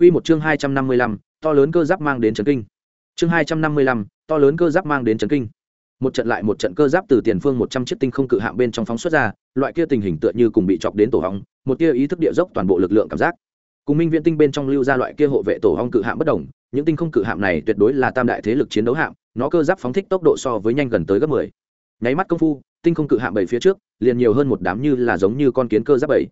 Quy một chương 255, to lớn cơ giáp mang đến chấn kinh. Chương 255, to lớn cơ giáp mang đến chấn kinh. Một trận lại một trận cơ giáp từ tiền phương 100 chiếc tinh không cự hạm bên trong phóng xuất ra, loại kia tình hình tựa như cùng bị chọc đến tổ hong, một tia ý thức địa dốc toàn bộ lực lượng cảm giác. Cùng Minh Viễn tinh bên trong lưu ra loại kia hộ vệ tổ hong cự hạm bất động, những tinh không cự hạm này tuyệt đối là tam đại thế lực chiến đấu hạm, nó cơ giáp phóng thích tốc độ so với nhanh gần tới gấp 10. Nháy mắt công phu, tinh không cự hạm bảy phía trước, liền nhiều hơn một đám như là giống như con kiến cơ giáp bảy.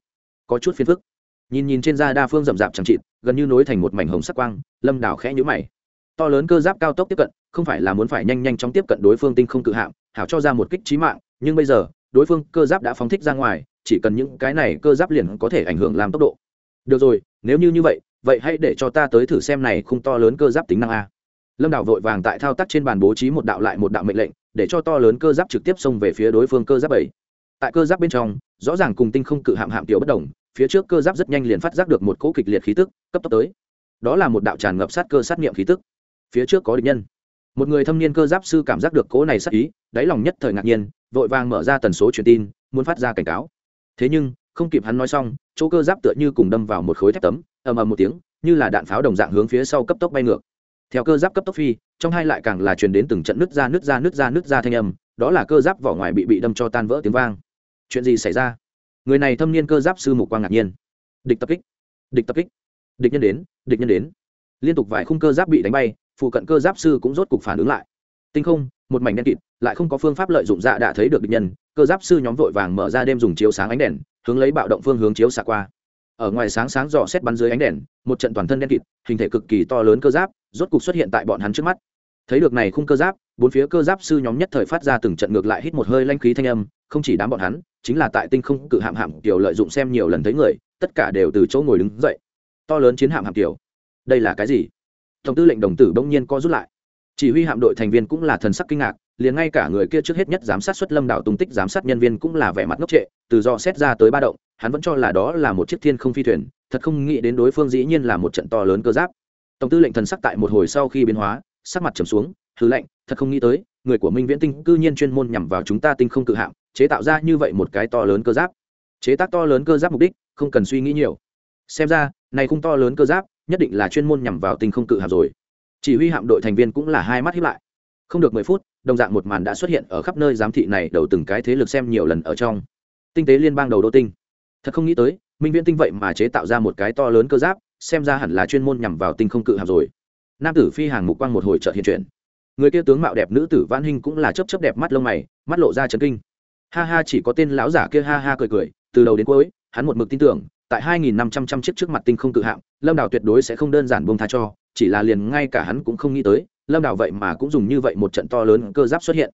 Có chút phiền phức nhìn nhìn trên da đa phương rậm rạp chẳng trịt gần như nối thành một mảnh hồng sắc quang, lâm đảo khẽ nhũ mày. To lớn cơ giáp cao tốc tiếp cận, không phải là muốn phải nhanh nhanh chóng tiếp cận đối phương tinh không cự hạm, hảo cho ra một kích trí mạng, nhưng bây giờ, đối phương cơ giáp đã phóng thích ra ngoài, chỉ cần những cái này cơ giáp liền có thể ảnh hưởng làm tốc độ. Được rồi, nếu như như vậy vậy hãy để cho ta tới thử xem này khung to lớn cơ giáp tính năng a. Lâm đảo vội vàng tại thao tác trên bàn bố trí một đạo lại một đạo mệnh lệnh, để cho to lớn cơ giáp trực tiếp xông về phía đối phương cơ giáp bảy. Tại cơ giáp bên trong, rõ ràng cùng tinh không cự hạm hạm tiểu bất đồng phía trước cơ giáp rất nhanh liền phát giác được một cỗ kịch liệt khí tức, cấp tốc tới. Đó là một đạo tràn ngập sát cơ sát nghiệm khí tức. Phía trước có địch nhân. Một người thâm niên cơ giáp sư cảm giác được cỗ này sát ý, đáy lòng nhất thời ngạc nhiên, vội vàng mở ra tần số truyền tin, muốn phát ra cảnh cáo. Thế nhưng, không kịp hắn nói xong, chỗ cơ giáp tựa như cùng đâm vào một khối thép tấm, ầm ầm một tiếng, như là đạn pháo đồng dạng hướng phía sau cấp tốc bay ngược. Theo cơ giáp cấp tốc phi, trong hai lại càng là truyền đến từng trận nứt ra nứt ra nứt ra nứt ra thanh âm, đó là cơ giáp vỏ ngoài bị bị đâm cho tan vỡ tiếng vang. Chuyện gì xảy ra? Người này thâm niên cơ giáp sư mục quang ngạc nhiên. Địch tập kích. Địch tập kích. Địch nhân đến, địch nhân đến. Liên tục vài khung cơ giáp bị đánh bay, phụ cận cơ giáp sư cũng rốt cục phản ứng lại. Tinh không, một mảnh đen kịt, lại không có phương pháp lợi dụng dạ đã thấy được địch nhân, cơ giáp sư nhóm vội vàng mở ra đêm dùng chiếu sáng ánh đèn, hướng lấy bạo động phương hướng chiếu xạ qua. Ở ngoài sáng sáng dò xét bắn dưới ánh đèn, một trận toàn thân đen kịt, hình thể cực kỳ to lớn cơ giáp, rốt cục xuất hiện tại bọn hắn trước mắt thấy được này khung cơ giáp, bốn phía cơ giáp sư nhóm nhất thời phát ra từng trận ngược lại hít một hơi lanh khí thanh âm, không chỉ đám bọn hắn, chính là tại tinh không cự hạm hạm tiểu lợi dụng xem nhiều lần thấy người, tất cả đều từ chỗ ngồi đứng dậy. To lớn chiến hạm hạm tiểu. Đây là cái gì? Tổng tư lệnh đồng tử bỗng nhiên co rút lại. Chỉ huy hạm đội thành viên cũng là thần sắc kinh ngạc, liền ngay cả người kia trước hết nhất giám sát xuất lâm đảo tung tích giám sát nhân viên cũng là vẻ mặt ngốc trệ, từ do xét ra tới ba động, hắn vẫn cho là đó là một chiếc thiên không phi thuyền, thật không nghĩ đến đối phương dĩ nhiên là một trận to lớn cơ giáp. Tổng tư lệnh thần sắc tại một hồi sau khi biến hóa sắc mặt trầm xuống hư lệnh thật không nghĩ tới, người của minh viễn tinh cư nhiên chuyên môn nhằm vào chúng ta tinh không cự hạm, chế tạo ra như vậy một cái to lớn cơ giáp. Chế tác to lớn cơ giáp mục đích, không cần suy nghĩ nhiều. Xem ra, này khung to lớn cơ giáp, nhất định là chuyên môn nhằm vào tinh không cự hạm rồi. Chỉ huy hạm đội thành viên cũng là hai mắt hiếp lại. Không được mười phút, đồng dạng một màn đã xuất hiện ở khắp nơi giám thị này đầu từng cái thế lực xem nhiều lần ở trong. Tinh tế liên bang đầu đô tinh. Thật không nghĩ tới, minh viễn tinh vậy mà chế tạo ra một cái to lớn cơ giáp, xem ra hẳn là chuyên môn nhằm vào tinh không cự hạm rồi nam tử phi hàng mục quang một hồi trợ hiện chuyển. Người kia tướng mạo đẹp nữ tử vãn hình cũng là chấp chấp đẹp mắt lông mày, mắt lộ ra chấn kinh. Ha ha, chỉ có tên lão giả kia ha ha cười cười, từ đầu đến cuối, hắn một mực tin tưởng, tại 2.500 trăm chiếc trước mặt tinh không tự hạng lâm đảo tuyệt đối sẽ không đơn giản buông tha cho, chỉ là liền ngay cả hắn cũng không nghĩ tới, lâm đảo vậy mà cũng dùng như vậy một trận to lớn cơ giáp xuất hiện.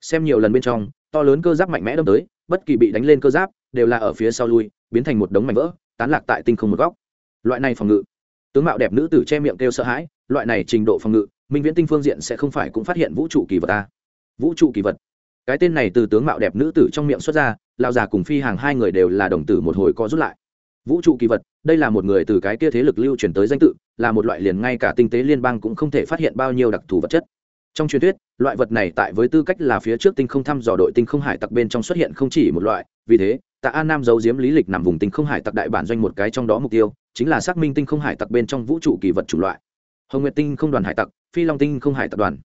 Xem nhiều lần bên trong, to lớn cơ giáp mạnh mẽ đâm tới, bất kỳ bị đánh lên cơ giáp, đều là ở phía sau lui, biến thành một đống mảnh vỡ, tán lạc tại tinh không một góc. Loại này phòng ngự. Tướng mạo đẹp nữ tử che miệng kêu sợ hãi loại này trình độ phòng ngự, minh viễn tinh phương diện sẽ không phải cũng phát hiện vũ trụ kỳ vật ta. Vũ trụ kỳ vật. Cái tên này từ tướng mạo đẹp nữ tử trong miệng xuất ra lao già cùng phi hàng hai người đều là đồng tử một hồi có rút lại. Vũ trụ kỳ vật, đây là một người từ cái kia thế lực lưu truyền tới danh tự, là một loại liền ngay cả tinh tế liên bang cũng không thể phát hiện bao nhiêu đặc thù vật chất. Trong truyền thuyết, loại vật này tại với tư cách là phía trước tinh không thăm dò đội tinh không hải tặc bên trong xuất hiện không chỉ một loại, vì thế, tạ an nam giấu diếm lý lịch nằm vùng tinh không hải tặc đại bản doanh một cái trong đó mục tiêu, chính là xác minh tinh không hải tặc bên trong vũ trụ kỳ vật chủng loại hồng nguyệt tinh không đoàn hải tặc, phi long tinh không hải tặc đoàn.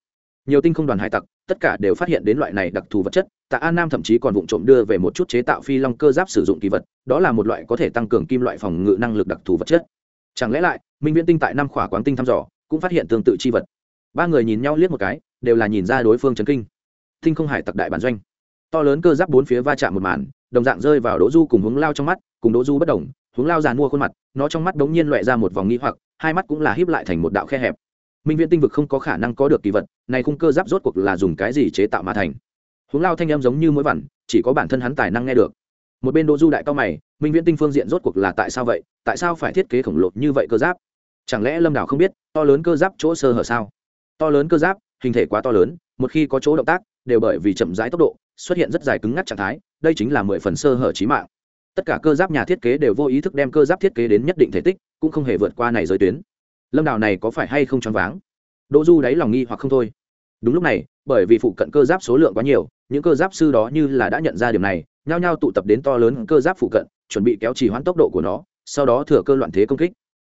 Nhiều tinh không đoàn hải tặc, tất cả đều phát hiện đến loại này đặc thù vật chất. Tạ an nam thậm chí còn vụ trộm đưa về một chút chế tạo phi long cơ giáp sử dụng kỳ vật, đó là một loại có thể tăng cường kim loại phòng ngự năng lực đặc thù vật chất. Chẳng lẽ lại, minh viễn tinh tại năm khỏa Quán tinh thăm dò, cũng phát hiện tương tự chi vật. Ba người nhìn nhau liếc một cái, đều là nhìn ra đối phương chấn kinh. Tinh không hải tặc đại bản doanh. To lớn cơ giáp bốn phía va chạm một màn, đồng dạng rơi vào đỗ du cùng hướng lao trong mắt, cùng đỗ du bất đồng hướng lao giàn mua khuôn mặt, nó trong mắt đống nhiên loẹ ra một vòng nghi hoặc, hai mắt cũng là híp lại thành một đạo khe hẹp. Minh viễn tinh vực không có khả năng có được kỳ vật, này khung cơ giáp rốt cuộc là dùng cái gì chế tạo mà thành? Hướng lao thanh em giống như mỗi vằn chỉ có bản thân hắn tài năng nghe được. Một bên đỗ du đại cao mày, minh viễn tinh phương diện rốt cuộc là tại sao vậy? Tại sao phải thiết kế khổng lồ như vậy cơ giáp? Chẳng lẽ lâm đảo không biết, to lớn cơ giáp chỗ sơ hở sao? To lớn cơ giáp, hình thể quá to lớn, một khi có chỗ động tác, đều bởi vì chậm rãi tốc độ, xuất hiện rất dài cứng ngắc trạng thái, đây chính là mười phần sơ hở trí mạng tất cả cơ giáp nhà thiết kế đều vô ý thức đem cơ giáp thiết kế đến nhất định thể tích, cũng không hề vượt qua này giới tuyến. Lâm đào này có phải hay không choáng váng? Đỗ du đáy lòng nghi hoặc không thôi. Đúng lúc này, bởi vì phụ cận cơ giáp số lượng quá nhiều, những cơ giáp sư đó như là đã nhận ra điều này, nhao nhao tụ tập đến to lớn cơ giáp phụ cận, chuẩn bị kéo trì hoãn tốc độ của nó, sau đó thừa cơ loạn thế công kích.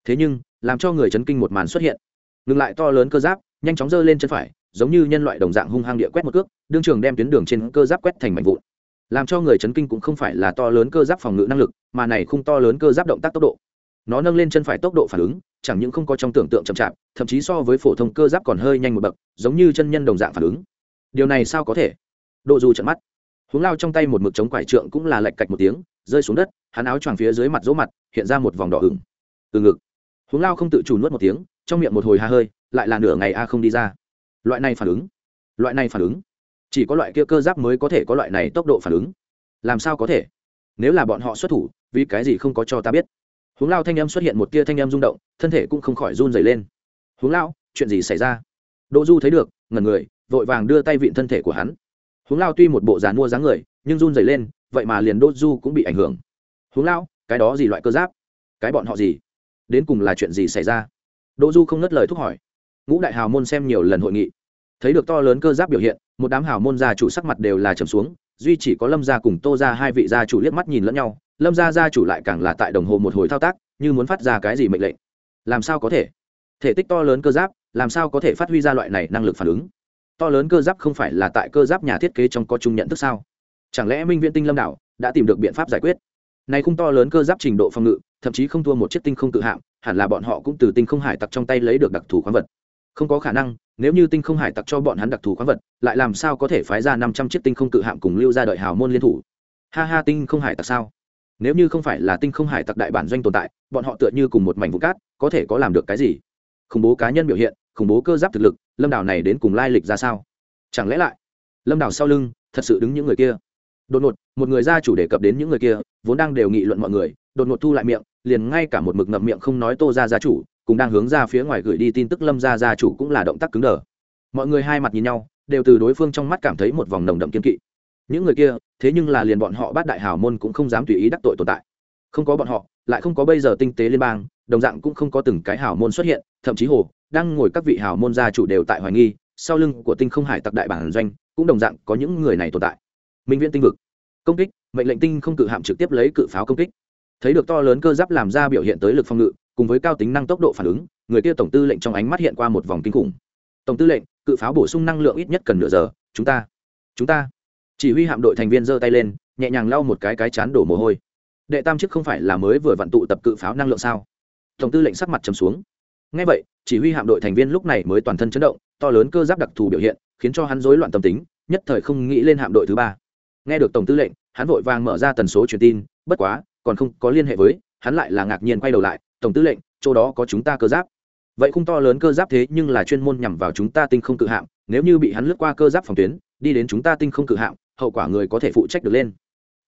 Thế nhưng, làm cho người chấn kinh một màn xuất hiện. Ngừng lại to lớn cơ giáp, nhanh chóng giơ lên chân phải, giống như nhân loại đồng dạng hung hăng địa quét một cước, đương trường đem tuyến đường trên cơ giáp quét thành mảnh vụn làm cho người chấn kinh cũng không phải là to lớn cơ giáp phòng ngự năng lực, mà này không to lớn cơ giáp động tác tốc độ. Nó nâng lên chân phải tốc độ phản ứng, chẳng những không có trong tưởng tượng chậm chạp, thậm chí so với phổ thông cơ giáp còn hơi nhanh một bậc, giống như chân nhân đồng dạng phản ứng. Điều này sao có thể? Độ dù trận mắt. Huống lao trong tay một mực chống quải trượng cũng là lạch cạch một tiếng, rơi xuống đất, hắn áo choàng phía dưới mặt dỗ mặt, hiện ra một vòng đỏ ửng. Từ ngực. Huống lao không tự chủ nuốt một tiếng, trong miệng một hồi hà hơi, lại là nửa ngày a không đi ra. Loại này phản ứng. Loại này phản ứng chỉ có loại kia cơ giáp mới có thể có loại này tốc độ phản ứng. Làm sao có thể? Nếu là bọn họ xuất thủ, vì cái gì không có cho ta biết? Huống lao thanh em xuất hiện một tia thanh em rung động, thân thể cũng không khỏi run dày lên. Huống lao, chuyện gì xảy ra? Đỗ du thấy được ngần người, vội vàng đưa tay vịn thân thể của hắn. Huống lao tuy một bộ dàn mua dáng người, nhưng run dày lên, vậy mà liền đỗ du cũng bị ảnh hưởng. Huống lao, cái đó gì loại cơ giáp? Cái bọn họ gì? Đến cùng là chuyện gì xảy ra? Đỗ du không ngất lời thúc hỏi. Ngũ đại hào môn xem nhiều lần hội nghị, thấy được to lớn cơ giáp biểu hiện một đám hào môn gia chủ sắc mặt đều là trầm xuống, duy chỉ có lâm gia cùng tô ra hai vị gia chủ liếc mắt nhìn lẫn nhau, lâm gia gia chủ lại càng là tại đồng hồ một hồi thao tác, như muốn phát ra cái gì mệnh lệnh. Làm sao có thể? Thể tích to lớn cơ giáp, làm sao có thể phát huy ra loại này năng lực phản ứng? To lớn cơ giáp không phải là tại cơ giáp nhà thiết kế trong có chung nhận thức sao? Chẳng lẽ minh viễn tinh lâm đảo đã tìm được biện pháp giải quyết? Này không to lớn cơ giáp trình độ phòng ngự, thậm chí không thua một chiếc tinh không tự hạm, hẳn là bọn họ cũng từ tinh không hải tặc trong tay lấy được đặc thù khoáng vật không có khả năng, nếu như tinh không hải tặc cho bọn hắn đặc thù khoáng vật, lại làm sao có thể phái ra năm trăm chiếc tinh không Cự hạm cùng lưu ra đợi hào môn liên thủ? Ha ha, tinh không hải tặc sao? Nếu như không phải là tinh không hải tặc đại bản doanh tồn tại, bọn họ tựa như cùng một mảnh vụ cát, có thể có làm được cái gì? Khủng bố cá nhân biểu hiện, khủng bố cơ giáp thực lực, lâm đảo này đến cùng lai lịch ra sao? Chẳng lẽ lại, lâm đảo sau lưng, thật sự đứng những người kia? Đột ngột, một người gia chủ đề cập đến những người kia, vốn đang đều nghị luận mọi người, đột ngột thu lại miệng, liền ngay cả một mực ngậm miệng không nói tô ra gia chủ cũng đang hướng ra phía ngoài gửi đi tin tức lâm gia gia chủ cũng là động tác cứng đờ. Mọi người hai mặt nhìn nhau, đều từ đối phương trong mắt cảm thấy một vòng nồng đậm kiên kỵ. Những người kia, thế nhưng là liền bọn họ bắt đại hào môn cũng không dám tùy ý đắc tội tồn tại. Không có bọn họ, lại không có bây giờ tinh tế liên bang, đồng dạng cũng không có từng cái hào môn xuất hiện, thậm chí hồ, đang ngồi các vị hào môn gia chủ đều tại hoài nghi, sau lưng của tinh không hải tặc đại bản doanh, cũng đồng dạng có những người này tồn tại. Minh viễn tinh vực. Công kích, mệnh lệnh tinh không cự hạm trực tiếp lấy cự pháo công kích. Thấy được to lớn cơ giáp làm ra biểu hiện tới lực phòng ngự cùng với cao tính năng tốc độ phản ứng, người kia tổng tư lệnh trong ánh mắt hiện qua một vòng kinh khủng. Tổng tư lệnh, cự pháo bổ sung năng lượng ít nhất cần nửa giờ, chúng ta chúng ta. Chỉ huy hạm đội thành viên giơ tay lên, nhẹ nhàng lau một cái cái chán đổ mồ hôi. Đệ tam chức không phải là mới vừa vận tụ tập cự pháo năng lượng sao? Tổng tư lệnh sắc mặt trầm xuống. Ngay vậy, chỉ huy hạm đội thành viên lúc này mới toàn thân chấn động, to lớn cơ giáp đặc thù biểu hiện, khiến cho hắn rối loạn tâm tính, nhất thời không nghĩ lên hạm đội thứ ba. Nghe được tổng tư lệnh, hắn vội vàng mở ra tần số truyền tin, bất quá, còn không có liên hệ với, hắn lại là ngạc nhiên quay đầu lại tổng tư lệnh, chỗ đó có chúng ta cơ giáp. Vậy khung to lớn cơ giáp thế nhưng là chuyên môn nhằm vào chúng ta tinh không cự hạm, nếu như bị hắn lướt qua cơ giáp phòng tuyến, đi đến chúng ta tinh không cự hạm, hậu quả người có thể phụ trách được lên.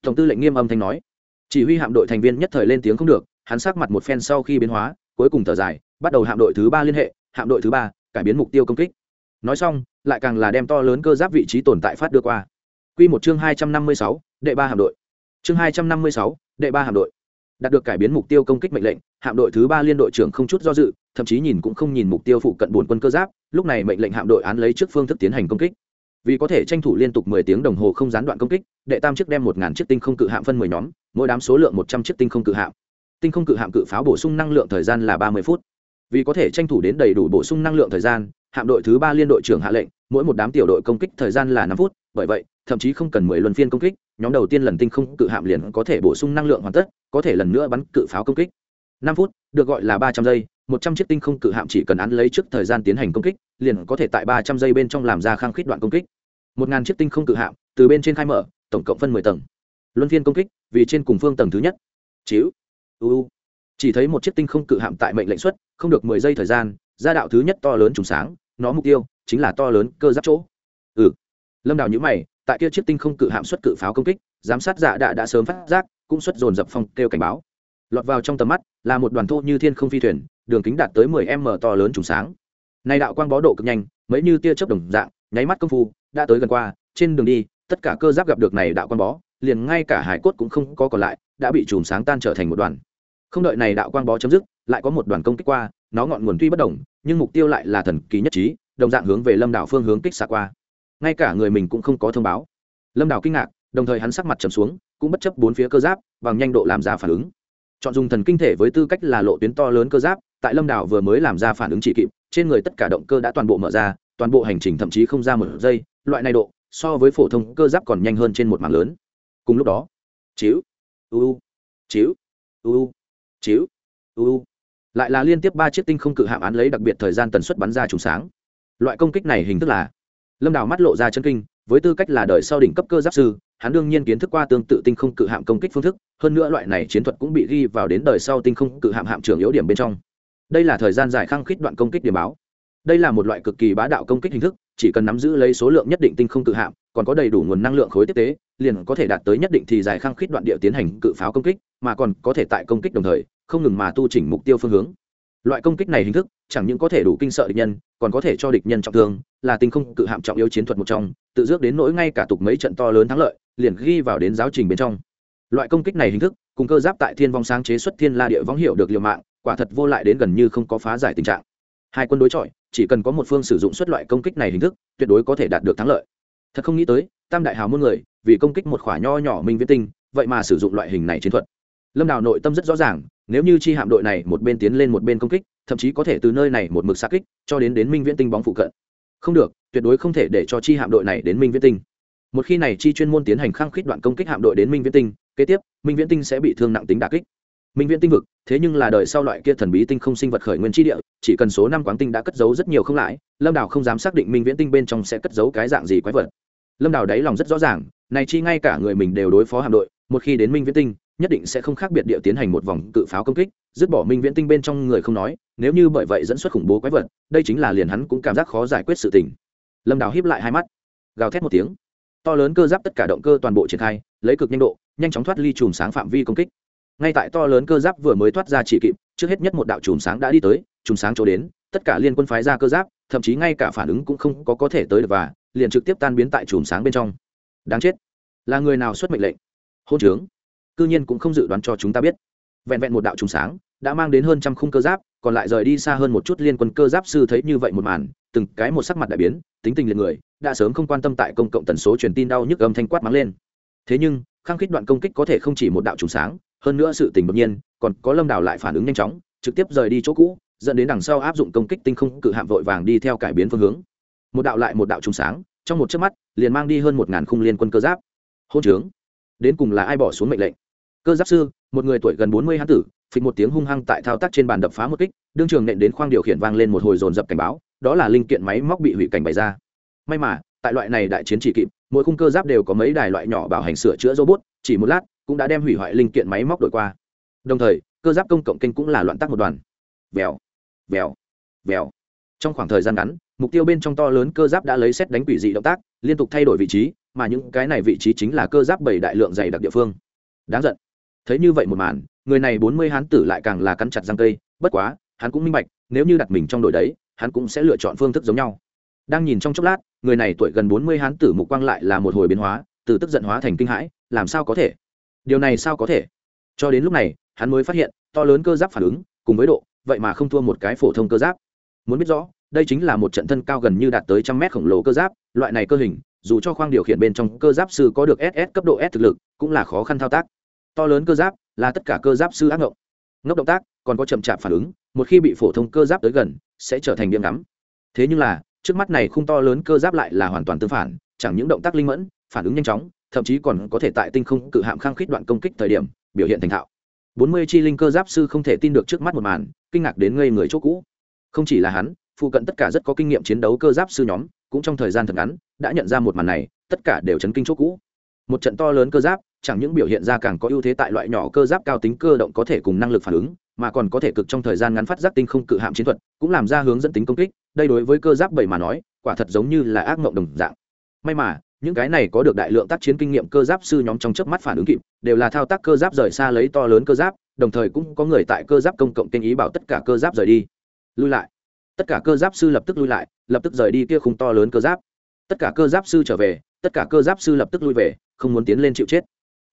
Tổng tư lệnh nghiêm âm thanh nói. Chỉ huy hạm đội thành viên nhất thời lên tiếng không được, hắn sát mặt một phen sau khi biến hóa, cuối cùng thở dài, bắt đầu hạm đội thứ ba liên hệ, hạm đội thứ ba, cải biến mục tiêu công kích. Nói xong, lại càng là đem to lớn cơ giáp vị trí tồn tại phát đưa qua. Q một chương hai trăm năm mươi sáu, đệ ba hạm đội. Chương hai trăm năm mươi sáu, đệ ba hạm đội đạt được cải biến mục tiêu công kích mệnh lệnh, hạm đội thứ ba liên đội trưởng không chút do dự, thậm chí nhìn cũng không nhìn mục tiêu phụ cận bốn quân cơ giáp, lúc này mệnh lệnh hạm đội án lấy trước phương thức tiến hành công kích. Vì có thể tranh thủ liên tục mười tiếng đồng hồ không gián đoạn công kích, đệ tam chiếc đem một ngàn chiếc tinh không cự hạm phân mười nhóm, mỗi đám số lượng một trăm chiếc tinh không cự hạm. Tinh không cự hạm cự pháo bổ sung năng lượng thời gian là ba mươi phút. Vì có thể tranh thủ đến đầy đủ bổ sung năng lượng thời gian, hạm đội thứ ba liên đội trưởng hạ lệnh, mỗi một đám tiểu đội công kích thời gian là năm phút, bởi vậy, thậm chí không cần mười luân phiên công kích nhóm đầu tiên lần tinh không cự hạm liền có thể bổ sung năng lượng hoàn tất, có thể lần nữa bắn cự pháo công kích. Năm phút, được gọi là ba trăm giây, một trăm chiếc tinh không cự hạm chỉ cần án lấy trước thời gian tiến hành công kích, liền có thể tại ba trăm giây bên trong làm ra khang khít đoạn công kích. Một ngàn chiếc tinh không cự hạm, từ bên trên khai mở, tổng cộng phân mười tầng. Luân phiên công kích, vì trên cùng phương tầng thứ nhất. Chiếu uu chỉ thấy một chiếc tinh không cự hạm tại mệnh lệnh xuất, không được mười giây thời gian gia đạo thứ nhất to lớn trùng sáng, nó mục tiêu chính là to lớn cơ giáp chỗ. Ừ. Lâm đào nhữ mày tại kia chiếc tinh không cự hạm xuất cự pháo công kích, giám sát giả đã đã sớm phát giác, cũng xuất dồn dập phong kêu cảnh báo. Lọt vào trong tầm mắt, là một đoàn thô như thiên không phi thuyền, đường kính đạt tới mười m to lớn trùng sáng. Nay đạo quang bó độ cực nhanh, mấy như tia chớp đồng dạng, nháy mắt công phu, đã tới gần qua, trên đường đi, tất cả cơ giáp gặp được này đạo quang bó, liền ngay cả hải cốt cũng không có còn lại, đã bị chùm sáng tan trở thành một đoàn. Không đợi này đạo quang bó chấm dứt, lại có một đoàn công kích qua, nó ngọn nguồn tuy bất đồng, nhưng mục tiêu lại là thần kỳ nhất trí, đồng dạng hướng về lâm đảo phương hướng kích xạ qua ngay cả người mình cũng không có thông báo. Lâm Đào kinh ngạc, đồng thời hắn sắc mặt trầm xuống, cũng bất chấp bốn phía cơ giáp, bằng nhanh độ làm ra phản ứng. Chọn dùng thần kinh thể với tư cách là lộ tuyến to lớn cơ giáp, tại lâm đảo vừa mới làm ra phản ứng chỉ kịp, trên người tất cả động cơ đã toàn bộ mở ra, toàn bộ hành trình thậm chí không ra một giây, loại này độ, so với phổ thông cơ giáp còn nhanh hơn trên một mảng lớn. Cùng lúc đó chiếu uu chiếu uu chiếu uu lại là liên tiếp ba chiếc tinh không cự hạm án lấy đặc biệt thời gian tần suất bắn ra trùng sáng. Loại công kích này hình thức là lâm đào mắt lộ ra chân kinh, với tư cách là đời sau đỉnh cấp cơ giáp sư, hắn đương nhiên kiến thức qua tương tự tinh không cự hạm công kích phương thức, hơn nữa loại này chiến thuật cũng bị ghi vào đến đời sau tinh không cự hạm hạm trưởng yếu điểm bên trong. Đây là thời gian dài khăng khít đoạn công kích điểm báo. Đây là một loại cực kỳ bá đạo công kích hình thức, chỉ cần nắm giữ lấy số lượng nhất định tinh không cự hạm, còn có đầy đủ nguồn năng lượng khối tiếp tế, liền có thể đạt tới nhất định thì dài khăng khít đoạn địa tiến hành cự pháo công kích, mà còn có thể tại công kích đồng thời, không ngừng mà tu chỉnh mục tiêu phương hướng loại công kích này hình thức, chẳng những có thể đủ kinh sợ địch nhân, còn có thể cho địch nhân trọng thương, là tinh không cự hạm trọng yếu chiến thuật một trong, tự dước đến nỗi ngay cả tục mấy trận to lớn thắng lợi, liền ghi vào đến giáo trình bên trong. Loại công kích này hình thức, cùng cơ giáp tại thiên vong sáng chế xuất thiên la địa võng hiệu được liều mạng, quả thật vô lại đến gần như không có phá giải tình trạng. Hai quân đối chọi, chỉ cần có một phương sử dụng xuất loại công kích này hình thức, tuyệt đối có thể đạt được thắng lợi. Thật không nghĩ tới, tam đại hào muôn người, vì công kích một khỏa nho nhỏ minh viết tinh, vậy mà sử dụng loại hình này chiến thuật. Lâm đào nội tâm rất rõ ràng nếu như chi hạm đội này một bên tiến lên một bên công kích thậm chí có thể từ nơi này một mực xa kích cho đến đến minh viễn tinh bóng phụ cận. Không được tuyệt đối không thể để cho chi hạm đội này đến minh viễn tinh. Một khi này chi chuyên môn tiến hành khăng khít đoạn công kích hạm đội đến minh viễn tinh kế tiếp minh viễn tinh sẽ bị thương nặng tính đà kích. Minh viễn tinh vực thế nhưng là đời sau loại kia thần bí tinh không sinh vật khởi nguyên tri địa chỉ cần số năm quán tinh đã cất giấu rất nhiều không lãi, lâm đảo không dám xác định minh viễn tinh bên trong sẽ cất giấu cái dạng gì quái vật. Lâm đảo đáy lòng rất rõ ràng này chi ngay cả người mình đều đối phó hạm đội một khi đến minh viễn tinh nhất định sẽ không khác biệt địa tiến hành một vòng cự pháo công kích, dứt bỏ minh viễn tinh bên trong người không nói, nếu như bởi vậy dẫn xuất khủng bố quái vật, đây chính là liền hắn cũng cảm giác khó giải quyết sự tình. Lâm đào hiếp lại hai mắt, gào thét một tiếng. To lớn cơ giáp tất cả động cơ toàn bộ triển khai, lấy cực nhanh độ, nhanh chóng thoát ly chùm sáng phạm vi công kích. Ngay tại to lớn cơ giáp vừa mới thoát ra chỉ kịp, trước hết nhất một đạo chùm sáng đã đi tới, chùm sáng chỗ đến, tất cả liên quân phái ra cơ giáp, thậm chí ngay cả phản ứng cũng không có có thể tới được và, liền trực tiếp tan biến tại chùm sáng bên trong. Đáng chết. Là người nào xuất mệnh lệnh? Hôn trướng cư nhiên cũng không dự đoán cho chúng ta biết. Vẹn vẹn một đạo trùng sáng đã mang đến hơn trăm khung cơ giáp, còn lại rời đi xa hơn một chút liên quân cơ giáp sư thấy như vậy một màn, từng cái một sắc mặt đại biến, tính tình liệt người, đã sớm không quan tâm tại công cộng tần số truyền tin đau nhức âm thanh quát mắng lên. Thế nhưng, khăng khít đoạn công kích có thể không chỉ một đạo trùng sáng, hơn nữa sự tình bất nhiên, còn có lâm đảo lại phản ứng nhanh chóng, trực tiếp rời đi chỗ cũ, dẫn đến đằng sau áp dụng công kích tinh không cự hạm vội vàng đi theo cải biến phương hướng. Một đạo lại một đạo trùng sáng, trong một chớp mắt, liền mang đi hơn một ngàn khung liên quân cơ giáp. Hôn trướng. Đến cùng là ai bỏ xuống mệnh lệnh? Cơ giáp sư, một người tuổi gần bốn mươi hán tử, phịch một tiếng hung hăng tại thao tác trên bàn đập phá một kích, đương trường nện đến khoang điều khiển vang lên một hồi dồn dập cảnh báo, đó là linh kiện máy móc bị hủy cảnh bày ra. May mà, tại loại này đại chiến chỉ kịp, mỗi khung cơ giáp đều có mấy đài loại nhỏ bảo hành sửa chữa robot, chỉ một lát, cũng đã đem hủy hoại linh kiện máy móc đổi qua. Đồng thời, cơ giáp công cộng kênh cũng là loạn tắc một đoàn. Vèo vèo vèo. Trong khoảng thời gian ngắn, mục tiêu bên trong to lớn cơ giáp đã lấy xét đánh quỷ dị động tác, liên tục thay đổi vị trí, mà những cái này vị trí chính là cơ giáp bảy đại lượng dày đặc địa phương. Đáng giận thấy như vậy một màn, người này bốn mươi hán tử lại càng là cắn chặt răng cây, bất quá, hắn cũng minh bạch, nếu như đặt mình trong đội đấy, hắn cũng sẽ lựa chọn phương thức giống nhau. Đang nhìn trong chốc lát, người này tuổi gần bốn mươi hán tử mục quang lại là một hồi biến hóa, từ tức giận hóa thành kinh hãi, làm sao có thể? Điều này sao có thể? Cho đến lúc này, hắn mới phát hiện, to lớn cơ giáp phản ứng, cùng với độ, vậy mà không thua một cái phổ thông cơ giáp. Muốn biết rõ, đây chính là một trận thân cao gần như đạt tới trăm mét khổng lồ cơ giáp, loại này cơ hình, dù cho khoang điều khiển bên trong cơ giáp sư có được ss cấp độ s thực lực, cũng là khó khăn thao tác to lớn cơ giáp là tất cả cơ giáp sư ác ngộng. Ngốc động tác, còn có chậm chạp phản ứng, một khi bị phổ thông cơ giáp tới gần, sẽ trở thành điểm ngắm. Thế nhưng là, trước mắt này khung to lớn cơ giáp lại là hoàn toàn tương phản, chẳng những động tác linh mẫn, phản ứng nhanh chóng, thậm chí còn có thể tại tinh không cự hạm khang khít đoạn công kích thời điểm, biểu hiện thành thạo. Bốn mươi chi linh cơ giáp sư không thể tin được trước mắt một màn, kinh ngạc đến ngây người chỗ cũ. Không chỉ là hắn, phụ cận tất cả rất có kinh nghiệm chiến đấu cơ giáp sư nhóm, cũng trong thời gian thật ngắn, đã nhận ra một màn này, tất cả đều chấn kinh chỗ cũ. Một trận to lớn cơ giáp chẳng những biểu hiện ra càng có ưu thế tại loại nhỏ cơ giáp cao tính cơ động có thể cùng năng lực phản ứng, mà còn có thể cực trong thời gian ngắn phát giác tinh không cự hạm chiến thuật, cũng làm ra hướng dẫn tính công kích, đây đối với cơ giáp bảy mà nói, quả thật giống như là ác mộng đồng dạng. May mà, những cái này có được đại lượng tác chiến kinh nghiệm cơ giáp sư nhóm trong chớp mắt phản ứng kịp, đều là thao tác cơ giáp rời xa lấy to lớn cơ giáp, đồng thời cũng có người tại cơ giáp công cộng kinh ý bảo tất cả cơ giáp rời đi. Lui lại. Tất cả cơ giáp sư lập tức lui lại, lập tức rời đi kia khung to lớn cơ giáp. Tất cả cơ giáp sư trở về, tất cả cơ giáp sư lập tức lui về, không muốn tiến lên chịu chết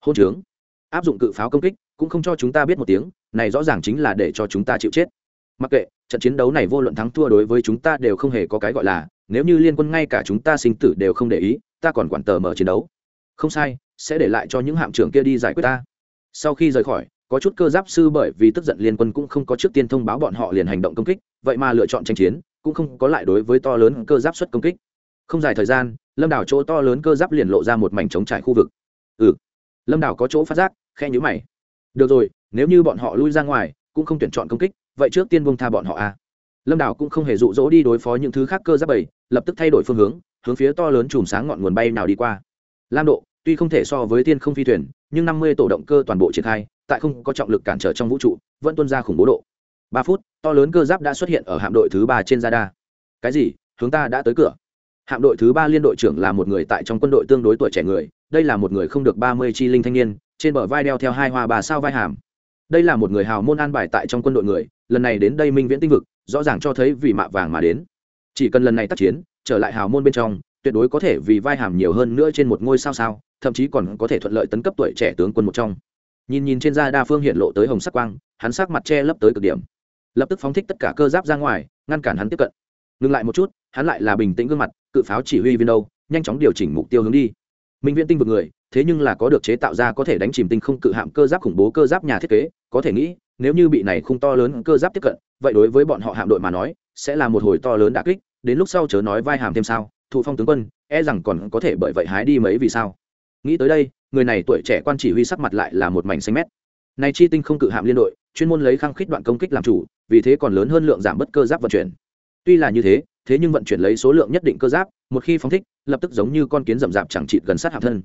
hôn trướng. Áp dụng cự pháo công kích, cũng không cho chúng ta biết một tiếng, này rõ ràng chính là để cho chúng ta chịu chết. Mặc kệ, trận chiến đấu này vô luận thắng thua đối với chúng ta đều không hề có cái gọi là, nếu như liên quân ngay cả chúng ta sinh tử đều không để ý, ta còn quản tờ mở chiến đấu. Không sai, sẽ để lại cho những hạm trưởng kia đi giải quyết ta. Sau khi rời khỏi, có chút cơ giáp sư bởi vì tức giận liên quân cũng không có trước tiên thông báo bọn họ liền hành động công kích, vậy mà lựa chọn tranh chiến, cũng không có lại đối với to lớn cơ giáp xuất công kích. Không dài thời gian, lâm đảo chỗ to lớn cơ giáp liền lộ ra một mảnh trống trải khu vực. Ừ lâm đảo có chỗ phát giác khe nhữ mày. Được rồi nếu như bọn họ lui ra ngoài cũng không tuyển chọn công kích vậy trước tiên bông tha bọn họ à. lâm đảo cũng không hề rụ rỗ đi đối phó những thứ khác cơ giáp bầy, lập tức thay đổi phương hướng hướng phía to lớn chùm sáng ngọn nguồn bay nào đi qua. Lam độ tuy không thể so với tiên không phi thuyền nhưng năm mươi tổ động cơ toàn bộ triển khai tại không có trọng lực cản trở trong vũ trụ vẫn tuân ra khủng bố độ. Ba phút to lớn cơ giáp đã xuất hiện ở hạm đội thứ ba trên radar. Cái gì? Hướng ta đã tới cửa hạm đội thứ ba liên đội trưởng là một người tại trong quân đội tương đối tuổi trẻ người, đây là một người không được ba mươi chi linh thanh niên, trên bờ vai đeo theo hai hoa bà sao vai hàm. Đây là một người hào môn an bài tại trong quân đội người, lần này đến đây minh viễn tinh vực, rõ ràng cho thấy vì mạ vàng mà đến. Chỉ cần lần này tác chiến, trở lại hào môn bên trong, tuyệt đối có thể vì vai hàm nhiều hơn nữa trên một ngôi sao sao, thậm chí còn có thể thuận lợi tấn cấp tuổi trẻ tướng quân một trong. Nhìn nhìn trên da đa phương hiện lộ tới hồng sắc quang, hắn sắc mặt che lấp tới cực điểm. Lập tức phóng thích tất cả cơ giáp ra ngoài, ngăn cản hắn tiếp cận. Ngừng lại một chút, hắn lại là bình tĩnh gương mặt cự pháo chỉ huy viên đâu, nhanh chóng điều chỉnh mục tiêu hướng đi. Minh viễn tinh vực người, thế nhưng là có được chế tạo ra có thể đánh chìm tinh không cự hạm cơ giáp khủng bố cơ giáp nhà thiết kế, có thể nghĩ, nếu như bị này không to lớn cơ giáp tiếp cận, vậy đối với bọn họ hạm đội mà nói, sẽ là một hồi to lớn đả kích, đến lúc sau chớ nói vai hàm thêm sao thụ phong tướng quân e rằng còn có thể bởi vậy hái đi mấy vì sao. Nghĩ tới đây, người này tuổi trẻ quan chỉ huy sắc mặt lại là một mảnh xanh mét. Này chi tinh không cự hạm liên đội, chuyên môn lấy khăng khít đoạn công kích làm chủ, vì thế còn lớn hơn lượng giảm bất cơ giáp vận chuyển. Tuy là như thế thế nhưng vận chuyển lấy số lượng nhất định cơ giáp, một khi phóng thích, lập tức giống như con kiến rậm rạp chẳng chịt gần sát hạm thân.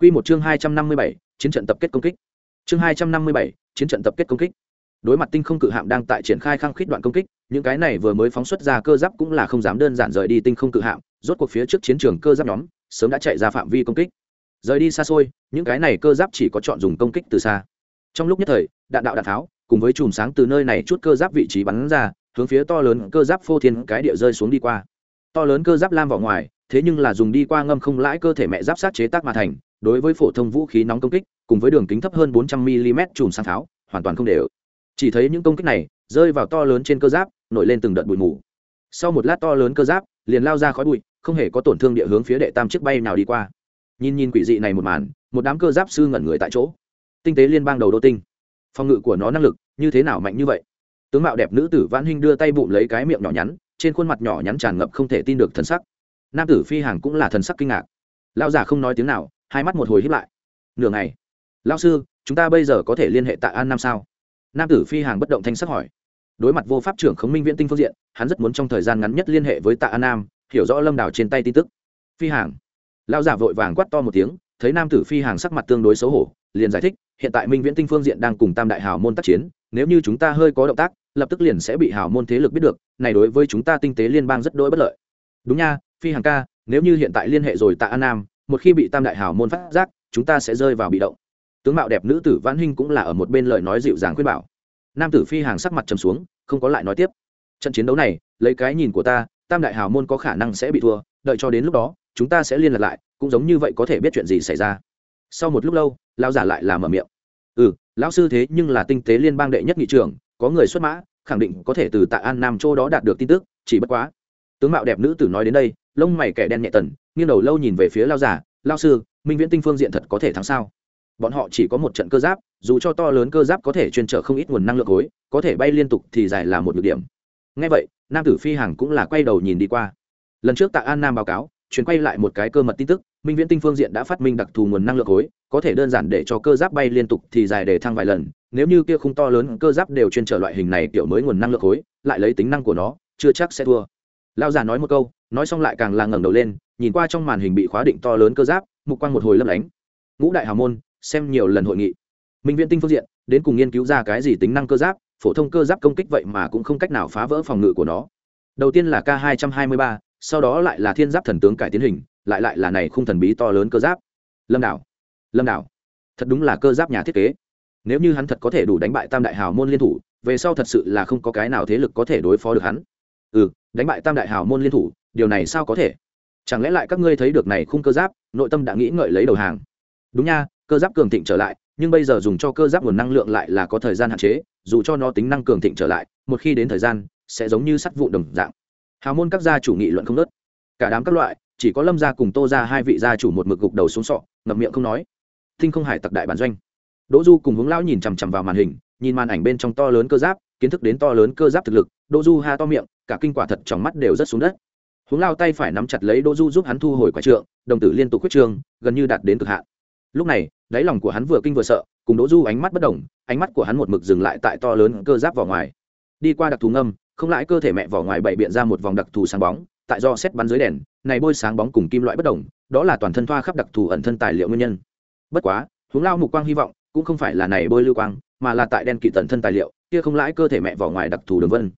Quy một chương hai trăm năm mươi bảy, chiến trận tập kết công kích. Chương hai trăm năm mươi bảy, chiến trận tập kết công kích. Đối mặt tinh không cự hạm đang tại triển khai khăng khít đoạn công kích, những cái này vừa mới phóng xuất ra cơ giáp cũng là không dám đơn giản rời đi tinh không cự hạm, rốt cuộc phía trước chiến trường cơ giáp nhóm, sớm đã chạy ra phạm vi công kích. Rời đi xa xôi, những cái này cơ giáp chỉ có chọn dùng công kích từ xa. Trong lúc nhất thời, đạn đạo đạn tháo, cùng với chùm sáng từ nơi này chút cơ giáp vị trí bắn ra hướng phía to lớn cơ giáp phô thiên cái địa rơi xuống đi qua. To lớn cơ giáp lam vào ngoài, thế nhưng là dùng đi qua ngâm không lãi cơ thể mẹ giáp sát chế tác mà thành, đối với phổ thông vũ khí nóng công kích, cùng với đường kính thấp hơn 400 mm chùm sáng tháo, hoàn toàn không đều chỉ thấy những công kích này rơi vào to lớn trên cơ giáp, nổi lên từng đợt bụi mù. Sau một lát to lớn cơ giáp, liền lao ra khói bụi, không hề có tổn thương địa hướng phía đệ tam chiếc bay nào đi qua. Nhìn nhìn quỷ dị này một màn, một đám cơ giáp sư ngẩn người tại chỗ. Tinh tế liên bang đầu đô tinh. Phòng ngự của nó năng lực như thế nào mạnh như vậy? Tướng mạo đẹp nữ tử vãn hinh đưa tay bụng lấy cái miệng nhỏ nhắn, trên khuôn mặt nhỏ nhắn tràn ngập không thể tin được thần sắc. Nam tử phi hàng cũng là thần sắc kinh ngạc. Lão giả không nói tiếng nào, hai mắt một hồi hiếp lại. Nửa ngày, lão sư, chúng ta bây giờ có thể liên hệ tạ an nam sao? Nam tử phi hàng bất động thanh sắc hỏi. Đối mặt vô pháp trưởng khống minh viễn tinh phương diện, hắn rất muốn trong thời gian ngắn nhất liên hệ với tạ an nam, hiểu rõ lâm đảo trên tay tin tức. Phi hàng. Lão giả vội vàng quát to một tiếng, thấy nam tử phi hàng sắc mặt tương đối xấu hổ, liền giải thích, hiện tại minh viễn tinh phương diện đang cùng tam đại hào môn tác chiến, nếu như chúng ta hơi có động tác lập tức liền sẽ bị hào môn thế lực biết được, này đối với chúng ta tinh tế liên bang rất đỗi bất lợi. Đúng nha, phi hàng ca, nếu như hiện tại liên hệ rồi tạ an nam, một khi bị tam đại hào môn phát giác, chúng ta sẽ rơi vào bị động. Tướng mạo đẹp nữ tử vãn hinh cũng là ở một bên lời nói dịu dàng khuyên bảo. Nam tử phi hàng sắc mặt trầm xuống, không có lại nói tiếp. Trận chiến đấu này, lấy cái nhìn của ta, tam đại hào môn có khả năng sẽ bị thua, đợi cho đến lúc đó, chúng ta sẽ liên lạc lại, cũng giống như vậy có thể biết chuyện gì xảy ra. Sau một lúc lâu, lão giả lại làm mở miệng. Ừ lão sư thế nhưng là tinh tế liên bang đệ nhất nghị trường có người xuất mã, khẳng định có thể từ tạ an nam châu đó đạt được tin tức, chỉ bất quá. Tướng mạo đẹp nữ tử nói đến đây, lông mày kẻ đen nhẹ tần, nghiêng đầu lâu nhìn về phía lao giả lao sư, minh viễn tinh phương diện thật có thể thắng sao? Bọn họ chỉ có một trận cơ giáp, dù cho to lớn cơ giáp có thể chuyên trở không ít nguồn năng lượng khối, có thể bay liên tục thì dài là một nhược điểm. Ngay vậy, nam tử phi hằng cũng là quay đầu nhìn đi qua. Lần trước tạ an nam báo cáo chuyến quay lại một cái cơ mật tin tức minh viễn tinh phương diện đã phát minh đặc thù nguồn năng lượng khối có thể đơn giản để cho cơ giáp bay liên tục thì dài để thăng vài lần nếu như kia khung to lớn cơ giáp đều chuyên trở loại hình này kiểu mới nguồn năng lượng khối lại lấy tính năng của nó chưa chắc sẽ thua. Lao già nói một câu nói xong lại càng là ngẩng đầu lên nhìn qua trong màn hình bị khóa định to lớn cơ giáp mục quang một hồi lấp lánh. Ngũ đại hào môn xem nhiều lần hội nghị. Minh viễn tinh phương diện đến cùng nghiên cứu ra cái gì tính năng cơ giáp phổ thông cơ giáp công kích vậy mà cũng không cách nào phá vỡ phòng ngự của nó. Đầu tiên là k 223, sau đó lại là thiên giáp thần tướng cải tiến hình lại lại là này khung thần bí to lớn cơ giáp. Lâm đảo lâm đảo, thật đúng là cơ giáp nhà thiết kế. Nếu như hắn thật có thể đủ đánh bại tam đại hào môn liên thủ, về sau thật sự là không có cái nào thế lực có thể đối phó được hắn. Ừ đánh bại tam đại hào môn liên thủ, điều này sao có thể? Chẳng lẽ lại các ngươi thấy được này khung cơ giáp, nội tâm đã nghĩ ngợi lấy đầu hàng. Đúng nha, cơ giáp cường thịnh trở lại, nhưng bây giờ dùng cho cơ giáp nguồn năng lượng lại là có thời gian hạn chế, dù cho nó tính năng cường thịnh trở lại, một khi đến thời gian, sẽ giống như sắt vụ đồng dạng. Hào môn các gia chủ nghị luận không nớt cả đám các loại chỉ có lâm gia cùng tô ra hai vị gia chủ một mực gục đầu xuống sọ, ngậm miệng không nói. Thinh không hải tặc đại bản doanh. Đỗ du cùng hướng lão nhìn chằm chằm vào màn hình, nhìn màn ảnh bên trong to lớn cơ giáp, kiến thức đến to lớn cơ giáp thực lực, đỗ du ha to miệng, cả kinh quả thật trong mắt đều rất xuống đất. Hướng lao tay phải nắm chặt lấy đỗ du giúp hắn thu hồi quả trượng, đồng tử liên tục quyết trương, gần như đạt đến cực hạn. Lúc này, đáy lòng của hắn vừa kinh vừa sợ, cùng đỗ du ánh mắt bất đồng, ánh mắt của hắn một mực dừng lại tại to lớn cơ giáp vỏ ngoài. Đi qua đặc thù ngâm, không lãi cơ thể mẹ vỏ ngoài bậy biện ra một vòng đặc thù sáng bóng tại do xét bắn dưới đèn, này bôi sáng bóng cùng kim loại bất đồng, đó là toàn thân thoa khắp đặc thù ẩn thân tài liệu nguyên nhân. Bất quá, hướng lao mục quang hy vọng, cũng không phải là này bôi lưu quang, mà là tại đen kỵ tận thân tài liệu, kia không lãi cơ thể mẹ vỏ ngoài đặc thù đường vân.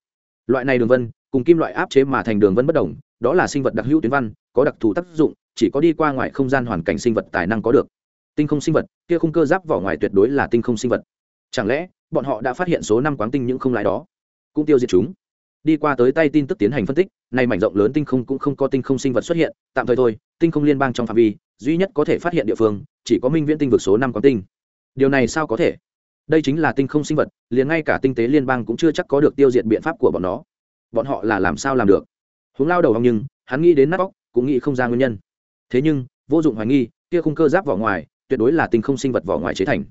Loại này đường vân, cùng kim loại áp chế mà thành đường vân bất đồng, đó là sinh vật đặc hữu tuyến văn, có đặc thù tác dụng, chỉ có đi qua ngoài không gian hoàn cảnh sinh vật tài năng có được. Tinh không sinh vật, kia khung cơ giáp vỏ ngoài tuyệt đối là tinh không sinh vật. Chẳng lẽ, bọn họ đã phát hiện số năm quáng tinh những không lãi đó? Cũng tiêu diệt chúng. Đi qua tới tay tin tức tiến hành phân tích nay mảnh rộng lớn tinh không cũng không có tinh không sinh vật xuất hiện, tạm thời thôi, tinh không liên bang trong phạm vi, duy nhất có thể phát hiện địa phương, chỉ có minh viễn tinh vực số năm quán tinh. Điều này sao có thể? Đây chính là tinh không sinh vật, liền ngay cả tinh tế liên bang cũng chưa chắc có được tiêu diệt biện pháp của bọn nó. Bọn họ là làm sao làm được? Hướng lao đầu hòng nhưng, hắn nghĩ đến nắp bóc cũng nghĩ không ra nguyên nhân. Thế nhưng, vô dụng hoài nghi, kia khung cơ giáp vỏ ngoài, tuyệt đối là tinh không sinh vật vỏ ngoài chế thành.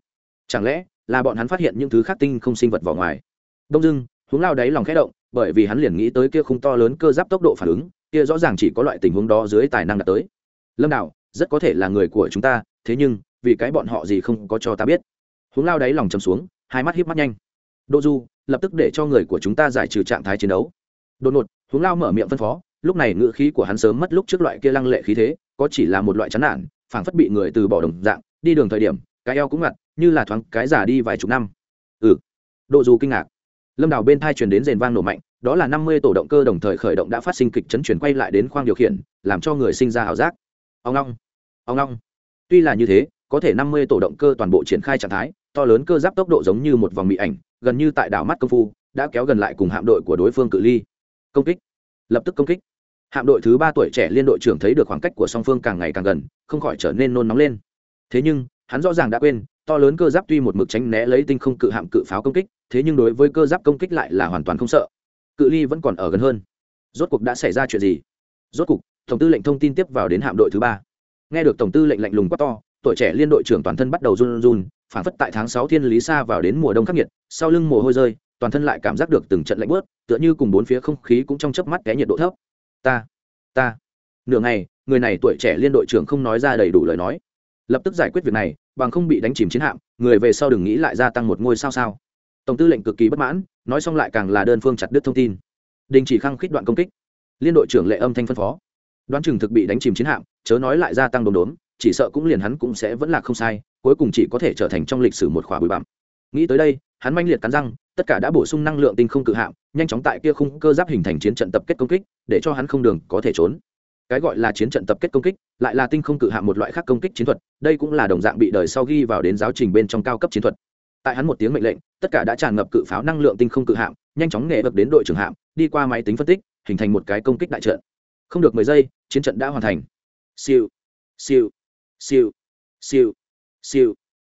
Chẳng lẽ là bọn hắn phát hiện những thứ khác tinh không sinh vật vỏ ngoài? Đông dưng hướng lao đáy lòng khẽ động bởi vì hắn liền nghĩ tới kia khung to lớn cơ giáp tốc độ phản ứng, kia rõ ràng chỉ có loại tình huống đó dưới tài năng đạt tới. Lâm đạo rất có thể là người của chúng ta, thế nhưng, vì cái bọn họ gì không có cho ta biết. Hướng lao đáy lòng chầm xuống, hai mắt híp mắt nhanh. Đỗ du, lập tức để cho người của chúng ta giải trừ trạng thái chiến đấu. Đột ngột hướng lao mở miệng phân phó, lúc này ngựa khí của hắn sớm mất lúc trước loại kia lăng lệ khí thế, có chỉ là một loại chán nản, phảng phất bị người từ bỏ đồng dạng, đi đường thời điểm, cái eo cũng ngặt, như là thoáng cái giả đi vài chục năm. Ừ. Độ dù kinh ngạc. Lâm đào bên thai truyền đến rền vang nổ mạnh đó là năm mươi tổ động cơ đồng thời khởi động đã phát sinh kịch chấn chuyển quay lại đến khoang điều khiển, làm cho người sinh ra ảo giác. Ông long ông long. Tuy là như thế, có thể năm mươi tổ động cơ toàn bộ triển khai trạng thái, to lớn cơ giáp tốc độ giống như một vòng mỹ ảnh, gần như tại đảo mắt công phu, đã kéo gần lại cùng hạm đội của đối phương cự ly. Công kích. Lập tức công kích. Hạm đội thứ ba tuổi trẻ liên đội trưởng thấy được khoảng cách của song phương càng ngày càng gần, không khỏi trở nên nôn nóng lên. Thế nhưng, hắn rõ ràng đã quên, to lớn cơ giáp tuy một mực tránh né lấy tinh không cự hạm cự pháo công kích, thế nhưng đối với cơ giáp công kích lại là hoàn toàn không sợ cự ly vẫn còn ở gần hơn. Rốt cuộc đã xảy ra chuyện gì? Rốt cuộc, tổng tư lệnh thông tin tiếp vào đến hạm đội thứ ba. Nghe được tổng tư lệnh lạnh lùng quá to, tuổi trẻ liên đội trưởng toàn thân bắt đầu run run phản phất tại tháng sáu thiên lý xa vào đến mùa đông khắc nghiệt, sau lưng mồ hôi rơi, toàn thân lại cảm giác được từng trận lạnh bớt tựa như cùng bốn phía không khí cũng trong chớp mắt cái nhiệt độ thấp. Ta ta. Nửa ngày, người này tuổi trẻ liên đội trưởng không nói ra đầy đủ lời nói. Lập tức giải quyết việc này, bằng không bị đánh chìm chiến hạm, người về sau đừng nghĩ lại gia tăng một ngôi sao sao tổng tư lệnh cực kỳ bất mãn, nói xong lại càng là đơn phương chặt đứt thông tin. Đình chỉ khăng khít đoạn công kích. Liên đội trưởng lệ âm thanh phân phó. Đoán chừng thực bị đánh chìm chiến hạm, chớ nói lại gia tăng đồn đốn chỉ sợ cũng liền hắn cũng sẽ vẫn là không sai, cuối cùng chỉ có thể trở thành trong lịch sử một khỏa bụi bặm. Nghĩ tới đây, hắn manh liệt cắn răng, tất cả đã bổ sung năng lượng tinh không cự hạm, nhanh chóng tại kia khung cơ giáp hình thành chiến trận tập kết công kích, để cho hắn không đường có thể trốn. Cái gọi là chiến trận tập kết công kích, lại là tinh không cự hạm một loại khác công kích chiến thuật, đây cũng là đồng dạng bị đời sau ghi vào đến giáo trình bên trong cao cấp chiến thuật tại hắn một tiếng mệnh lệnh, tất cả đã tràn ngập cự pháo năng lượng tinh không cự hạm, nhanh chóng nghệ vật đến đội trưởng hạm, đi qua máy tính phân tích, hình thành một cái công kích đại trận. Không được mười giây, chiến trận đã hoàn thành. Siêu siêu siêu siêu siêu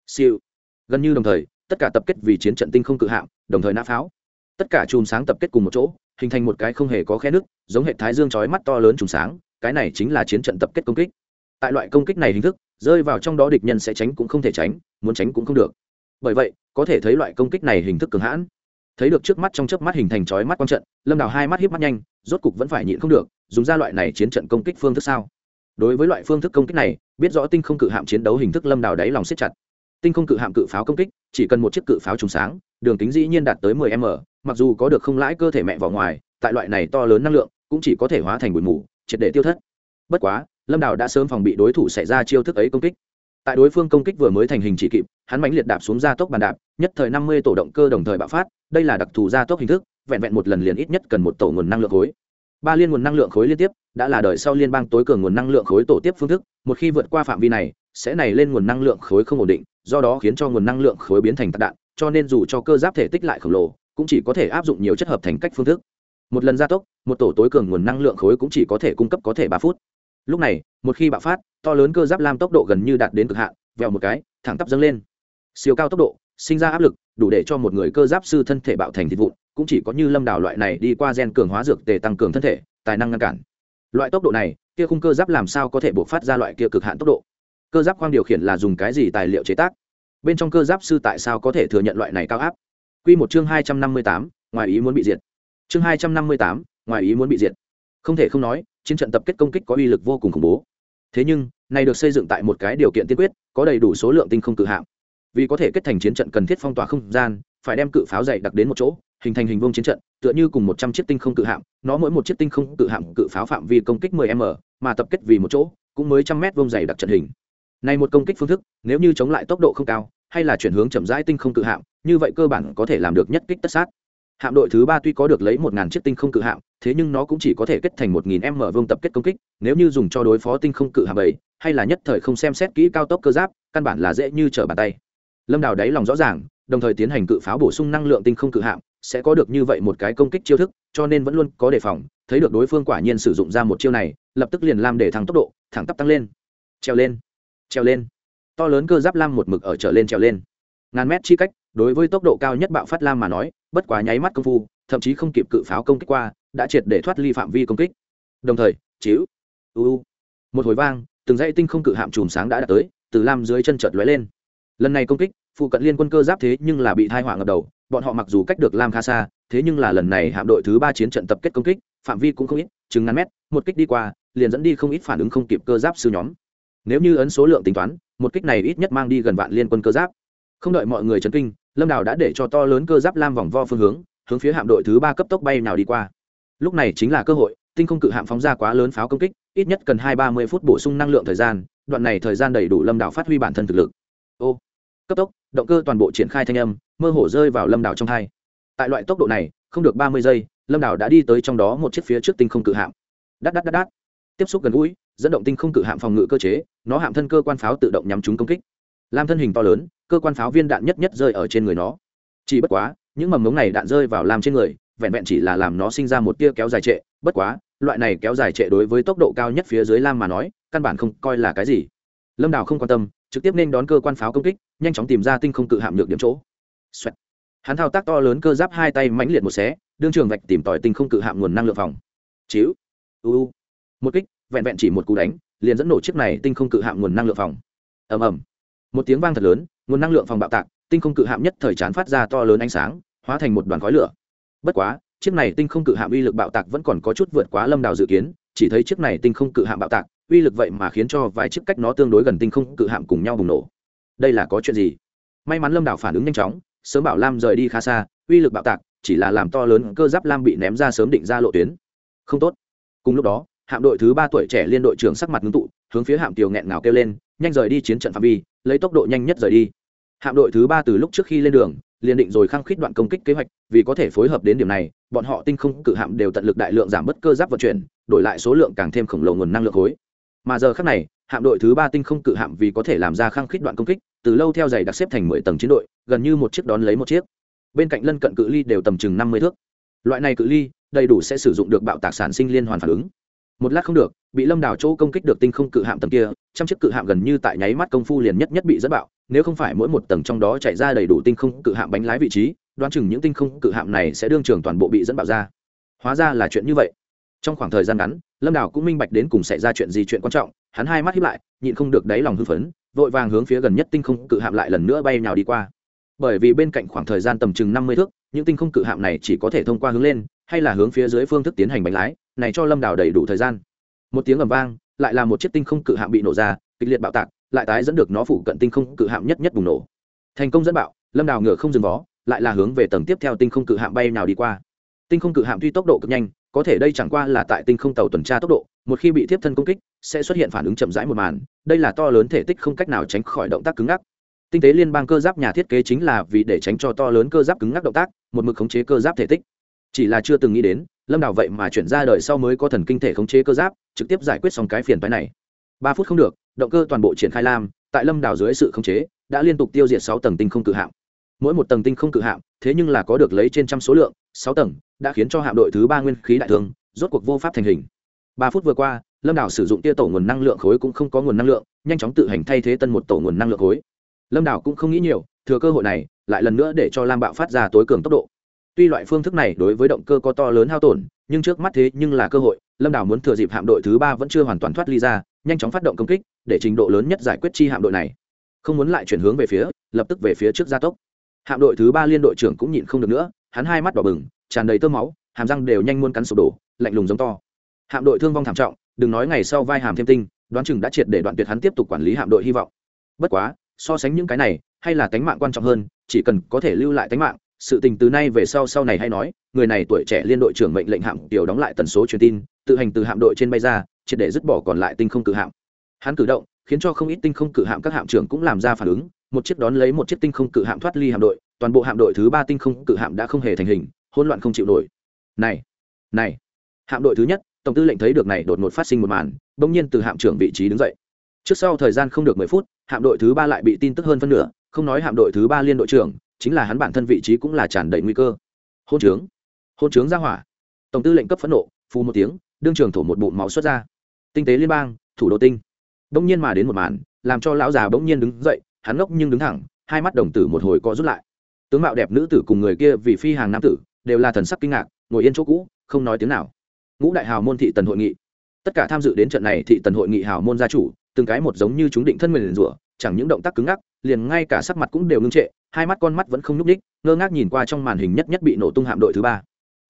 siêu. Gần như đồng thời, tất cả tập kết vì chiến trận tinh không cự hạm, đồng thời nã pháo. Tất cả chùm sáng tập kết cùng một chỗ, hình thành một cái không hề có khe nước, giống hệ thái dương chói mắt to lớn chùm sáng, cái này chính là chiến trận tập kết công kích. Tại loại công kích này hình thức, rơi vào trong đó địch nhân sẽ tránh cũng không thể tránh, muốn tránh cũng không được. Bởi vậy có thể thấy loại công kích này hình thức cường hãn. Thấy được trước mắt trong chớp mắt hình thành chói mắt quang trận, lâm đào hai mắt hiếp mắt nhanh, rốt cục vẫn phải nhịn không được, dùng ra loại này chiến trận công kích phương thức sao? Đối với loại phương thức công kích này, biết rõ tinh không cự hạm chiến đấu hình thức lâm đào đáy lòng siết chặt. Tinh không cự hạm cự pháo công kích, chỉ cần một chiếc cự pháo trùng sáng, đường kính dĩ nhiên đạt tới 10 m, mặc dù có được không lãi cơ thể mẹ vào ngoài, tại loại này to lớn năng lượng, cũng chỉ có thể hóa thành bụi mù, triệt để tiêu thất. Bất quá, lâm đào đã sớm phòng bị đối thủ xảy ra chiêu thức ấy công kích tại đối phương công kích vừa mới thành hình chỉ kịp, hắn mãnh liệt đạp xuống gia tốc bàn đạp, nhất thời năm mươi tổ động cơ đồng thời bạo phát, đây là đặc thù gia tốc hình thức, vẹn vẹn một lần liền ít nhất cần một tổ nguồn năng lượng khối. Ba liên nguồn năng lượng khối liên tiếp, đã là đời sau liên bang tối cường nguồn năng lượng khối tổ tiếp phương thức, một khi vượt qua phạm vi này, sẽ này lên nguồn năng lượng khối không ổn định, do đó khiến cho nguồn năng lượng khối biến thành tạc đạn, cho nên dù cho cơ giáp thể tích lại khổng lồ, cũng chỉ có thể áp dụng nhiều chất hợp thành cách phương thức. Một lần gia tốc, một tổ tối cường nguồn năng lượng khối cũng chỉ có thể cung cấp có thể ba phút lúc này, một khi bạo phát, to lớn cơ giáp lam tốc độ gần như đạt đến cực hạn, vèo một cái, thẳng tắp dâng lên. Siêu cao tốc độ, sinh ra áp lực, đủ để cho một người cơ giáp sư thân thể bạo thành thịt vụn, cũng chỉ có như lâm đào loại này đi qua gen cường hóa dược tề tăng cường thân thể, tài năng ngăn cản. Loại tốc độ này, kia khung cơ giáp làm sao có thể buộc phát ra loại kia cực hạn tốc độ? Cơ giáp khoang điều khiển là dùng cái gì tài liệu chế tác? Bên trong cơ giáp sư tại sao có thể thừa nhận loại này cao áp? Q một chương hai trăm năm mươi tám, ngoài ý muốn bị diệt. Chương hai trăm năm mươi tám, ngoài ý muốn bị diệt không thể không nói chiến trận tập kết công kích có uy lực vô cùng khủng bố. Thế nhưng này được xây dựng tại một cái điều kiện tiên quyết có đầy đủ số lượng tinh không cự hạng, vì có thể kết thành chiến trận cần thiết phong tỏa không gian phải đem cự pháo dày đặc đến một chỗ hình thành hình vuông chiến trận tựa như cùng một trăm chiếc tinh không cự hạm nó mỗi một chiếc tinh không cự hạm cự pháo phạm vi công kích 10 m mà tập kết vì một chỗ cũng mới trăm mét vuông dày đặc trận hình. Này một công kích phương thức nếu như chống lại tốc độ không cao hay là chuyển hướng chậm rãi tinh không cự hạm như vậy cơ bản có thể làm được nhất kích tất sát hạm đội thứ ba tuy có được lấy một ngàn chiếc tinh không cự hạm, thế nhưng nó cũng chỉ có thể kết thành một nghìn m vương tập kết công kích, nếu như dùng cho đối phó tinh không cự hạm ấy, hay là nhất thời không xem xét kỹ cao tốc cơ giáp, căn bản là dễ như trở bàn tay. Lâm đào đáy lòng rõ ràng, đồng thời tiến hành cự pháo bổ sung năng lượng tinh không cự hạm, sẽ có được như vậy một cái công kích chiêu thức, cho nên vẫn luôn có đề phòng, thấy được đối phương quả nhiên sử dụng ra một chiêu này, lập tức liền làm để thắng tốc độ, thẳng tắp tăng lên. Treo lên treo lên. To lớn cơ giáp lam một mực ở trở lên treo lên. Ngàn mét chi cách đối với tốc độ cao nhất bạo phát lam mà nói, bất quá nháy mắt công phu, thậm chí không kịp cự pháo công kích qua, đã triệt để thoát ly phạm vi công kích. Đồng thời chiếu uu một hồi vang, từng dãy tinh không cự hạm chùm sáng đã đạt tới, từ lam dưới chân chợt lóe lên. Lần này công kích, phụ cận liên quân cơ giáp thế nhưng là bị thai họa ngập đầu, bọn họ mặc dù cách được lam khá xa, thế nhưng là lần này hạm đội thứ ba chiến trận tập kết công kích, phạm vi cũng không ít, chừng ngàn mét, một kích đi qua, liền dẫn đi không ít phản ứng không kịp cơ giáp sư nhóm. Nếu như ấn số lượng tính toán, một kích này ít nhất mang đi gần vạn liên quân cơ giáp. Không đợi mọi người chấn kinh lâm đào đã để cho to lớn cơ giáp lam vòng vo phương hướng hướng phía hạm đội thứ ba cấp tốc bay nào đi qua. Lúc này chính là cơ hội, tinh không cự hạm phóng ra quá lớn pháo công kích, ít nhất cần hai ba mươi phút bổ sung năng lượng thời gian, đoạn này thời gian đầy đủ lâm đảo phát huy bản thân thực lực. Ô, cấp tốc, động cơ toàn bộ triển khai thanh âm, mơ hồ rơi vào lâm đảo trong hai. Tại loại tốc độ này, không được ba mươi giây, lâm đảo đã đi tới trong đó một chiếc phía trước tinh không cự hạm. Đắt đắt đắt đắt. Tiếp xúc gần gũi, dẫn động tinh không cự hạm phòng ngự cơ chế, nó hạm thân cơ quan pháo tự động nhắm trúng công kích. Lam thân hình to lớn cơ quan pháo viên đạn nhất nhất rơi ở trên người nó. Chỉ bất quá, những mầm mống này đạn rơi vào lam trên người, vẹn vẹn chỉ là làm nó sinh ra một tia kéo dài trệ. Bất quá, loại này kéo dài trệ đối với tốc độ cao nhất phía dưới lam mà nói, căn bản không coi là cái gì. Lâm đào không quan tâm, trực tiếp nên đón cơ quan pháo công kích, nhanh chóng tìm ra tinh không cự hạm nhược điểm chỗ、Xoẹt. hắn thao tác to lớn cơ giáp hai tay mãnh liệt một xé, đương trường vạch tìm tòi tinh không cự hạm nguồn năng lượng phòng. Chiếu uu một kích, vẹn vẹn chỉ một cú đánh, liền dẫn nổ chiếc này tinh không cự hạm nguồn năng lượng phòng. Ầm ầm một tiếng vang thật lớn, nguồn năng lượng phòng bạo tạc, tinh không cự hạm nhất thời chán phát ra to lớn ánh sáng, hóa thành một đoàn khói lửa. Bất quá, chiếc này tinh không cự hạm uy lực bạo tạc vẫn còn có chút vượt quá lâm đào dự kiến, chỉ thấy chiếc này tinh không cự hạm bạo tạc, uy lực vậy mà khiến cho vài chiếc cách nó tương đối gần tinh không cự hạm cùng nhau bùng nổ. Đây là có chuyện gì? May mắn lâm đào phản ứng nhanh chóng, sớm bảo lam rời đi khá xa, uy lực bạo tạc chỉ là làm to lớn cơ giáp lam bị ném ra sớm định ra lộ tuyến. Không tốt. Cùng lúc đó, hạm đội thứ ba tuổi trẻ liên đội trưởng sắc mặt ngưng tụ hướng phía hạm tiều nghẹn ngào kêu lên, nhanh rời đi chiến trận phạm vi, lấy tốc độ nhanh nhất rời đi. Hạm đội thứ ba từ lúc trước khi lên đường, liền định rồi khăng khít đoạn công kích kế hoạch, vì có thể phối hợp đến điểm này, bọn họ tinh không cự hạm đều tận lực đại lượng giảm bớt cơ giáp vận chuyển, đổi lại số lượng càng thêm khổng lồ nguồn năng lượng khối. Mà giờ khác này, hạm đội thứ ba tinh không cự hạm vì có thể làm ra khăng khít đoạn công kích, từ lâu theo giày đặc xếp thành mười tầng chiến đội, gần như một chiếc đón lấy một chiếc. Bên cạnh lân cận cự ly đều tầm chừng năm mươi thước. Loại này cự ly, đầy đủ sẽ sử dụng được bạo tạc sản sinh liên hoàn phản ứng. Một lát không được bị lâm đảo chỗ công kích được tinh không cự hạm tầng kia, trăm chiếc cự hạm gần như tại nháy mắt công phu liền nhất nhất bị dẫn bạo, nếu không phải mỗi một tầng trong đó chạy ra đầy đủ tinh không cự hạm bánh lái vị trí, đoán chừng những tinh không cự hạm này sẽ đương trường toàn bộ bị dẫn bạo ra. Hóa ra là chuyện như vậy. Trong khoảng thời gian ngắn, lâm đảo cũng minh bạch đến cùng xảy ra chuyện gì chuyện quan trọng, hắn hai mắt hiếp lại, nhịn không được đáy lòng hưng phấn, vội vàng hướng phía gần nhất tinh không cự hạm lại lần nữa bay nhào đi qua. Bởi vì bên cạnh khoảng thời gian tầm chừng năm mươi thước, những tinh không cự hạm này chỉ có thể thông qua hướng lên, hay là hướng phía dưới phương thức tiến hành bánh lái, này cho lâm đảo đầy đủ thời gian một tiếng ầm vang, lại là một chiếc tinh không cự hạm bị nổ ra, kịch liệt bạo tạc, lại tái dẫn được nó phụ cận tinh không cự hạm nhất nhất bùng nổ. Thành công dẫn bạo, lâm đào ngựa không dừng vó, lại là hướng về tầng tiếp theo tinh không cự hạm bay nào đi qua. Tinh không cự hạm tuy tốc độ cực nhanh, có thể đây chẳng qua là tại tinh không tàu tuần tra tốc độ, một khi bị tiếp thân công kích, sẽ xuất hiện phản ứng chậm rãi một màn, đây là to lớn thể tích không cách nào tránh khỏi động tác cứng ngắc. Tinh tế liên bang cơ giáp nhà thiết kế chính là vì để tránh cho to lớn cơ giáp cứng ngắc động tác, một mực khống chế cơ giáp thể tích chỉ là chưa từng nghĩ đến, lâm đào vậy mà chuyển ra đời sau mới có thần kinh thể khống chế cơ giáp, trực tiếp giải quyết xong cái phiền phái này. Ba phút không được, động cơ toàn bộ triển khai lam, tại lâm đào dưới sự khống chế, đã liên tục tiêu diệt sáu tầng tinh không cự hạm. Mỗi một tầng tinh không cự hạm, thế nhưng là có được lấy trên trăm số lượng, sáu tầng, đã khiến cho hạm đội thứ ba nguyên khí đại thương, rốt cuộc vô pháp thành hình. Ba phút vừa qua, lâm đào sử dụng tia tổ nguồn năng lượng khối cũng không có nguồn năng lượng, nhanh chóng tự hành thay thế tân một tổ nguồn năng lượng khối. Lâm đào cũng không nghĩ nhiều, thừa cơ hội này, lại lần nữa để cho lam bạo phát ra tối cường tốc độ tuy loại phương thức này đối với động cơ có to lớn hao tổn, nhưng trước mắt thế nhưng là cơ hội, lâm đảo muốn thừa dịp hạm đội thứ ba vẫn chưa hoàn toàn thoát ly ra, nhanh chóng phát động công kích, để trình độ lớn nhất giải quyết chi hạm đội này. Không muốn lại chuyển hướng về phía, lập tức về phía trước gia tốc. Hạm đội thứ ba liên đội trưởng cũng nhịn không được nữa, hắn hai mắt đỏ bừng, tràn đầy tơ máu, hàm răng đều nhanh muôn cắn sụp đổ, lạnh lùng giống to. Hạm đội thương vong thảm trọng, đừng nói ngày sau vai hàm thêm tinh, đoán chừng đã triệt để đoạn tuyệt hắn tiếp tục quản lý hạm đội hy vọng. Bất quá, so sánh những cái này, hay là tánh mạng quan trọng hơn, chỉ cần có thể lưu lại tánh mạng sự tình từ nay về sau sau này hay nói, người này tuổi trẻ liên đội trưởng mệnh lệnh hạm tiểu đóng lại tần số truyền tin, tự hành từ hạm đội trên bay ra, triệt để dứt bỏ còn lại tinh không cự hạm. Hắn cử động khiến cho không ít tinh không cự hạm các hạm trưởng cũng làm ra phản ứng, một chiếc đón lấy một chiếc tinh không cự hạm thoát ly hạm đội, toàn bộ hạm đội thứ ba tinh không cự hạm đã không hề thành hình, hỗn loạn không chịu nổi. Này này, hạm đội thứ nhất, tổng tư lệnh thấy được này đột ngột phát sinh một màn, bỗng nhiên từ hạm trưởng vị trí đứng dậy. Trước sau thời gian không được mười phút, hạm đội thứ ba lại bị tin tức hơn phân nửa, không nói hạm đội thứ ba liên đội trưởng chính là hắn bản thân vị trí cũng là tràn đầy nguy cơ. Hôn trướng. Hôn trướng ra hỏa. Tổng tư lệnh cấp phẫn nộ, phù một tiếng, đương trường thổ một bụng máu xuất ra. Tinh tế liên bang, thủ đô tinh. Bỗng nhiên mà đến một màn, làm cho lão già bỗng nhiên đứng dậy, hắn ngốc nhưng đứng thẳng, hai mắt đồng tử một hồi co rút lại. Tướng mạo đẹp nữ tử cùng người kia vì phi hàng nam tử, đều là thần sắc kinh ngạc, ngồi yên chỗ cũ, không nói tiếng nào. Ngũ đại hào môn thị tần hội nghị. Tất cả tham dự đến trận này thị tần hội nghị hào môn gia chủ, từng cái một giống như chúng định thân mình rủa chẳng những động tác cứng ngắc, liền ngay cả sắc mặt cũng đều ngưng trệ, hai mắt con mắt vẫn không nhúc ních ngơ ngác nhìn qua trong màn hình nhất nhất bị nổ tung hạm đội thứ ba.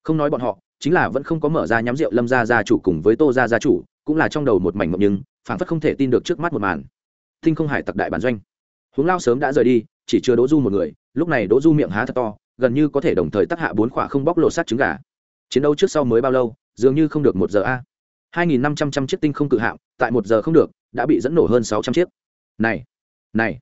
Không nói bọn họ, chính là vẫn không có mở ra nhắm rượu lâm gia gia chủ cùng với tô gia gia chủ, cũng là trong đầu một mảnh mộng nhưng phản phất không thể tin được trước mắt một màn. Thinh không hải tặc đại bản doanh. Huống lao sớm đã rời đi, chỉ chưa đỗ du một người, lúc này đỗ du miệng há thật to, gần như có thể đồng thời tác hạ bốn khỏa không bóc lột sát trứng gà. Chiến đấu trước sau mới bao lâu, dường như không được một giờ a. Hai nghìn năm trăm trăm chiếc tinh không cự hạm, tại một giờ không được, đã bị dẫn nổ hơn sáu trăm chiếc. Này này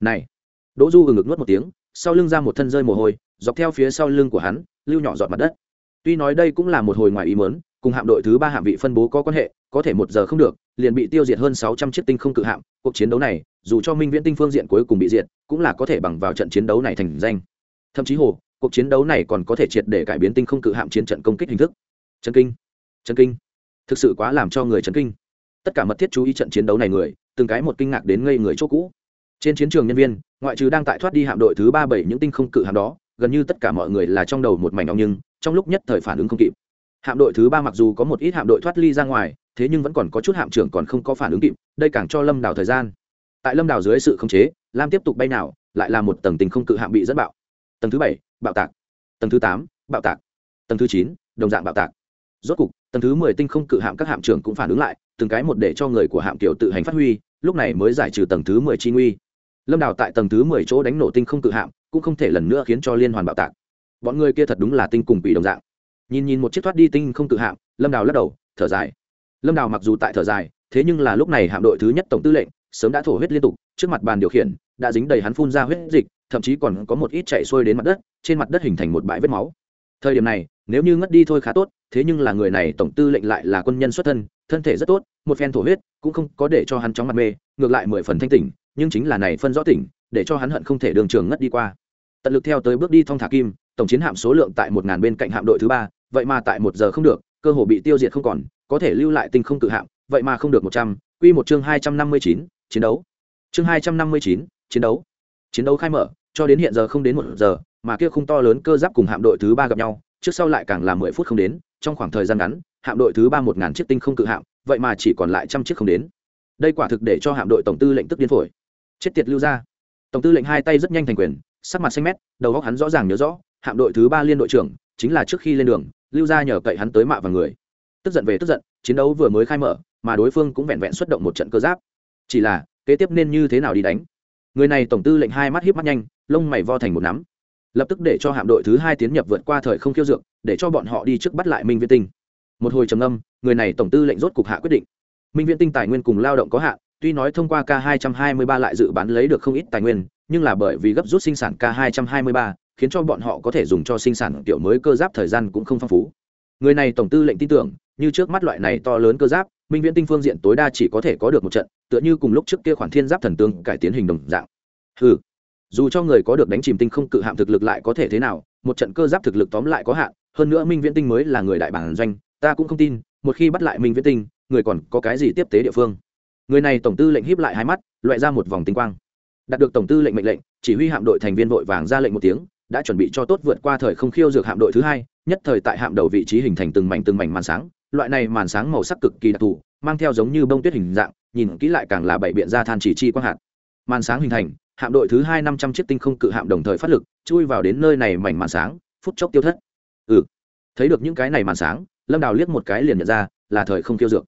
này. Đỗ du ừ ngực nuốt một tiếng, sau lưng ra một thân rơi mồ hôi, dọc theo phía sau lưng của hắn, lưu nhỏ giọt mặt đất. Tuy nói đây cũng là một hồi ngoài ý mớn cùng hạm đội thứ ba hạm vị phân bố có quan hệ, có thể một giờ không được, liền bị tiêu diệt hơn sáu trăm chiếc tinh không cự hạm, cuộc chiến đấu này, dù cho minh viễn tinh phương diện cuối cùng bị diệt, cũng là có thể bằng vào trận chiến đấu này thành danh. Thậm chí hồ, cuộc chiến đấu này còn có thể triệt để cải biến tinh không cự hạm chiến trận công kích hình thức. Trần kinh trần kinh. Thực sự quá làm cho người trần kinh. Tất cả mật thiết chú ý trận chiến đấu này người, từng cái một kinh ngạc đến ngây người chỗ cũ trên chiến trường nhân viên, ngoại trừ đang tại thoát đi hạm đội thứ ba bảy những tinh không cự hạm đó, gần như tất cả mọi người là trong đầu một mảnh đau nhưng, trong lúc nhất thời phản ứng không kịp. Hạm đội thứ ba mặc dù có một ít hạm đội thoát ly ra ngoài, thế nhưng vẫn còn có chút hạm trưởng còn không có phản ứng kịp, đây càng cho lâm đảo thời gian. Tại lâm đảo dưới sự khống chế, lam tiếp tục bay nào, lại là một tầng tình không cự hạm bị dẫn bạo. Tầng thứ bảy, bạo tạc. Tầng thứ tám, bạo tạc. Tầng thứ chín, đồng dạng bạo tạc. Rốt cục, tầng thứ mười tinh không cự hạm các hạm trưởng cũng phản ứng lại, từng cái một để cho người của hạm kiểu tự hành phát huy, lúc này mới giải trừ tầng thứ mười chi nguy lâm đào tại tầng thứ mười chỗ đánh nổ tinh không cự hạm, cũng không thể lần nữa khiến cho liên hoàn bạo tạc. Bọn người kia thật đúng là tinh cùng quỷ đồng dạng. Nhìn nhìn một chiếc thoát đi tinh không cự hạm, lâm đào lắc đầu, thở dài. Lâm đào mặc dù tại thở dài, thế nhưng là lúc này hạm đội thứ nhất tổng tư lệnh, sớm đã thổ huyết liên tục, trước mặt bàn điều khiển, đã dính đầy hắn phun ra huyết dịch, thậm chí còn có một ít chạy xuôi đến mặt đất, trên mặt đất hình thành một bãi vết máu. Thời điểm này, nếu như ngất đi thôi khá tốt, thế nhưng là người này tổng tư lệnh lại là quân nhân xuất thân thân thể rất tốt, một phen thổ huyết, cũng không có để cho hắn chóng mặt mê, ngược lại mười phần thanh tỉnh nhưng chính là này phân rõ tỉnh, để cho hắn hận không thể đường trường ngất đi qua. Tận lực theo tới bước đi thong thả kim, tổng chiến hạm số lượng tại một ngàn bên cạnh hạm đội thứ ba, vậy mà tại một giờ không được, cơ hồ bị tiêu diệt không còn, có thể lưu lại tinh không tự hạm, vậy mà không được một trăm q một chương hai trăm năm mươi chín, chiến đấu. Chương hai trăm năm mươi chín, chiến đấu. Chiến đấu khai mở, cho đến hiện giờ không đến một giờ, mà kia không to lớn cơ giáp cùng hạm đội thứ ba gặp nhau, trước sau lại càng là mười phút không đến, trong khoảng thời gian ngắn, hạm đội thứ ba một ngàn chiếc tinh không cự hạm, vậy mà chỉ còn lại trăm chiếc không đến. Đây quả thực để cho hạm đội tổng tư lệnh tức điên phổi chết tiệt lưu ra tổng tư lệnh hai tay rất nhanh thành quyền, sắc mặt xanh mét, đầu góc hắn rõ ràng nhớ rõ, hạm đội thứ ba liên đội trưởng chính là trước khi lên đường, lưu ra nhờ cậy hắn tới mạ và người. Tức giận về tức giận, chiến đấu vừa mới khai mở, mà đối phương cũng vẹn vẹn xuất động một trận cơ giáp. Chỉ là, kế tiếp nên như thế nào đi đánh? Người này tổng tư lệnh hai mắt hiếp mắt nhanh, lông mày vo thành một nắm. Lập tức để cho hạm đội thứ hai tiến nhập vượt qua thời không khiêu dược, để cho bọn họ đi trước bắt lại minh viễn tinh. Một hồi trầm âm người này tổng tư lệnh rốt cục hạ quyết định. Minh viễn tinh tài nguyên cùng lao động có hạn tuy nói thông qua k 223 lại dự bán lấy được không ít tài nguyên nhưng là bởi vì gấp rút sinh sản k 223 khiến cho bọn họ có thể dùng cho sinh sản tiểu mới cơ giáp thời gian cũng không phong phú. Người này tổng tư lệnh tin tưởng như trước mắt loại này to lớn cơ giáp minh viễn tinh phương diện tối đa chỉ có thể có được một trận tựa như cùng lúc trước kia khoản thiên giáp thần tương cải tiến hình đồng dạng. Hừ, dù cho người có được đánh chìm tinh không cự hạm thực lực lại có thể thế nào một trận cơ giáp thực lực tóm lại có hạn hơn nữa minh viễn tinh mới là người đại bản doanh ta cũng không tin một khi bắt lại minh viễn tinh người còn có cái gì tiếp tế địa phương người này tổng tư lệnh híp lại hai mắt loại ra một vòng tinh quang. Đạt được tổng tư lệnh mệnh lệnh, chỉ huy hạm đội thành viên vội vàng ra lệnh một tiếng, đã chuẩn bị cho tốt vượt qua thời không khiêu dược hạm đội thứ hai, nhất thời tại hạm đầu vị trí hình thành từng mảnh từng mảnh màn sáng, loại này màn sáng màu sắc cực kỳ đặc thù, mang theo giống như bông tuyết hình dạng, nhìn kỹ lại càng là bảy biện ra than chỉ chi quang hạt. Màn sáng hình thành, hạm đội thứ hai năm trăm chiếc tinh không cự hạm đồng thời phát lực, chui vào đến nơi này mảnh màn sáng, phút chốc tiêu thất. Ừ thấy được những cái này màn sáng, lâm đào liếc một cái liền nhận ra là thời không khiêu dược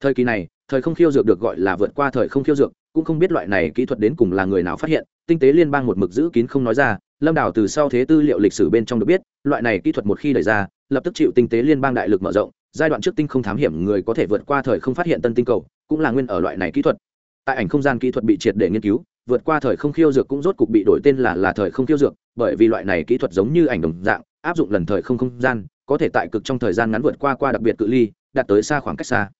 thời kỳ này, thời không khiêu dược được gọi là vượt qua thời không khiêu dược, cũng không biết loại này kỹ thuật đến cùng là người nào phát hiện, tinh tế liên bang một mực giữ kín không nói ra, lâm đảo từ sau thế tư liệu lịch sử bên trong được biết, loại này kỹ thuật một khi đẩy ra, lập tức chịu tinh tế liên bang đại lực mở rộng, giai đoạn trước tinh không thám hiểm người có thể vượt qua thời không phát hiện tân tinh cầu, cũng là nguyên ở loại này kỹ thuật. Tại ảnh không gian kỹ thuật bị triệt để nghiên cứu, vượt qua thời không khiêu dược cũng rốt cục bị đổi tên là là thời không khiêu dược, bởi vì loại này kỹ thuật giống như ảnh đồng dạng, áp dụng lần thời không không gian, có thể tại cực trong thời gian ngắn vượt qua qua đặc biệt cự ly, đạt tới xa khoảng cách xa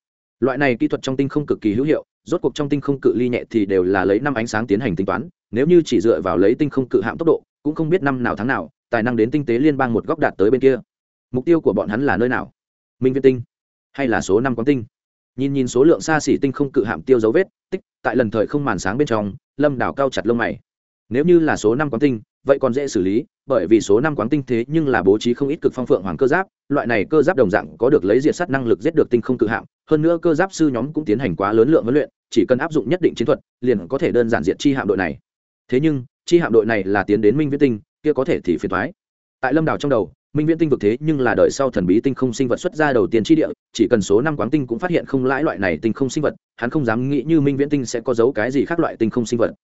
loại này kỹ thuật trong tinh không cực kỳ hữu hiệu, rốt cuộc trong tinh không cự ly nhẹ thì đều là lấy năm ánh sáng tiến hành tính toán, nếu như chỉ dựa vào lấy tinh không cự hạm tốc độ, cũng không biết năm nào tháng nào, tài năng đến tinh tế liên bang một góc đạt tới bên kia. Mục tiêu của bọn hắn là nơi nào? Minh viên tinh, hay là số năm quán tinh? Nhìn nhìn số lượng xa xỉ tinh không cự hạm tiêu dấu vết, tích, tại lần thời không màn sáng bên trong, lâm đảo cao chặt lông mày. Nếu như là số năm quán tinh vậy còn dễ xử lý, bởi vì số năm quán tinh thế nhưng là bố trí không ít cực phong phượng hoàng cơ giáp, loại này cơ giáp đồng dạng có được lấy diệt sát năng lực giết được tinh không cự hạng hơn nữa cơ giáp sư nhóm cũng tiến hành quá lớn lượng huấn luyện, chỉ cần áp dụng nhất định chiến thuật, liền có thể đơn giản diệt chi hạm đội này. Thế nhưng, chi hạm đội này là tiến đến minh viễn tinh, kia có thể thì phiền thoái tại lâm đảo trong đầu, minh viễn tinh vực thế nhưng là đợi sau thần bí tinh không sinh vật xuất ra đầu tiên chi địa, chỉ cần số năm quán tinh cũng phát hiện không lãi loại này tinh không sinh vật, hắn không dám nghĩ như minh viễn tinh sẽ có dấu cái gì khác loại tinh không sinh vật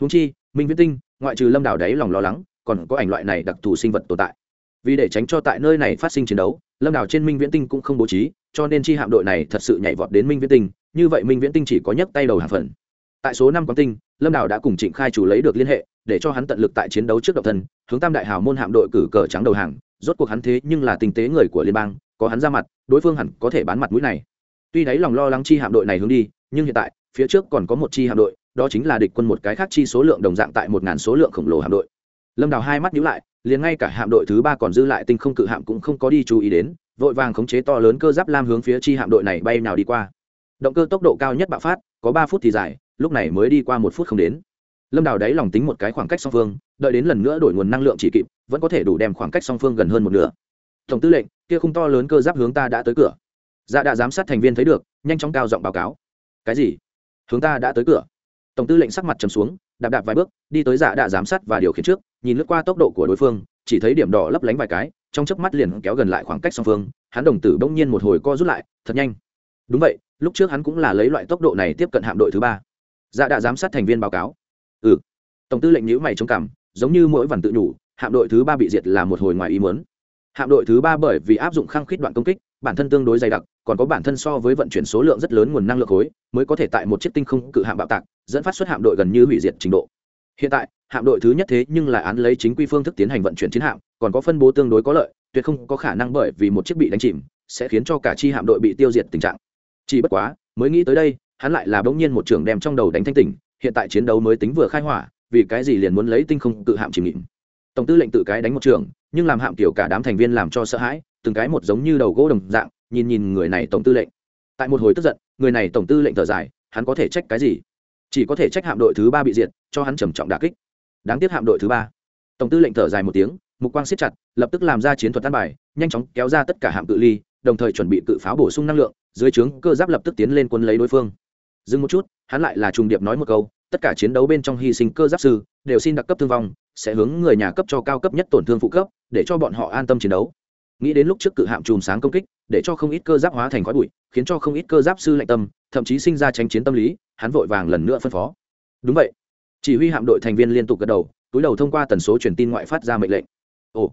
húng chi, minh viễn tinh, ngoại trừ lâm đảo đáy lòng lo lắng, còn có ảnh loại này đặc thù sinh vật tồn tại. Vì để tránh cho tại nơi này phát sinh chiến đấu, lâm đảo trên minh viễn tinh cũng không bố trí, cho nên chi hạm đội này thật sự nhảy vọt đến minh viễn tinh, như vậy minh viễn tinh chỉ có nhấc tay đầu hàng phần. Tại số năm quán tinh, lâm đảo đã cùng trịnh khai chủ lấy được liên hệ, để cho hắn tận lực tại chiến đấu trước độc thân, hướng tam đại hào môn hạm đội cử cờ trắng đầu hàng, rốt cuộc hắn thế nhưng là tinh tế người của liên bang, có hắn ra mặt, đối phương hẳn có thể bán mặt mũi này. Tuy đáy lòng lo lắng chi hạm đội này hướng đi, nhưng hiện tại, phía trước còn có một chi hạm đội đó chính là địch quân một cái khác chi số lượng đồng dạng tại một ngàn số lượng khổng lồ hạm đội. Lâm đào hai mắt nhíu lại, liền ngay cả hạm đội thứ ba còn dư lại tinh không cự hạm cũng không có đi chú ý đến, vội vàng khống chế to lớn cơ giáp lam hướng phía chi hạm đội này bay nào đi qua. Động cơ tốc độ cao nhất bạo phát, có ba phút thì dài, lúc này mới đi qua một phút không đến. Lâm đào đáy lòng tính một cái khoảng cách song phương, đợi đến lần nữa đổi nguồn năng lượng chỉ kịp, vẫn có thể đủ đem khoảng cách song phương gần hơn một nửa. Tổng tư lệnh, kia khung to lớn cơ giáp hướng ta đã tới cửa. Dạ đã giám sát thành viên thấy được, nhanh chóng cao giọng báo cáo. Cái gì? Hướng ta đã tới cửa tổng tư lệnh sắc mặt trầm xuống, đạp đạp vài bước, đi tới dạ đã giám sát và điều khiển trước, nhìn lướt qua tốc độ của đối phương, chỉ thấy điểm đỏ lấp lánh vài cái, trong chớp mắt liền kéo gần lại khoảng cách song phương, hắn đồng tử bỗng nhiên một hồi co rút lại, thật nhanh. Đúng vậy, lúc trước hắn cũng là lấy loại tốc độ này tiếp cận hạm đội thứ ba. Dạ đã giám sát thành viên báo cáo. Ừ. Tổng tư lệnh nhữ mày trông cảm giống như mỗi vằn tự nhủ, hạm đội thứ ba bị diệt là một hồi ngoài ý muốn. Hạm đội thứ ba bởi vì áp dụng khăng khít đoạn công kích, bản thân tương đối dày đặc còn có bản thân so với vận chuyển số lượng rất lớn nguồn năng lượng khối, mới có thể tại một chiếc tinh không cự hạm bạo tạc, dẫn phát xuất hạm đội gần như hủy diệt trình độ. Hiện tại, hạm đội thứ nhất thế nhưng lại án lấy chính quy phương thức tiến hành vận chuyển chiến hạm, còn có phân bố tương đối có lợi, tuyệt không có khả năng bởi vì một chiếc bị đánh chìm, sẽ khiến cho cả chi hạm đội bị tiêu diệt tình trạng. Chỉ bất quá, mới nghĩ tới đây, hắn lại là bỗng nhiên một trưởng đem trong đầu đánh thanh tỉnh, hiện tại chiến đấu mới tính vừa khai hỏa, vì cái gì liền muốn lấy tinh không cự hạm chìm nghịm tổng tư lệnh tự cái đánh một trường nhưng làm hạm tiểu cả đám thành viên làm cho sợ hãi, từng cái một giống như đầu gỗ đồng dạng nhìn nhìn người này tổng tư lệnh. Tại một hồi tức giận, người này tổng tư lệnh thở dài, hắn có thể trách cái gì? Chỉ có thể trách hạm đội thứ ba bị diệt, cho hắn trầm trọng đà kích. Đáng tiếc hạm đội thứ ba. Tổng tư lệnh thở dài một tiếng, mục quang siết chặt, lập tức làm ra chiến thuật tan bài, nhanh chóng kéo ra tất cả hạm cự ly, đồng thời chuẩn bị cự pháo bổ sung năng lượng, dưới trướng cơ giáp lập tức tiến lên quân lấy đối phương. Dừng một chút, hắn lại là trùng điệp nói một câu, tất cả chiến đấu bên trong hy sinh cơ giáp sư, đều xin đặc cấp thương vong, sẽ hướng người nhà cấp cho cao cấp nhất tổn thương phụ cấp, để cho bọn họ an tâm chiến đấu nghĩ đến lúc trước cự hạm chùm sáng công kích, để cho không ít cơ giáp hóa thành khói bụi, khiến cho không ít cơ giáp sư lạnh tâm, thậm chí sinh ra tranh chiến tâm lý, hắn vội vàng lần nữa phân phó. Đúng vậy. Chỉ huy hạm đội thành viên liên tục gật đầu, túi đầu thông qua tần số truyền tin ngoại phát ra mệnh lệnh. Ồ.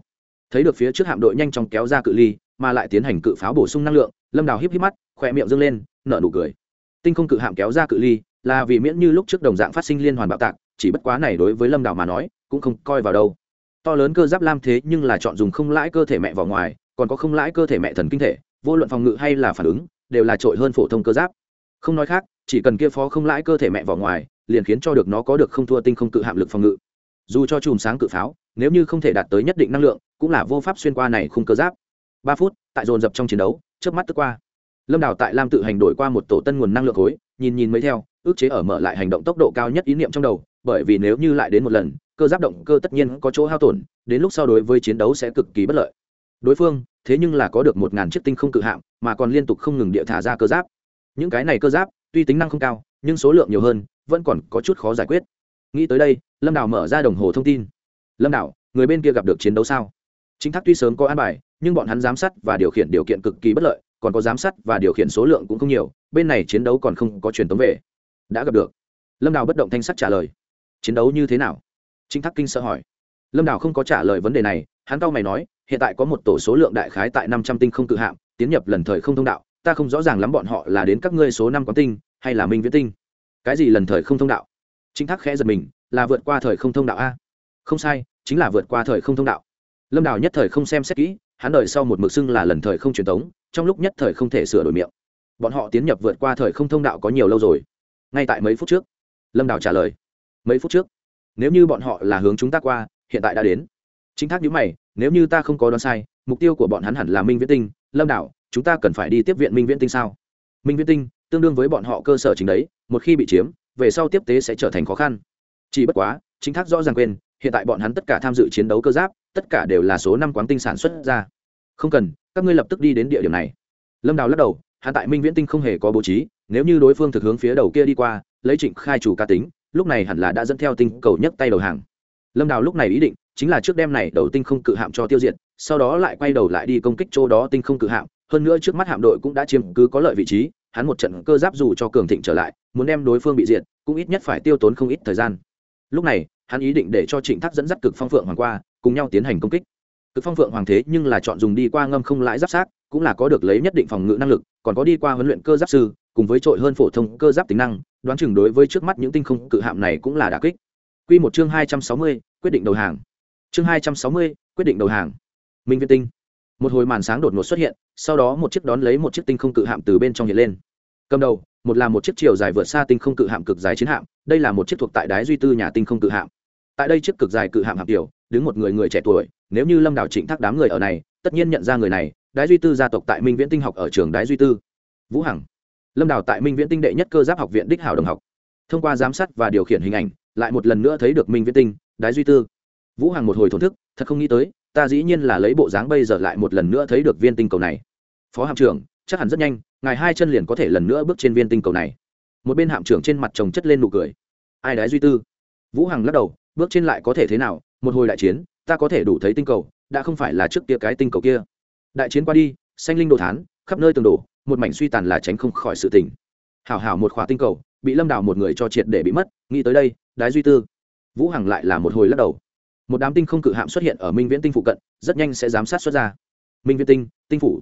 Thấy được phía trước hạm đội nhanh chóng kéo ra cự ly, mà lại tiến hành cự pháo bổ sung năng lượng, lâm đào híp híp mắt, khỏe miệng dâng lên, nở nụ cười. Tinh không cự hạm kéo ra cự ly, là vì miễn như lúc trước đồng dạng phát sinh liên hoàn bạo tạc, chỉ bất quá này đối với lâm đào mà nói, cũng không coi vào đâu to lớn cơ giáp lam thế nhưng là chọn dùng không lãi cơ thể mẹ vào ngoài, còn có không lãi cơ thể mẹ thần kinh thể, vô luận phòng ngự hay là phản ứng, đều là trội hơn phổ thông cơ giáp. Không nói khác, chỉ cần kia phó không lãi cơ thể mẹ vào ngoài, liền khiến cho được nó có được không thua tinh không cự hạm lực phòng ngự. Dù cho chùm sáng cự pháo, nếu như không thể đạt tới nhất định năng lượng, cũng là vô pháp xuyên qua này khung cơ giáp. Ba phút, tại dồn dập trong chiến đấu trước mắt tức qua. Lâm đào tại lam tự hành đổi qua một tổ tân nguồn năng lượng khối, nhìn nhìn mới theo, ước chế ở mở lại hành động tốc độ cao nhất ý niệm trong đầu, bởi vì nếu như lại đến một lần cơ giáp động cơ tất nhiên có chỗ hao tổn đến lúc sau đối với chiến đấu sẽ cực kỳ bất lợi. Đối phương thế nhưng là có được một ngàn chiếc tinh không cự hạm mà còn liên tục không ngừng địa thả ra cơ giáp. Những cái này cơ giáp tuy tính năng không cao nhưng số lượng nhiều hơn vẫn còn có chút khó giải quyết. Nghĩ tới đây lâm đảo mở ra đồng hồ thông tin. Lâm đảo, người bên kia gặp được chiến đấu sao? Chính thác tuy sớm có an bài nhưng bọn hắn giám sát và điều khiển điều kiện cực kỳ bất lợi còn có giám sát và điều khiển số lượng cũng không nhiều bên này chiến đấu còn không có truyền tống về. Đã gặp được. Lâm đào bất động thanh sắc trả lời. Chiến đấu như thế nào? Chính thác kinh sợ hỏi. Lâm đào không có trả lời vấn đề này, hắn cau mày nói, hiện tại có một tổ số lượng đại khái tại năm trăm tinh không cự hạm, tiến nhập lần thời không thông đạo, ta không rõ ràng lắm bọn họ là đến các ngươi số năm quán tinh, hay là minh viễn tinh. Cái gì lần thời không thông đạo? Chính thác khẽ giật mình, là vượt qua thời không thông đạo a? Không sai, chính là vượt qua thời không thông đạo. Lâm đào nhất thời không xem xét kỹ, hắn đợi sau một mực xưng là lần thời không truyền thống trong lúc nhất thời không thể sửa đổi miệng. Bọn họ tiến nhập vượt qua thời không thông đạo có nhiều lâu rồi. Ngay tại mấy phút trước, lâm đào trả lời. Mấy phút trước nếu như bọn họ là hướng chúng ta qua, hiện tại đã đến. Chính thác nhữ mày, nếu như ta không có đoán sai, mục tiêu của bọn hắn hẳn là minh viễn tinh, lâm đảo, chúng ta cần phải đi tiếp viện minh viễn tinh sao? Minh viễn tinh, tương đương với bọn họ cơ sở chính đấy, một khi bị chiếm, về sau tiếp tế sẽ trở thành khó khăn. Chỉ bất quá, chính thác rõ ràng quên, hiện tại bọn hắn tất cả tham dự chiến đấu cơ giáp, tất cả đều là số năm quán tinh sản xuất ra. Không cần, các ngươi lập tức đi đến địa điểm này. Lâm đào lắc đầu hạ tại minh viễn tinh không hề có bố trí, nếu như đối phương thực hướng phía đầu kia đi qua, lấy trịnh khai chủ ca tính lúc này hẳn là đã dẫn theo tinh cầu nhấc tay đầu hàng. Lâm đào lúc này ý định chính là trước đêm này đầu tinh không cự hạm cho tiêu diệt, sau đó lại quay đầu lại đi công kích chỗ đó tinh không cự hạm, hơn nữa trước mắt hạm đội cũng đã chiếm cứ có lợi vị trí, hắn một trận cơ giáp dù cho cường thịnh trở lại, muốn đem đối phương bị diệt, cũng ít nhất phải tiêu tốn không ít thời gian. Lúc này, hắn ý định để cho trịnh thác dẫn dắt cực phong phượng hoàng qua, cùng nhau tiến hành công kích. Cực phong phượng hoàng thế nhưng là chọn dùng đi qua ngâm không lãi giáp sát, cũng là có được lấy nhất định phòng ngự năng lực, còn có đi qua huấn luyện cơ giáp sư cùng với trội hơn phổ thông cơ giáp tính năng đoán chừng đối với trước mắt những tinh không cự hạm này cũng là đà kích Quy một chương hai trăm sáu mươi, quyết định đầu hàng. Chương hai trăm sáu mươi, quyết định đầu hàng. Minh Viễn Tinh. Một hồi màn sáng đột ngột xuất hiện, sau đó một chiếc đón lấy một chiếc tinh không cự hạm từ bên trong hiện lên. Cầm đầu, một là một chiếc chiều dài vượt xa tinh không cự hạm cực dài chiến hạm, đây là một chiếc thuộc tại đái duy tư nhà tinh không cự hạm. Tại đây chiếc cực dài cự hạm hạm tiểu, đứng một người người trẻ tuổi, nếu như Lâm Đào Trịnh Thác đám người ở này, tất nhiên nhận ra người này, đái duy tư gia tộc tại Minh Viễn Tinh học ở trường đái duy tư. Vũ Hằng. Lâm Đào tại Minh Viễn Tinh đệ nhất cơ giáp học viện đích hảo đồng học. Thông qua giám sát và điều khiển hình ảnh, lại một lần nữa thấy được minh viễn tinh đái duy tư. Vũ hằng một hồi thổn thức thật không nghĩ tới ta dĩ nhiên là lấy bộ dáng bây giờ lại một lần nữa thấy được viên tinh cầu này. Phó hạm trưởng chắc hẳn rất nhanh ngài hai chân liền có thể lần nữa bước trên viên tinh cầu này. Một bên hạm trưởng trên mặt chồng chất lên nụ cười. Ai đái duy tư? Vũ hằng lắc đầu bước trên lại có thể thế nào? Một hồi đại chiến ta có thể đủ thấy tinh cầu đã không phải là trước kia cái tinh cầu kia. Đại chiến qua đi xanh linh đồ thán khắp nơi tường đổ một mảnh suy tàn là tránh không khỏi sự tình. Hảo hảo một khỏa tinh cầu, bị lâm đào một người cho triệt để bị mất, nghĩ tới đây, đái duy tư. Vũ hằng lại là một hồi lắc đầu. Một đám tinh không cự hạm xuất hiện ở minh viễn tinh phụ cận, rất nhanh sẽ giám sát xuất ra. Minh viễn tinh tinh phủ.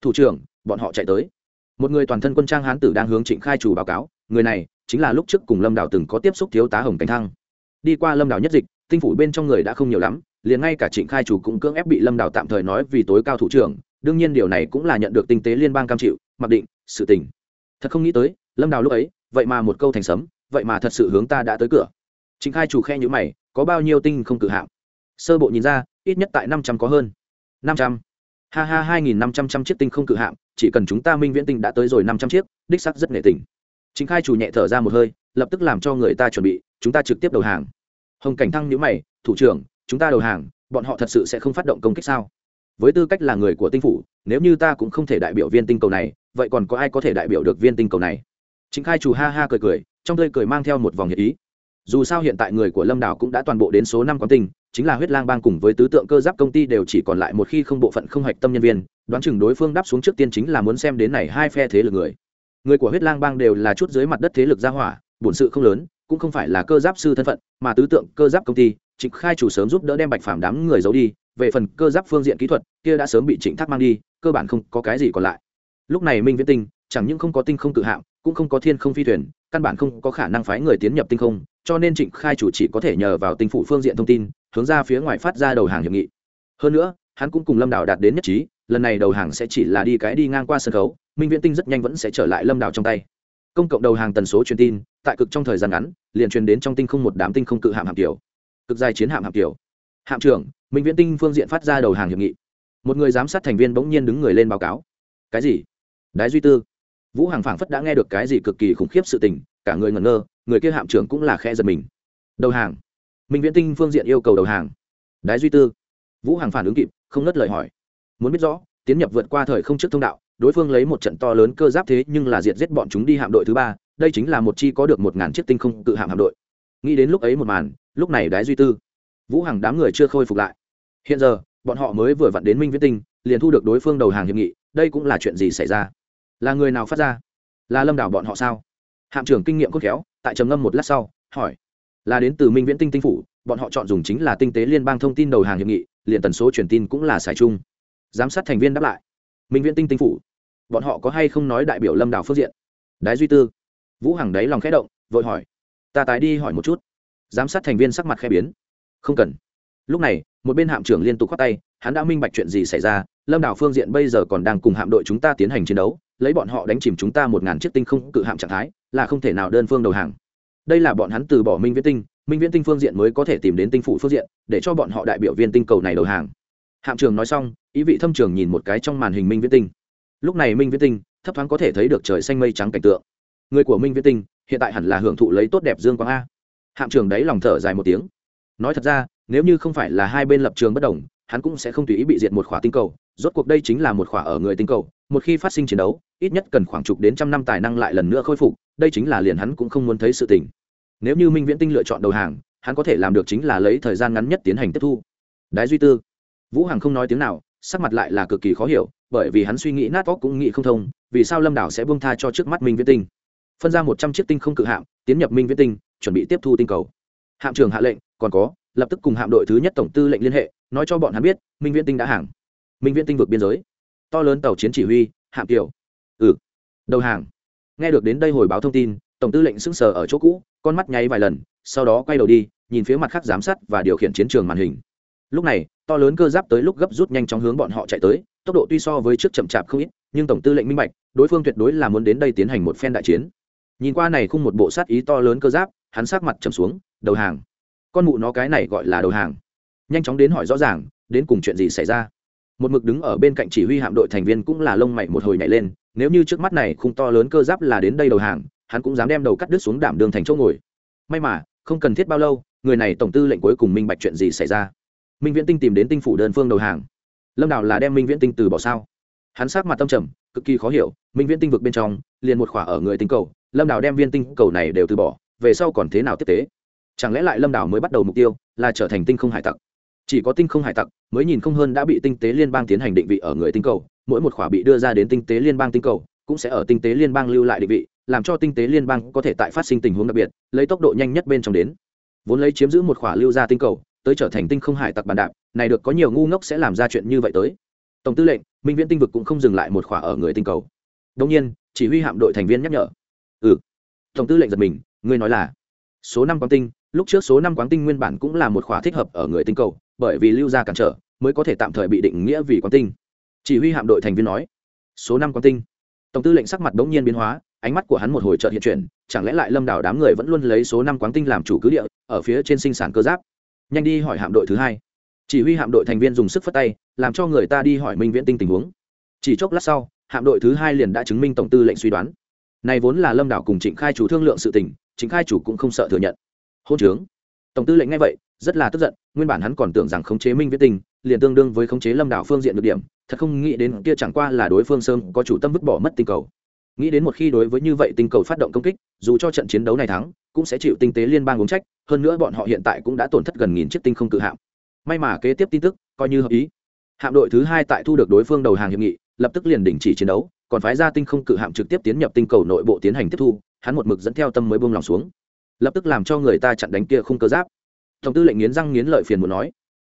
Thủ trưởng, bọn họ chạy tới. Một người toàn thân quân trang hán tử đang hướng trịnh khai chủ báo cáo, người này chính là lúc trước cùng lâm đào từng có tiếp xúc thiếu tá hồng cánh thăng. Đi qua lâm đào nhất dịch, tinh phủ bên trong người đã không nhiều lắm, liền ngay cả trịnh khai chủ cũng cưỡng ép bị lâm đào tạm thời nói vì tối cao thủ trưởng, đương nhiên điều này cũng là nhận được tinh tế liên bang cam chịu mặc định, sự tình. Thật không nghĩ tới, lâm đào lúc ấy, vậy mà một câu thành sấm, vậy mà thật sự hướng ta đã tới cửa. Chính khai chủ khe nhữ mày, có bao nhiêu tinh không cự hạm sơ bộ nhìn ra, ít nhất tại năm trăm có hơn. Năm trăm. Ha ha, hai nghìn năm trăm trăm chiếc tinh không cự hạm chỉ cần chúng ta minh viễn tinh đã tới rồi năm trăm chiếc, đích sắc rất nghệ tình. Chính khai chủ nhẹ thở ra một hơi, lập tức làm cho người ta chuẩn bị, chúng ta trực tiếp đầu hàng. Hồng cảnh thăng nhữ mày, thủ trưởng, chúng ta đầu hàng, bọn họ thật sự sẽ không phát động công kích sao? Với tư cách là người của tinh phủ, nếu như ta cũng không thể đại biểu viên tinh cầu này vậy còn có ai có thể đại biểu được viên tinh cầu này? Chính khai chủ ha ha cười cười, trong tươi cười mang theo một vòng nhiệt ý. Dù sao hiện tại người của lâm đảo cũng đã toàn bộ đến số năm quán tinh, chính là huyết lang bang cùng với tứ tượng cơ giáp công ty đều chỉ còn lại một khi không bộ phận không hạch tâm nhân viên, đoán chừng đối phương đáp xuống trước tiên chính là muốn xem đến này hai phe thế lực người. Người của huyết lang bang đều là chút dưới mặt đất thế lực gia hỏa, bổn sự không lớn, cũng không phải là cơ giáp sư thân phận, mà tứ tượng cơ giáp công ty, trịnh khai chủ sớm giúp đỡ đem bạch phàm đám người giấu đi, về phần cơ giáp phương diện kỹ thuật, kia đã sớm bị trịnh thác mang đi, cơ bản không có cái gì còn lại lúc này minh viễn tinh, chẳng những không có tinh không tự hạm, cũng không có thiên không phi thuyền, căn bản không có khả năng phái người tiến nhập tinh không, cho nên trịnh khai chủ chỉ có thể nhờ vào tinh phủ phương diện thông tin, hướng ra phía ngoài phát ra đầu hàng hiệp nghị. Hơn nữa, hắn cũng cùng lâm đảo đạt đến nhất trí, lần này đầu hàng sẽ chỉ là đi cái đi ngang qua sân khấu, minh viễn tinh rất nhanh vẫn sẽ trở lại lâm đảo trong tay. Công cộng đầu hàng tần số truyền tin, tại cực trong thời gian ngắn, liền truyền đến trong tinh không một đám tinh không cự hạm hạm kiểu. Cực dài chiến hạm hạm kiểu. Hạm trưởng, minh viễn tinh phương diện phát ra đầu hàng hiệp nghị. Một người giám sát thành viên bỗng nhiên đứng người lên báo cáo. Cái gì? Đái duy tư. Vũ hàng phảng phất đã nghe được cái gì cực kỳ khủng khiếp sự tình, cả người ngẩn ngơ, người kia hạm trưởng cũng là khe giật mình. Đầu hàng. Minh viễn tinh phương diện yêu cầu đầu hàng. Đái duy tư. Vũ hàng phản ứng kịp, không ngất lời hỏi. Muốn biết rõ, tiến nhập vượt qua thời không trước thông đạo, đối phương lấy một trận to lớn cơ giáp thế nhưng là diệt giết bọn chúng đi hạm đội thứ ba, đây chính là một chi có được một ngàn chiếc tinh không tự hạm hạm đội. Nghĩ đến lúc ấy một màn, lúc này đái duy tư. Vũ hằng đám người chưa khôi phục lại. Hiện giờ, bọn họ mới vừa vặn đến minh viễn tinh, liền thu được đối phương đầu hàng hiệp nghị, đây cũng là chuyện gì xảy ra? Là người nào phát ra? Là lâm đảo bọn họ sao? Hạm trưởng kinh nghiệm cốt khéo, tại trầm ngâm một lát sau, hỏi. Là đến từ minh viễn tinh tinh phủ, bọn họ chọn dùng chính là tinh tế liên bang thông tin đầu hàng hiệp nghị, liền tần số truyền tin cũng là xài chung. Giám sát thành viên đáp lại. Minh viễn tinh tinh phủ. Bọn họ có hay không nói đại biểu lâm đảo phước diện? Đái duy tư. Vũ hằng đáy lòng khẽ động, vội hỏi. Ta tái đi hỏi một chút. Giám sát thành viên sắc mặt khẽ biến. Không cần. Lúc này một bên hạm trưởng liên tục khoát tay, hắn đã minh bạch chuyện gì xảy ra, lâm đảo phương diện bây giờ còn đang cùng hạm đội chúng ta tiến hành chiến đấu, lấy bọn họ đánh chìm chúng ta một ngàn chiếc tinh không cự hạm trạng thái, là không thể nào đơn phương đầu hàng. Đây là bọn hắn từ bỏ minh viễn tinh, minh viễn tinh phương diện mới có thể tìm đến tinh phủ phương diện, để cho bọn họ đại biểu viên tinh cầu này đầu hàng. Hạm trường nói xong, ý vị thâm trường nhìn một cái trong màn hình minh viễn tinh. Lúc này minh viễn tinh, thấp thoáng có thể thấy được trời xanh mây trắng cảnh tượng. Người của minh viễn tinh, hiện tại hẳn là hưởng thụ lấy tốt đẹp dương quang a. Hạm trường đấy lòng thở dài một tiếng. Nói thật ra nếu như không phải là hai bên lập trường bất đồng, hắn cũng sẽ không tùy ý bị diệt một khỏa tinh cầu, rốt cuộc đây chính là một khỏa ở người tinh cầu, một khi phát sinh chiến đấu, ít nhất cần khoảng chục đến trăm năm tài năng lại lần nữa khôi phục, đây chính là liền hắn cũng không muốn thấy sự tình. Nếu như minh viễn tinh lựa chọn đầu hàng, hắn có thể làm được chính là lấy thời gian ngắn nhất tiến hành tiếp thu. Đái duy tư. Vũ hằng không nói tiếng nào, sắc mặt lại là cực kỳ khó hiểu, bởi vì hắn suy nghĩ nát óc cũng nghĩ không thông, vì sao lâm đảo sẽ buông tha cho trước mắt minh viễn tinh? Phân ra một trăm chiếc tinh không cự hạm, tiến nhập minh viễn tinh, chuẩn bị tiếp thu tinh cầu. Hạm trường hạ lệnh, còn có lập tức cùng hạm đội thứ nhất tổng tư lệnh liên hệ, nói cho bọn hắn biết, minh viễn tinh đã hàng. Minh viễn tinh vượt biên giới. To lớn tàu chiến chỉ huy, hạm kiều ừ. Đầu hàng. Nghe được đến đây hồi báo thông tin, tổng tư lệnh sững sờ ở chỗ cũ, con mắt nháy vài lần, sau đó quay đầu đi, nhìn phía mặt khác giám sát và điều khiển chiến trường màn hình. Lúc này, to lớn cơ giáp tới lúc gấp rút nhanh chóng hướng bọn họ chạy tới, tốc độ tuy so với trước chậm chạp không ít, nhưng tổng tư lệnh minh bạch, đối phương tuyệt đối là muốn đến đây tiến hành một phen đại chiến. Nhìn qua này khung một bộ sát ý to lớn cơ giáp, hắn sát mặt trầm xuống, đầu hàng con mụ nó cái này gọi là đầu hàng. Nhanh chóng đến hỏi rõ ràng, đến cùng chuyện gì xảy ra. Một mực đứng ở bên cạnh chỉ huy hạm đội thành viên cũng là lông mày một hồi nhảy lên, nếu như trước mắt này khung to lớn cơ giáp là đến đây đầu hàng, hắn cũng dám đem đầu cắt đứt xuống đảm đường thành chỗ ngồi. May mà, không cần thiết bao lâu, người này tổng tư lệnh cuối cùng minh bạch chuyện gì xảy ra. Minh viễn tinh tìm đến tinh phủ đơn phương đầu hàng. Lâm đào là đem minh viễn tinh từ bỏ sao? Hắn sát mặt tâm trầm, cực kỳ khó hiểu, minh viễn tinh vực bên trong, liền một khỏa ở người tinh cầu, lâm đào đem viên tinh cầu này đều từ bỏ, về sau còn thế nào tiếp tế? Chẳng lẽ lại lâm đào mới bắt đầu mục tiêu là trở thành tinh không hải tặc? Chỉ có tinh không hải tặc mới nhìn không hơn đã bị tinh tế liên bang tiến hành định vị ở người tinh cầu, mỗi một khỏa bị đưa ra đến tinh tế liên bang tinh cầu cũng sẽ ở tinh tế liên bang lưu lại định vị, làm cho tinh tế liên bang có thể tại phát sinh tình huống đặc biệt, lấy tốc độ nhanh nhất bên trong đến. Vốn lấy chiếm giữ một khỏa lưu ra tinh cầu, tới trở thành tinh không hải tặc bàn đạp, này được có nhiều ngu ngốc sẽ làm ra chuyện như vậy tới. Tổng tư lệnh, minh viễn tinh vực cũng không dừng lại một khỏa ở người tinh cầu. Đông nhiên, chỉ huy hạm đội thành viên nhắc nhở. Ừ. Tổng tư lệnh giật mình, ngươi nói là số năm quang tinh lúc trước số năm quán tinh nguyên bản cũng là một khóa thích hợp ở người tinh cầu, bởi vì lưu ra cản trở, mới có thể tạm thời bị định nghĩa vì quán tinh. Chỉ huy hạm đội thành viên nói, số năm quán tinh. Tổng tư lệnh sắc mặt đống nhiên biến hóa, ánh mắt của hắn một hồi chợt hiện chuyển, chẳng lẽ lại lâm đảo đám người vẫn luôn lấy số năm quán tinh làm chủ cứ địa, ở phía trên sinh sản cơ giáp? Nhanh đi hỏi hạm đội thứ hai. Chỉ huy hạm đội thành viên dùng sức phất tay, làm cho người ta đi hỏi minh viễn tinh tình huống. Chỉ chốc lát sau, hạm đội thứ hai liền đã chứng minh tổng tư lệnh suy đoán. Này vốn là lâm đảo cùng trịnh khai chủ thương lượng sự tình, trịnh khai chủ cũng không sợ thừa nhận hôn trướng. Tổng tư lệnh nghe vậy, rất là tức giận, nguyên bản hắn còn tưởng rằng khống chế minh viễn tình liền tương đương với khống chế lâm đảo phương diện được điểm, thật không nghĩ đến kia chẳng qua là đối phương sơn có chủ tâm vứt bỏ mất tinh cầu. Nghĩ đến một khi đối với như vậy tinh cầu phát động công kích, dù cho trận chiến đấu này thắng, cũng sẽ chịu tinh tế liên bang uống trách, hơn nữa bọn họ hiện tại cũng đã tổn thất gần nghìn chiếc tinh không cự hạm. May mà kế tiếp tin tức, coi như hợp ý. Hạm đội thứ hai tại thu được đối phương đầu hàng hiệp nghị, lập tức liền đình chỉ chiến đấu, còn phái ra tinh không cự hạm trực tiếp tiến nhập tinh cầu nội bộ tiến hành tiếp thu, hắn một mực dẫn theo tâm mới buông lòng xuống lập tức làm cho người ta chặn đánh kia không cơ giáp. Tổng tư lệnh nghiến răng nghiến lợi phiền muốn nói,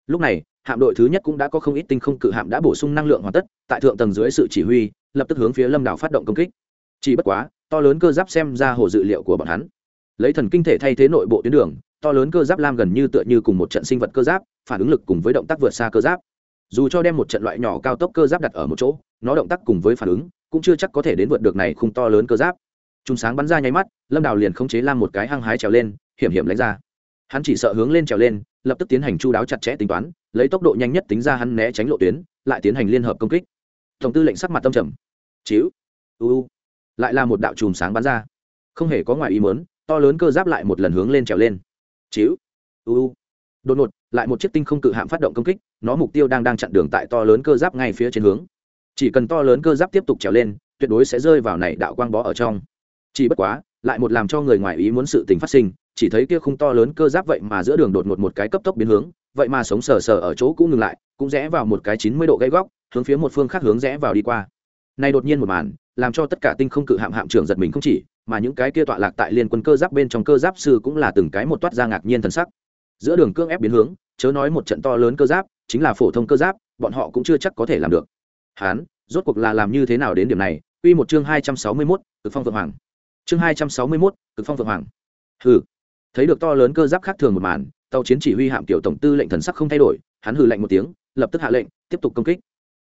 lúc này, hạm đội thứ nhất cũng đã có không ít tinh không cự hạm đã bổ sung năng lượng hoàn tất, tại thượng tầng dưới sự chỉ huy, lập tức hướng phía lâm đảo phát động công kích. Chỉ bất quá, to lớn cơ giáp xem ra hồ dự liệu của bọn hắn. Lấy thần kinh thể thay thế nội bộ tuyến đường, to lớn cơ giáp lam gần như tựa như cùng một trận sinh vật cơ giáp, phản ứng lực cùng với động tác vượt xa cơ giáp. Dù cho đem một trận loại nhỏ cao tốc cơ giáp đặt ở một chỗ, nó động tác cùng với phản ứng, cũng chưa chắc có thể đến vượt được này khung to lớn cơ giáp. Trùng sáng bắn ra nháy mắt lâm đào liền khống chế lam một cái hăng hái trèo lên hiểm hiểm lấy ra. Hắn chỉ sợ hướng lên trèo lên lập tức tiến hành chu đáo chặt chẽ tính toán lấy tốc độ nhanh nhất tính ra hắn né tránh lộ tuyến lại tiến hành liên hợp công kích. Tổng tư lệnh sắc mặt tâm trầm. Chiếu u. lại là một đạo chùm sáng bắn ra. Không hề có ngoài ý muốn, to lớn cơ giáp lại một lần hướng lên trèo lên. Chiếu u. đột ngột lại một chiếc tinh không cự hạm phát động công kích nó mục tiêu đang đang chặn đường tại to lớn cơ giáp ngay phía trên hướng. Chỉ cần to lớn cơ giáp tiếp tục trèo lên tuyệt đối sẽ rơi vào này đạo quang bó ở trong chỉ bất quá lại một làm cho người ngoài ý muốn sự tình phát sinh chỉ thấy kia khung to lớn cơ giáp vậy mà giữa đường đột ngột một cái cấp tốc biến hướng vậy mà sống sờ sờ ở chỗ cũng ngừng lại cũng rẽ vào một cái chín mươi độ gãy góc hướng phía một phương khác hướng rẽ vào đi qua. Nay đột nhiên một màn làm cho tất cả tinh không cự hạm hạm trưởng giật mình không chỉ mà những cái kia tọa lạc tại liên quân cơ giáp bên trong cơ giáp sư cũng là từng cái một toát ra ngạc nhiên thần sắc. Giữa đường cương ép biến hướng chớ nói một trận to lớn cơ giáp chính là phổ thông cơ giáp bọn họ cũng chưa chắc có thể làm được. Hán rốt cuộc là làm như thế nào đến điểm này? Quy một chương hai trăm sáu mươi 261, Cực Phong Vượng Hoàng. Chương hai trăm sáu mươi mốt Cực Phong Vượng Hoàng. Hừ. Thấy được to lớn cơ giáp khác thường một màn, tàu chiến chỉ huy hạm tiểu tổng tư lệnh thần sắc không thay đổi, hắn hừ lạnh một tiếng, lập tức hạ lệnh, tiếp tục công kích.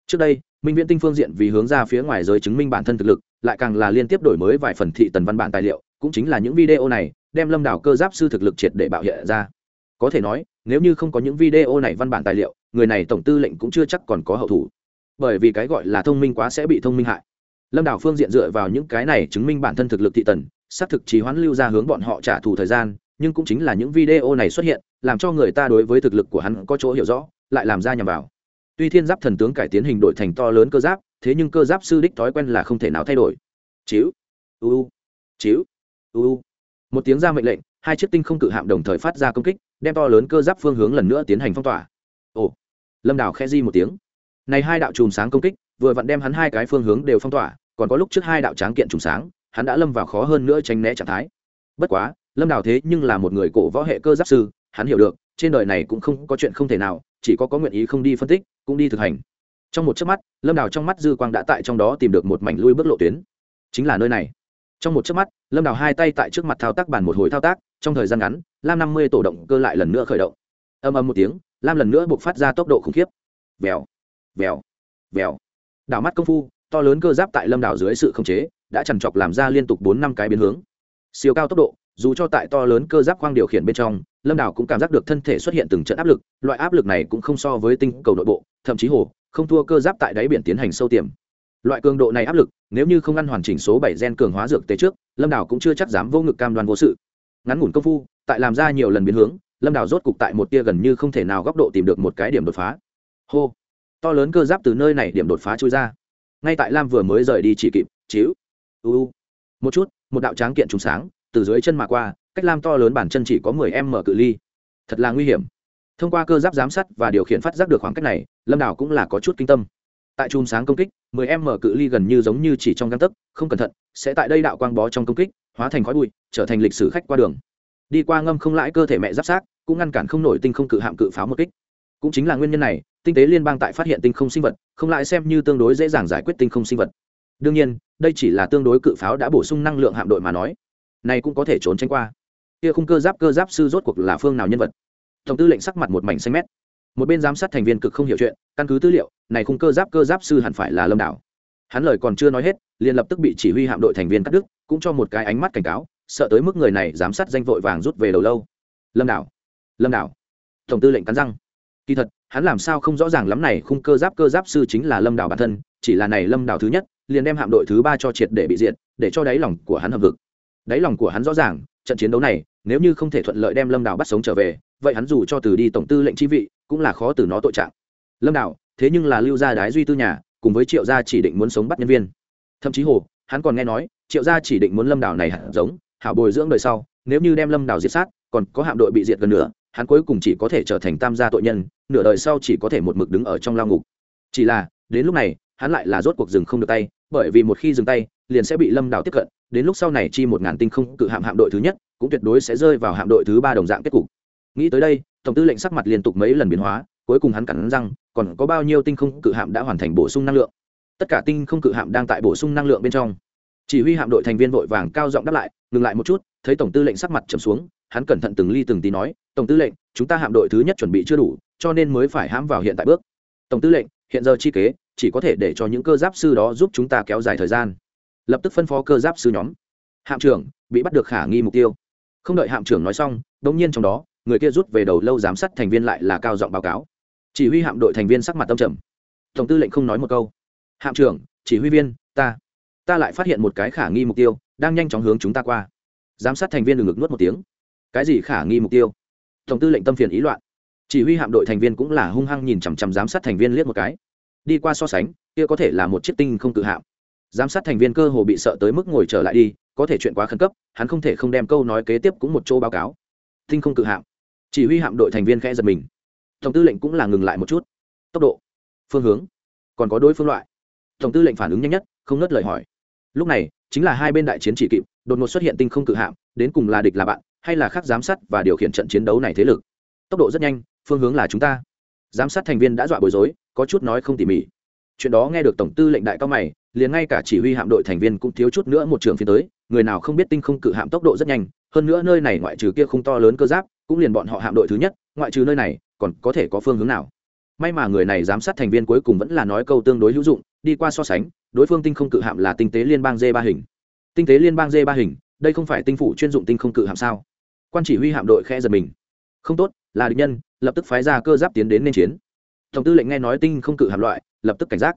Trước đây, Minh Viễn Tinh phương diện vì hướng ra phía ngoài giới chứng minh bản thân thực lực, lại càng là liên tiếp đổi mới vài phần thị tần văn bản tài liệu, cũng chính là những video này, đem Lâm Đảo cơ giáp sư thực lực triệt để bạo hiện ra. Có thể nói, nếu như không có những video này văn bản tài liệu, người này tổng tư lệnh cũng chưa chắc còn có hậu thủ. Bởi vì cái gọi là thông minh quá sẽ bị thông minh hại lâm đảo phương diện dựa vào những cái này chứng minh bản thân thực lực thị tần, xác thực trì hoãn lưu ra hướng bọn họ trả thù thời gian, nhưng cũng chính là những video này xuất hiện, làm cho người ta đối với thực lực của hắn có chỗ hiểu rõ, lại làm ra nhầm vào. Tuy thiên giáp thần tướng cải tiến hình đổi thành to lớn cơ giáp, thế nhưng cơ giáp sư đích thói quen là không thể nào thay đổi. Chiếu uu chiếu uu một tiếng ra mệnh lệnh, hai chiếc tinh không cự hạm đồng thời phát ra công kích, đem to lớn cơ giáp phương hướng lần nữa tiến hành phong tỏa. Ồ, lâm đào khe di một tiếng. Này hai đạo chùm sáng công kích, vừa vặn đem hắn hai cái phương hướng đều phong tỏa còn có lúc trước hai đạo tráng kiện trùng sáng, hắn đã lâm vào khó hơn nữa tránh né trạng thái. Bất quá, lâm đào thế nhưng là một người cổ võ hệ cơ giáp sư, hắn hiểu được, trên đời này cũng không có chuyện không thể nào, chỉ có có nguyện ý không đi phân tích, cũng đi thực hành. Trong một chớp mắt, lâm đào trong mắt dư quang đã tại trong đó tìm được một mảnh lui bước lộ tuyến. Chính là nơi này. Trong một chớp mắt, lâm đào hai tay tại trước mặt thao tác bàn một hồi thao tác, trong thời gian ngắn, lam năm mươi tổ động cơ lại lần nữa khởi động. Âm âm một tiếng, lam lần nữa buộc phát ra tốc độ khủng khiếp. Vèo vèo vèo. Đảo mắt công phu to lớn cơ giáp tại lâm đảo dưới sự khống chế, đã chằn chọc làm ra liên tục bốn năm cái biến hướng. Siêu cao tốc độ, dù cho tại to lớn cơ giáp khoang điều khiển bên trong, lâm đảo cũng cảm giác được thân thể xuất hiện từng trận áp lực, loại áp lực này cũng không so với tinh cầu nội bộ, thậm chí hồ, không thua cơ giáp tại đáy biển tiến hành sâu tiềm. Loại cường độ này áp lực, nếu như không ăn hoàn chỉnh số bảy gen cường hóa dược tế trước, lâm đảo cũng chưa chắc dám vô ngực cam đoan vô sự. Ngắn ngủn công phu, tại làm ra nhiều lần biến hướng, lâm đảo rốt cục tại một tia gần như không thể nào góc độ tìm được một cái điểm đột phá. Hô! To lớn cơ giáp từ nơi này điểm đột phá trôi ra ngay tại lam vừa mới rời đi chỉ kịp chiếu uu một chút, một đạo tráng kiện trùng sáng, từ dưới chân mà qua, cách lam to lớn bản chân chỉ có mười em mở cự ly. Thật là nguy hiểm. Thông qua cơ giáp giám sát và điều khiển phát giác được khoảng cách này, lâm đảo cũng là có chút kinh tâm. Tại chùm sáng công kích, mười em mở cự ly gần như giống như chỉ trong găng tấc, không cẩn thận, sẽ tại đây đạo quang bó trong công kích, hóa thành khói bụi, trở thành lịch sử khách qua đường. Đi qua ngâm không lãi cơ thể mẹ giáp sát cũng ngăn cản không nổi tinh không cự hạm cự pháo một kích. Cũng chính là nguyên nhân này tinh tế liên bang tại phát hiện tinh không sinh vật, không lại xem như tương đối dễ dàng giải quyết tinh không sinh vật. Đương nhiên, đây chỉ là tương đối cự pháo đã bổ sung năng lượng hạm đội mà nói. Này cũng có thể trốn tránh qua. Kia khung cơ giáp cơ giáp sư rốt cuộc là phương nào nhân vật? Tổng tư lệnh sắc mặt một mảnh xanh mét. Một bên giám sát thành viên cực không hiểu chuyện, căn cứ tư liệu, này khung cơ giáp cơ giáp sư hẳn phải là lâm đảo. Hắn lời còn chưa nói hết, liền lập tức bị chỉ huy hạm đội thành viên cắt đứt, cũng cho một cái ánh mắt cảnh cáo, sợ tới mức người này giám sát danh vội vàng rút về đầu lâu. Lâm đảo lâm đảo, tổng tư lệnh cắn răng kỳ thật hắn làm sao không rõ ràng lắm này khung cơ giáp cơ giáp sư chính là lâm đảo bản thân chỉ là này lâm đảo thứ nhất liền đem hạm đội thứ ba cho triệt để bị diệt, để cho đáy lòng của hắn hợp vực. Đáy lòng của hắn rõ ràng trận chiến đấu này nếu như không thể thuận lợi đem lâm đảo bắt sống trở về vậy hắn dù cho từ đi tổng tư lệnh chi vị cũng là khó từ nó tội trạng. Lâm đảo thế nhưng là lưu gia đái duy tư nhà cùng với triệu gia chỉ định muốn sống bắt nhân viên. Thậm chí hồ hắn còn nghe nói triệu gia chỉ định muốn lâm đảo này hạt giống hảo bồi dưỡng đời sau nếu như đem lâm đảo diệt sát còn có hạm đội bị diệt gần nữa hắn cuối cùng chỉ có thể trở thành tam gia tội nhân, nửa đời sau chỉ có thể một mực đứng ở trong lao ngục. Chỉ là, đến lúc này, hắn lại là rốt cuộc dừng không được tay, bởi vì một khi dừng tay, liền sẽ bị lâm đảo tiếp cận, đến lúc sau này chi một ngàn tinh không cự hạm hạm đội thứ nhất, cũng tuyệt đối sẽ rơi vào hạm đội thứ ba đồng dạng kết cục. Nghĩ tới đây, tổng tư lệnh sắc mặt liên tục mấy lần biến hóa, cuối cùng hắn cắn răng, còn có bao nhiêu tinh không cự hạm đã hoàn thành bổ sung năng lượng? Tất cả tinh không cự hạm đang tại bổ sung năng lượng bên trong. Chỉ huy hạm đội thành viên vội vàng cao giọng đáp lại, ngừng lại một chút. Thấy tổng tư lệnh sắc mặt trầm xuống hắn cẩn thận từng ly từng tí nói, tổng tư lệnh, chúng ta hạm đội thứ nhất chuẩn bị chưa đủ, cho nên mới phải hãm vào hiện tại bước. Tổng tư lệnh, hiện giờ chi kế, chỉ có thể để cho những cơ giáp sư đó giúp chúng ta kéo dài thời gian. Lập tức phân phó cơ giáp sư nhóm. Hạm trưởng, bị bắt được khả nghi mục tiêu. Không đợi hạm trưởng nói xong, đống nhiên trong đó, người kia rút về đầu lâu giám sát thành viên lại là cao giọng báo cáo. Chỉ huy hạm đội thành viên sắc mặt tâm trầm. Tổng tư lệnh không nói một câu. Hạm trưởng, chỉ huy viên, ta ta lại phát hiện một cái khả nghi mục tiêu, đang nhanh chóng hướng chúng ta qua. Giám sát thành viên đừng ngực nuốt một tiếng cái gì khả nghi mục tiêu? Tổng tư lệnh tâm phiền ý loạn. Chỉ huy hạm đội thành viên cũng là hung hăng nhìn chằm chằm giám sát thành viên liếc một cái. Đi qua so sánh, kia có thể là một chiếc tinh không tự hạm. Giám sát thành viên cơ hồ bị sợ tới mức ngồi trở lại đi, có thể chuyện quá khẩn cấp, hắn không thể không đem câu nói kế tiếp cũng một chỗ báo cáo. Tinh không tự hạm. Chỉ huy hạm đội thành viên khẽ giật mình. Tổng tư lệnh cũng là ngừng lại một chút. Tốc độ, phương hướng, còn có đối phương loại. Tổng tư lệnh phản ứng nhanh nhất, không nớt lời hỏi. Lúc này, chính là hai bên đại chiến chỉ kịp, đột ngột xuất hiện tinh không cự hạm, đến cùng là địch là bạn hay là khác giám sát và điều khiển trận chiến đấu này thế lực? Tốc độ rất nhanh, phương hướng là chúng ta. Giám sát thành viên đã dọa bối rối, có chút nói không tỉ mỉ. Chuyện đó nghe được tổng tư lệnh đại cao mày, liền ngay cả chỉ huy hạm đội thành viên cũng thiếu chút nữa một trường phiên tới, người nào không biết tinh không cự hạm tốc độ rất nhanh, hơn nữa nơi này ngoại trừ kia không to lớn cơ giáp, cũng liền bọn họ hạm đội thứ nhất, ngoại trừ nơi này, còn có thể có phương hướng nào? May mà người này giám sát thành viên cuối cùng vẫn là nói câu tương đối hữu dụng, đi qua so sánh, đối phương tinh không cự hạm là tinh tế liên bang d ba hình. Tinh tế liên bang d ba hình, đây không phải tinh phủ chuyên dụng tinh không cự hạm sao? Quan chỉ huy hạm đội khe giật mình. Không tốt, là địch nhân, lập tức phái ra cơ giáp tiến đến nên chiến. Tổng tư lệnh nghe nói tinh không cự hạm loại, lập tức cảnh giác.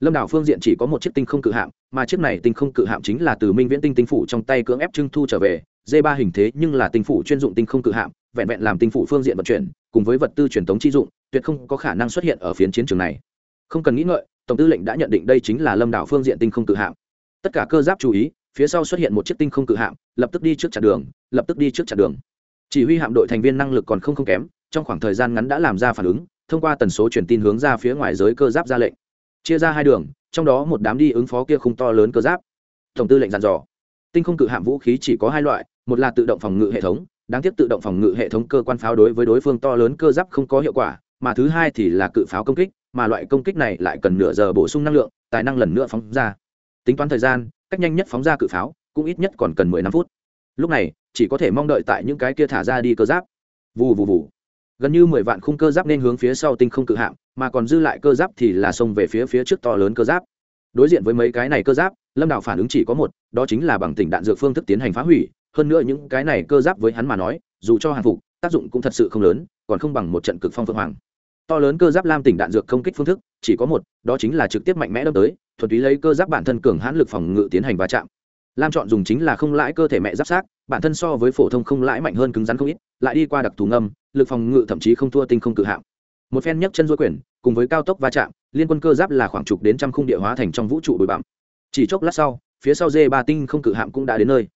Lâm đảo phương diện chỉ có một chiếc tinh không cự hạm, mà chiếc này tinh không cự hạm chính là từ minh viễn tinh tinh phủ trong tay cưỡng ép trưng thu trở về. D ba hình thế nhưng là tinh phủ chuyên dụng tinh không cự hạm, vẹn vẹn làm tinh phủ phương diện vận chuyển, cùng với vật tư truyền thống chi dụng, tuyệt không có khả năng xuất hiện ở phiến chiến trường này. Không cần nghĩ ngợi, tổng tư lệnh đã nhận định đây chính là lâm đảo phương diện tinh không cự hạm. Tất cả cơ giáp chú ý phía sau xuất hiện một chiếc tinh không cự hạm, lập tức đi trước chặn đường, lập tức đi trước chặn đường. Chỉ huy hạm đội thành viên năng lực còn không không kém, trong khoảng thời gian ngắn đã làm ra phản ứng, thông qua tần số truyền tin hướng ra phía ngoài giới cơ giáp ra lệnh. Chia ra hai đường, trong đó một đám đi ứng phó kia khung to lớn cơ giáp. Tổng tư lệnh dặn dò. Tinh không cự hạm vũ khí chỉ có hai loại, một là tự động phòng ngự hệ thống, đáng tiếc tự động phòng ngự hệ thống cơ quan pháo đối với đối phương to lớn cơ giáp không có hiệu quả, mà thứ hai thì là cự pháo công kích, mà loại công kích này lại cần nửa giờ bổ sung năng lượng, tài năng lần nữa phóng ra. Tính toán thời gian cách nhanh nhất phóng ra cự pháo, cũng ít nhất còn cần mười năm phút. Lúc này, chỉ có thể mong đợi tại những cái kia thả ra đi cơ giáp. Vù vù vù. Gần như mười vạn khung cơ giáp nên hướng phía sau tinh không cự hạm, mà còn dư lại cơ giáp thì là xông về phía phía trước to lớn cơ giáp. Đối diện với mấy cái này cơ giáp, lâm đạo phản ứng chỉ có một, đó chính là bằng tỉnh đạn dược phương thức tiến hành phá hủy, hơn nữa những cái này cơ giáp với hắn mà nói, dù cho hàng phục, tác dụng cũng thật sự không lớn, còn không bằng một trận cực phong phương hoàng. To lớn cơ giáp lam tỉnh đạn dược công kích phương thức, chỉ có một, đó chính là trực tiếp mạnh mẽ đâm tới thuần túy lấy cơ giáp bản thân cường hãn lực phòng ngự tiến hành va chạm. Lam chọn dùng chính là không lãi cơ thể mẹ giáp sát bản thân so với phổ thông không lãi mạnh hơn cứng rắn không ít lại đi qua đặc thù ngâm lực phòng ngự thậm chí không thua tinh không cự hạng. một phen nhấc chân dối quyền, cùng với cao tốc va chạm liên quân cơ giáp là khoảng chục đến trăm khung địa hóa thành trong vũ trụ bụi bặm. Chỉ chốc lát sau phía sau dê ba tinh không cự hạm cũng đã đến nơi.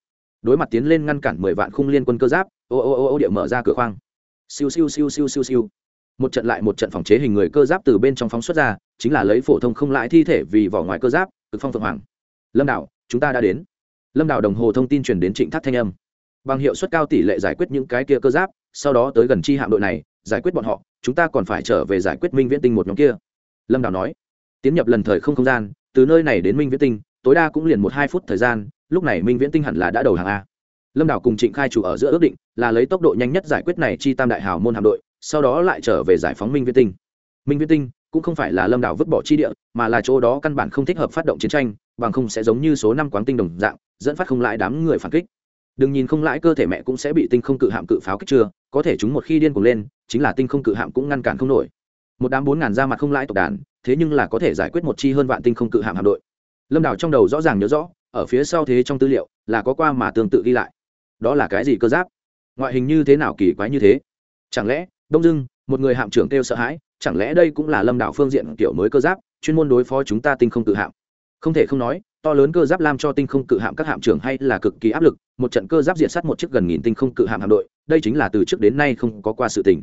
Đối mặt tiến lên ngăn cản mười vạn khung liên quân cơ giáp ô ô ô ô địa mở ra cửa khoang. Siêu siêu siêu siêu siêu siêu một trận lại một trận phòng chế hình người cơ giáp từ bên trong phóng xuất ra, chính là lấy phổ thông không lại thi thể vì vỏ ngoài cơ giáp, cực phong phượng hoàng. Lâm đạo chúng ta đã đến. Lâm đạo đồng hồ thông tin truyền đến trịnh thác thanh âm. Bằng hiệu suất cao tỷ lệ giải quyết những cái kia cơ giáp, sau đó tới gần chi hạm đội này, giải quyết bọn họ, chúng ta còn phải trở về giải quyết minh viễn tinh một nhóm kia. Lâm đảo nói. Tiến nhập lần thời không không gian, từ nơi này đến minh viễn tinh, tối đa cũng liền một hai phút thời gian, lúc này minh viễn tinh hẳn là đã đầu hàng a. Lâm đảo cùng trịnh khai chủ ở giữa ước định là lấy tốc độ nhanh nhất giải quyết này chi tam đại hào môn hạm đội sau đó lại trở về giải phóng minh viễn tinh. Minh viễn tinh cũng không phải là lâm đào vứt bỏ chi địa, mà là chỗ đó căn bản không thích hợp phát động chiến tranh, bằng không sẽ giống như số năm quán tinh đồng dạng, dẫn phát không lại đám người phản kích. Đừng nhìn không lãi cơ thể mẹ cũng sẽ bị tinh không cự hạm cự pháo kích chưa, có thể chúng một khi điên cuồng lên, chính là tinh không cự hạm cũng ngăn cản không nổi. Một đám bốn ngàn ra mặt không lãi tộc đàn, thế nhưng là có thể giải quyết một chi hơn vạn tinh không cự hạm hạm đội. Lâm đảo trong đầu rõ ràng nhớ rõ, ở phía sau thế trong tư liệu, là có qua mà tương tự ghi lại. Đó là cái gì cơ giáp? Ngoại hình như thế nào kỳ quái như thế? Chẳng lẽ đông dưng một người hạm trưởng kêu sợ hãi chẳng lẽ đây cũng là lâm đảo phương diện kiểu mới cơ giáp chuyên môn đối phó chúng ta tinh không cự hạm không thể không nói to lớn cơ giáp làm cho tinh không cự hạm các hạm trưởng hay là cực kỳ áp lực một trận cơ giáp diện sát một chiếc gần nghìn tinh không cự hạm hạm đội đây chính là từ trước đến nay không có qua sự tình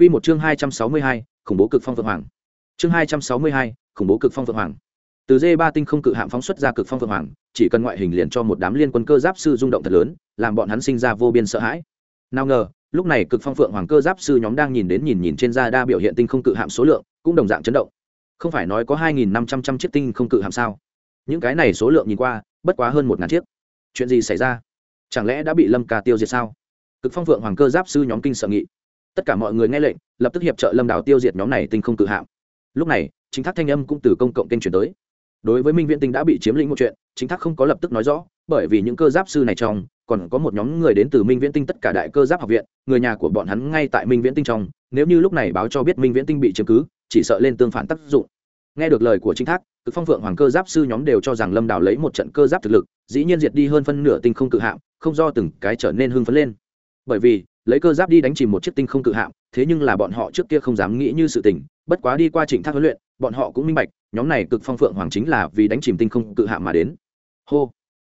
Quy một chương hai trăm sáu mươi hai, khủng bố cực phong vượng hoàng. Chương hai trăm sáu mươi hai, khủng bố cực phong vượng hoàng. Từ D3 tinh không cự hạm phóng xuất ra cực phong vượng hoàng, chỉ cần ngoại hình liền cho một đám liên quân cơ giáp sư rung động thật lớn, làm bọn hắn sinh ra vô biên sợ hãi. Nào ngờ, lúc này cực phong vượng hoàng cơ giáp sư nhóm đang nhìn đến nhìn nhìn trên da đa biểu hiện tinh không cự hạm số lượng, cũng đồng dạng chấn động. Không phải nói có hai nghìn năm trăm trăm chiếc tinh không cự hạm sao? những cái này số lượng nhìn qua bất quá hơn một ngàn chiếc. Chuyện gì xảy ra? Chẳng lẽ đã bị lâm ca tiêu diệt sao? Cực phong phượng hoàng cơ giáp sư nhóm kinh sợ nghị. Tất cả mọi người nghe lệnh lập tức hiệp trợ lâm đảo tiêu diệt nhóm này tinh không cự hạm. Lúc này chính thác thanh âm cũng từ công cộng kênh chuyển tới. Đối với minh viễn tinh đã bị chiếm lĩnh một chuyện chính thác không có lập tức nói rõ, bởi vì những cơ giáp sư này trong, còn có một nhóm người đến từ minh viễn tinh tất cả đại cơ giáp học viện, người nhà của bọn hắn ngay tại minh viễn tinh trong, nếu như lúc này báo cho biết minh viễn tinh bị chiếm cứ, chỉ sợ lên tương phản tác dụng. Nghe được lời của chính thác, cực phong phượng hoàng cơ giáp sư nhóm đều cho rằng lâm đảo lấy một trận cơ giáp thực lực, dĩ nhiên diệt đi hơn phân nửa tinh không cự hạm, không do từng cái trở nên hưng phấn lên. Bởi vì lấy cơ giáp đi đánh chìm một chiếc tinh không cự hạm, thế nhưng là bọn họ trước kia không dám nghĩ như sự tình, bất quá đi qua trịnh thác huấn luyện, bọn họ cũng minh bạch, nhóm này cực phong phượng hoàng chính là vì đánh chìm tinh không cự hạm mà đến. Hô!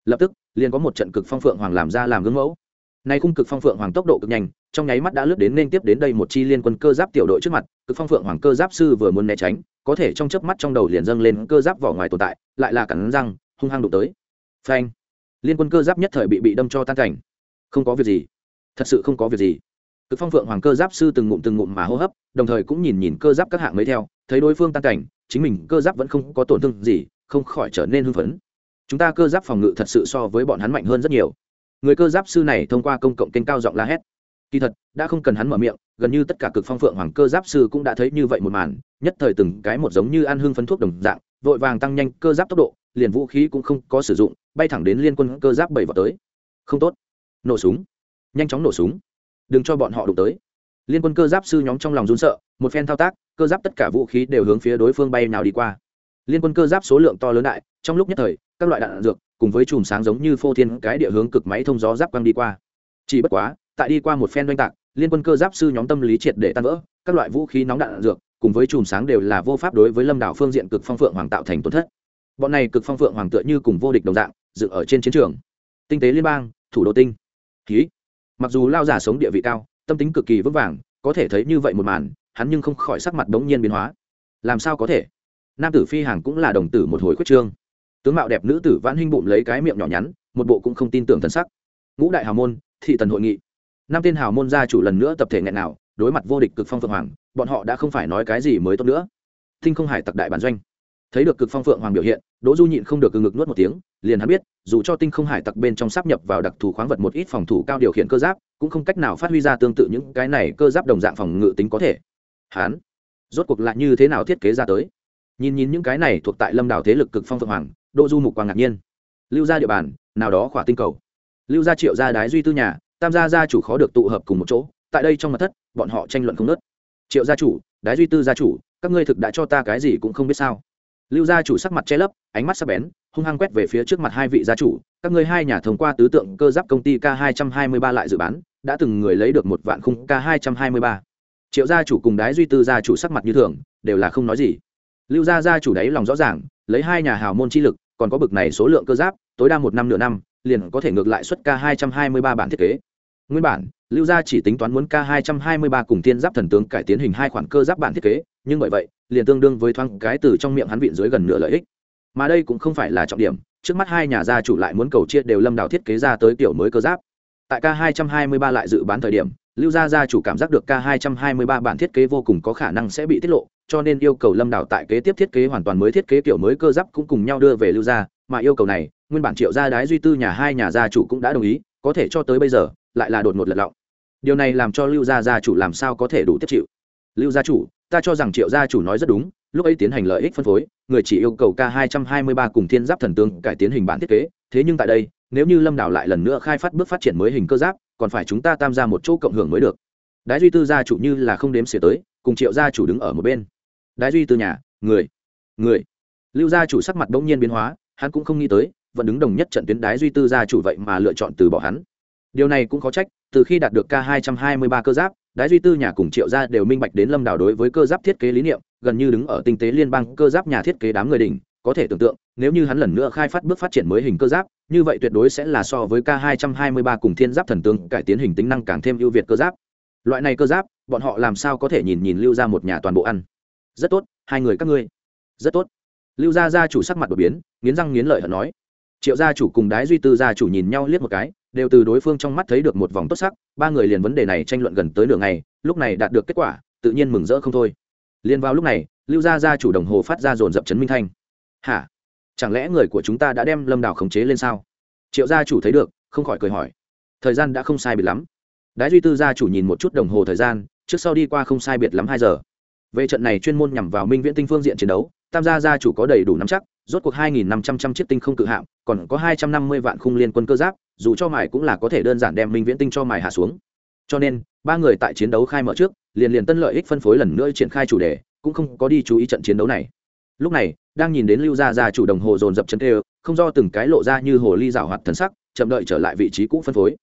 Lập tức, liền có một trận cực phong phượng hoàng làm ra làm gương mẫu. Nay khung cực phong phượng hoàng tốc độ cực nhanh, trong nháy mắt đã lướt đến nên tiếp đến đây một chi liên quân cơ giáp tiểu đội trước mặt, cực phong phượng hoàng cơ giáp sư vừa muốn né tránh, có thể trong chớp mắt trong đầu liền dâng lên cơ giáp vỏ ngoài tồn tại, lại là cắn răng, hung hăng đụng tới. Phanh! Liên quân cơ giáp nhất thời bị bị đâm cho tan cảnh. Không có việc gì thật sự không có việc gì. Cực phong phượng hoàng cơ giáp sư từng ngụm từng ngụm mà hô hấp, đồng thời cũng nhìn nhìn cơ giáp các hạng mới theo, thấy đối phương tan cảnh, chính mình cơ giáp vẫn không có tổn thương gì, không khỏi trở nên hưng phấn. Chúng ta cơ giáp phòng ngự thật sự so với bọn hắn mạnh hơn rất nhiều. Người cơ giáp sư này thông qua công cộng kênh cao giọng la hét. Kỳ thật, đã không cần hắn mở miệng, gần như tất cả cực phong phượng hoàng cơ giáp sư cũng đã thấy như vậy một màn, nhất thời từng cái một giống như ăn hưng phấn thuốc đồng dạng, vội vàng tăng nhanh cơ giáp tốc độ, liền vũ khí cũng không có sử dụng, bay thẳng đến liên quân cơ giáp bảy vào tới. Không tốt. Nổ súng nhanh chóng nổ súng. Đừng cho bọn họ đụng tới. Liên quân cơ giáp sư nhóm trong lòng run sợ, một phen thao tác, cơ giáp tất cả vũ khí đều hướng phía đối phương bay nào đi qua. Liên quân cơ giáp số lượng to lớn đại, trong lúc nhất thời, các loại đạn dược cùng với chùm sáng giống như phô thiên cái địa hướng cực máy thông gió giáp quăng đi qua. Chỉ bất quá, tại đi qua một phen doanh tạc, liên quân cơ giáp sư nhóm tâm lý triệt để tan vỡ, các loại vũ khí nóng đạn dược cùng với chùm sáng đều là vô pháp đối với lâm đảo phương diện cực phong phượng hoàng tạo thành tổn thất. Bọn này cực phong phượng hoàng tựa như cùng vô địch đồng dạng, dựng ở trên chiến trường. Tinh tế liên bang, thủ đô tinh. Ký mặc dù lao giả sống địa vị cao, tâm tính cực kỳ vững vàng, có thể thấy như vậy một màn, hắn nhưng không khỏi sắc mặt đống nhiên biến hóa. Làm sao có thể? Nam tử phi hàng cũng là đồng tử một hồi khuyết trương. Tướng mạo đẹp nữ tử vãn hinh bụng lấy cái miệng nhỏ nhắn, một bộ cũng không tin tưởng thần sắc. Ngũ đại hào môn, thị tần hội nghị. Năm tên hào môn gia chủ lần nữa tập thể nghẹn nào đối mặt vô địch cực phong phượng hoàng, bọn họ đã không phải nói cái gì mới tốt nữa. Tinh không hải tặc đại bản doanh thấy được cực phong phượng hoàng biểu hiện, đỗ du nhịn không được ngực nuốt một tiếng, liền hắn biết, dù cho tinh không hải tặc bên trong sắp nhập vào đặc thù khoáng vật một ít phòng thủ cao điều khiển cơ giáp, cũng không cách nào phát huy ra tương tự những cái này cơ giáp đồng dạng phòng ngự tính có thể. Hắn rốt cuộc lại như thế nào thiết kế ra tới? Nhìn nhìn những cái này thuộc tại lâm đảo thế lực cực phong phượng hoàng, đỗ du mục quang ngạc nhiên. Lưu ra địa bàn, nào đó khỏa tinh cầu. Lưu gia triệu gia đái duy tư nhà, tam gia gia chủ khó được tụ hợp cùng một chỗ, tại đây trong mặt thất, bọn họ tranh luận không nớt triệu gia chủ, đái duy tư gia chủ, các ngươi thực đã cho ta cái gì cũng không biết sao lưu gia chủ sắc mặt che lấp, ánh mắt sắc bén, hung hăng quét về phía trước mặt hai vị gia chủ. Các ngươi hai nhà thông qua tứ tượng cơ giáp công ty k 223 lại dự bán, đã từng người lấy được một vạn khung k 223 triệu gia chủ cùng đái duy tư gia chủ sắc mặt như thường, đều là không nói gì. Lưu gia gia chủ đáy lòng rõ ràng, lấy hai nhà hào môn chi lực, còn có bực này số lượng cơ giáp, tối đa một năm nửa năm, liền có thể ngược lại xuất k 223 bản thiết kế nguyên bản, lưu gia chỉ tính toán muốn k 223 cùng tiên giáp thần tướng cải tiến hình hai khoản cơ giáp bản thiết kế, nhưng bởi vậy, liền tương đương với thoáng cái từ trong miệng hắn vịn dưới gần nửa lợi ích. Mà đây cũng không phải là trọng điểm, trước mắt hai nhà gia chủ lại muốn cầu chia đều lâm đào thiết kế ra tới kiểu mới cơ giáp. Tại k 223 lại dự bán thời điểm, lưu gia gia chủ cảm giác được k 223 bản thiết kế vô cùng có khả năng sẽ bị tiết lộ, cho nên yêu cầu lâm đào tại kế tiếp thiết kế hoàn toàn mới thiết kế kiểu mới cơ giáp cũng cùng nhau đưa về lưu gia, mà yêu cầu này, nguyên bản triệu gia đái duy tư nhà hai nhà gia chủ cũng đã đồng ý, có thể cho tới bây giờ lại là đột ngột lật lọng. Điều này làm cho lưu gia gia chủ làm sao có thể đủ tiếp chịu? Lưu gia chủ, ta cho rằng triệu gia chủ nói rất đúng, lúc ấy tiến hành lợi ích phân phối, người chỉ yêu cầu k 223 cùng thiên giáp thần tương cải tiến hình bản thiết kế, thế nhưng tại đây, nếu như lâm đảo lại lần nữa khai phát bước phát triển mới hình cơ giáp, còn phải chúng ta tham gia một chỗ cộng hưởng mới được. Đái duy tư gia chủ như là không đếm xỉa tới, cùng triệu gia chủ đứng ở một bên. Đái duy tư nhà, người người. Lưu gia chủ sắc mặt bỗng nhiên biến hóa, hắn cũng không nghĩ tới, vẫn đứng đồng nhất trận tuyến đái duy tư gia chủ vậy mà lựa chọn từ bỏ hắn điều này cũng khó trách, từ khi đạt được k 223 cơ giáp, đái duy tư nhà cùng triệu gia đều minh bạch đến lâm đảo đối với cơ giáp thiết kế lý niệm, gần như đứng ở tinh tế liên bang cơ giáp nhà thiết kế đám người đỉnh, có thể tưởng tượng, nếu như hắn lần nữa khai phát bước phát triển mới hình cơ giáp, như vậy tuyệt đối sẽ là so với k 223 cùng thiên giáp thần tướng cải tiến hình tính năng càng thêm ưu việt cơ giáp. Loại này cơ giáp, bọn họ làm sao có thể nhìn nhìn lưu ra một nhà toàn bộ ăn? Rất tốt, hai người các ngươi. Rất tốt. Lưu gia gia chủ sắc mặt đột biến, nghiến răng nghiến lợi hận nói triệu gia chủ cùng đái duy tư gia chủ nhìn nhau liếc một cái, đều từ đối phương trong mắt thấy được một vòng tốt sắc, ba người liền vấn đề này tranh luận gần tới nửa ngày, lúc này đạt được kết quả, tự nhiên mừng rỡ không thôi. Liền vào lúc này, lưu gia gia chủ đồng hồ phát ra dồn dập chấn minh thanh. Hả? Chẳng lẽ người của chúng ta đã đem lâm đào khống chế lên sao? Triệu gia chủ thấy được, không khỏi cười hỏi. Thời gian đã không sai biệt lắm. Đái duy tư gia chủ nhìn một chút đồng hồ thời gian, trước sau đi qua không sai biệt lắm hai giờ về trận này chuyên môn nhằm vào minh viễn tinh phương diện chiến đấu, tam gia gia chủ có đầy đủ nắm chắc, rốt cuộc 2.500 chiếc tinh không cự hạm, còn có 250 vạn khung liên quân cơ giáp, dù cho mài cũng là có thể đơn giản đem minh viễn tinh cho mài hạ xuống. Cho nên, ba người tại chiến đấu khai mở trước, liền liền tân lợi ích phân phối lần nữa triển khai chủ đề, cũng không có đi chú ý trận chiến đấu này. Lúc này, đang nhìn đến lưu gia gia chủ đồng hồ dồn dập chân tê, không do từng cái lộ ra như hồ ly rào hoạt thần sắc, chậm đợi trở lại vị trí cũ phân phối.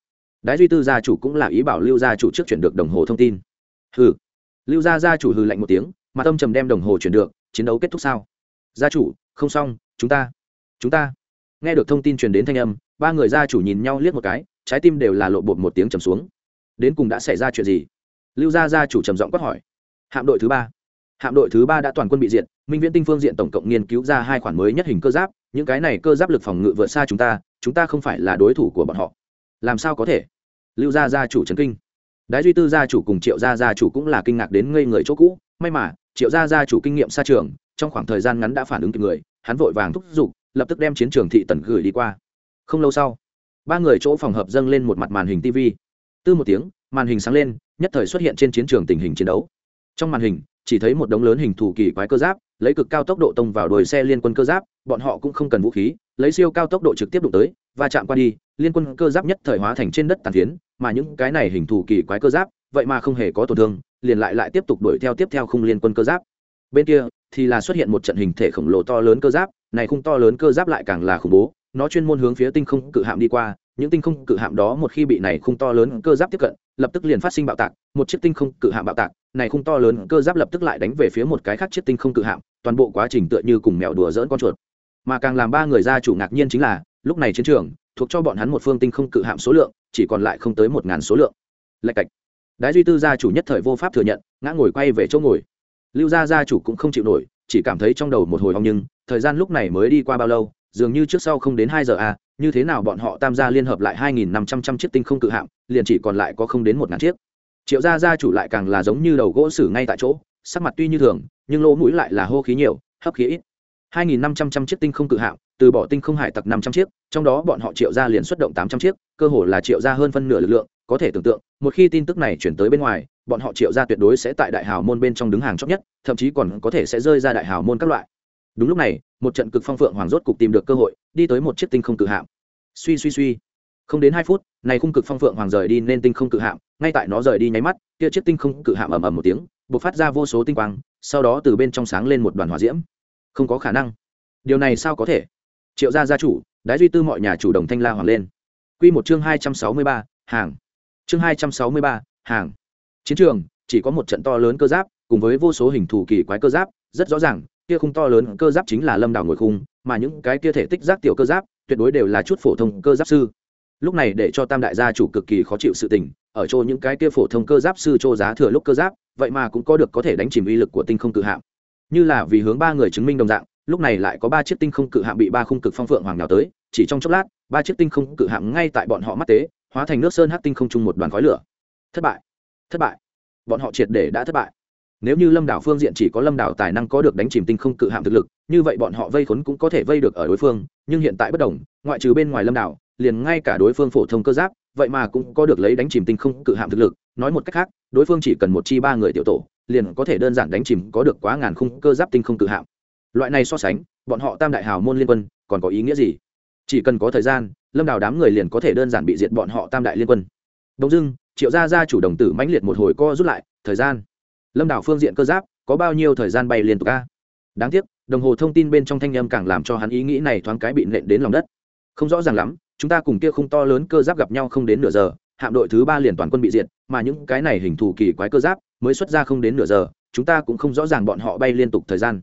Đái duy tư gia chủ cũng là ý bảo lưu gia chủ trước chuyển được đồng hồ thông tin. Hừ lưu gia gia chủ hừ lạnh một tiếng, mà tâm trầm đem đồng hồ chuyển được, chiến đấu kết thúc sao? Gia chủ, không xong, chúng ta chúng ta. Nghe được thông tin truyền đến thanh âm, ba người gia chủ nhìn nhau liếc một cái, trái tim đều là lộ bột một tiếng trầm xuống. Đến cùng đã xảy ra chuyện gì? Lưu gia gia chủ trầm giọng quát hỏi. Hạm đội thứ ba. Hạm đội thứ ba đã toàn quân bị diệt, minh viễn tinh phương diện tổng cộng nghiên cứu ra hai khoản mới nhất hình cơ giáp, những cái này cơ giáp lực phòng ngự vượt xa chúng ta chúng ta không phải là đối thủ của bọn họ. Làm sao có thể? Lưu gia gia chủ trấn kinh đái duy tư gia chủ cùng triệu gia gia chủ cũng là kinh ngạc đến ngây người chỗ cũ. May mà, triệu gia gia chủ kinh nghiệm xa trường, trong khoảng thời gian ngắn đã phản ứng kịp người, hắn vội vàng thúc giục, lập tức đem chiến trường thị tần gửi đi qua. Không lâu sau, ba người chỗ phòng hợp dâng lên một mặt màn hình tv tư một tiếng, màn hình sáng lên, nhất thời xuất hiện trên chiến trường tình hình chiến đấu. Trong màn hình, chỉ thấy một đống lớn hình thù kỳ quái cơ giáp lấy cực cao tốc độ tông vào đồi xe liên quân cơ giáp, bọn họ cũng không cần vũ khí, lấy siêu cao tốc độ trực tiếp đụng tới và chạm qua đi, liên quân cơ giáp nhất thời hóa thành trên đất tàn phiến, mà những cái này hình thù kỳ quái cơ giáp, vậy mà không hề có tổn thương, liền lại lại tiếp tục đuổi theo tiếp theo khung liên quân cơ giáp. Bên kia thì là xuất hiện một trận hình thể khổng lồ to lớn cơ giáp, này khung to lớn cơ giáp lại càng là khủng bố nó chuyên môn hướng phía tinh không cự hạm đi qua, những tinh không cự hạm đó một khi bị này khung to lớn cơ giáp tiếp cận, lập tức liền phát sinh bạo tạc, một chiếc tinh không cự hạm bạo tạc, này khung to lớn cơ giáp lập tức lại đánh về phía một cái khác chiếc tinh không cự hạm, toàn bộ quá trình tựa như cùng mèo đùa dỡn con chuột. Mà càng làm ba người gia chủ ngạc nhiên chính là, lúc này chiến trường, thuộc cho bọn hắn một phương tinh không cự hạm số lượng, chỉ còn lại không tới một ngàn số lượng. Lạch cạch. Đái duy tư gia chủ nhất thời vô pháp thừa nhận, ngã ngồi quay về chỗ ngồi. Lưu gia gia chủ cũng không chịu nổi, chỉ cảm thấy trong đầu một hồi hong nhưng, thời gian lúc này mới đi qua bao lâu dường như trước sau không đến hai giờ à như thế nào bọn họ tam gia liên hợp lại hai nghìn năm trăm trăm chiếc tinh không cự hạm, liền chỉ còn lại có không đến một ngàn chiếc. Triệu gia gia chủ lại càng là giống như đầu gỗ xử ngay tại chỗ, sắc mặt tuy như thường, nhưng lỗ mũi lại là hô khí nhiều, hấp khí ít. hai nghìn năm trăm trăm chiếc tinh không cự hạm, từ bỏ tinh không hải tặc năm trăm chiếc, trong đó bọn họ triệu gia liền xuất động tám trăm chiếc, cơ hồ là triệu gia hơn phân nửa lực lượng, có thể tưởng tượng, một khi tin tức này chuyển tới bên ngoài, bọn họ triệu gia tuyệt đối sẽ tại đại hào môn bên trong đứng hàng chót nhất, thậm chí còn có thể sẽ rơi ra đại hào môn các loại. Đúng lúc này một trận cực phong phượng hoàng rốt cục tìm được cơ hội, đi tới một chiếc tinh không cự hạm. Suy suy suy. Không đến hai phút, này khung cực phong phượng hoàng rời đi nên tinh không cự hạm, ngay tại nó rời đi nháy mắt, kia chiếc tinh không cự hạm ầm ầm một tiếng b ộ c phát ra vô số tinh quang, sau đó từ bên trong sáng lên một đoàn hỏa diễm. Không có khả năng. Điều này sao có thể? Triệu gia gia chủ, đái duy tư mọi nhà chủ đồng thanh la hoàng lên. Q một chương hai trăm sáu mươi ba, hàng. Chương hai trăm sáu mươi ba, hàng. Chiến trường, chỉ có một trận to lớn cơ giáp, cùng với vô số hình thù kỳ quái cơ giáp, rất rõ ràng kia khung to lớn cơ giáp chính là lâm đảo ngồi khung, mà những cái kia thể tích giáp tiểu cơ giáp, tuyệt đối đều là chút phổ thông cơ giáp sư. Lúc này để cho tam đại gia chủ cực kỳ khó chịu sự tình, ở chỗ những cái kia phổ thông cơ giáp sư chỗ giá thừa lúc cơ giáp, vậy mà cũng có được có thể đánh chìm uy lực của tinh không cự hạm. Như là vì hướng ba người chứng minh đồng dạng, lúc này lại có ba chiếc tinh không cự hạm bị ba khung cực phong phượng hoàng nào tới, chỉ trong chốc lát, ba chiếc tinh không cự hạm ngay tại bọn họ mắt tế, hóa thành nước sơn hát tinh không chung một đoàn khói lửa. Thất bại thất bại. Bọn họ triệt để đã thất bại nếu như lâm đảo phương diện chỉ có lâm đảo tài năng có được đánh chìm tinh không cự hạm thực lực, như vậy bọn họ vây khốn cũng có thể vây được ở đối phương, nhưng hiện tại bất đồng, ngoại trừ bên ngoài lâm đảo, liền ngay cả đối phương phổ thông cơ giáp, vậy mà cũng có được lấy đánh chìm tinh không cự hạm thực lực. Nói một cách khác, đối phương chỉ cần một chi ba người tiểu tổ, liền có thể đơn giản đánh chìm có được quá ngàn khung cơ giáp tinh không cự hạm. Loại này so sánh, bọn họ tam đại hào môn liên quân còn có ý nghĩa gì? Chỉ cần có thời gian, lâm đào đám người liền có thể đơn giản bị diệt bọn họ tam đại liên quân. Đông dưng triệu gia gia chủ đồng tử mãnh liệt một hồi co rút lại, thời gian lâm đảo phương diện cơ giáp, có bao nhiêu thời gian bay liên tục ca đáng tiếc, đồng hồ thông tin bên trong thanh âm càng làm cho hắn ý nghĩ này thoáng cái bị nện đến lòng đất. Không rõ ràng lắm, chúng ta cùng kia không to lớn cơ giáp gặp nhau không đến nửa giờ, hạm đội thứ ba liền toàn quân bị diệt, mà những cái này hình thù kỳ quái cơ giáp mới xuất ra không đến nửa giờ, chúng ta cũng không rõ ràng bọn họ bay liên tục thời gian.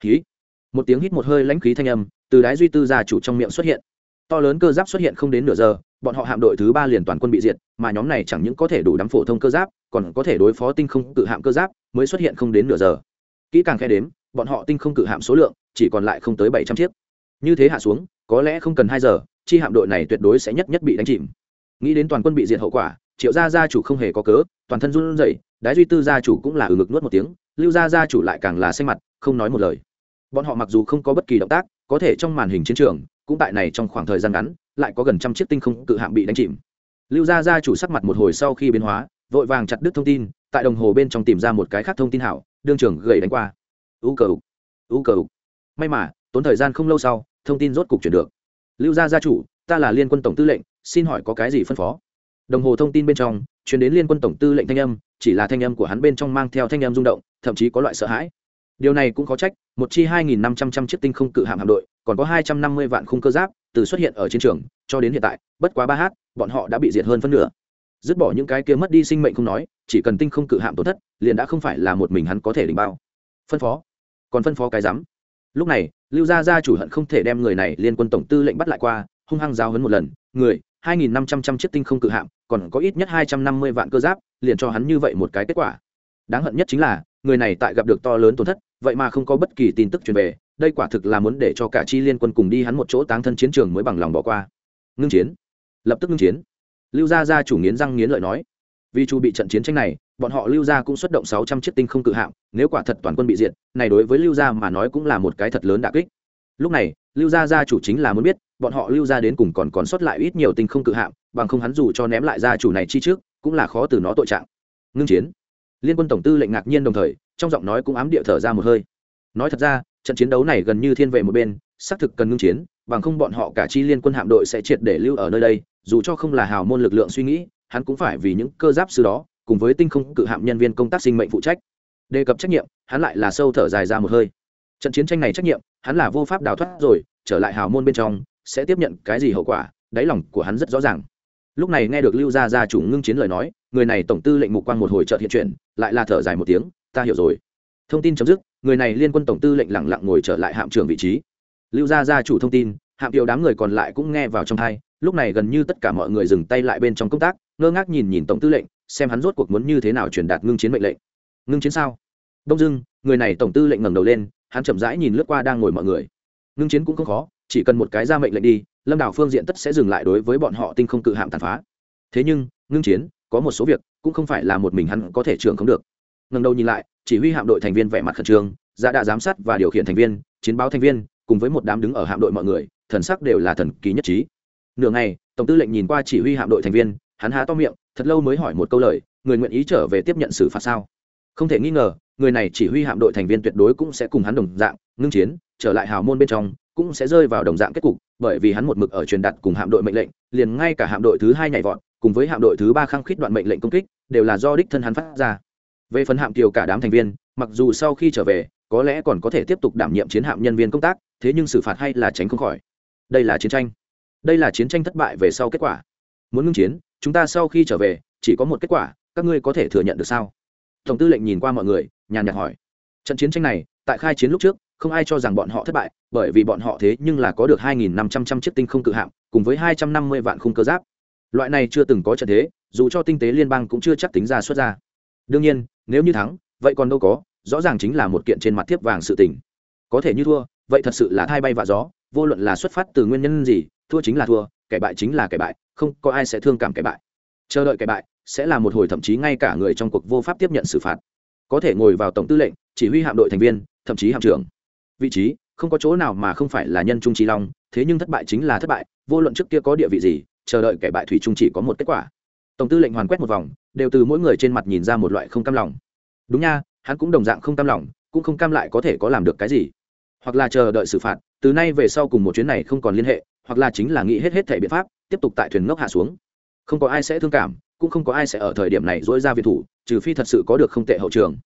Khí một tiếng hít một hơi lãnh khí thanh âm, từ đái duy tư gia chủ trong miệng xuất hiện to lớn cơ giáp xuất hiện không đến nửa giờ, bọn họ hạm đội thứ ba liền toàn quân bị diệt, mà nhóm này chẳng những có thể đủ đắm phổ thông cơ giáp, còn có thể đối phó tinh không cự hạm cơ giáp, mới xuất hiện không đến nửa giờ. Kỹ càng khe đếm, bọn họ tinh không cự hạm số lượng chỉ còn lại không tới bảy trăm chiếc. Như thế hạ xuống, có lẽ không cần hai giờ, chi hạm đội này tuyệt đối sẽ nhất nhất bị đánh chìm. Nghĩ đến toàn quân bị diệt hậu quả, triệu gia gia chủ không hề có cớ, toàn thân run rẩy, đái duy tư gia chủ cũng là ừ ngực nuốt một tiếng, lưu gia gia chủ lại càng là xanh mặt, không nói một lời. Bọn họ mặc dù không có bất kỳ động tác, có thể trong màn hình chiến trường cũng tại này trong khoảng thời gian ngắn, lại có gần trăm chiếc tinh không cự hạm bị đánh chìm. Lưu gia gia chủ sắc mặt một hồi sau khi biến hóa, vội vàng chặt đứt thông tin, tại đồng hồ bên trong tìm ra một cái khác thông tin hảo, đương trưởng gầy đánh qua. U cờ ục, u cờ ục. May mà, tốn thời gian không lâu sau, thông tin rốt cục chuyển được. Lưu gia gia chủ, ta là liên quân tổng tư lệnh, xin hỏi có cái gì phân phó? Đồng hồ thông tin bên trong, chuyển đến liên quân tổng tư lệnh thanh âm, chỉ là thanh âm của hắn bên trong mang theo thanh âm rung động, thậm chí có loại sợ hãi điều này cũng có trách, một chi hai nghìn năm trăm trăm chiếc tinh không cự hạm hạm đội, còn có hai trăm năm mươi vạn khung cơ giáp, từ xuất hiện ở chiến trường, cho đến hiện tại, bất quá ba h bọn họ đã bị diệt hơn phân nửa. Dứt bỏ những cái kia mất đi sinh mệnh không nói, chỉ cần tinh không cự hạm tổn thất, liền đã không phải là một mình hắn có thể đỉnh bao. Phân phó. Còn phân phó cái rắm. Lúc này, lưu gia gia chủ hận không thể đem người này liên quân tổng tư lệnh bắt lại qua, hung hăng giao hấn một lần, người 2.500 trăm chiếc tinh không cự hạm, còn có ít nhất 250 vạn cơ giáp, liền cho hắn như vậy một cái kết quả. Đáng hận nhất chính là, người này tại gặp được to lớn tổn thất vậy mà không có bất kỳ tin tức truyền về, đây quả thực là muốn để cho cả chi liên quân cùng đi hắn một chỗ táng thân chiến trường mới bằng lòng bỏ qua. Ngưng chiến. Lập tức ngưng chiến. Lưu gia gia chủ nghiến răng nghiến lợi nói, vì chu bị trận chiến tranh này, bọn họ lưu gia cũng xuất động sáu trăm chiếc tinh không cự hạng nếu quả thật toàn quân bị diệt, này đối với lưu gia mà nói cũng là một cái thật lớn đả kích. Lúc này, lưu gia gia chủ chính là muốn biết, bọn họ lưu gia đến cùng còn còn sót lại ít nhiều tinh không cự hạng bằng không hắn dù cho ném lại gia chủ này chi trước, cũng là khó từ nó tội trạng. Ngưng chiến liên quân tổng tư lệnh ngạc nhiên đồng thời, trong giọng nói cũng ám địa thở ra một hơi. Nói thật ra, trận chiến đấu này gần như thiên vệ một bên, xác thực cần ngưng chiến, bằng không bọn họ cả chi liên quân hạm đội sẽ triệt để lưu ở nơi đây, dù cho không là hào môn lực lượng suy nghĩ, hắn cũng phải vì những cơ giáp sư đó, cùng với tinh không cự hạm nhân viên công tác sinh mệnh phụ trách. Đề cập trách nhiệm, hắn lại là sâu thở dài ra một hơi. Trận chiến tranh này trách nhiệm, hắn là vô pháp đào thoát rồi, trở lại hào môn bên trong, sẽ tiếp nhận cái gì hậu quả, đáy lòng của hắn rất rõ ràng. Lúc này nghe được lưu gia gia chủ ngưng chiến lời nói người này tổng tư lệnh mục quang một hồi chợt hiện chuyển, lại là thở dài một tiếng, ta hiểu rồi. Thông tin chấm dứt, người này liên quân tổng tư lệnh lẳng lặng ngồi trở lại hạm trưởng vị trí. Lưu gia gia chủ thông tin, hạm tiểu đám người còn lại cũng nghe vào trong thai lúc này gần như tất cả mọi người dừng tay lại bên trong công tác, ngơ ngác nhìn nhìn tổng tư lệnh, xem hắn rốt cuộc muốn như thế nào truyền đạt ngưng chiến mệnh lệnh. Ngưng chiến sao? Đông dưng người này tổng tư lệnh ngẩng đầu lên, hắn chậm rãi nhìn lướt qua đang ngồi mọi người. Ngưng chiến cũng không khó, chỉ cần một cái ra mệnh lệnh đi, lâm đảo phương diện tất sẽ dừng lại đối với bọn họ tinh không cự hạm tàn phá. Thế nhưng, ngưng chiến có một số việc cũng không phải là một mình hắn có thể trưởng không được. Ngần đầu nhìn lại, chỉ huy hạm đội thành viên vẻ mặt khẩn trương dạ giả đã giám sát và điều khiển thành viên, chiến báo thành viên, cùng với một đám đứng ở hạm đội mọi người, thần sắc đều là thần kỳ nhất trí. Nửa ngày, tổng tư lệnh nhìn qua chỉ huy hạm đội thành viên, hắn há to miệng, thật lâu mới hỏi một câu lời, người nguyện ý trở về tiếp nhận xử phạt sao? Không thể nghi ngờ, người này chỉ huy hạm đội thành viên tuyệt đối cũng sẽ cùng hắn đồng dạng, ngưng chiến, trở lại hào môn bên trong cũng sẽ rơi vào đồng dạng kết cục, bởi vì hắn một mực ở truyền đặt cùng hạm đội mệnh lệnh, liền ngay cả hạm đội thứ hai nhảy vọt, cùng với hạm đội thứ ba khăng khít đoạn mệnh lệnh công kích, đều là do đích thân hắn phát ra. Về phần hạm kiều cả đám thành viên, mặc dù sau khi trở về, có lẽ còn có thể tiếp tục đảm nhiệm chiến hạm nhân viên công tác, thế nhưng xử phạt hay là tránh không khỏi. Đây là chiến tranh. Đây là chiến tranh thất bại về sau kết quả. Muốn ngưng chiến, chúng ta sau khi trở về, chỉ có một kết quả, các ngươi có thể thừa nhận được sao? Tổng tư lệnh nhìn qua mọi người, nhàn nhạt hỏi. Trận chiến tranh này, tại khai chiến lúc trước không ai cho rằng bọn họ thất bại, bởi vì bọn họ thế nhưng là có được 2.500 chiếc tinh không cự hạm, cùng với 250 vạn khung cơ giáp. Loại này chưa từng có trận thế, dù cho tinh tế liên bang cũng chưa chắc tính ra xuất ra. Đương nhiên, nếu như thắng, vậy còn đâu có, rõ ràng chính là một kiện trên mặt thiếp vàng sự tình. Có thể như thua, vậy thật sự là thay bay vạ gió, vô luận là xuất phát từ nguyên nhân gì, thua chính là thua, kẻ bại chính là kẻ bại, không có ai sẽ thương cảm kẻ bại. Chờ đợi kẻ bại, sẽ là một hồi thậm chí ngay cả người trong cuộc vô pháp tiếp nhận xử phạt. Có thể ngồi vào tổng tư lệnh, chỉ huy hạm đội thành viên, thậm chí hạm trưởng vị trí, không có chỗ nào mà không phải là nhân trung trí long, thế nhưng thất bại chính là thất bại, vô luận trước kia có địa vị gì, chờ đợi kẻ bại thủy trung chỉ có một kết quả. Tổng tư lệnh hoàn quét một vòng, đều từ mỗi người trên mặt nhìn ra một loại không cam lòng. Đúng nha, hắn cũng đồng dạng không cam lòng, cũng không cam lại có thể có làm được cái gì. Hoặc là chờ đợi xử phạt, từ nay về sau cùng một chuyến này không còn liên hệ, hoặc là chính là nghĩ hết hết thể biện pháp, tiếp tục tại thuyền ngốc hạ xuống. Không có ai sẽ thương cảm, cũng không có ai sẽ ở thời điểm này dỗi ra việt thủ, trừ phi thật sự có được không tệ hậu trường.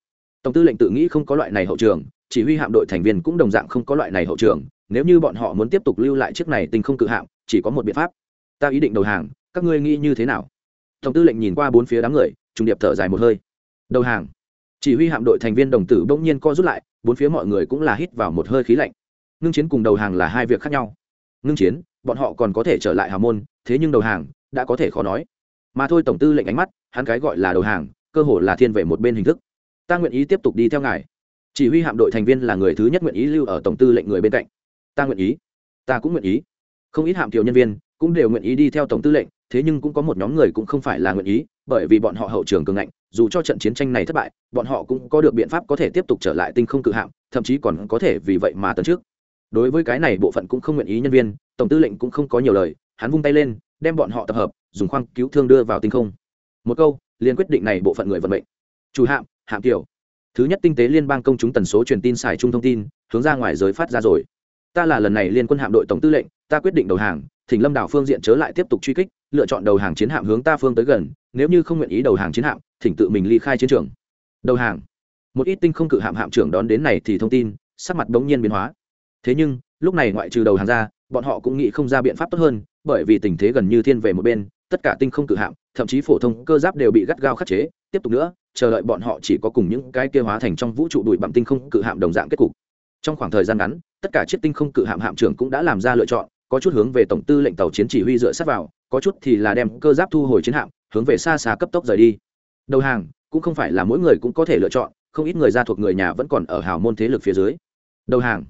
Tổng tư lệnh tự nghĩ không có loại này hậu trường chỉ huy hạm đội thành viên cũng đồng dạng không có loại này hậu trường, nếu như bọn họ muốn tiếp tục lưu lại chiếc này tình không cự hạm, chỉ có một biện pháp. Ta ý định đầu hàng, các ngươi nghĩ như thế nào? Tổng tư lệnh nhìn qua bốn phía đám người, trùng điệp thở dài một hơi. Đầu hàng. Chỉ huy hạm đội thành viên đồng tử bỗng nhiên co rút lại, bốn phía mọi người cũng là hít vào một hơi khí lạnh. Ngưng chiến cùng đầu hàng là hai việc khác nhau. Ngưng chiến, bọn họ còn có thể trở lại hào môn, thế nhưng đầu hàng, đã có thể khó nói. Mà thôi tổng tư lệnh ánh mắt, hắn cái gọi là đầu hàng, cơ hồ là thiên về một bên hình thức. Ta nguyện ý tiếp tục đi theo ngài chỉ huy hạm đội thành viên là người thứ nhất nguyện ý lưu ở tổng tư lệnh người bên cạnh. Ta nguyện ý. Ta cũng nguyện ý. Không ít hạm kiều nhân viên cũng đều nguyện ý đi theo tổng tư lệnh, thế nhưng cũng có một nhóm người cũng không phải là nguyện ý, bởi vì bọn họ hậu trường cường ngạnh, dù cho trận chiến tranh này thất bại, bọn họ cũng có được biện pháp có thể tiếp tục trở lại tinh không cự hạm, thậm chí còn có thể vì vậy mà tấn trước đối với cái này bộ phận cũng không nguyện ý nhân viên, tổng tư lệnh cũng không có nhiều lời, hắn vung tay lên, đem bọn họ tập hợp, dùng khoang cứu thương đưa vào tinh không. Một câu, liền quyết định này bộ phận người vận mệnh. Chủ hạm hạm tiểu thứ nhất tinh tế liên bang công chúng tần số truyền tin xài chung thông tin, hướng ra ngoài giới phát ra rồi. Ta là lần này liên quân hạm đội tổng tư lệnh, ta quyết định đầu hàng, thỉnh lâm đảo phương diện chớ lại tiếp tục truy kích, lựa chọn đầu hàng chiến hạm hướng ta phương tới gần, nếu như không nguyện ý đầu hàng chiến hạm, thỉnh tự mình ly khai chiến trường. Đầu hàng. Một ít tinh không cự hạm hạm trưởng đón đến này thì thông tin, sắc mặt bỗng nhiên biến hóa. Thế nhưng, lúc này ngoại trừ đầu hàng ra, bọn họ cũng nghĩ không ra biện pháp tốt hơn, bởi vì tình thế gần như thiên về một bên, tất cả tinh không cự hạm, thậm chí phổ thông cơ giáp đều bị gắt gao khắc chế, tiếp tục nữa chờ đợi bọn họ chỉ có cùng những cái kia hóa thành trong vũ trụ đùi bặm tinh không cự hạm đồng dạng kết cục. Trong khoảng thời gian ngắn, tất cả chiếc tinh không cự hạm hạm trưởng cũng đã làm ra lựa chọn, có chút hướng về tổng tư lệnh tàu chiến chỉ huy dựa sát vào, có chút thì là đem cơ giáp thu hồi chiến hạm, hướng về xa xa cấp tốc rời đi. Đầu hàng, cũng không phải là mỗi người cũng có thể lựa chọn, không ít người gia thuộc người nhà vẫn còn ở hào môn thế lực phía dưới. Đầu hàng,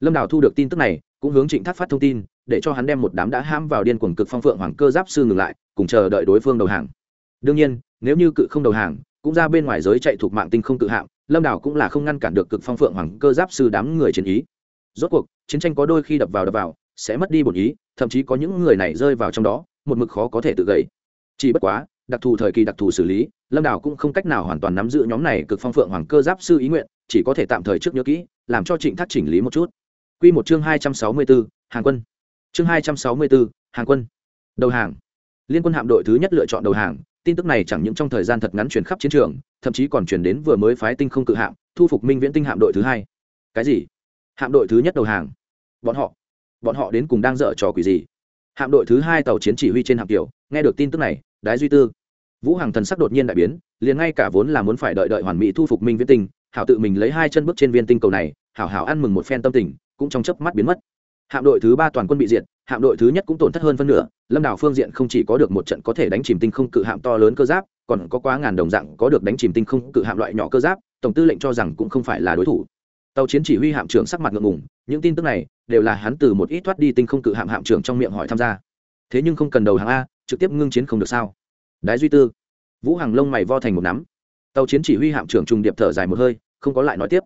lâm đào thu được tin tức này, cũng hướng trịnh thác phát thông tin, để cho hắn đem một đám đã ham vào điên cuồng cực phong phượng hoàng cơ giáp sư ngừng lại, cùng chờ đợi đối phương đầu hàng. Đương nhiên, nếu như cự không đầu hàng cũng ra bên ngoài giới chạy thuộc mạng tinh không cự hạng lâm đảo cũng là không ngăn cản được cực phong phượng hoàng cơ giáp sư đám người chiến ý rốt cuộc chiến tranh có đôi khi đập vào đập vào sẽ mất đi bổn ý thậm chí có những người này rơi vào trong đó một mực khó có thể tự gầy chỉ bất quá đặc thù thời kỳ đặc thù xử lý lâm đảo cũng không cách nào hoàn toàn nắm giữ nhóm này cực phong phượng hoàng cơ giáp sư ý nguyện chỉ có thể tạm thời trước nhớ kỹ làm cho trịnh thác chỉnh lý một chút Quy một chương hai trăm sáu mươi bốn, hàng quân. Chương hai trăm sáu mươi bốn, hàng quân. Đầu hàng. Liên quân hạm đội thứ nhất lựa chọn đầu hàng, tin tức này chẳng những trong thời gian thật ngắn truyền khắp chiến trường, thậm chí còn truyền đến vừa mới phái tinh không cự hạm, thu phục Minh Viễn tinh hạm đội thứ hai. Cái gì? Hạm đội thứ nhất đầu hàng? Bọn họ, bọn họ đến cùng đang dở trò quỷ gì? Hạm đội thứ hai tàu chiến chỉ huy trên hạm kiều nghe được tin tức này, đái duy tư, Vũ Hằng thần sắc đột nhiên đại biến, liền ngay cả vốn là muốn phải đợi đợi hoàn mỹ thu phục Minh Viễn tinh, hảo tự mình lấy hai chân bước trên viên tinh cầu này, hảo hảo ăn mừng một phen tâm tình, cũng trong chớp mắt biến mất hạm đội thứ ba toàn quân bị diệt hạm đội thứ nhất cũng tổn thất hơn phân nửa, lâm đảo phương diện không chỉ có được một trận có thể đánh chìm tinh không cự hạm to lớn cơ giáp, còn có quá ngàn đồng dạng có được đánh chìm tinh không cự hạm loại nhỏ cơ giáp, tổng tư lệnh cho rằng cũng không phải là đối thủ. Tàu chiến chỉ huy hạm trưởng sắc mặt ngượng ngùng, những tin tức này đều là hắn từ một ít thoát đi tinh không cự hạm hạm trưởng trong miệng hỏi tham gia. Thế nhưng không cần đầu hàng a, trực tiếp ngưng chiến không được sao? Đái duy tư, vũ hàng lông mày vo thành một nắm. Tàu chiến chỉ huy hạm trưởng trùng điệp thở dài một hơi, không có lại nói tiếp.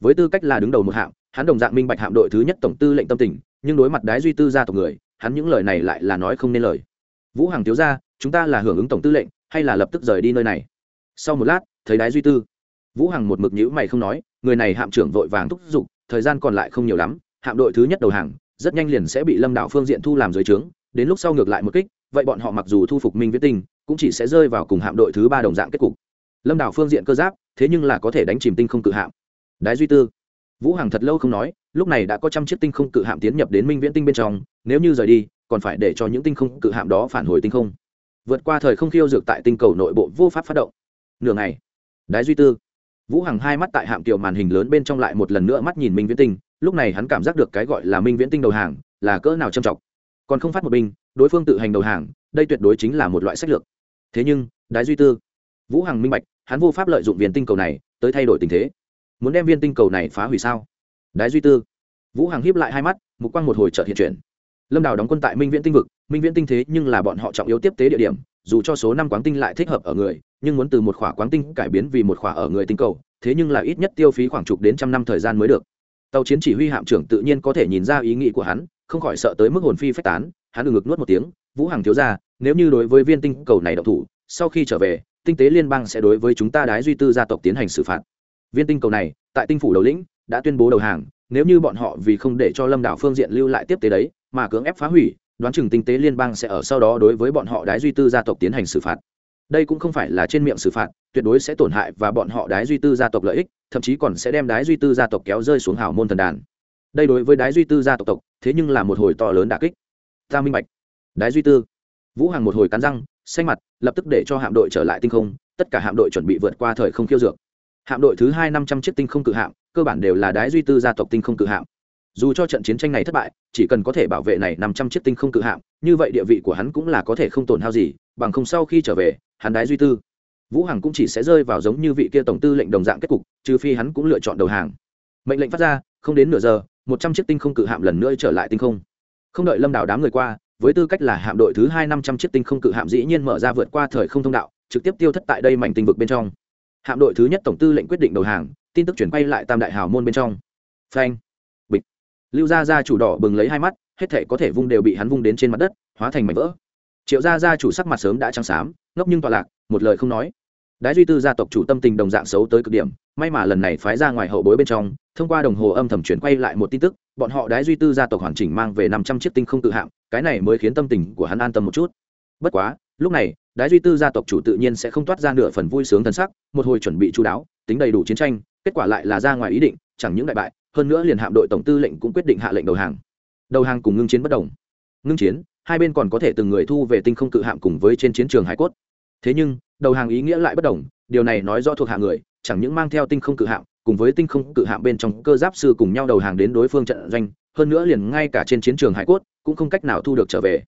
Với tư cách là đứng đầu một hạm, hắn đồng dạng minh bạch hạm đội thứ nhất tổng tư lệnh tâm tình nhưng đối mặt đái duy tư gia tộc người, hắn những lời này lại là nói không nên lời. Vũ hằng thiếu ra chúng ta là hưởng ứng tổng tư lệnh, hay là lập tức rời đi nơi này? Sau một lát, thấy đái duy tư. Vũ hằng một mực nhữ mày không nói, người này hạm trưởng vội vàng thúc giục, thời gian còn lại không nhiều lắm, hạm đội thứ nhất đầu hàng, rất nhanh liền sẽ bị lâm đảo phương diện thu làm dưới trướng, đến lúc sau ngược lại một kích, vậy bọn họ mặc dù thu phục minh viết tinh, cũng chỉ sẽ rơi vào cùng hạm đội thứ ba đồng dạng kết cục. Lâm đảo phương diện cơ giáp, thế nhưng là có thể đánh chìm tinh không cự hạm. Đái duy tư vũ hằng thật lâu không nói, lúc này đã có trăm chiếc tinh không cự hạm tiến nhập đến minh viễn tinh bên trong, nếu như rời đi, còn phải để cho những tinh không cự hạm đó phản hồi tinh không. Vượt qua thời không khiêu dược tại tinh cầu nội bộ vô pháp phát động. Nửa ngày, đái duy tư. Vũ hằng hai mắt tại hạm kiểu màn hình lớn bên trong lại một lần nữa mắt nhìn minh viễn tinh, lúc này hắn cảm giác được cái gọi là minh viễn tinh đầu hàng là cỡ nào trầm trọng. Còn không phát một binh đối phương tự hành đầu hàng, đây tuyệt đối chính là một loại sách lược. Thế nhưng, đái duy tư, vũ hằng minh bạch, hắn vô pháp lợi dụng viên tinh cầu này tới thay đổi tình thế muốn đem viên tinh cầu này phá hủy sao? Đái duy tư. Vũ hằng hiếp lại hai mắt, mục quang một hồi trợt hiện chuyển. Lâm đào đóng quân tại minh viễn tinh vực, minh viễn tinh thế nhưng là bọn họ trọng yếu tiếp tế địa điểm, dù cho số năm quáng tinh lại thích hợp ở người, nhưng muốn từ một khỏa quáng tinh cải biến vì một khỏa ở người tinh cầu, thế nhưng là ít nhất tiêu phí khoảng chục đến trăm năm thời gian mới được. Tàu chiến chỉ huy hạm trưởng tự nhiên có thể nhìn ra ý nghĩ của hắn, không khỏi sợ tới mức hồn phi phách tán, hắn ừng ngực nuốt một tiếng, vũ hằng thiếu ra nếu như đối với viên tinh cầu này độc thủ, sau khi trở về, tinh tế liên bang sẽ đối với chúng ta đái duy tư gia tộc tiến hành xử phạt viên tinh cầu này, tại tinh phủ đầu lĩnh, đã tuyên bố đầu hàng, nếu như bọn họ vì không để cho lâm đảo phương diện lưu lại tiếp tế đấy, mà cưỡng ép phá hủy, đoán chừng tinh tế liên bang sẽ ở sau đó đối với bọn họ đái duy tư gia tộc tiến hành xử phạt. Đây cũng không phải là trên miệng xử phạt, tuyệt đối sẽ tổn hại và bọn họ đái duy tư gia tộc lợi ích, thậm chí còn sẽ đem đái duy tư gia tộc kéo rơi xuống hào môn thần đàn. Đây đối với đái duy tư gia tộc tộc, thế nhưng là một hồi to lớn đà kích. Ta minh bạch. Đái duy tư. Vũ hàng một hồi cắn răng, xanh mặt, lập tức để cho hạm đội trở lại tinh không, tất cả hạm đội chuẩn bị vượt qua thời không khiêu dược hạm đội thứ hai năm trăm chiếc tinh không cự hạm, cơ bản đều là đái duy tư gia tộc tinh không cự hạm. Dù cho trận chiến tranh này thất bại, chỉ cần có thể bảo vệ này năm trăm chiếc tinh không cự hạm, như vậy địa vị của hắn cũng là có thể không tổn hao gì, bằng không sau khi trở về, hắn đái duy tư, vũ hằng cũng chỉ sẽ rơi vào giống như vị kia tổng tư lệnh đồng dạng kết cục, trừ phi hắn cũng lựa chọn đầu hàng. Mệnh lệnh phát ra, không đến nửa giờ, một trăm chiếc tinh không cự hạm lần nữa trở lại tinh không. Không đợi lâm đảo đám người qua, với tư cách là hạm đội thứ hai năm trăm chiếc tinh không cự hạm dĩ nhiên mở ra vượt qua thời không thông đạo, trực tiếp tiêu thất tại đây mảnh tinh vực bên trong hạm đội thứ nhất tổng tư lệnh quyết định đầu hàng, tin tức chuyển quay lại tam đại hào môn bên trong. Phanh. Bịch. Lưu gia gia chủ đỏ bừng lấy hai mắt, hết thể có thể vung đều bị hắn vung đến trên mặt đất, hóa thành mảnh vỡ. Triệu gia gia chủ sắc mặt sớm đã trắng xám, ngốc nhưng tọa lạc, một lời không nói. Đái duy tư gia tộc chủ tâm tình đồng dạng xấu tới cực điểm, may mà lần này phái ra ngoài hậu bối bên trong, thông qua đồng hồ âm thầm chuyển quay lại một tin tức, bọn họ đái duy tư gia tộc hoàn chỉnh mang về năm trăm chiếc tinh không tự hạng cái này mới khiến tâm tình của hắn an tâm một chút. Bất quá, lúc này đái duy tư gia tộc chủ tự nhiên sẽ không toát ra nửa phần vui sướng thân sắc, một hồi chuẩn bị chú đáo, tính đầy đủ chiến tranh, kết quả lại là ra ngoài ý định, chẳng những đại bại, hơn nữa liền hạm đội tổng tư lệnh cũng quyết định hạ lệnh đầu hàng. Đầu hàng cùng ngưng chiến bất đồng. Ngưng chiến, hai bên còn có thể từng người thu về tinh không cự hạm cùng với trên chiến trường hải cốt. Thế nhưng, đầu hàng ý nghĩa lại bất đồng, điều này nói do thuộc hạ người, chẳng những mang theo tinh không cự hạm, cùng với tinh không cự hạm bên trong cơ giáp sư cùng nhau đầu hàng đến đối phương trận doanh, hơn nữa liền ngay cả trên chiến trường hải cốt cũng không cách nào thu được trở về.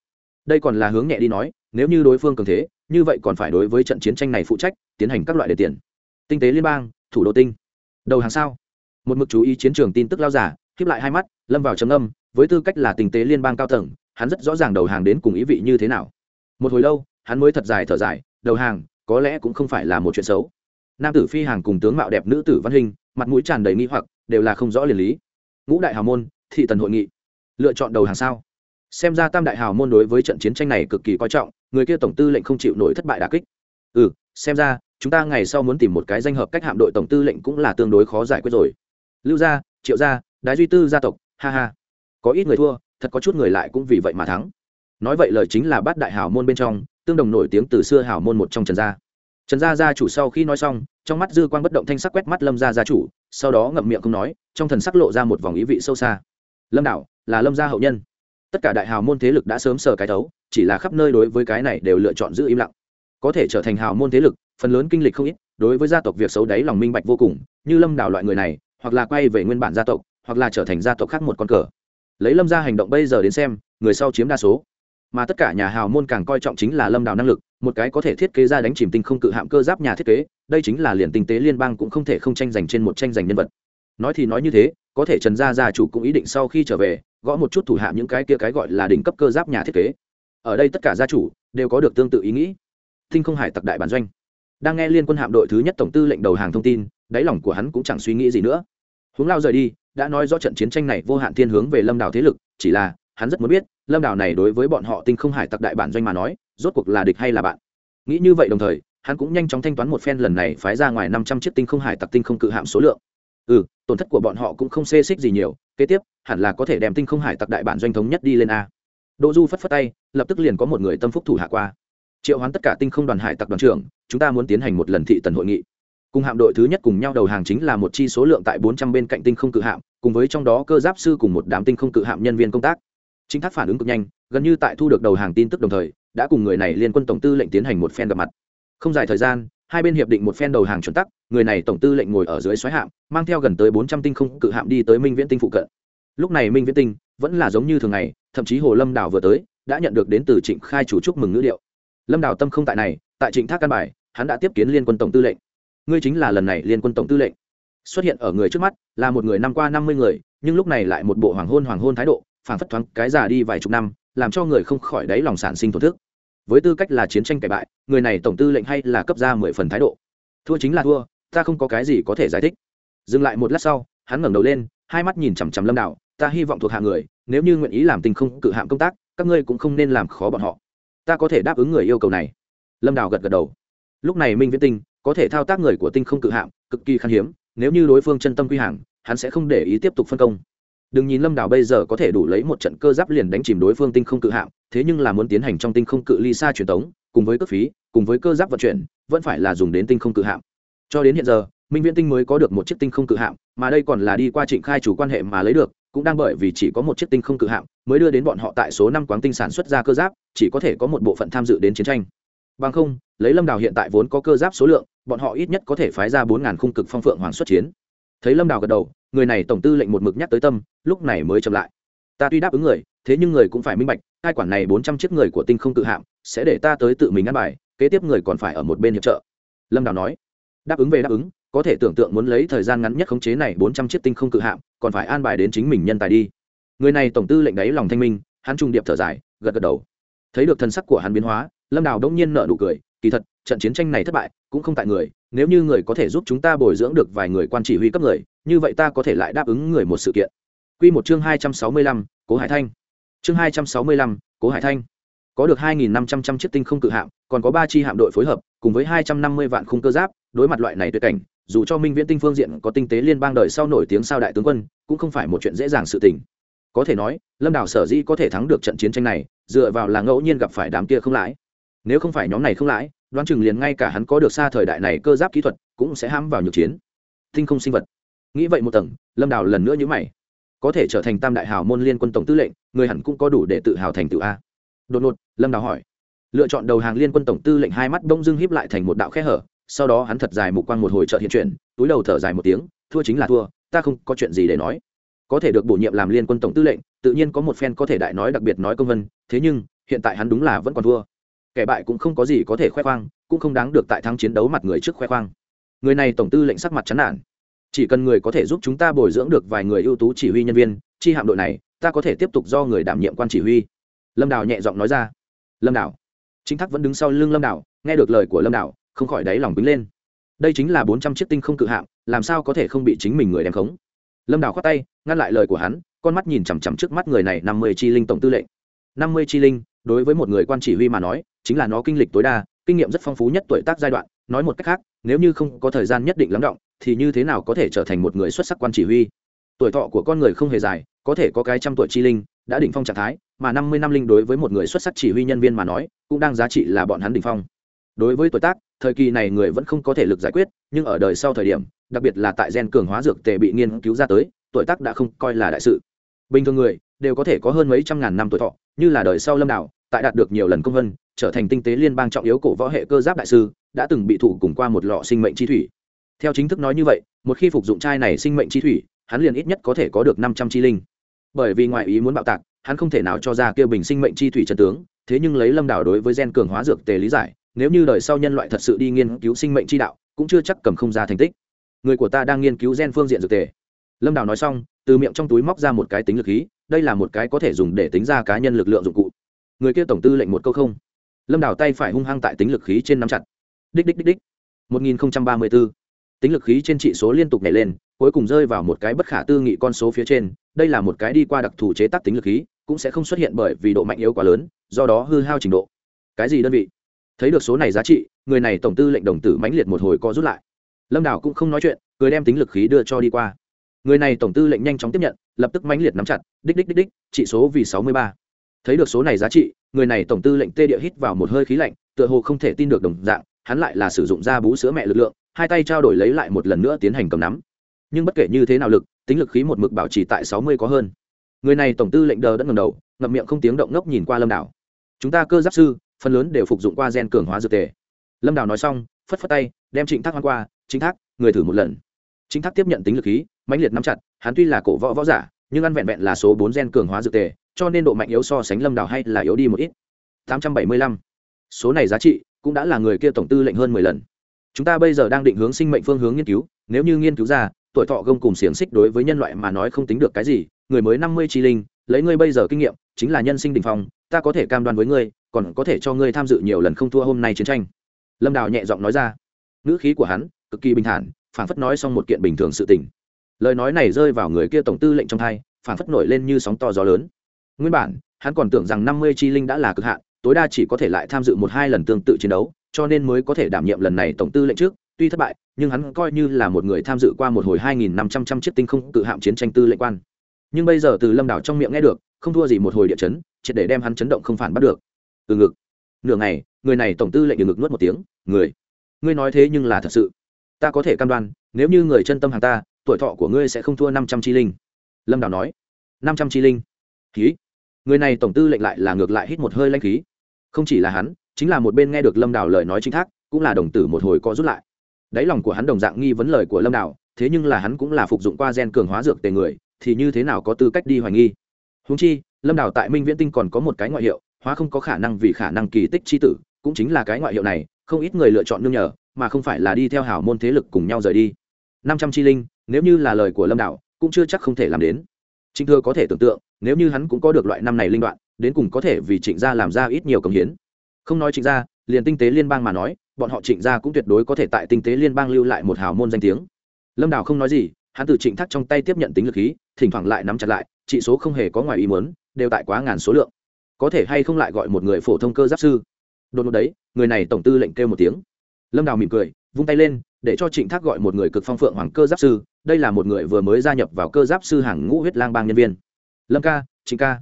Đây còn là hướng nhẹ đi nói nếu như đối phương cường thế, như vậy còn phải đối với trận chiến tranh này phụ trách, tiến hành các loại đề tiền. Tinh tế liên bang, thủ đô tinh. Đầu hàng sao. Một mực chú ý chiến trường tin tức lao giả, khiếp lại hai mắt, lâm vào trầm âm với tư cách là tinh tế liên bang cao tầng, hắn rất rõ ràng đầu hàng đến cùng ý vị như thế nào. Một hồi lâu, hắn mới thật dài thở dài, đầu hàng, có lẽ cũng không phải là một chuyện xấu. Nam tử phi hàng cùng tướng mạo đẹp nữ tử văn hình, mặt mũi tràn đầy nghi hoặc, đều là không rõ liền lý. Ngũ đại hào môn, thị tần hội nghị. Lựa chọn đầu hàng sao xem ra tam đại hào môn đối với trận chiến tranh này cực kỳ coi trọng, người kia tổng tư lệnh không chịu nổi thất bại đà kích. Ừ xem ra, chúng ta ngày sau muốn tìm một cái danh hợp cách hạm đội tổng tư lệnh cũng là tương đối khó giải quyết rồi. Lưu gia, triệu gia, đái duy tư gia tộc, ha ha. Có ít người thua, thật có chút người lại cũng vì vậy mà thắng. Nói vậy lời chính là bát đại hào môn bên trong, tương đồng nổi tiếng từ xưa hào môn một trong trần gia. Trần gia gia chủ sau khi nói xong, trong mắt dư quan bất động thanh sắc quét mắt lâm gia gia chủ, sau đó ngậm miệng không nói, trong thần sắc lộ ra một vòng ý vị sâu xa. Lâm đạo, là lâm gia hậu nhân tất cả đại hào môn thế lực đã sớm sờ cái thấu, chỉ là khắp nơi đối với cái này đều lựa chọn giữ im lặng. Có thể trở thành hào môn thế lực, phần lớn kinh lịch không ít, đối với gia tộc việc xấu đấy lòng minh bạch vô cùng, như lâm đảo loại người này, hoặc là quay về nguyên bản gia tộc, hoặc là trở thành gia tộc khác một con cờ. Lấy lâm ra hành động bây giờ đến xem, người sau chiếm đa số. Mà tất cả nhà hào môn càng coi trọng chính là lâm đảo năng lực, một cái có thể thiết kế ra đánh chìm tinh không cự hạm cơ giáp nhà thiết kế, đây chính là liền tinh tế liên bang cũng không thể không tranh giành trên một tranh giành nhân vật nói thì nói như thế, có thể trần gia gia chủ cũng ý định sau khi trở về, gõ một chút thủ hạ những cái kia cái gọi là đỉnh cấp cơ giáp nhà thiết kế. Ở đây tất cả gia chủ đều có được tương tự ý nghĩ. Tinh không hải tặc đại bản doanh. Đang nghe liên quân hạm đội thứ nhất tổng tư lệnh đầu hàng thông tin, đáy lòng của hắn cũng chẳng suy nghĩ gì nữa. Hướng lao rời đi, đã nói rõ trận chiến tranh này vô hạn thiên hướng về lâm đảo thế lực, chỉ là, hắn rất muốn biết, lâm đảo này đối với bọn họ tinh không hải tặc đại bản doanh mà nói, rốt cuộc là địch hay là bạn? Nghĩ như vậy đồng thời, hắn cũng nhanh chóng thanh toán một phen lần này phái ra ngoài năm trăm chiếc tinh không hải tặc tinh không cự hạm số lượng ừ tổn thất của bọn họ cũng không xê xích gì nhiều, kế tiếp, hẳn là có thể đem tinh không hải tặc đại bản doanh thống nhất đi lên a. Đỗ du phất phất tay, lập tức liền có một người tâm phúc thủ hạ qua. Triệu hoán tất cả tinh không đoàn hải tặc đoàn trưởng, chúng ta muốn tiến hành một lần thị tần hội nghị. Cùng hạm đội thứ nhất cùng nhau đầu hàng chính là một chi số lượng tại bốn trăm bên cạnh tinh không cự hạm, cùng với trong đó cơ giáp sư cùng một đám tinh không cự hạm nhân viên công tác. Chính thác phản ứng cực nhanh, gần như tại thu được đầu hàng tin tức đồng thời, đã cùng người này liên quân tổng tư lệnh tiến hành một phen gặp mặt. Không dài thời gian hai bên hiệp định một phen đầu hàng chuẩn tắc, người này tổng tư lệnh ngồi ở dưới xoáy hạm, mang theo gần tới bốn trăm tinh không cự hạm đi tới minh viễn tinh phụ cận. Lúc này minh viễn tinh vẫn là giống như thường ngày, thậm chí hồ lâm đảo vừa tới, đã nhận được đến từ trịnh khai chủ chúc mừng ngữ liệu lâm đảo tâm không tại này, tại trịnh thác căn bài, hắn đã tiếp kiến liên quân tổng tư lệnh. Ngươi chính là lần này liên quân tổng tư lệnh. Xuất hiện ở người trước mắt, là một người năm qua năm mươi người, nhưng lúc này lại một bộ hoàng hôn hoàng hôn thái độ phản phất thoáng cái già đi vài chục năm, làm cho người không khỏi đáy lòng sản sinh thổn thức với tư cách là chiến tranh cải bại, người này tổng tư lệnh hay là cấp ra mười phần thái độ. Thua chính là thua, ta không có cái gì có thể giải thích. Dừng lại một lát sau, hắn ngẩng đầu lên, hai mắt nhìn chằm chằm lâm đạo, ta hy vọng thuộc hạ người, nếu như nguyện ý làm tình không cự hạm công tác, các ngươi cũng không nên làm khó bọn họ. Ta có thể đáp ứng người yêu cầu này. Lâm đào gật gật đầu. Lúc này minh viễn tinh có thể thao tác người của tinh không cự hạm, cực kỳ khan hiếm, nếu như đối phương chân tâm quy hàng, hắn sẽ không để ý tiếp tục phân công đừng nhìn lâm đảo bây giờ có thể đủ lấy một trận cơ giáp liền đánh chìm đối phương tinh không cự hạm, thế nhưng là muốn tiến hành trong tinh không cự ly xa truyền tống, cùng với cước phí, cùng với cơ giáp vận chuyển, vẫn phải là dùng đến tinh không cự hạm. Cho đến hiện giờ, minh viễn tinh mới có được một chiếc tinh không cự hạm, mà đây còn là đi qua trịnh khai chủ quan hệ mà lấy được, cũng đang bởi vì chỉ có một chiếc tinh không cự hạm mới đưa đến bọn họ tại số năm quán tinh sản xuất ra cơ giáp, chỉ có thể có một bộ phận tham dự đến chiến tranh. Bằng không, lấy lâm đào hiện tại vốn có cơ giáp số lượng, bọn họ ít nhất có thể phái ra bốn ngàn khung cực phong phượng hoàng xuất chiến thấy lâm đào gật đầu người này tổng tư lệnh một mực nhắc tới tâm lúc này mới chậm lại ta tuy đáp ứng người thế nhưng người cũng phải minh bạch hai quản này bốn trăm chiếc người của tinh không tự hạm sẽ để ta tới tự mình ăn bài kế tiếp người còn phải ở một bên hiệp trợ lâm đào nói đáp ứng về đáp ứng có thể tưởng tượng muốn lấy thời gian ngắn nhất khống chế này bốn trăm chiếc tinh không cự hạm còn phải an bài đến chính mình nhân tài đi người này tổng tư lệnh đáy lòng thanh minh hắn trung điệp thở dài gật gật đầu thấy được thân sắc của hắn biến hóa lâm đào đông nhiên nợ nụ cười kỳ thật trận chiến tranh này thất bại cũng không tại người nếu như người có thể giúp chúng ta bồi dưỡng được vài người quan chỉ huy cấp người như vậy ta có thể lại đáp ứng người một sự kiện Quy một chương hai trăm sáu mươi lăm, Cố Hải Thanh. Chương hai trăm sáu mươi lăm, Cố Hải Thanh. Có được hai nghìn năm trăm trăm chiếc tinh không cự hạm, còn có ba chi hạm đội phối hợp, cùng với hai trăm năm mươi vạn khung cơ giáp, đối mặt loại này tuyệt cảnh, dù cho Minh Viễn Tinh phương diện có tinh tế liên bang đời sau nổi tiếng sao đại tướng quân, cũng không phải một chuyện dễ dàng sự tình. Có thể nói, Lâm Đào sở dĩ có thể thắng được trận chiến tranh này, dựa vào là ngẫu nhiên gặp phải đám kia không lãi. Nếu không phải nhóm này không lãi, đoán chừng liền ngay cả hắn có được xa thời đại này cơ giáp kỹ thuật, cũng sẽ hãm vào nhược chiến. Tinh không sinh vật. Nghĩ vậy một tầng, Lâm Đào lần nữa nhữ mày. Có thể trở thành Tam đại hào môn liên quân tổng tư lệnh, người hẳn cũng có đủ để tự hào thành tựu a. Đột ngột, Lâm Đào hỏi. Lựa chọn đầu hàng liên quân tổng tư lệnh hai mắt bông dưng híp lại thành một đạo khe hở, sau đó hắn thật dài mục quang một hồi trợ hiện chuyển túi đầu thở dài một tiếng thua chính là thua ta không có chuyện gì để nói có thể được bổ nhiệm làm liên quân tổng tư lệnh tự nhiên có một phen có thể đại nói đặc biệt nói công vân thế nhưng hiện tại hắn đúng là vẫn còn thua kẻ bại cũng không có gì có thể khoe khoang, cũng không đáng được tại thắng chiến đấu mặt người trước khoe khoang. Người này tổng tư lệnh sắc mặt chán nản. Chỉ cần người có thể giúp chúng ta bồi dưỡng được vài người ưu tú chỉ huy nhân viên, chi hạm đội này, ta có thể tiếp tục do người đảm nhiệm quan chỉ huy. Lâm đào nhẹ giọng nói ra. Lâm đào. Chính thác vẫn đứng sau lưng lâm đào, nghe được lời của lâm đào, không khỏi đáy lòng bính lên. Đây chính là bốn trăm chiếc tinh không cự hạm, làm sao có thể không bị chính mình người đem khống? Lâm đào khoát tay, ngăn lại lời của hắn, con mắt nhìn chằm chằm trước mắt người này năm mươi chi linh tổng tư lệnh năm mươi chi linh, đối với một người quan chỉ huy mà nói, chính là nó kinh lịch tối đa, kinh nghiệm rất phong phú nhất tuổi tác giai đoạn. Nói một cách khác, nếu như không có thời gian nhất định lắng động, thì như thế nào có thể trở thành một người xuất sắc quan chỉ huy? Tuổi thọ của con người không hề dài, có thể có cái trăm tuổi chi linh, đã đỉnh phong trạng thái, mà năm mươi năm linh đối với một người xuất sắc chỉ huy nhân viên mà nói, cũng đang giá trị là bọn hắn đỉnh phong. Đối với tuổi tác, thời kỳ này người vẫn không có thể lực giải quyết, nhưng ở đời sau thời điểm, đặc biệt là tại gen cường hóa dược tề bị nghiên cứu ra tới, tuổi tác đã không coi là đại sự. Bình thường người đều có thể có hơn mấy trăm ngàn năm tuổi thọ, như là đời sau lâm đạo, tại đạt được nhiều lần công vân, trở thành tinh tế liên bang trọng yếu cổ võ hệ cơ giáp đại sư, đã từng bị thủ cùng qua một lọ sinh mệnh chi thủy. Theo chính thức nói như vậy, một khi phục dụng chai này sinh mệnh chi thủy, hắn liền ít nhất có thể có được năm trăm chi linh. Bởi vì ngoại ý muốn bạo tạc, hắn không thể nào cho ra kêu bình sinh mệnh chi thủy trần tướng, thế nhưng lấy lâm đảo đối với gen cường hóa dược tề lý giải, nếu như đời sau nhân loại thật sự đi nghiên cứu sinh mệnh chi đạo, cũng chưa chắc cầm không ra thành tích. Người của ta đang nghiên cứu gen phương diện dược tề. Lâm đảo nói xong, từ miệng trong túi móc ra một cái tính lực khí đây là một cái có thể dùng để tính ra cá nhân lực lượng dụng cụ. Người kia tổng tư lệnh một câu không. Lâm đảo tay phải hung hăng tại tính lực khí trên nắm chặt. Đích đích đích đích. 1034. tính lực khí trên trị số liên tục nhảy lên, cuối cùng rơi vào một cái bất khả tư nghị con số phía trên. Đây là một cái đi qua đặc thù chế tác tính lực khí, cũng sẽ không xuất hiện bởi vì độ mạnh yếu quá lớn, do đó hư hao trình độ. Cái gì đơn vị? Thấy được số này giá trị, người này tổng tư lệnh đồng tử mãnh liệt một hồi co rút lại. Lâm đảo cũng không nói chuyện người đem tính lực khí đưa cho đi qua người này tổng tư lệnh nhanh chóng tiếp nhận, lập tức mãnh liệt nắm chặt, đích đích đích đích trị số vì sáu mươi ba. Thấy được số này giá trị, người này tổng tư lệnh tê địa hít vào một hơi khí lạnh, tựa hồ không thể tin được đồng dạng, hắn lại là sử dụng da bú sữa mẹ lực lượng, hai tay trao đổi lấy lại một lần nữa tiến hành cầm nắm. Nhưng bất kể như thế nào lực, tính lực khí một mực bảo trì tại sáu mươi có hơn. Người này tổng tư lệnh đờ đất ngầm đầu, ngậm miệng không tiếng động ngốc nhìn qua lâm đảo. Chúng ta cơ giáp sư, phần lớn đều phục dụng qua gen cường hóa dược tề. Lâm đảo nói xong, phất phất tay, đem trịnh thác hoang qua chính thác, người thử một lần. Chính thác tiếp nhận tính lực khí mãnh liệt nắm chặt, hắn tuy là cổ võ võ giả, nhưng ăn vẹn vẹn là số bốn gen cường hóa dược tề, cho nên độ mạnh yếu so sánh lâm đào hay là yếu đi một ít. Tám trăm bảy mươi lăm. Số này giá trị cũng đã là người kia tổng tư lệnh hơn mười lần. Chúng ta bây giờ đang định hướng sinh mệnh phương hướng nghiên cứu, nếu như nghiên cứu ra, tuổi thọ gông cùng xiềng xích đối với nhân loại mà nói không tính được cái gì, người mới năm mươi chi linh, lấy ngươi bây giờ kinh nghiệm, chính là nhân sinh đình phong, ta có thể cam đoan với ngươi, còn có thể cho ngươi tham dự nhiều lần không thua hôm nay chiến tranh. Lâm đào nhẹ giọng nói ra. Ngữ khí của hắn cực kỳ bình thản phản phất nói xong một kiện bình thường sự tình lời nói này rơi vào người kia tổng tư lệnh trong thai, phản phất nổi lên như sóng to gió lớn. Nguyên bản, hắn còn tưởng rằng năm mươi chi linh đã là cực hạn, tối đa chỉ có thể lại tham dự một hai lần tương tự chiến đấu, cho nên mới có thể đảm nhiệm lần này tổng tư lệnh trước, tuy thất bại, nhưng hắn coi như là một người tham dự qua một hồi hai nghìn năm trăm trăm chiếc tinh không tự hạm chiến tranh tư lệnh quan. Nhưng bây giờ từ lâm đảo trong miệng nghe được, không thua gì một hồi địa chấn, triệt để đem hắn chấn động không phản bắt được. Từ ngực. Nửa ngày, người này tổng tư lệnh từ ngực nuốt một tiếng, người, ngươi nói thế nhưng là thật sự. Ta có thể cam đoan, nếu như người chân tâm hàng ta tuổi thọ của ngươi sẽ không thua năm trăm chi linh. Lâm đảo nói, năm trăm chi linh? Khí người này tổng tư lệnh lại là ngược lại hít một hơi lanh khí. Không chỉ là hắn, chính là một bên nghe được lâm đảo lời nói chính thác, cũng là đồng tử một hồi co rút lại. Đáy lòng của hắn đồng dạng nghi vấn lời của lâm đảo thế nhưng là hắn cũng là phục dụng qua gen cường hóa dược tề người, thì như thế nào có tư cách đi hoài nghi? Húng chi, lâm đảo tại minh viễn tinh còn có một cái ngoại hiệu, hóa không có khả năng vì khả năng kỳ tích c h i tử, cũng chính là cái ngoại hiệu này, không ít người lựa chọn nương nhờ, mà không phải là đi theo hảo môn thế lực cùng nhau rời đi. Năm trăm chi linh nếu như là lời của lâm Đạo, cũng chưa chắc không thể làm đến. Trịnh thừa có thể tưởng tượng, nếu như hắn cũng có được loại năm này linh đoạn, đến cùng có thể vì trịnh gia làm ra ít nhiều công hiến. Không nói trịnh gia, liền tinh tế liên bang mà nói, bọn họ trịnh gia cũng tuyệt đối có thể tại tinh tế liên bang lưu lại một hào môn danh tiếng. Lâm đào không nói gì, hắn từ trịnh thác trong tay tiếp nhận tính lực khí, thỉnh thoảng lại nắm chặt lại trị số không hề có ngoài ý muốn, đều tại quá ngàn số lượng. Có thể hay không lại gọi một người phổ thông cơ giáp sư? Đột ngột đấy, người này tổng tư lệnh kêu một tiếng. Lâm đào mỉm cười, vung tay lên để cho trịnh thác gọi một người cực phong phượng hoàng cơ giáp sư, đây là một người vừa mới gia nhập vào cơ giáp sư hàng ngũ huyết lang bang nhân viên. Lâm ca, trịnh ca.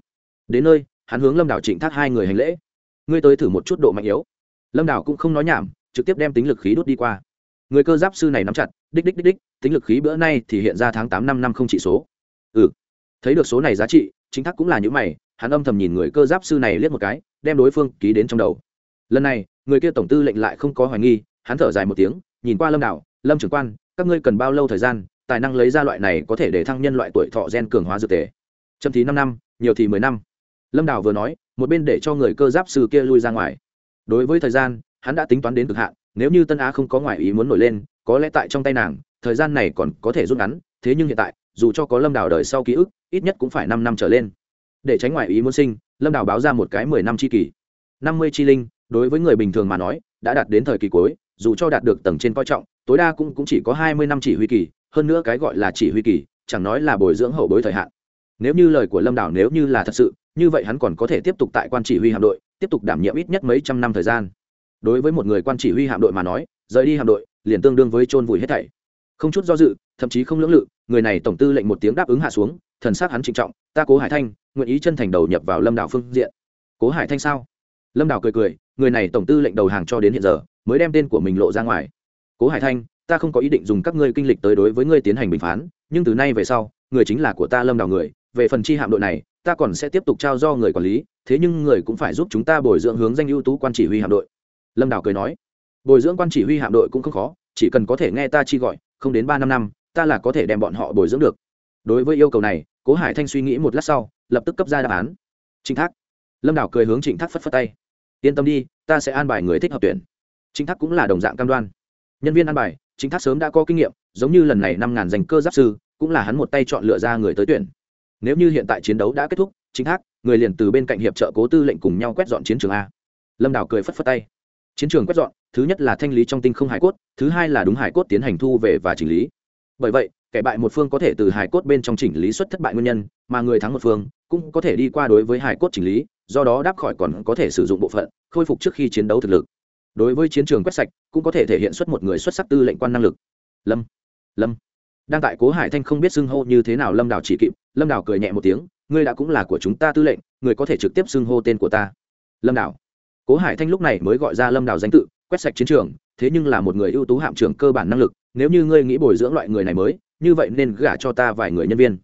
Đến nơi, hắn hướng lâm đảo trịnh thác hai người hành lễ. Ngươi tới thử một chút độ mạnh yếu. Lâm đảo cũng không nói nhảm, trực tiếp đem tính lực khí đốt đi qua. Người cơ giáp sư này nắm chặt, đích đích đích đích, tính lực khí bữa nay thì hiện ra tháng tám năm năm không trị số. Ừ. Thấy được số này giá trị chính thác cũng là những mày, hắn âm thầm nhìn người cơ giáp sư này liếc một cái, đem đối phương ký đến trong đầu. Lần này, người kia tổng tư lệnh lại không có hoài nghi, hắn thở dài một tiếng nhìn qua lâm đảo, lâm trưởng quan, các ngươi cần bao lâu thời gian, tài năng lấy ra loại này có thể để thăng nhân loại tuổi thọ gen cường hóa dược tề? Chậm thì năm năm, nhiều thì mười năm. Lâm đảo vừa nói, một bên để cho người cơ giáp sư kia lui ra ngoài. Đối với thời gian, hắn đã tính toán đến cực hạn, nếu như tân á không có ngoại ý muốn nổi lên, có lẽ tại trong tay nàng, thời gian này còn có thể rút ngắn, thế nhưng hiện tại, dù cho có lâm đào đời sau ký ức, ít nhất cũng phải năm năm trở lên. Để tránh ngoại ý muốn sinh, lâm đào báo ra một cái mười năm c h i kỷ. Năm mươi chi linh, đối với người bình thường mà nói, đã đạt đến thời kỳ cuối dù cho đạt được tầng trên coi trọng tối đa cũng, cũng chỉ có hai mươi năm chỉ huy kỳ hơn nữa cái gọi là chỉ huy kỳ chẳng nói là bồi dưỡng hậu bối thời hạn. Nếu như lời của lâm đảo nếu như là thật sự như vậy hắn còn có thể tiếp tục tại quan chỉ huy hạm đội tiếp tục đảm nhiệm ít nhất mấy trăm năm thời gian. Đối với một người quan chỉ huy hạm đội mà nói rời đi hạm đội liền tương đương với chôn vùi hết thảy. Không chút do dự thậm chí không lưỡng lự người này tổng tư lệnh một tiếng đáp ứng hạ xuống thần s á c hắn trịnh trọng ta cố hải thanh nguyện ý chân thành đầu nhập vào lâm đảo phương diện. Cố hải thanh sao? Lâm đảo cười cười người này tổng tư lệnh đầu hàng cho đến hiện giờ mới đem tên của mình lộ ra ngoài. Cố hải thanh, ta không có ý định dùng các ngươi kinh lịch tới đối với ngươi tiến hành bình phán, nhưng từ nay về sau, người chính là của ta lâm Đào người, về phần chi hạm đội này, ta còn sẽ tiếp tục trao do người quản lý, thế nhưng người cũng phải giúp chúng ta bồi dưỡng hướng danh ưu tú quan chỉ huy hạm đội. Lâm Đào cười nói. Bồi dưỡng quan chỉ huy hạm đội cũng không khó, chỉ cần có thể nghe ta chi gọi, không đến ba năm năm, ta là có thể đem bọn họ bồi dưỡng được. Đối với yêu cầu này, cố hải thanh suy nghĩ một lát sau, lập tức cấp ra đáp án. Trịnh thác. Lâm Đào cười hướng trịnh thác phất phất tay. Yên tâm đi, ta sẽ an bài người thích hợp tuyển. Chính thác cũng là đồng dạng cam đoan. Nhân viên ăn bài, Chính thác sớm đã có kinh nghiệm, giống như lần này năm ngàn dành cơ giáp sư, cũng là hắn một tay chọn lựa ra người tới tuyển. Nếu như hiện tại chiến đấu đã kết thúc, chính thác, người liền từ bên cạnh hiệp trợ cố tư lệnh cùng nhau quét dọn chiến trường a. Lâm Đào cười phất phất tay. Chiến trường quét dọn, thứ nhất là thanh lý trong tinh không hải cốt, thứ hai là đúng hải cốt tiến hành thu về và chỉnh lý. Bởi vậy, kẻ bại một phương có thể từ hải cốt bên trong chỉnh lý xuất thất bại nguyên nhân, mà người thắng một phương cũng có thể đi qua đối với hải cốt chỉnh lý, do đó đáp khỏi còn có thể sử dụng bộ phận, khôi phục trước khi chiến đấu thực lực đối với chiến trường quét sạch, cũng có thể thể hiện xuất một người xuất sắc tư lệnh quan năng lực. Lâm lâm. Đang tại cố hải thanh không biết xưng hô như thế nào, lâm đào chỉ kịp, lâm đào cười nhẹ một tiếng, ngươi đã cũng là của chúng ta tư lệnh, người có thể trực tiếp xưng hô tên của ta. Lâm đào. Cố hải thanh lúc này mới gọi ra lâm đào danh tự, quét sạch chiến trường, thế nhưng là một người ưu tú hạm trưởng cơ bản năng lực, nếu như ngươi nghĩ bồi dưỡng loại người này mới, như vậy nên gả cho ta vài người nhân viên.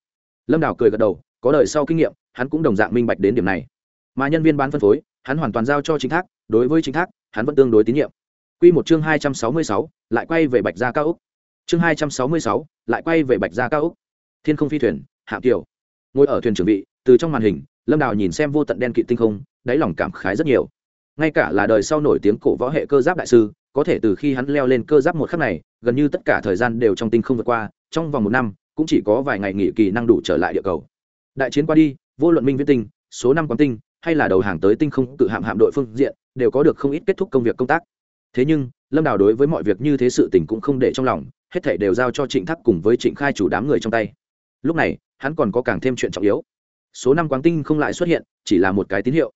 Lâm đào cười gật đầu, có đời sau kinh nghiệm, hắn cũng đồng dạng minh bạch đến điểm này. Mà nhân viên bán phân phối, hắn hoàn toàn giao cho chính thác đối với chính thác hắn vẫn tương đối tín nhiệm Quy một chương hai trăm sáu mươi sáu, lại quay về Bạch Gia cao úc Chương hai trăm sáu mươi sáu, lại quay về Bạch Gia cao úc Thiên không phi thuyền, hạ Kiều. Ngồi ở thuyền trưởng vị, từ trong màn hình, Lâm Đào nhìn xem vô tận đen kịt tinh không, đáy lòng cảm khái rất nhiều. Ngay cả là đời sau nổi tiếng cổ võ hệ cơ giáp đại sư, có thể từ khi hắn leo lên cơ giáp một khắc này, gần như tất cả thời gian đều trong tinh không vượt qua, trong vòng một năm, cũng chỉ có vài ngày nghỉ kỳ năng đủ trở lại địa cầu. Đại chiến qua đi, vô luận minh viết tinh, số năm quán tinh, hay là đầu hàng tới tinh không tự hạm hạm đội phương diện, đều có được không ít kết thúc công việc công tác. Thế nhưng, lâm đào đối với mọi việc như thế sự tình cũng không để trong lòng, hết thảy đều giao cho trịnh thác cùng với trịnh khai chủ đám người trong tay. Lúc này, hắn còn có càng thêm chuyện trọng yếu. Số năm quáng tinh không lại xuất hiện, chỉ là một cái tín hiệu.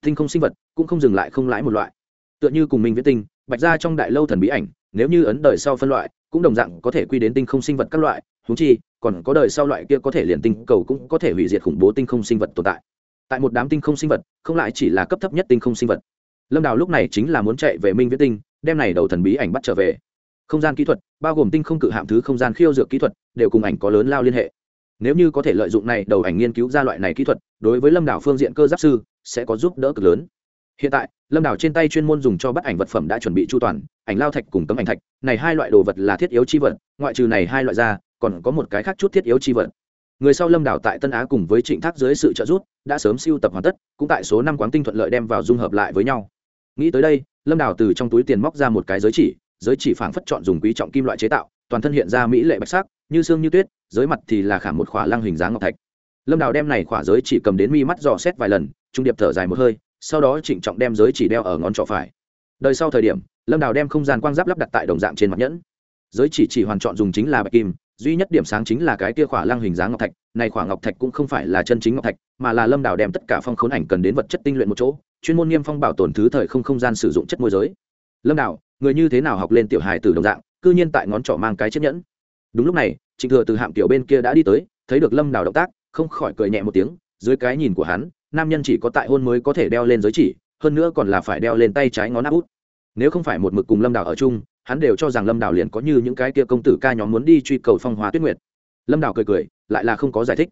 Tinh không sinh vật cũng không dừng lại không lãi một loại. Tựa như cùng minh viết tinh, bạch ra trong đại lâu thần bí ảnh, nếu như ấn đời sau phân loại, cũng đồng dạng có thể quy đến tinh không sinh vật các loại húng chi, còn có đời sau loại kia có thể liền tinh cầu cũng có thể hủy diệt khủng bố tinh không sinh vật tồn tại. Tại một đám tinh không sinh vật, không lại chỉ là cấp thấp nhất tinh không sinh vật lâm đào lúc này chính là muốn chạy về minh viễn tinh, đem này đầu thần bí ảnh bắt trở về. Không gian kỹ thuật, bao gồm tinh không cự hạm thứ không gian khiêu dược kỹ thuật, đều cùng ảnh có lớn lao liên hệ. Nếu như có thể lợi dụng này đầu ảnh nghiên cứu ra loại này kỹ thuật, đối với lâm đảo phương diện cơ giáp sư, sẽ có giúp đỡ cực lớn. Hiện tại, lâm đảo trên tay chuyên môn dùng cho bắt ảnh vật phẩm đã chuẩn bị chu toàn, ảnh lao thạch cùng tấm ảnh thạch, này hai loại đồ vật là thiết yếu chi vật, ngoại trừ này hai loại ra, còn có một cái khác chút thiết yếu chi vật. Người sau lâm đảo tại tân á cùng với trịnh thác dưới sự trợ giúp, đã sớm siêu tập hoàn tất, cũng tại số năm quán tinh thuận lợi đem vào dung hợp lại với nhau nghĩ tới đây, lâm đào từ trong túi tiền móc ra một cái giới chỉ giới chỉ phảng phất chọn dùng quý trọng kim loại chế tạo, toàn thân hiện ra mỹ lệ bạch sắc, như xương như tuyết, giới mặt thì là khảm một khỏa lăng hình dáng ngọc thạch. Lâm đào đem này khỏa giới chỉ cầm đến mi mắt dò xét vài lần, trung điệp thở dài một hơi, sau đó trịnh trọng đem giới chỉ đeo ở ngón trỏ phải. Đời sau thời điểm, lâm đào đem không gian quang giáp lắp đặt tại đồng dạng trên mặt nhẫn. Giới chỉ chỉ hoàn chọn dùng chính là bạch kim duy nhất điểm sáng chính là cái kia khỏa lăng hình dáng ngọc thạch, này khỏa ngọc thạch cũng không phải là chân chính ngọc thạch, mà là lâm đào đem tất cả phong khốn ảnh cần đến vật chất tinh luyện một chỗ, chuyên môn niêm phong bảo tồn thứ thời không không gian sử dụng chất môi giới. Lâm đào, người như thế nào học lên tiểu hài từ đồng dạng, cư nhiên tại ngón trỏ mang cái chiếc nhẫn. Đúng lúc này, trịnh thừa từ hạm tiểu bên kia đã đi tới, thấy được lâm đào động tác, không khỏi cười nhẹ một tiếng, dưới cái nhìn của hắn, nam nhân chỉ có tại hôn mới có thể đeo lên giới chỉ, hơn nữa còn là phải đeo lên tay trái ngón áp út. Nếu không phải một mực cùng lâm đào ở chung hắn đều cho rằng lâm đào liền có như những cái kia công tử ca nhóm muốn đi truy cầu phong hóa tuyết nguyệt. Lâm đào cười cười, lại là không có giải thích.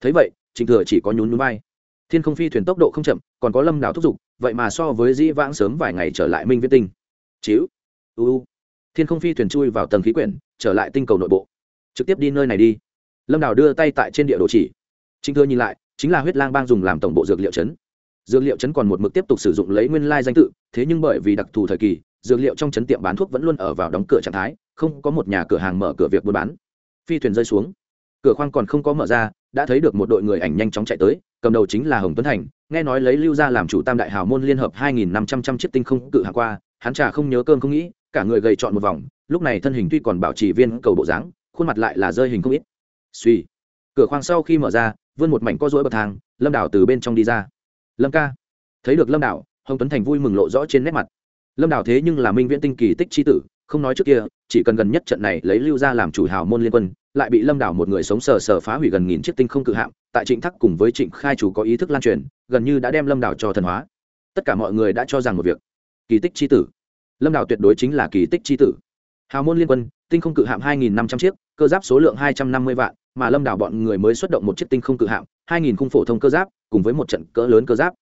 Thấy vậy trịnh thừa chỉ có nhún núi bay thiên không phi thuyền tốc độ không chậm, còn có lâm đào thúc giục, vậy mà so với dĩ vãng sớm vài ngày trở lại minh viết tinh. Chiếu uu thiên không phi thuyền chui vào tầng khí quyển, trở lại tinh cầu nội bộ. Trực tiếp đi nơi này đi. Lâm đào đưa tay tại trên địa đồ chỉ. Trịnh thừa nhìn lại, chính là huyết lang bang dùng làm tổng bộ dược liệu chấn. Dược liệu chấn còn một mực tiếp tục sử dụng lấy nguyên lai danh tự, thế nhưng bởi vì đặc thù thời kỳ dược liệu trong chấn tiệm bán thuốc vẫn luôn ở vào đóng cửa trạng thái, không có một nhà cửa hàng mở cửa việc buôn bán. Phi thuyền rơi xuống. Cửa khoang còn không có mở ra, đã thấy được một đội người ảnh nhanh chóng chạy tới, cầm đầu chính là hồng tuấn thành, nghe nói lấy lưu ra làm chủ tam đại hào môn liên hợp hai nghìn năm trăm trăm chiếc tinh không cự hạ qua, hắn trà không nhớ cơm không nghĩ, cả người gầy trọn một vòng, lúc này thân hình tuy còn bảo trì viên cầu bộ dáng, khuôn mặt lại là rơi hình không ít. Suy. Cửa khoang sau khi mở ra, vươn một mảnh co rỗi bậc thang, lâm đảo từ bên trong đi ra. Lâm ca. Thấy được lâm đảo, hồng tuấn thành vui mừng lộ rõ trên nét mặt lâm đảo thế nhưng là minh viễn tinh kỳ tích c tử, không nói trước kia, chỉ cần gần nhất trận này lấy lưu ra làm chủ hào môn liên quân, lại bị lâm đảo một người sống sờ sờ phá hủy gần nghìn chiếc tinh không cự hạm, tại trịnh thắc cùng với trịnh khai chủ có ý thức lan truyền, gần như đã đem lâm đảo cho thần hóa. Tất cả mọi người đã cho rằng một việc, kỳ tích c tử. Lâm đảo tuyệt đối chính là kỳ tích c tử. Hào môn liên quân, tinh không cự hạm hai nghìn năm trăm chiếc, cơ giáp số lượng hai trăm năm mươi vạn, mà lâm đảo bọn người mới xuất động một chiếc tinh không cự hạm, hai nghìn khung phổ thông cơ giáp, cùng với một trận cỡ lớn cơ giáp.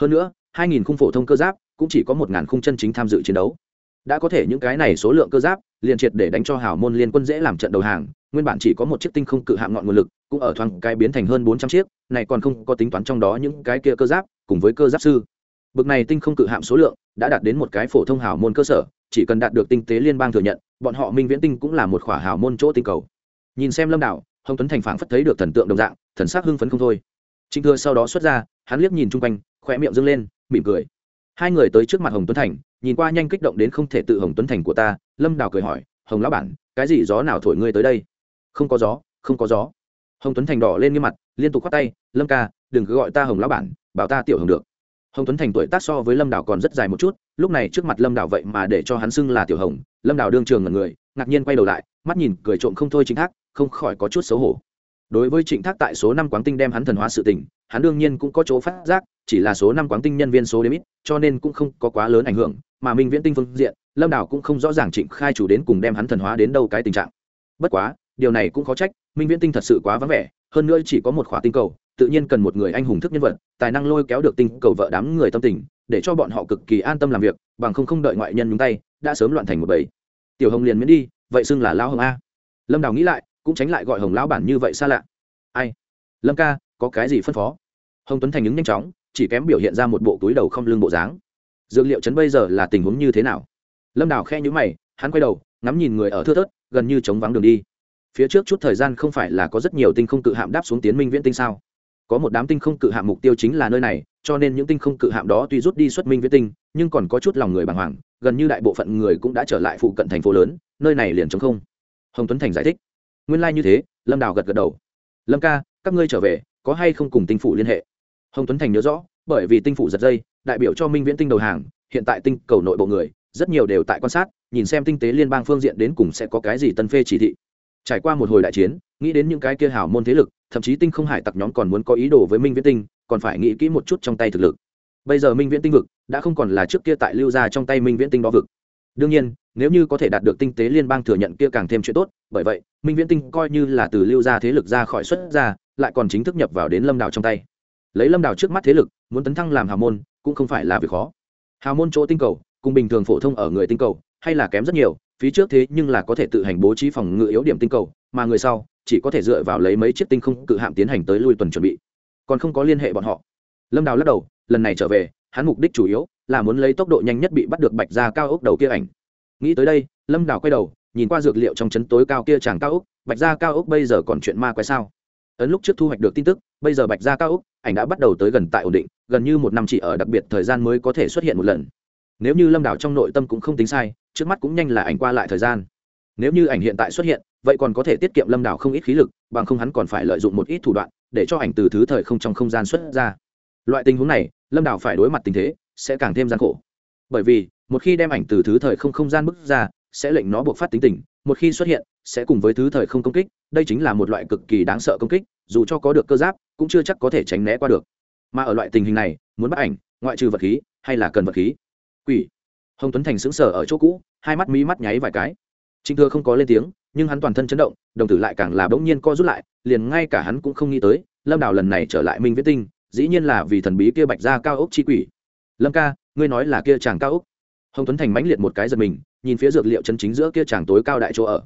Hơn nữa, hai nghìn khung phổ thông cơ giáp cũng chỉ có một ngàn khung chân chính tham dự chiến đấu. Đã có thể những cái này số lượng cơ giáp, liền triệt để đánh cho hào môn liên quân dễ làm trận đầu hàng, nguyên bản chỉ có một chiếc tinh không cự hạm ngọn nguồn lực, cũng ở thoáng cái biến thành hơn bốn trăm chiếc, này còn không có tính toán trong đó những cái kia cơ giáp, cùng với cơ giáp sư. Bực này tinh không cự hạm số lượng đã đạt đến một cái phổ thông hào môn cơ sở, chỉ cần đạt được tinh tế liên bang thừa nhận, bọn họ minh viễn tinh cũng là một khỏa hào môn chỗ tinh cầu. Nhìn xem lâm đảo hồng tuấn thành phảng phất thấy được thần tượng đồng dạng, thần sắc hưng phấn không thôi. Trịnh thừa sau đó xuất ra, hắn liếc nhìn chung quanh khỏe miệng dâng lên, mỉm cười hai người tới trước mặt hồng tuấn thành, nhìn qua nhanh kích động đến không thể tự hồng tuấn thành của ta, lâm đào cười hỏi, hồng lão bản, cái gì gió nào thổi ngươi tới đây? Không có gió, không có gió. Hồng tuấn thành đỏ lên nghiêm mặt, liên tục khoác tay, lâm ca, đừng cứ gọi ta hồng lão bản, bảo ta tiểu hồng được. Hồng tuấn thành tuổi tác so với lâm đào còn rất dài một chút, lúc này trước mặt lâm đào vậy mà để cho hắn xưng là tiểu hồng, lâm đào đương trường ngần người, ngạc nhiên quay đầu lại, mắt nhìn cười trộm không thôi chính thác, không khỏi có chút xấu hổ. Đối với trịnh thác tại số năm quán tinh đem hắn thần hóa sự tình, hắn đương nhiên cũng có chỗ phát giác chỉ là số năm quán tinh nhân viên số đếm ít, cho nên cũng không có quá lớn ảnh hưởng, mà minh viễn tinh phương diện, lâm đảo cũng không rõ ràng trịnh khai chủ đến cùng đem hắn thần hóa đến đâu cái tình trạng. Bất quá, điều này cũng khó trách, minh viễn tinh thật sự quá vắng vẻ, hơn nữa chỉ có một khỏa tinh cầu, tự nhiên cần một người anh hùng thức nhân vật, tài năng lôi kéo được tinh cầu vợ đám người tâm tình, để cho bọn họ cực kỳ an tâm làm việc, bằng không không đợi ngoại nhân nhúng tay, đã sớm loạn thành một bầy. Tiểu hồng liền miễn đi, vậy xưng là lao hồng a. Lâm đào nghĩ lại, cũng tránh lại gọi hồng lão bản như vậy xa lạ. Ai? Lâm ca, có cái gì phân phó? Hồng tuấn thành ứng nhanh chóng chỉ kém biểu hiện ra một bộ túi đầu không lưng bộ dáng. Dược liệu chấn bây giờ là tình huống như thế nào? Lâm đào khe nhữ mày, hắn quay đầu, ngắm nhìn người ở thưa thớt, gần như chống vắng đường đi. Phía trước chút thời gian không phải là có rất nhiều tinh không cự hạm đáp xuống tiến minh viễn tinh sao? Có một đám tinh không cự hạm mục tiêu chính là nơi này, cho nên những tinh không cự hạm đó tuy rút đi xuất minh viễn tinh, nhưng còn có chút lòng người bàng hoàng, gần như đại bộ phận người cũng đã trở lại phụ cận thành phố lớn, nơi này liền chống không. Hồng tuấn thành giải thích. Nguyên lai、like、như thế, lâm đào gật gật đầu. Lâm ca, các ngươi trở về, có hay không cùng tinh phủ liên hệ? Hồng tuấn thành nhớ rõ, bởi vì tinh phủ giật dây, đại biểu cho minh viễn tinh đầu hàng, hiện tại tinh cầu nội bộ người, rất nhiều đều tại quan sát, nhìn xem tinh tế liên bang phương diện đến cùng sẽ có cái gì tân phê chỉ thị. Trải qua một hồi đại chiến, nghĩ đến những cái kia hảo môn thế lực, thậm chí tinh không hải tặc nhóm còn muốn có ý đồ với minh viễn tinh, còn phải nghĩ kỹ một chút trong tay thực lực. Bây giờ minh viễn tinh vực đã không còn là trước kia tại lưu ra trong tay minh viễn tinh đó vực. Đương nhiên, nếu như có thể đạt được tinh tế liên bang thừa nhận kia càng thêm chuyện tốt, bởi vậy, minh viễn tinh coi như là từ lưu ra thế lực ra khỏi xuất ra, lại còn chính thức nhập vào đến lâm đảo trong tay lấy lâm đào trước mắt thế lực, muốn tấn thăng làm hào môn, cũng không phải là việc khó. Hào môn chỗ tinh cầu, cùng bình thường phổ thông ở người tinh cầu, hay là kém rất nhiều phí trước thế nhưng là có thể tự hành bố trí phòng ngự yếu điểm tinh cầu, mà người sau, chỉ có thể dựa vào lấy mấy chiếc tinh không cự hạm tiến hành tới lui tuần chuẩn bị. Còn không có liên hệ bọn họ. Lâm đào lắc đầu, lần này trở về, hắn mục đích chủ yếu là muốn lấy tốc độ nhanh nhất bị bắt được bạch ra cao ốc đầu kia ảnh. Nghĩ tới đây, lâm đào quay đầu, nhìn qua dược liệu trong chấn tối cao kia chàng cao ốc, bạch ra cao ốc bây giờ còn chuyện ma quái sao? Ấn lúc trước thu hoạch được tin tức, bây giờ bạch ra cao ốc ảnh đã bắt đầu tới gần tại ổn định, gần như một năm chỉ ở đặc biệt thời gian mới có thể xuất hiện một lần. Nếu như lâm đảo trong nội tâm cũng không tính sai, trước mắt cũng nhanh là ảnh qua lại thời gian. Nếu như ảnh hiện tại xuất hiện, vậy còn có thể tiết kiệm lâm đảo không ít khí lực, bằng không hắn còn phải lợi dụng một ít thủ đoạn để cho ảnh từ thứ thời không trong không gian xuất ra. Loại tình huống này, lâm đảo phải đối mặt tình thế sẽ càng thêm gian khổ. Bởi vì, một khi đem ảnh từ thứ thời không không gian bước ra, sẽ lệnh nó buộc phát tính tình, một khi xuất hiện, sẽ cùng với thứ thời không công kích, đây chính là một loại cực kỳ đáng sợ công kích dù cho có được cơ giáp, cũng chưa chắc có thể tránh né qua được. Mà ở loại tình hình này, muốn bắt ảnh, ngoại trừ vật khí, hay là cần vật khí? Quỷ. Hồng tuấn thành sững sờ ở chỗ cũ, hai mắt mí mắt nháy vài cái. Trịnh thừa không có lên tiếng, nhưng hắn toàn thân chấn động, đồng tử lại càng là bỗng nhiên co rút lại, liền ngay cả hắn cũng không nghĩ tới, lâm đào lần này trở lại minh viễn tinh, dĩ nhiên là vì thần bí kia bạch ra cao ốc chi quỷ. Lâm ca, ngươi nói là kia chàng cao ốc? Hồng tuấn thành mãnh liệt một cái giật mình, nhìn phía dược liệu chân chính giữa kia chàng tối cao đại chỗ ở.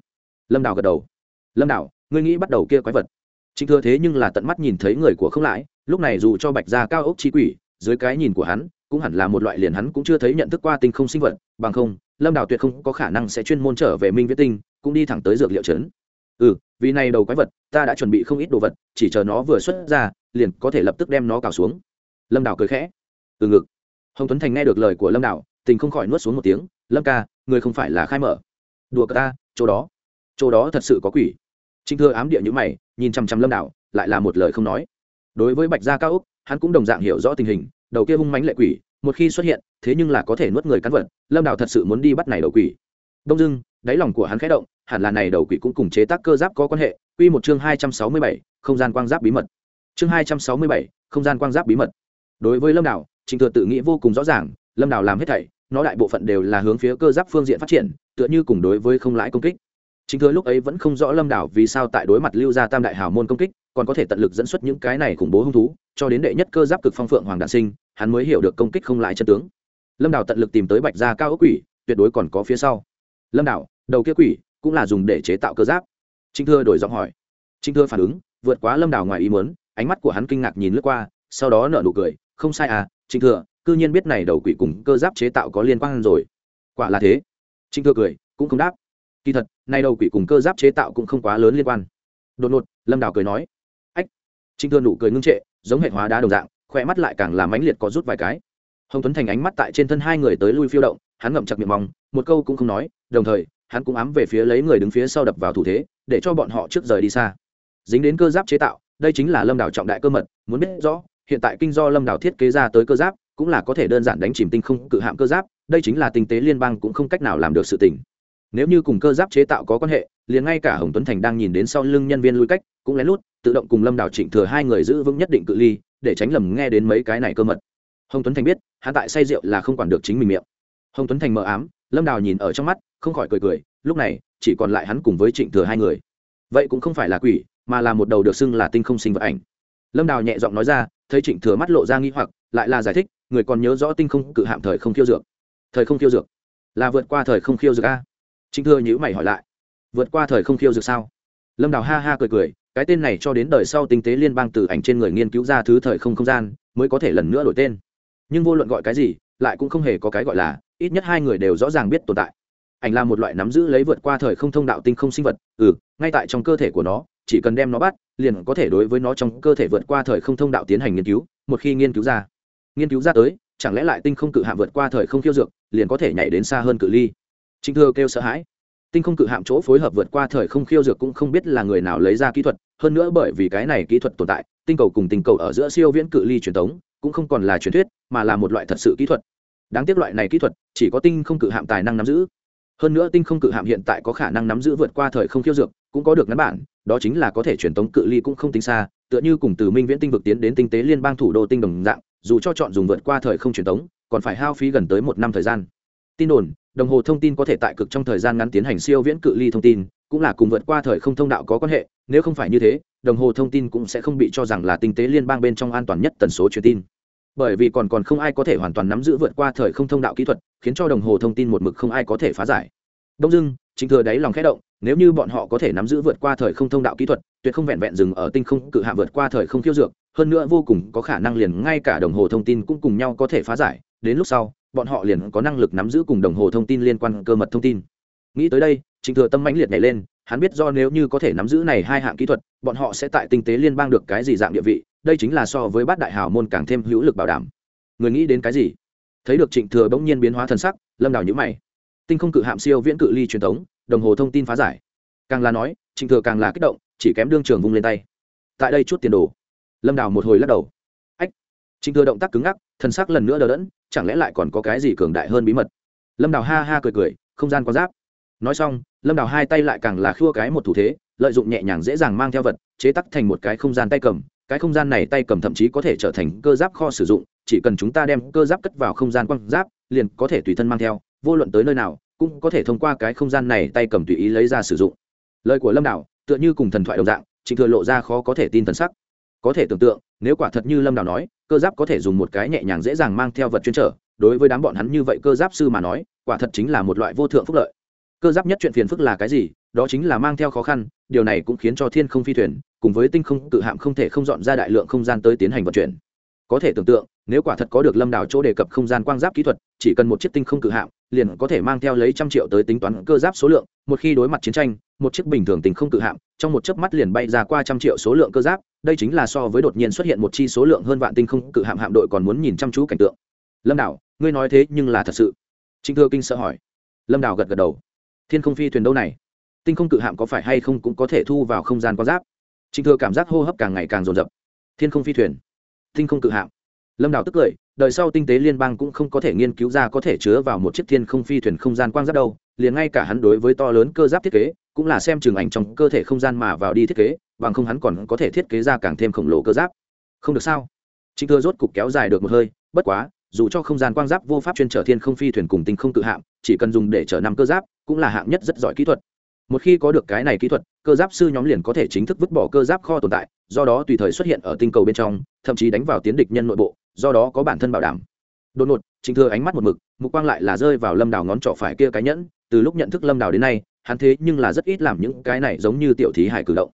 Lâm đào gật đầu. Lâm đào, ngươi nghĩ bắt đầu kia quái vật? Trịnh thừa thế nhưng là tận mắt nhìn thấy người của không lãi, lúc này dù cho bạch gia cao ốc chi quỷ, dưới cái nhìn của hắn, cũng hẳn là một loại liền hắn cũng chưa thấy nhận thức qua tinh không sinh vật, bằng không, lâm đào tuyệt không có khả năng sẽ chuyên môn trở về minh viễn tinh, cũng đi thẳng tới dược liệu trấn. Ừ vì này đầu quái vật, ta đã chuẩn bị không ít đồ vật, chỉ chờ nó vừa xuất ra, liền có thể lập tức đem nó cào xuống. Lâm đào cười khẽ. Từ ngực. Hồng tuấn thành nghe được lời của lâm đào, tình không khỏi nuốt xuống một tiếng, lâm ca, người không phải là khai mở. Đùa ta, chỗ đó. Chỗ đó thật sự có quỷ trịnh thừa ám địa nhữ mày nhìn chằm chằm lâm đảo, lại là một lời không nói. Đối với bạch gia cao úc hắn cũng đồng dạng hiểu rõ tình hình đầu kia hung mánh lệ quỷ một khi xuất hiện thế nhưng là có thể nuốt người cắn vật lâm đảo thật sự muốn đi bắt này đầu quỷ. Đông dưng đáy lòng của hắn khẽ động hẳn là này đầu quỷ cũng cùng chế tác cơ giáp có quan hệ quy một chương hai trăm sáu mươi bảy không gian quang giáp bí mật. Chương hai trăm sáu mươi bảy không gian quang giáp bí mật. Đối với lâm đảo trịnh thừa tự nghĩ vô cùng rõ ràng lâm đảo làm hết thảy nó đại bộ phận đều là hướng phía cơ giáp phương diện phát triển tựa như cùng đối với không lãi công kích chính thừa lúc ấy vẫn không rõ lâm đảo vì sao tại đối mặt lưu gia tam đại hào môn công kích, còn có thể tận lực dẫn xuất những cái này khủng bố hung thú, cho đến đệ nhất cơ giáp cực phong phượng hoàng đạn sinh, hắn mới hiểu được công kích không lại chân tướng. Lâm đảo tận lực tìm tới bạch gia cao ốc quỷ, tuyệt đối còn có phía sau. Lâm đảo, đầu kia quỷ cũng là dùng để chế tạo cơ giáp. Chính thừa đổi giọng hỏi. Chính thừa phản ứng, vượt quá lâm đảo ngoài ý muốn, ánh mắt của hắn kinh ngạc nhìn lướt qua, sau đó nở nụ cười. Không sai à chính thừa, cư nhiên biết này đầu quỷ cùng cơ giáp chế tạo có liên quan rồi. Quả là thế. Chính thừa cười, cũng không đáp kỳ thật, nay đầu quỷ cùng cơ giáp chế tạo cũng không quá lớn liên quan. Đột ngột, lâm đào cười nói, ách. Trinh thương nụ cười ngưng trệ, giống hệ hóa đá đồng dạng khoe mắt lại càng làm mãnh liệt có rút vài cái. Hồng tuấn thành ánh mắt tại trên thân hai người tới lui phiêu động, hắn ngậm chặt miệng mong, một câu cũng không nói, đồng thời, hắn cũng ám về phía lấy người đứng phía sau đập vào thủ thế, để cho bọn họ trước rời đi xa. Dính đến cơ giáp chế tạo, đây chính là lâm đảo trọng đại cơ mật, muốn biết rõ, hiện tại kinh do lâm đảo thiết kế ra tới cơ giáp, cũng là có thể đơn giản đánh chìm tinh không, cự hạm cơ giáp, đây chính là tinh tế liên bang cũng không cách nào làm được sự tình nếu như cùng cơ giáp chế tạo có quan hệ, liền ngay cả hồng tuấn thành đang nhìn đến sau lưng nhân viên lui cách, cũng lén lút, tự động cùng lâm đảo trịnh thừa hai người giữ vững nhất định cự ly, để tránh lầm nghe đến mấy cái này cơ mật. Hồng tuấn thành biết hạ tại say rượu là không quản được chính mình miệng. Hồng tuấn thành mờ ám, lâm đào nhìn ở trong mắt, không khỏi cười cười, lúc này, chỉ còn lại hắn cùng với trịnh thừa hai người. Vậy cũng không phải là quỷ, mà là một đầu được xưng là tinh không sinh vật ảnh. Lâm đào nhẹ giọng nói ra, thấy trịnh thừa mắt lộ ra nghi hoặc, lại là giải thích, người còn nhớ rõ tinh không cự hạm thời không khiêu dược. Thời không khiêu dược. Là vượt qua thời không khiêu dược a trịnh thừa nhữ mày hỏi lại, vượt qua thời không khiêu dược sao? Lâm đào ha ha cười cười, cái tên này cho đến đời sau tinh tế liên bang từ ảnh trên người nghiên cứu ra thứ thời không không gian, mới có thể lần nữa đổi tên. Nhưng vô luận gọi cái gì, lại cũng không hề có cái gọi là, ít nhất hai người đều rõ ràng biết tồn tại. Ảnh là một loại nắm giữ lấy vượt qua thời không thông đạo tinh không sinh vật ừ ngay tại trong cơ thể của nó, chỉ cần đem nó bắt, liền có thể đối với nó trong cơ thể vượt qua thời không thông đạo tiến hành nghiên cứu, một khi nghiên cứu ra. Nghiên cứu ra tới, chẳng lẽ lại tinh không cự hạm vượt qua thời không khiêu dược, liền có thể nhảy đến xa hơn cự ly? Trịnh thừa kêu sợ hãi. Tinh không cự hạm chỗ phối hợp vượt qua thời không khiêu dược cũng không biết là người nào lấy ra kỹ thuật, hơn nữa bởi vì cái này kỹ thuật tồn tại, tinh cầu cùng tinh cầu ở giữa siêu viễn cự ly truyền tống, cũng không còn là truyền thuyết, mà là một loại thật sự kỹ thuật. Đáng tiếc loại này kỹ thuật, chỉ có tinh không cự hạm tài năng nắm giữ. Hơn nữa tinh không cự hạm hiện tại có khả năng nắm giữ vượt qua thời không khiêu dược, cũng có được ngắn bản, đó chính là có thể truyền tống cự ly cũng không tính xa, tựa như cùng từ minh viễn tinh vực tiến đến tinh tế liên bang thủ đô tinh đồng dạng, dù cho chọn dùng vượt qua thời không truyền tống, còn phải hao phí gần tới một năm thời gian. Tin đồn đồng hồ thông tin có thể tại cực trong thời gian ngắn tiến hành siêu viễn cự ly thông tin, cũng là cùng vượt qua thời không thông đạo có quan hệ, nếu không phải như thế, đồng hồ thông tin cũng sẽ không bị cho rằng là tinh tế liên bang bên trong an toàn nhất tần số truyền tin. Bởi vì còn còn không ai có thể hoàn toàn nắm giữ vượt qua thời không thông đạo kỹ thuật, khiến cho đồng hồ thông tin một mực không ai có thể phá giải. Đông dưng chính thừa đáy lòng khẽ động, nếu như bọn họ có thể nắm giữ vượt qua thời không thông đạo kỹ thuật, tuyệt không vẹn vẹn dừng ở tinh không cự hạ vượt qua thời không khiêu dược, hơn nữa vô cùng có khả năng liền ngay cả đồng hồ thông tin cũng cùng nhau có thể phá giải, đến lúc sau bọn họ liền có năng lực nắm giữ cùng đồng hồ thông tin liên quan cơ mật thông tin. Nghĩ tới đây, trịnh thừa tâm mãnh liệt nhảy lên, hắn biết do nếu như có thể nắm giữ này hai hạng kỹ thuật, bọn họ sẽ tại tinh tế liên bang được cái gì dạng địa vị, đây chính là so với bát đại hào môn càng thêm hữu lực bảo đảm. Người nghĩ đến cái gì? Thấy được trịnh thừa bỗng nhiên biến hóa thần sắc, lâm đào nhữ mày. Tinh không cự hạm siêu viễn cự ly truyền thống, đồng hồ thông tin phá giải. Càng là nói, trịnh thừa càng là kích động, chỉ kém đương trường vung lên tay. Tại đây chút tiền đồ. Lâm đào một hồi lắc đầu. Ách. Trịnh thừa động tác cứng ngắc, thân sắc lần nữa đờ đẫn chẳng lẽ lại còn có cái gì cường đại hơn bí mật? Lâm đào ha ha cười cười, không gian có giáp. Nói xong, lâm đào hai tay lại càng là khua cái một thủ thế, lợi dụng nhẹ nhàng dễ dàng mang theo vật, chế tắc thành một cái không gian tay cầm. Cái không gian này tay cầm thậm chí có thể trở thành cơ giáp kho sử dụng, chỉ cần chúng ta đem cơ giáp cất vào không gian quang giáp, liền có thể tùy thân mang theo, vô luận tới nơi nào, cũng có thể thông qua cái không gian này tay cầm tùy ý lấy ra sử dụng. Lời của lâm đảo tựa như cùng thần thoại đồng dạng, trịnh thừa lộ ra khó có thể tin thần sắc. Có thể tưởng tượng, nếu quả thật như lâm đảo nói cơ giáp có thể dùng một cái nhẹ nhàng dễ dàng mang theo vật chuyên trở. Đối với đám bọn hắn như vậy cơ giáp sư mà nói, quả thật chính là một loại vô thượng phúc lợi. Cơ giáp nhất chuyện phiền phức là cái gì? Đó chính là mang theo khó khăn, điều này cũng khiến cho thiên không phi thuyền, cùng với tinh không tự hạm không thể không dọn ra đại lượng không gian tới tiến hành vận chuyển. Có thể tưởng tượng, nếu quả thật có được lâm đảo chỗ đề cập không gian quang giáp kỹ thuật, chỉ cần một chiếc tinh không cự hạm liền có thể mang theo lấy trăm triệu tới tính toán cơ giáp số lượng, một khi đối mặt chiến tranh, một chiếc bình thường tình không cự hạm, trong một chớp mắt liền bay ra qua trăm triệu số lượng cơ giáp, đây chính là so với đột nhiên xuất hiện một chi số lượng hơn vạn tinh không cự hạm hạm đội còn muốn nhìn chăm chú cảnh tượng. Lâm đảo, ngươi nói thế nhưng là thật sự. Trịnh thừa kinh sợ hỏi. Lâm đảo gật gật đầu. Thiên không phi thuyền đâu này? Tinh không cự hạm có phải hay không cũng có thể thu vào không gian quang giáp? Trịnh thừa cảm giác hô hấp càng ngày càng rồn rập thiên không phi thuyền. Tinh không cự hạm. Lâm đào tức cười đời sau tinh tế liên bang cũng không có thể nghiên cứu ra có thể chứa vào một chiếc thiên không phi thuyền không gian quang giáp đâu, liền ngay cả hắn đối với to lớn cơ giáp thiết kế, cũng là xem trường ảnh trong cơ thể không gian mà vào đi thiết kế, bằng không hắn còn có thể thiết kế ra càng thêm khổng lồ cơ giáp. Không được sao? Chính thưa rốt cục kéo dài được một hơi, bất quá, dù cho không gian quang giáp vô pháp chuyên trở thiên không phi thuyền cùng tinh không tự hạm chỉ cần dùng để chở năm cơ giáp, cũng là hạng nhất rất giỏi kỹ thuật. Một khi có được cái này kỹ thuật, cơ giáp sư nhóm liền có thể chính thức vứt bỏ cơ giáp kho tồn tại, do đó tùy thời xuất hiện ở tinh cầu bên trong, thậm chí đánh vào tiến địch nhân nội bộ do đó có bản thân bảo đảm. Đột ngột trịnh thừa ánh mắt một mực, mục quang lại là rơi vào lâm đào ngón trỏ phải kia cái nhẫn, từ lúc nhận thức lâm đào đến nay, hắn thế nhưng là rất ít làm những cái này giống như tiểu thí hải cử động.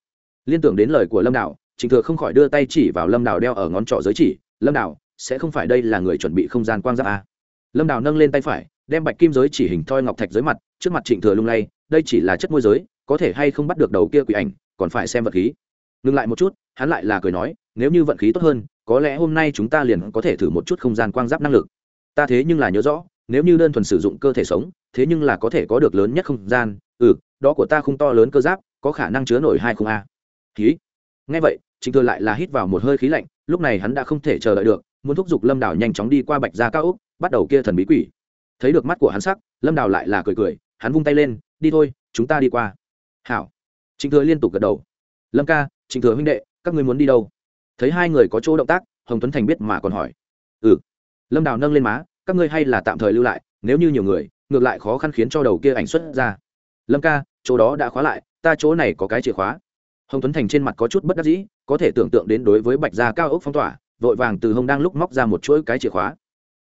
Liên tưởng đến lời của lâm đào trịnh thừa không khỏi đưa tay chỉ vào lâm đào đeo ở ngón trỏ giới chỉ, lâm đào, sẽ không phải đây là người chuẩn bị không gian quang giáp à. lâm đào nâng lên tay phải, đem bạch kim giới chỉ hình thoi ngọc thạch dưới mặt, trước mặt trịnh thừa lung lay, đây chỉ là chất môi giới, có thể hay không bắt được đầu kia quỷ ảnh, còn phải xem vật khí. Ngừng lại một chút, hắn lại là cười nói, nếu như vận khí tốt hơn có lẽ hôm nay chúng ta liền có thể thử một chút không gian quang giáp năng lực. Ta thế nhưng là nhớ rõ, nếu như đơn thuần sử dụng cơ thể sống, thế nhưng là có thể có được lớn nhất không gian. Ừ đó của ta không to lớn cơ giáp, có khả năng chứa nổi hai không a. Khí ngay vậy, trịnh thừa lại là hít vào một hơi khí lạnh, lúc này hắn đã không thể chờ đợi được, muốn thúc giục lâm đảo nhanh chóng đi qua bạch gia cao úc, bắt đầu kia thần bí quỷ. Thấy được mắt của hắn sắc, lâm đào lại là cười cười, hắn vung tay lên, đi thôi, chúng ta đi qua. Hảo. Trịnh thừa liên tục gật đầu. Lâm ca, trịnh thừa huynh đệ, các ngươi muốn đi đâu? Thấy hai người có chỗ động tác, hồng tuấn thành biết mà còn hỏi. Ừ. Lâm đào nâng lên má, các ngươi hay là tạm thời lưu lại, nếu như nhiều người, ngược lại khó khăn khiến cho đầu kia ảnh xuất ra. Lâm ca, chỗ đó đã khóa lại, ta chỗ này có cái chìa khóa. Hồng tuấn thành trên mặt có chút bất đắc dĩ, có thể tưởng tượng đến đối với bạch gia cao ốc phong tỏa, vội vàng từ hông đang lúc móc ra một chuỗi cái chìa khóa.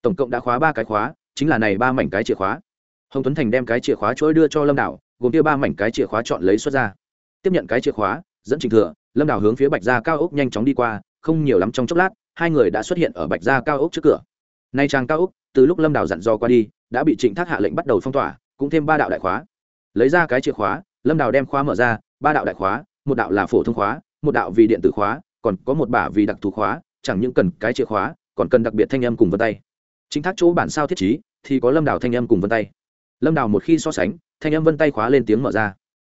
Tổng cộng đã khóa ba cái khóa, chính là này ba mảnh cái chìa khóa. Hồng tuấn thành đem cái chìa khóa chuỗi đưa cho lâm đảo gồm kia ba mảnh cái chìa khóa chọn lấy xuất ra. Tiếp nhận cái chìa khóa, dẫn trình thừa lâm Đào hướng phía bạch gia cao ốc nhanh chóng đi qua, không nhiều lắm trong chốc lát, hai người đã xuất hiện ở bạch gia cao ốc trước cửa. Nay trang cao ốc, từ lúc lâm Đào dặn dò qua đi, đã bị trịnh thác hạ lệnh bắt đầu phong tỏa, cũng thêm ba đạo đại khóa. Lấy ra cái chìa khóa, lâm Đào đem khóa mở ra, ba đạo đại khóa, một đạo là phổ thông khóa, một đạo vì điện tử khóa, còn có một bả vì đặc thù khóa, chẳng những cần cái chìa khóa, còn cần đặc biệt thanh âm cùng vân tay. Chính thác chỗ bản sao thiết trí, thì có lâm đào thanh âm cùng vân tay. Lâm đào một khi so sánh, thanh âm vân tay khóa lên tiếng mở ra.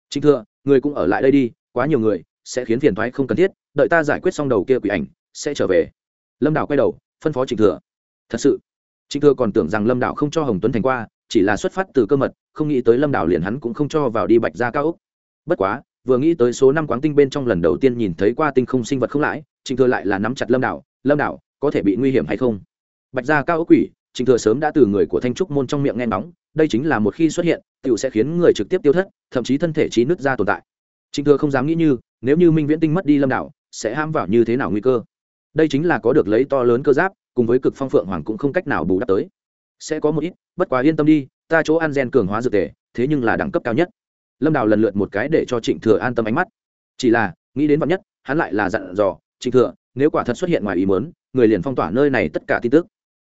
Trịnh thừa người cũng ở lại đây đi, quá nhiều người sẽ khiến phiền thoái không cần thiết, đợi ta giải quyết xong đầu kia quỷ ảnh, sẽ trở về. Lâm đảo quay đầu, phân phó trịnh thừa. Thật sự. Trịnh thừa còn tưởng rằng lâm đảo không cho hồng tuấn thành qua, chỉ là xuất phát từ cơ mật, không nghĩ tới lâm đảo liền hắn cũng không cho vào đi bạch ra cao úc bất quá, vừa nghĩ tới số năm quán tinh bên trong lần đầu tiên nhìn thấy qua tinh không sinh vật không lãi, trịnh thừa lại là nắm chặt lâm đảo lâm đảo, có thể bị nguy hiểm hay không? Bạch gia cao ốc quỷ, trịnh thừa sớm đã từ người của thanh trúc môn trong miệng nghe ngóng, đây chính là một khi xuất hiện tựu sẽ khiến người trực tiếp tiêu thất, thậm chí thân thể trí nứt ra tồn tại. Trịnh thừa không dám nghĩ như nếu như minh viễn tinh mất đi lâm đảo, sẽ ham vào như thế nào nguy cơ? Đây chính là có được lấy to lớn cơ giáp, cùng với cực phong phượng hoàng cũng không cách nào bù đắp tới. Sẽ có một ít, bất quá yên tâm đi, ta chỗ ăn gen cường hóa dược tề, thế nhưng là đẳng cấp cao nhất. Lâm đào lần lượt một cái để cho trịnh thừa an tâm ánh mắt. Chỉ là, nghĩ đến vạn nhất, hắn lại là dặn dò, trịnh thừa, nếu quả thật xuất hiện ngoài ý mớn người liền phong tỏa nơi này tất cả tin tức.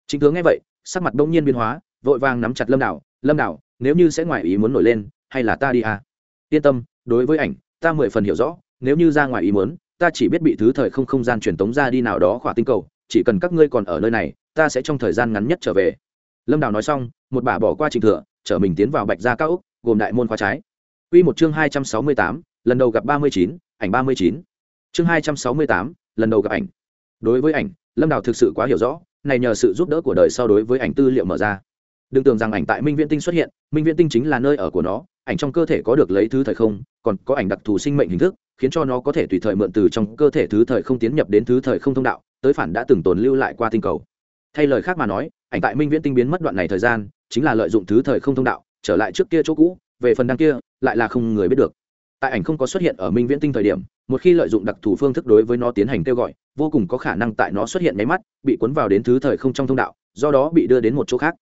Chính thừa nghe vậy, sắc mặt đông nhiên biến hóa, vội vàng nắm chặt lâm đảo lâm đảo, nếu như sẽ ngoài ý muốn nổi lên, hay là ta đi à? Yên tâm, đối với ảnh, ta mười phần hiểu rõ nếu như ra ngoài ý muốn, ta chỉ biết bị thứ thời không không gian truyền tống ra đi nào đó khỏa tinh cầu, chỉ cần các ngươi còn ở nơi này, ta sẽ trong thời gian ngắn nhất trở về. Lâm đào nói xong, một bà bỏ qua trình thừa, chở mình tiến vào bạch gia cao úc, gồm đại môn khóa trái. Quy một chương hai trăm sáu mươi tám, lần đầu gặp ba mươi chín, ảnh ba mươi chín. Chương hai trăm sáu mươi tám, lần đầu gặp ảnh. Đối với ảnh, lâm đào thực sự quá hiểu rõ, này nhờ sự giúp đỡ của đời sau đối với ảnh tư liệu mở ra. Đừng tưởng rằng ảnh tại minh viễn tinh xuất hiện, minh viễn tinh chính là nơi ở của nó, ảnh trong cơ thể có được lấy thứ thời không, còn có ảnh đặc thù sinh mệnh hình thức khiến cho nó có thể tùy thời mượn từ trong cơ thể thứ thời không tiến nhập đến thứ thời không thông đạo, tới phản đã từng tồn lưu lại qua tinh cầu. Thay lời khác mà nói, ảnh tại minh viễn tinh biến mất đoạn này thời gian, chính là lợi dụng thứ thời không thông đạo, trở lại trước kia chỗ cũ, về phần đăng kia, lại là không người biết được. Tại ảnh không có xuất hiện ở minh viễn tinh thời điểm, một khi lợi dụng đặc thù phương thức đối với nó tiến hành kêu gọi, vô cùng có khả năng tại nó xuất hiện nháy mắt, bị cuốn vào đến thứ thời không trong thông đạo, do đó bị đưa đến một chỗ khác.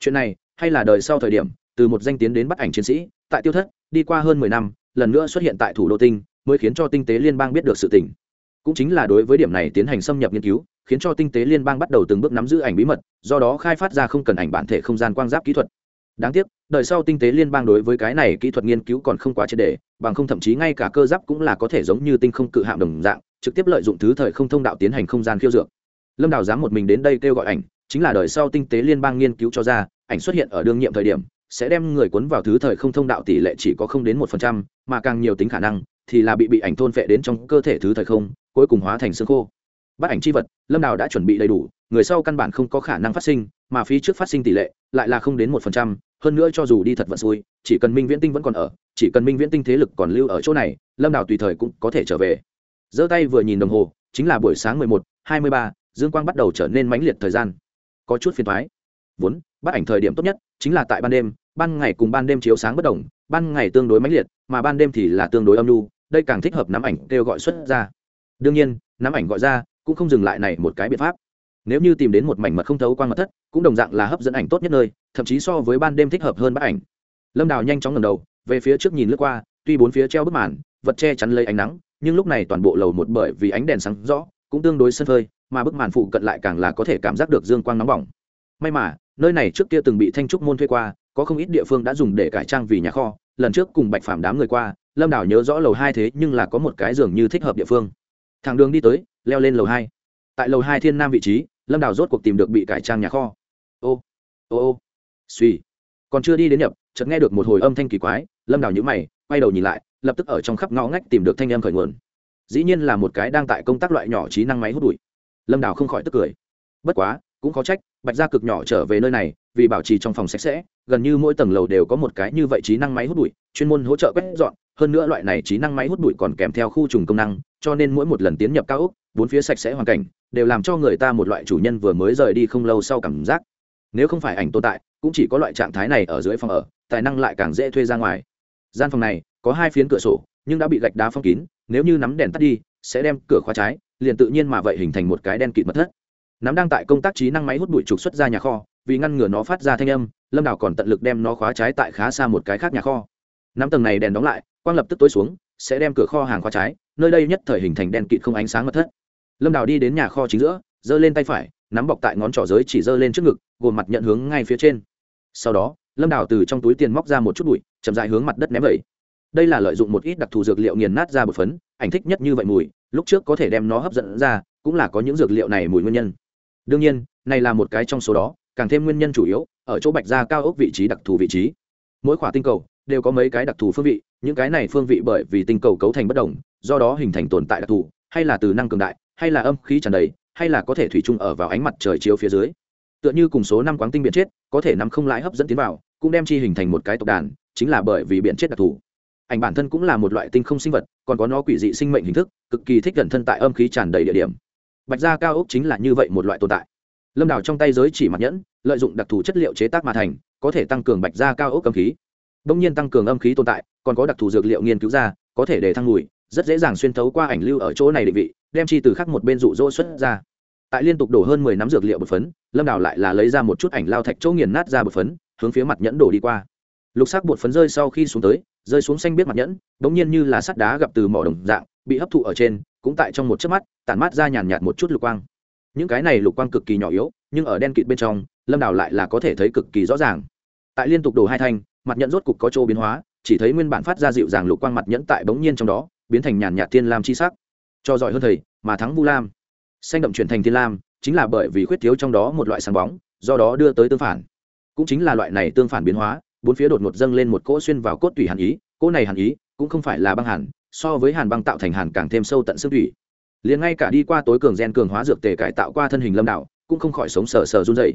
Chuyện này, hay là đời sau thời điểm, từ một danh tiến đến bắt ảnh chiến sĩ, tại tiêu thất, đi qua hơn mười năm, lần nữa xuất hiện tại thủ đô tinh mới khiến cho tinh tế liên bang biết được sự tình. Cũng chính là đối với điểm này tiến hành xâm nhập nghiên cứu, khiến cho tinh tế liên bang bắt đầu từng bước nắm giữ ảnh bí mật, do đó khai phát ra không cần ảnh bản thể không gian quang giáp kỹ thuật. Đáng tiếc đời sau tinh tế liên bang đối với cái này kỹ thuật nghiên cứu còn không quá triệt đề bằng không thậm chí ngay cả cơ giáp cũng là có thể giống như tinh không cự hạm đồng dạng, trực tiếp lợi dụng thứ thời không thông đạo tiến hành không gian khiêu dược. Lâm đào dám một mình đến đây kêu gọi ảnh, chính là đời sau tinh tế liên bang nghiên cứu cho ra, ảnh xuất hiện ở đương nhiệm thời điểm, sẽ đem người cuốn vào thứ thời không thông đạo tỷ lệ chỉ có không đến một phần trăm, mà càng nhiều tính khả năng thì là bị bị ảnh thôn phệ đến trong cơ thể thứ thời không, cuối cùng hóa thành xương khô. Bắt ảnh c h i vật, lâm đào đã chuẩn bị đầy đủ, người sau căn bản không có khả năng phát sinh, mà phí trước phát sinh tỷ lệ lại là không đến một phần trăm. Hơn nữa cho dù đi thật vận xui, chỉ cần minh viễn tinh vẫn còn ở, chỉ cần minh viễn tinh thế lực còn lưu ở chỗ này, lâm đào tùy thời cũng có thể trở về. Giơ tay vừa nhìn đồng hồ, chính là buổi sáng mười một, hai mươi ba, dương quang bắt đầu trở nên mãnh liệt thời gian. Có chút phiền thoái vốn bắt ảnh thời điểm tốt nhất chính là tại ban đêm, ban ngày cùng ban đêm chiếu sáng bất đồng, ban ngày tương đối mãnh liệt, mà ban đêm thì là tương đối âm lưu đây càng thích hợp nắm ảnh kêu gọi xuất ra. Đương nhiên, nắm ảnh gọi ra cũng không dừng lại này một cái biện pháp. Nếu như tìm đến một mảnh mật không thấu quan mật thất, cũng đồng dạng là hấp dẫn ảnh tốt nhất nơi, thậm chí so với ban đêm thích hợp hơn bắt ảnh. Lâm đào nhanh chóng ngầm đầu, về phía trước nhìn lướt qua, tuy bốn phía treo bức màn, vật che chắn lấy ánh nắng, nhưng lúc này toàn bộ lầu một bởi vì ánh đèn sáng rõ, cũng tương đối sân phơi, mà bức màn phụ cận lại càng là có thể cảm giác được dương quang nóng bỏng. May mà, nơi này trước kia từng bị thanh trúc môn thuê qua, có không ít địa phương đã dùng để cải trang vì nhà kho, lần trước cùng bạch phàm đám người qua lâm đảo nhớ rõ lầu hai thế nhưng là có một cái giường như thích hợp địa phương. Thằng đường đi tới, leo lên lầu hai. Tại lầu hai thiên nam vị trí, lâm đảo rốt cuộc tìm được bị cải trang nhà kho. Ô ô ô. Suy còn chưa đi đến nhập, chợt nghe được một hồi âm thanh kỳ quái, lâm đảo nhữ mày, quay đầu nhìn lại, lập tức ở trong khắp ngõ ngách tìm được thanh âm khởi nguồn. Dĩ nhiên là một cái đang tại công tác loại nhỏ trí năng máy hút bụi. Lâm đảo không khỏi tức cười. Bất quá, cũng có trách, bạch gia cực nhỏ trở về nơi này, vì bảo trì trong phòng sạch sẽ gần như mỗi tầng lầu đều có một cái như vậy trí năng máy hút bụi, chuyên môn hỗ trợ quét dọn. Hơn nữa loại này trí năng máy hút bụi còn kèm theo khu trùng công năng, cho nên mỗi một lần tiến nhập cao ốc, bốn phía sạch sẽ hoàn cảnh, đều làm cho người ta một loại chủ nhân vừa mới rời đi không lâu sau cảm giác. Nếu không phải ảnh tồn tại, cũng chỉ có loại trạng thái này ở dưới phòng ở, tài năng lại càng dễ thuê ra ngoài. Gian phòng này, có hai phiến cửa sổ, nhưng đã bị gạch đá phong kín, nếu như nắm đèn tắt đi, sẽ đem cửa khóa trái, liền tự nhiên mà vậy hình thành một cái đen kịt mật thất. Nắm đang tại công tác trí năng máy hút bụi trục xuất ra nhà kho vì ngăn ngừa nó phát ra thanh âm, lâm đảo còn tận lực đem nó khóa trái tại khá xa một cái khác nhà kho. Năm tầng này đèn đóng lại, quang lập tức tối xuống, sẽ đem cửa kho hàng khóa trái, nơi đây nhất thời hình thành đèn kịt không ánh sáng mật thất. Lâm đào đi đến nhà kho chính giữa, giơ lên tay phải, nắm bọc tại ngón trỏ giới chỉ giơ lên trước ngực, gồm mặt nhận hướng ngay phía trên. Sau đó, lâm đào từ trong túi tiền móc ra một chút bụi, chậm dài hướng mặt đất ném vẩy đây là lợi dụng một ít đặc thù dược liệu nghiền nát ra bột phấn, ảnh thích nhất như vậy mùi, lúc trước có thể đem nó hấp dẫn ra, cũng là có những dược liệu này mùi nguyên nhân. Đương nhiên, này là một cái trong số đó càng thêm nguyên nhân chủ yếu, ở chỗ bạch gia cao ốc vị trí đặc thù vị trí. Mỗi khỏa tinh cầu đều có mấy cái đặc thù phương vị, những cái này phương vị bởi vì tinh cầu cấu thành bất đồng, do đó hình thành tồn tại đặc thù, hay là từ năng cường đại, hay là âm khí tràn đầy, hay là có thể thủy chung ở vào ánh mặt trời chiếu phía dưới. Tựa như cùng số năm quáng tinh biển chết, có thể năm không lãi hấp dẫn tiến vào, cũng đem chi hình thành một cái tộc đàn, chính là bởi vì biển chết đặc thù. Ảnh bản thân cũng là một loại tinh không sinh vật, còn có nó quỷ dị sinh mệnh hình thức, cực kỳ thích gần thân tại âm khí tràn đầy địa điểm. Bạch gia cao ốc chính là như vậy một loại tồn tại lâm đào trong tay giới chỉ mặt nhẫn, lợi dụng đặc thù chất liệu chế tác mà thành, có thể tăng cường bạch da cao ốc âm khí. Đông nhiên tăng cường âm khí tồn tại, còn có đặc thù dược liệu nghiên cứu ra, có thể để thăng mùi, rất dễ dàng xuyên thấu qua ảnh lưu ở chỗ này định vị, đem chi từ khắc một bên rụ rỗ xuất ra. Tại liên tục đổ hơn mười nắm dược liệu bột phấn, lâm đào lại là lấy ra một chút ảnh lao thạch chỗ nghiền nát ra bột phấn, hướng phía mặt nhẫn đổ đi qua. Lục sắc bột phấn rơi sau khi xuống tới, rơi xuống xanh biết mặt nhẫn đ ỗ n g nhiên như là sắt đá gặp từ mỏ đồng dạng, bị hấp thụ ở trên, cũng tại trong một chớp mắt, tản mát ra nhàn nhạt một chút lục quang những cái này lục quang cực kỳ nhỏ yếu, nhưng ở đen kịt bên trong, lâm đào lại là có thể thấy cực kỳ rõ ràng. Tại liên tục đổ hai thanh, mặt nhẫn rốt cục có chỗ biến hóa, chỉ thấy nguyên bản phát ra dịu dàng lục quang mặt nhẫn tại bỗng nhiên trong đó, biến thành nhàn nhạt thiên lam chi sắc. Cho giỏi hơn thầy, mà thắng vu lam. Xanh đậm chuyển thành thiên lam, chính là bởi vì khuyết thiếu trong đó một loại sáng bóng, do đó đưa tới tương phản. Cũng chính là loại này tương phản biến hóa, bốn phía đột ngột dâng lên một cỗ xuyên vào cốt tủy hàn ý, cỗ này hàn ý cũng không phải là băng hàn, so với hàn băng tạo thành hàn càng thêm sâu tận xương thủy liền ngay cả đi qua tối cường gen cường hóa dược tề cải tạo qua thân hình lâm đạo cũng không khỏi sống sờ sờ run dày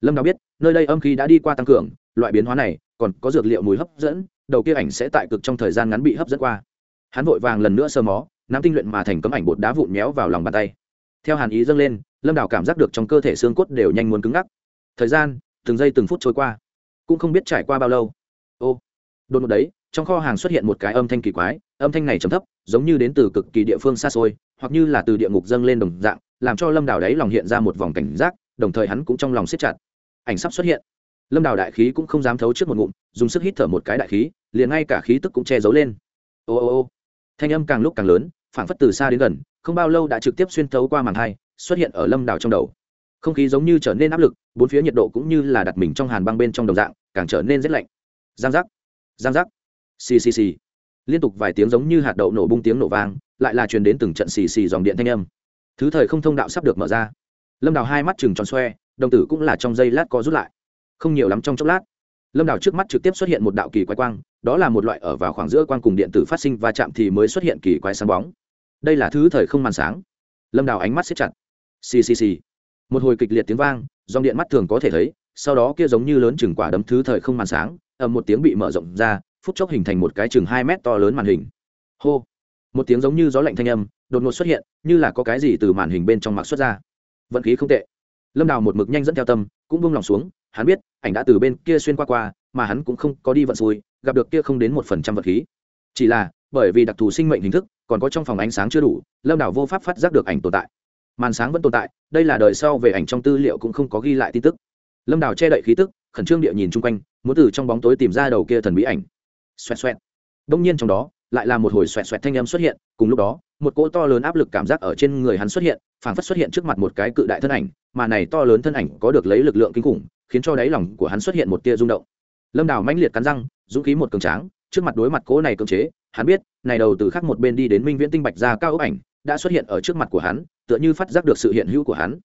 lâm đạo biết, nơi đây âm khí đã đi qua tăng cường, loại biến hóa này, còn có dược liệu mùi hấp dẫn, đầu kia ảnh sẽ tại cực trong thời gian ngắn bị hấp dẫn qua. Hắn vội vàng lần nữa sơ mó, nắm tinh luyện mà thành cấm ảnh bột đá vụn méo vào lòng bàn tay. Theo hàn ý dâng lên, lâm đảo cảm giác được trong cơ thể xương cốt đều nhanh muốn cứng ngắc. Thời gian, từng giây từng phút trôi qua, cũng không biết trải qua bao lâu. Ô, đột ngột đấy, trong kho hàng xuất hiện một cái âm thanh kỳ quái, âm thanh này trầm thấp, giống như đến từ cực kỳ địa phương xa xôi hoặc như là từ địa ngục dâng lên đồng dạng làm cho lâm đào đấy lòng hiện ra một vòng cảnh giác đồng thời hắn cũng trong lòng siết chặt. Ảnh sắp xuất hiện. Lâm đào đại khí cũng không dám thấu trước một ngụm dùng sức hít thở một cái đại khí liền ngay cả khí tức cũng che giấu lên. Ô ô ô. Thanh âm càng lúc càng lớn phảng phất từ xa đến gần không bao lâu đã trực tiếp xuyên thấu qua màn hai, xuất hiện ở lâm đào trong đầu. Không khí giống như trở nên áp lực bốn phía nhiệt độ cũng như là đặt mình trong hàn băng bên trong đồng dạng càng trở nên rét lạnh. Giang giác. Giang giác. Xì xì xì. Liên tục vài tiếng giống như hạt đậu nổ bung tiếng nổ vang lại là truyền đến từng trận xì xì dòng điện thanh âm. Thứ thời không thông đạo sắp được mở ra. Lâm đào hai mắt chừng tròn xoe, đồng tử cũng là trong giây lát có rút lại. Không nhiều lắm trong chốc lát, lâm đào trước mắt trực tiếp xuất hiện một đạo kỳ quái quang, đó là một loại ở vào khoảng giữa quang cùng điện tử phát sinh và chạm thì mới xuất hiện kỳ quái sáng bóng. Đây là thứ thời không màn sáng. Lâm đào ánh mắt xếp chặt. Xì xì xì. Một hồi kịch liệt tiếng vang, dòng điện mắt thường có thể thấy, sau đó kia giống như lớn chừng quả đấm thứ thời không màn sáng, ầm một tiếng bị mở rộng ra, phút chốc hình thành một cái chừng hai mét to lớn màn hình. Hô một tiếng giống như gió lạnh thanh âm, đột ngột xuất hiện, như là có cái gì từ màn hình bên trong mặc xuất ra. Vận khí không tệ. Lâm đào một mực nhanh dẫn theo tâm, cũng buông lòng xuống, hắn biết, ảnh đã từ bên kia xuyên qua qua, mà hắn cũng không có đi vận xui, gặp được kia không đến một phần trăm vật khí. Chỉ là, bởi vì đặc thù sinh mệnh hình thức, còn có trong phòng ánh sáng chưa đủ, lâm đảo vô pháp phát giác được ảnh tồn tại. Màn sáng vẫn tồn tại, đây là đời sau về ảnh trong tư liệu cũng không có ghi lại tin tức. Lâm đảo che đậy khí tức, khẩn trương địa nhìn chung quanh, muốn từ trong bóng tối tìm ra đầu kia thần bí ảnh. Xoẹt xoẹt. Đông nhiên trong đó lại là một hồi xoẹt xoẹt thanh âm xuất hiện, cùng lúc đó, một cỗ to lớn áp lực cảm giác ở trên người hắn xuất hiện, phảng phất xuất hiện trước mặt một cái cự đại thân ảnh, mà này to lớn thân ảnh có được lấy lực lượng kinh khủng, khiến cho đáy lòng của hắn xuất hiện một tia rung động. Lâm đào mãnh liệt cắn răng, dũng khí một cường tráng, trước mặt đối mặt cỗ này cưỡng chế, hắn biết, này đầu từ khác một bên đi đến minh viễn tinh bạch ra cao ốc ảnh, đã xuất hiện ở trước mặt của hắn, tựa như phát giác được sự hiện hữu của hắn.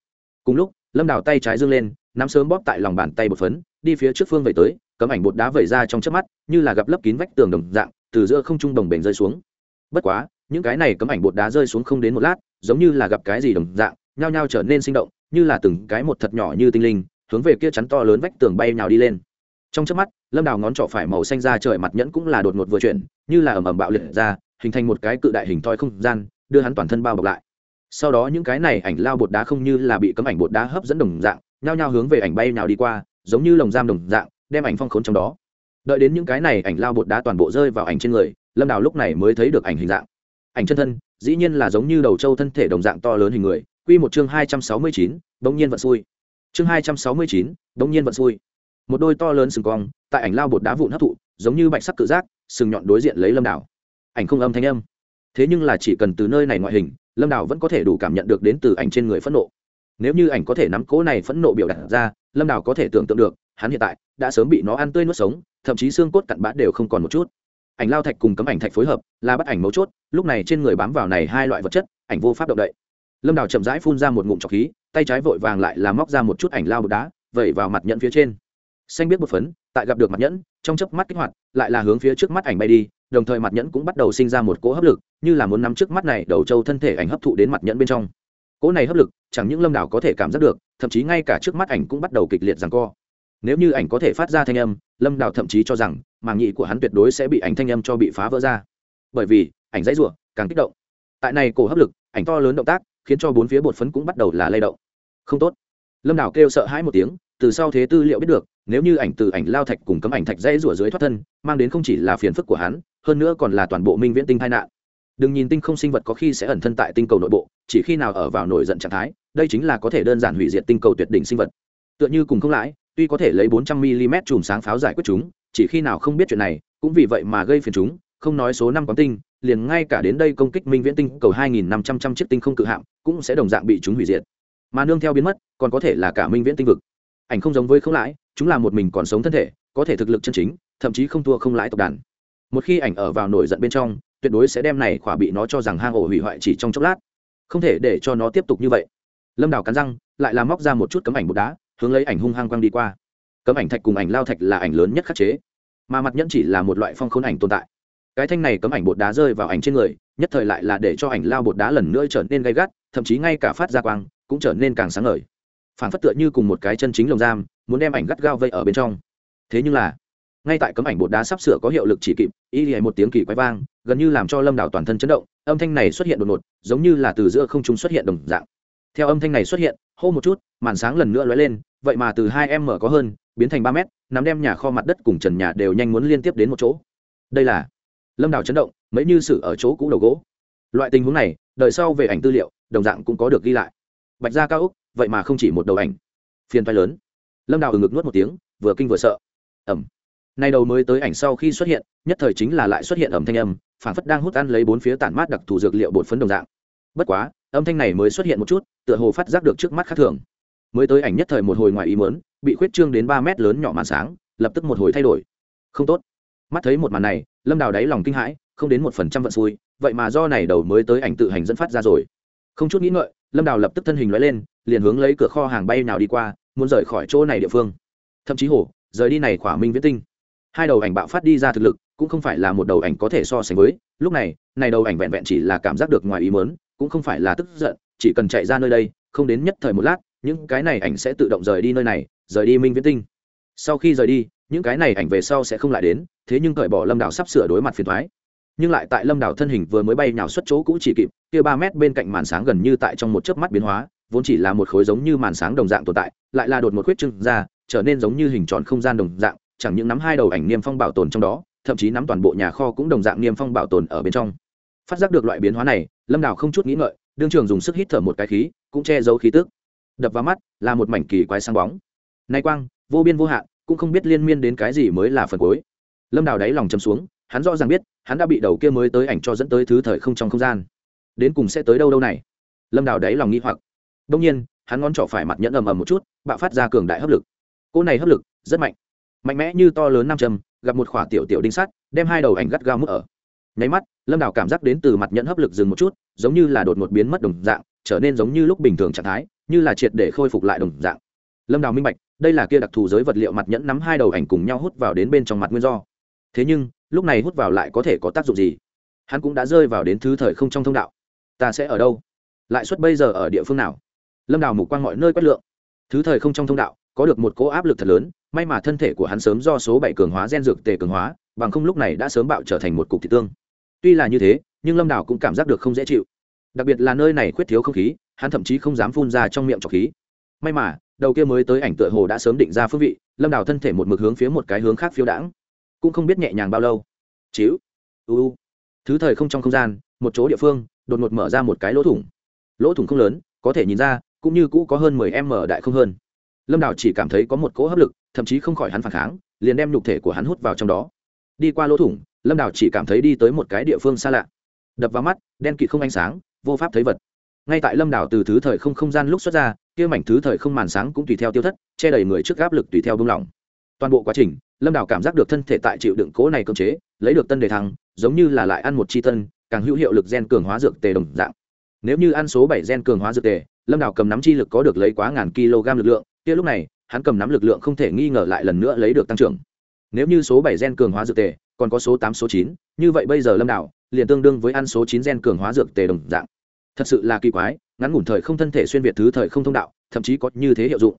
Cùng lúc, lâm đào tay trái dương lên, nắm sớm bóp tại lòng bàn tay bột phấn, đi phía trước phương vẩy tới, cấm ảnh bột đá vẩy ra trong chớp mắt, như là gặp lấp kín vách tường đồng dạng từ giữa không trung đồng bền rơi xuống. Bất quá, những cái này cấm ảnh bột đá rơi xuống không đến một lát, giống như là gặp cái gì đồng dạng, nhao nhao trở nên sinh động, như là từng cái một thật nhỏ như tinh linh, hướng về kia chắn to lớn vách tường bay nhào đi lên. Trong chớp mắt, lâm đào ngón trỏ phải màu xanh ra trời mặt nhẫn cũng là đột ngột vừa chuyển, như là ẩm ẩm bạo liệt ra, hình thành một cái cự đại hình thoi không gian, đưa hắn toàn thân bao bọc lại. Sau đó những cái này ảnh lao bột đá không như là bị cấm ảnh bột đá hấp dẫn đồng dạng, nhao nhao hướng về ảnh bay nào đi qua, giống như lồng giam đồng dạng, đem ảnh phong khốn trong đó đợi đến những cái này ảnh lao bột đá toàn bộ rơi vào ảnh trên người, lâm đào lúc này mới thấy được ảnh hình dạng. Ảnh chân thân, dĩ nhiên là giống như đầu trâu thân thể đồng dạng to lớn hình người. Quy một chương hai trăm sáu mươi chín, bỗng nhiên vận xui. Chương hai trăm sáu mươi chín, bỗng nhiên vận xui. Một đôi to lớn sừng cong, tại ảnh lao bột đá vụn hấp thụ, giống như bạch sắc cự giác, sừng nhọn đối diện lấy lâm đảo ảnh không âm thanh âm. Thế nhưng là chỉ cần từ nơi này ngoại hình, lâm đảo vẫn có thể đủ cảm nhận được đến từ ảnh trên người phẫn nộ nếu như ảnh có thể nắm cố này phẫn nộ biểu đạt ra, lâm Đào có thể tưởng tượng được, hắn hiện tại đã sớm bị nó ăn tươi nuốt sống, thậm chí xương cốt cặn bã đều không còn một chút. Ảnh lao thạch cùng cấm ảnh thạch phối hợp, là bắt ảnh mấu chốt, lúc này trên người bám vào này hai loại vật chất, ảnh vô pháp động đậy. Lâm đào chậm rãi phun ra một ngụm trọc khí, tay trái vội vàng lại là móc ra một chút ảnh lao bột đá, vẩy vào mặt nhẫn phía trên. Xanh biết một phấn, tại gặp được mặt nhẫn, trong chớp mắt kích hoạt, lại là hướng phía trước mắt ảnh bay đi, đồng thời mặt nhẫn cũng bắt đầu sinh ra một cỗ hấp lực, như là muốn nắm trước mắt này đầu trâu thân thể ảnh hấp thụ đến mặt nhẫn bên trong cỗ này hấp lực, chẳng những lâm đảo có thể cảm giác được, thậm chí ngay cả trước mắt ảnh cũng bắt đầu kịch liệt rằng co. Nếu như ảnh có thể phát ra thanh âm, lâm đảo thậm chí cho rằng màng nhị của hắn tuyệt đối sẽ bị ảnh thanh âm cho bị phá vỡ ra. Bởi vì, ảnh dãy rủa, càng kích động. Tại này cổ hấp lực, ảnh to lớn động tác, khiến cho bốn phía bột phấn cũng bắt đầu là lay động. Không tốt. Lâm đảo kêu sợ hãi một tiếng, từ sau thế tư liệu biết được, nếu như ảnh từ ảnh lao thạch cùng cấm ảnh thạch dãy rủa dưới thoát thân, mang đến không chỉ là phiền phức của hắn, hơn nữa còn là toàn bộ minh viễn tinh tai nạn đừng nhìn tinh không sinh vật có khi sẽ ẩn thân tại tinh cầu nội bộ, chỉ khi nào ở vào nổi giận trạng thái, đây chính là có thể đơn giản hủy diệt tinh cầu tuyệt đỉnh sinh vật. Tựa như cùng không lãi, tuy có thể lấy 400 mm chùm sáng pháo giải quyết chúng, chỉ khi nào không biết chuyện này, cũng vì vậy mà gây phiền chúng, không nói số năm quán tinh, liền ngay cả đến đây công kích minh viễn tinh cầu 2.500 trăm chiếc tinh không cự hạm cũng sẽ đồng dạng bị chúng hủy diệt. Mà nương theo biến mất, còn có thể là cả minh viễn tinh vực. Ảnh không giống với không lãi, chúng là một mình còn sống thân thể, có thể thực lực chân chính, thậm chí không thua không lãi tộc đàn. Một khi ảnh ở vào nổi giận bên trong tuyệt đối sẽ đem này khỏa bị nó cho rằng hang ổ hủy hoại chỉ trong chốc lát. Không thể để cho nó tiếp tục như vậy. Lâm đào cắn răng, lại làm móc ra một chút cấm ảnh bột đá, hướng lấy ảnh hung hăng quăng đi qua. Cấm ảnh thạch cùng ảnh lao thạch là ảnh lớn nhất khắc chế, mà mặt nhẫn chỉ là một loại phong khốn ảnh tồn tại. Cái thanh này cấm ảnh bột đá rơi vào ảnh trên người, nhất thời lại là để cho ảnh lao bột đá lần nữa trở nên gay gắt, thậm chí ngay cả phát ra quang cũng trở nên càng sáng ngời. Phản phất tựa như cùng một cái chân chính lồng giam, muốn đem ảnh gắt gao vây ở bên trong. Thế nhưng là ngay tại cấm ảnh bột đá sắp sửa có hiệu lực chỉ kịp, y lìa một tiếng kỳ quái vang, gần như làm cho lâm đảo toàn thân chấn động, âm thanh này xuất hiện đột ngột, giống như là từ giữa không trung xuất hiện đồng dạng. Theo âm thanh này xuất hiện, hô một chút, màn sáng lần nữa lóe lên, vậy mà từ hai m có hơn, biến thành ba mét nắm đem nhà kho mặt đất cùng trần nhà đều nhanh muốn liên tiếp đến một chỗ. Đây là lâm đảo chấn động, mấy như sự ở chỗ cũ đầu gỗ. Loại tình huống này đợi sau về ảnh tư liệu, đồng dạng cũng có được ghi lại. Bạch gia cao úc vậy mà không chỉ một đầu ảnh. Phiền phái lớn. Lâm đào ừ ngực nuốt một tiếng, vừa kinh vừa sợ. Ẩm nay đầu mới tới ảnh sau khi xuất hiện, nhất thời chính là lại xuất hiện ẩm thanh âm phản phất đang hút ăn lấy bốn phía tản mát đặc thù dược liệu bột phấn đồng dạng. Bất quá, âm thanh này mới xuất hiện một chút, tựa hồ phát giác được trước mắt khác thường. Mới tới ảnh nhất thời một hồi ngoài ý mớn bị khuyết trương đến ba mét lớn nhỏ màn sáng, lập tức một hồi thay đổi. Không tốt. Mắt thấy một màn này, lâm đào đáy lòng kinh hãi, không đến một phần trăm vận xui, vậy mà do này đầu mới tới ảnh tự hành dẫn phát ra rồi. Không chút nghĩ ngợi, lâm đào lập tức thân hình loại lên, liền hướng lấy cửa kho hàng bay nào đi qua, muốn rời khỏi chỗ này địa phương. Thậm chí hổ rời đi này khỏa minh viễn tinh hai đầu ảnh bạo phát đi ra thực lực, cũng không phải là một đầu ảnh có thể so sánh với. Lúc này này đầu ảnh vẹn vẹn chỉ là cảm giác được ngoài ý mớn cũng không phải là tức giận, chỉ cần chạy ra nơi đây, không đến nhất thời một lát, những cái này ảnh sẽ tự động rời đi nơi này, rời đi minh viễn tinh. Sau khi rời đi, những cái này ảnh về sau sẽ không lại đến, thế nhưng cởi bỏ lâm đảo sắp sửa đối mặt phiền thoái nhưng lại tại lâm đảo thân hình vừa mới bay nhào xuất chỗ cũ chỉ kịp, kia ba mét bên cạnh màn sáng gần như tại trong một chớp mắt biến hóa, vốn chỉ là một khối giống như màn sáng đồng dạng tồn tại, lại là đột một khuyết trưng ra, trở nên giống như hình tròn không gian đồng dạng chẳng những nắm hai đầu ảnh niêm phong bảo tồn trong đó, thậm chí nắm toàn bộ nhà kho cũng đồng dạng niêm phong bảo tồn ở bên trong. Phát giác được loại biến hóa này, lâm đào không chút nghĩ ngợi, đương trường dùng sức hít thở một cái khí, cũng che giấu khí tức. Đập vào mắt, là một mảnh kỳ quái sáng bóng. Nay quang, vô biên vô hạn, cũng không biết liên miên đến cái gì mới là phần cuối. Lâm đào đáy lòng châm xuống, hắn rõ ràng biết, hắn đã bị đầu kia mới tới ảnh cho dẫn tới thứ thời không trong không gian. Đến cùng sẽ tới đâu đâu này? Lâm đào đáy lòng nghi hoặc. Đông nhiên, hắn ngón trỏ phải mặt nhẫn ầm ầm một chút, bạo phát ra cường đại hấp lực. Cỗ này hấp lực rất mạnh mạnh mẽ như to lớn nam châm, gặp một khỏa tiểu tiểu đinh sắt, đem hai đầu ảnh gắt gao mức ở. Nháy mắt, lâm đào cảm giác đến từ mặt nhận hấp lực dừng một chút, giống như là đột một biến mất đồng dạng, trở nên giống như lúc bình thường trạng thái, như là triệt để khôi phục lại đồng dạng. Lâm đào minh bạch, đây là kia đặc thù giới vật liệu mặt nhẫn nắm hai đầu ảnh cùng nhau hút vào đến bên trong mặt nguyên do. Thế nhưng, lúc này hút vào lại có thể có tác dụng gì? Hắn cũng đã rơi vào đến thứ thời không trong thông đạo. Ta sẽ ở đâu? Lại suất bây giờ ở địa phương nào? Lâm đào mục quang mọi nơi quét lượng. Thứ thời không trong thông đạo, có được một cỗ áp lực thật lớn may mà thân thể của hắn sớm do số bảy cường hóa gen dược tề cường hóa, bằng không lúc này đã sớm bạo trở thành một cục thị tương. Tuy là như thế, nhưng lâm đảo cũng cảm giác được không dễ chịu. Đặc biệt là nơi này khuyết thiếu không khí, hắn thậm chí không dám phun ra trong miệng trọc khí. May mà, đầu kia mới tới ảnh tựa hồ đã sớm định ra phương vị, lâm đảo thân thể một mực hướng phía một cái hướng khác phiêu đãng. Cũng không biết nhẹ nhàng bao lâu. Chíu uu thứ thời không trong không gian, một chỗ địa phương, đột ngột mở ra một cái lỗ thủng. Lỗ thủng không lớn, có thể nhìn ra, cũng như cũ có hơn mười m đại không hơn. Lâm đảo chỉ cảm thấy có một cỗ hấp lực thậm chí không khỏi hắn phản kháng, liền đem nhục thể của hắn hút vào trong đó. Đi qua lỗ thủng, lâm đào chỉ cảm thấy đi tới một cái địa phương xa lạ. Đập vào mắt, đen kịt không ánh sáng, vô pháp thấy vật. Ngay tại lâm đảo từ thứ thời không không gian lúc xuất ra, kia mảnh thứ thời không màn sáng cũng tùy theo tiêu thất, che đầy người trước áp lực tùy theo đông lỏng. Toàn bộ quá trình, lâm đảo cảm giác được thân thể tại chịu đựng cố này cơm chế, lấy được tân đề thăng, giống như là lại ăn một chi tân, càng hữu hiệu lực gen cường hóa dược tề đồng dạng. Nếu như ăn số bảy gen cường hóa dược tề, lâm đảo cầm nắm chi lực có được lấy quá ngàn kg lực lượng, kia lúc này hắn cầm nắm lực lượng không thể nghi ngờ lại lần nữa lấy được tăng trưởng. Nếu như số bảy gen cường hóa dược tề, còn có số tám, số chín, như vậy bây giờ lâm đảo liền tương đương với ăn số chín gen cường hóa dược tề đồng dạng. Thật sự là kỳ quái, ngắn ngủn thời không thân thể xuyên việt thứ thời không thông đạo, thậm chí có như thế hiệu dụng.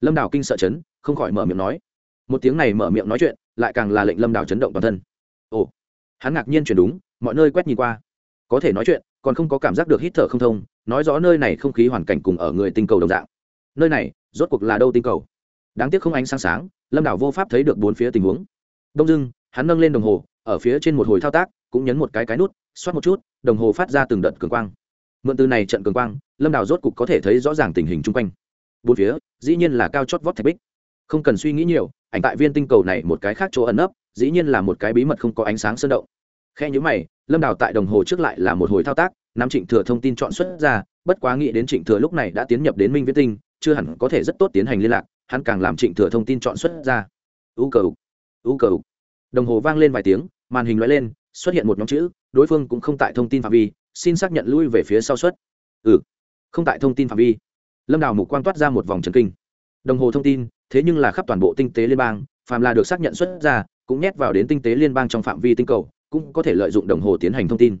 Lâm đảo kinh sợ chấn, không khỏi mở miệng nói. Một tiếng này mở miệng nói chuyện, lại càng là lệnh lâm đảo chấn động toàn thân. Ồ, hắn ngạc nhiên chuyển đúng, mọi nơi quét nhìn qua. Có thể nói chuyện, còn không có cảm giác được hít thở không thông, nói rõ nơi này không khí hoàn cảnh cùng ở người tinh cầu đồng dạng. Nơi này rốt cuộc là đâu tinh cầu? Đáng tiếc không ánh sáng sáng, lâm đảo vô pháp thấy được bốn phía tình huống. Đông dưng hắn nâng lên đồng hồ, ở phía trên một hồi thao tác, cũng nhấn một cái cái nút, xoát một chút, đồng hồ phát ra từng đợt cường quang. Mượn từ này trận cường quang, lâm đảo rốt cục có thể thấy rõ ràng tình hình chung quanh. Bốn phía, dĩ nhiên là cao chót vót thạch bích. Không cần suy nghĩ nhiều, ảnh tại viên tinh cầu này một cái khác chỗ ẩn ấp dĩ nhiên là một cái bí mật không có ánh sáng sơn động. Khe nhữ mày, lâm đào tại đồng hồ trước lại là một hồi thao tác, nắm trịnh thừa thông tin chọn xuất ra, bất quá nghĩ đến trịnh thừa lúc này đã tiến nhập đến minh viễn tinh chưa hẳn có thể rất tốt tiến hành liên lạc hắn càng làm trịnh thừa thông tin chọn xuất ra. U cờ u cờ đồng hồ vang lên vài tiếng màn hình loại lên xuất hiện một nhóm chữ đối phương cũng không tại thông tin phạm vi xin xác nhận lui về phía sau xuất, ừ không tại thông tin phạm vi. Lâm đào mục quang toát ra một vòng trần kinh. Đồng hồ thông tin thế nhưng là khắp toàn bộ tinh tế liên bang phàm là được xác nhận xuất ra cũng nhét vào đến tinh tế liên bang trong phạm vi tinh cầu cũng có thể lợi dụng đồng hồ tiến hành thông tin.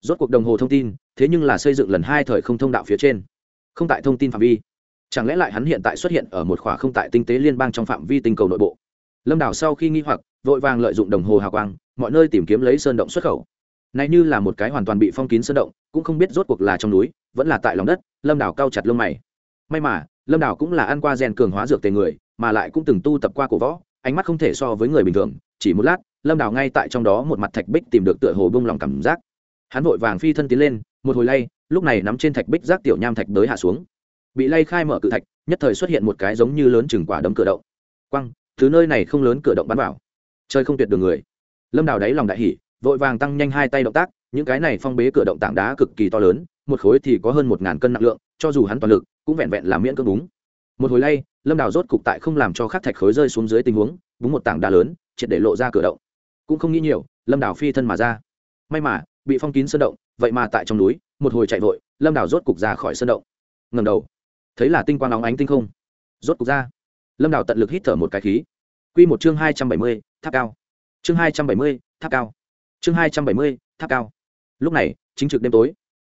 Rốt cuộc đồng hồ thông tin thế nhưng là xây dựng lần hai thời không thông đạo phía trên. Không tại thông tin phạm vi chẳng lẽ lại hắn hiện tại xuất hiện ở một khoa không tại tinh tế liên bang trong phạm vi tinh cầu nội bộ? Lâm đảo sau khi nghi hoặc, vội vàng lợi dụng đồng hồ hào quang, mọi nơi tìm kiếm lấy sơn động xuất khẩu. Này như là một cái hoàn toàn bị phong kín sơn động, cũng không biết rốt cuộc là trong núi, vẫn là tại lòng đất, lâm đảo cao chặt lông mày. May mà, lâm đảo cũng là ăn qua rèn cường hóa dược tề người, mà lại cũng từng tu tập qua cổ võ, ánh mắt không thể so với người bình thường. Chỉ một lát, lâm đảo ngay tại trong đó một mặt thạch bích tìm được tựa hồ bông lòng cảm giác. Hắn vội vàng phi thân tiến lên, một hồi lay, lúc này nắm trên thạch bích giác tiểu nham thạch tới hạ xuống bị lay khai mở cự thạch, nhất thời xuất hiện một cái giống như lớn chừng quả đấm cửa động. Quăng, thứ nơi này không lớn cửa động bắn vào. Chơi không tuyệt đường người. Lâm đào đáy lòng đại hỉ, vội vàng tăng nhanh hai tay động tác, những cái này phong bế cửa động tảng đá cực kỳ to lớn, một khối thì có hơn một ngàn cân nặng lượng, cho dù hắn toàn lực, cũng vẹn vẹn làm miễn cưỡng đúng một hồi lay, lâm đào rốt cục tại không làm cho khắc thạch khối rơi xuống dưới tình huống, búng một tảng đá lớn, triệt để lộ ra cửa động. Cũng không nghĩ nhiều, lâm đào phi thân mà ra. May mà, bị phong kín sơn động, vậy mà tại trong núi, một hồi chạy vội, lâm đào rốt cục ra khỏi sơn động. Ngầm đầu thấy là tinh quang óng ánh tinh không. Rốt cục ra, lâm đào tận lực hít thở một cái khí. Q một chương hai trăm bảy mươi, tháp cao. Chương hai trăm bảy mươi, tháp cao. Chương hai trăm bảy mươi, tháp cao. Lúc này, chính trực đêm tối.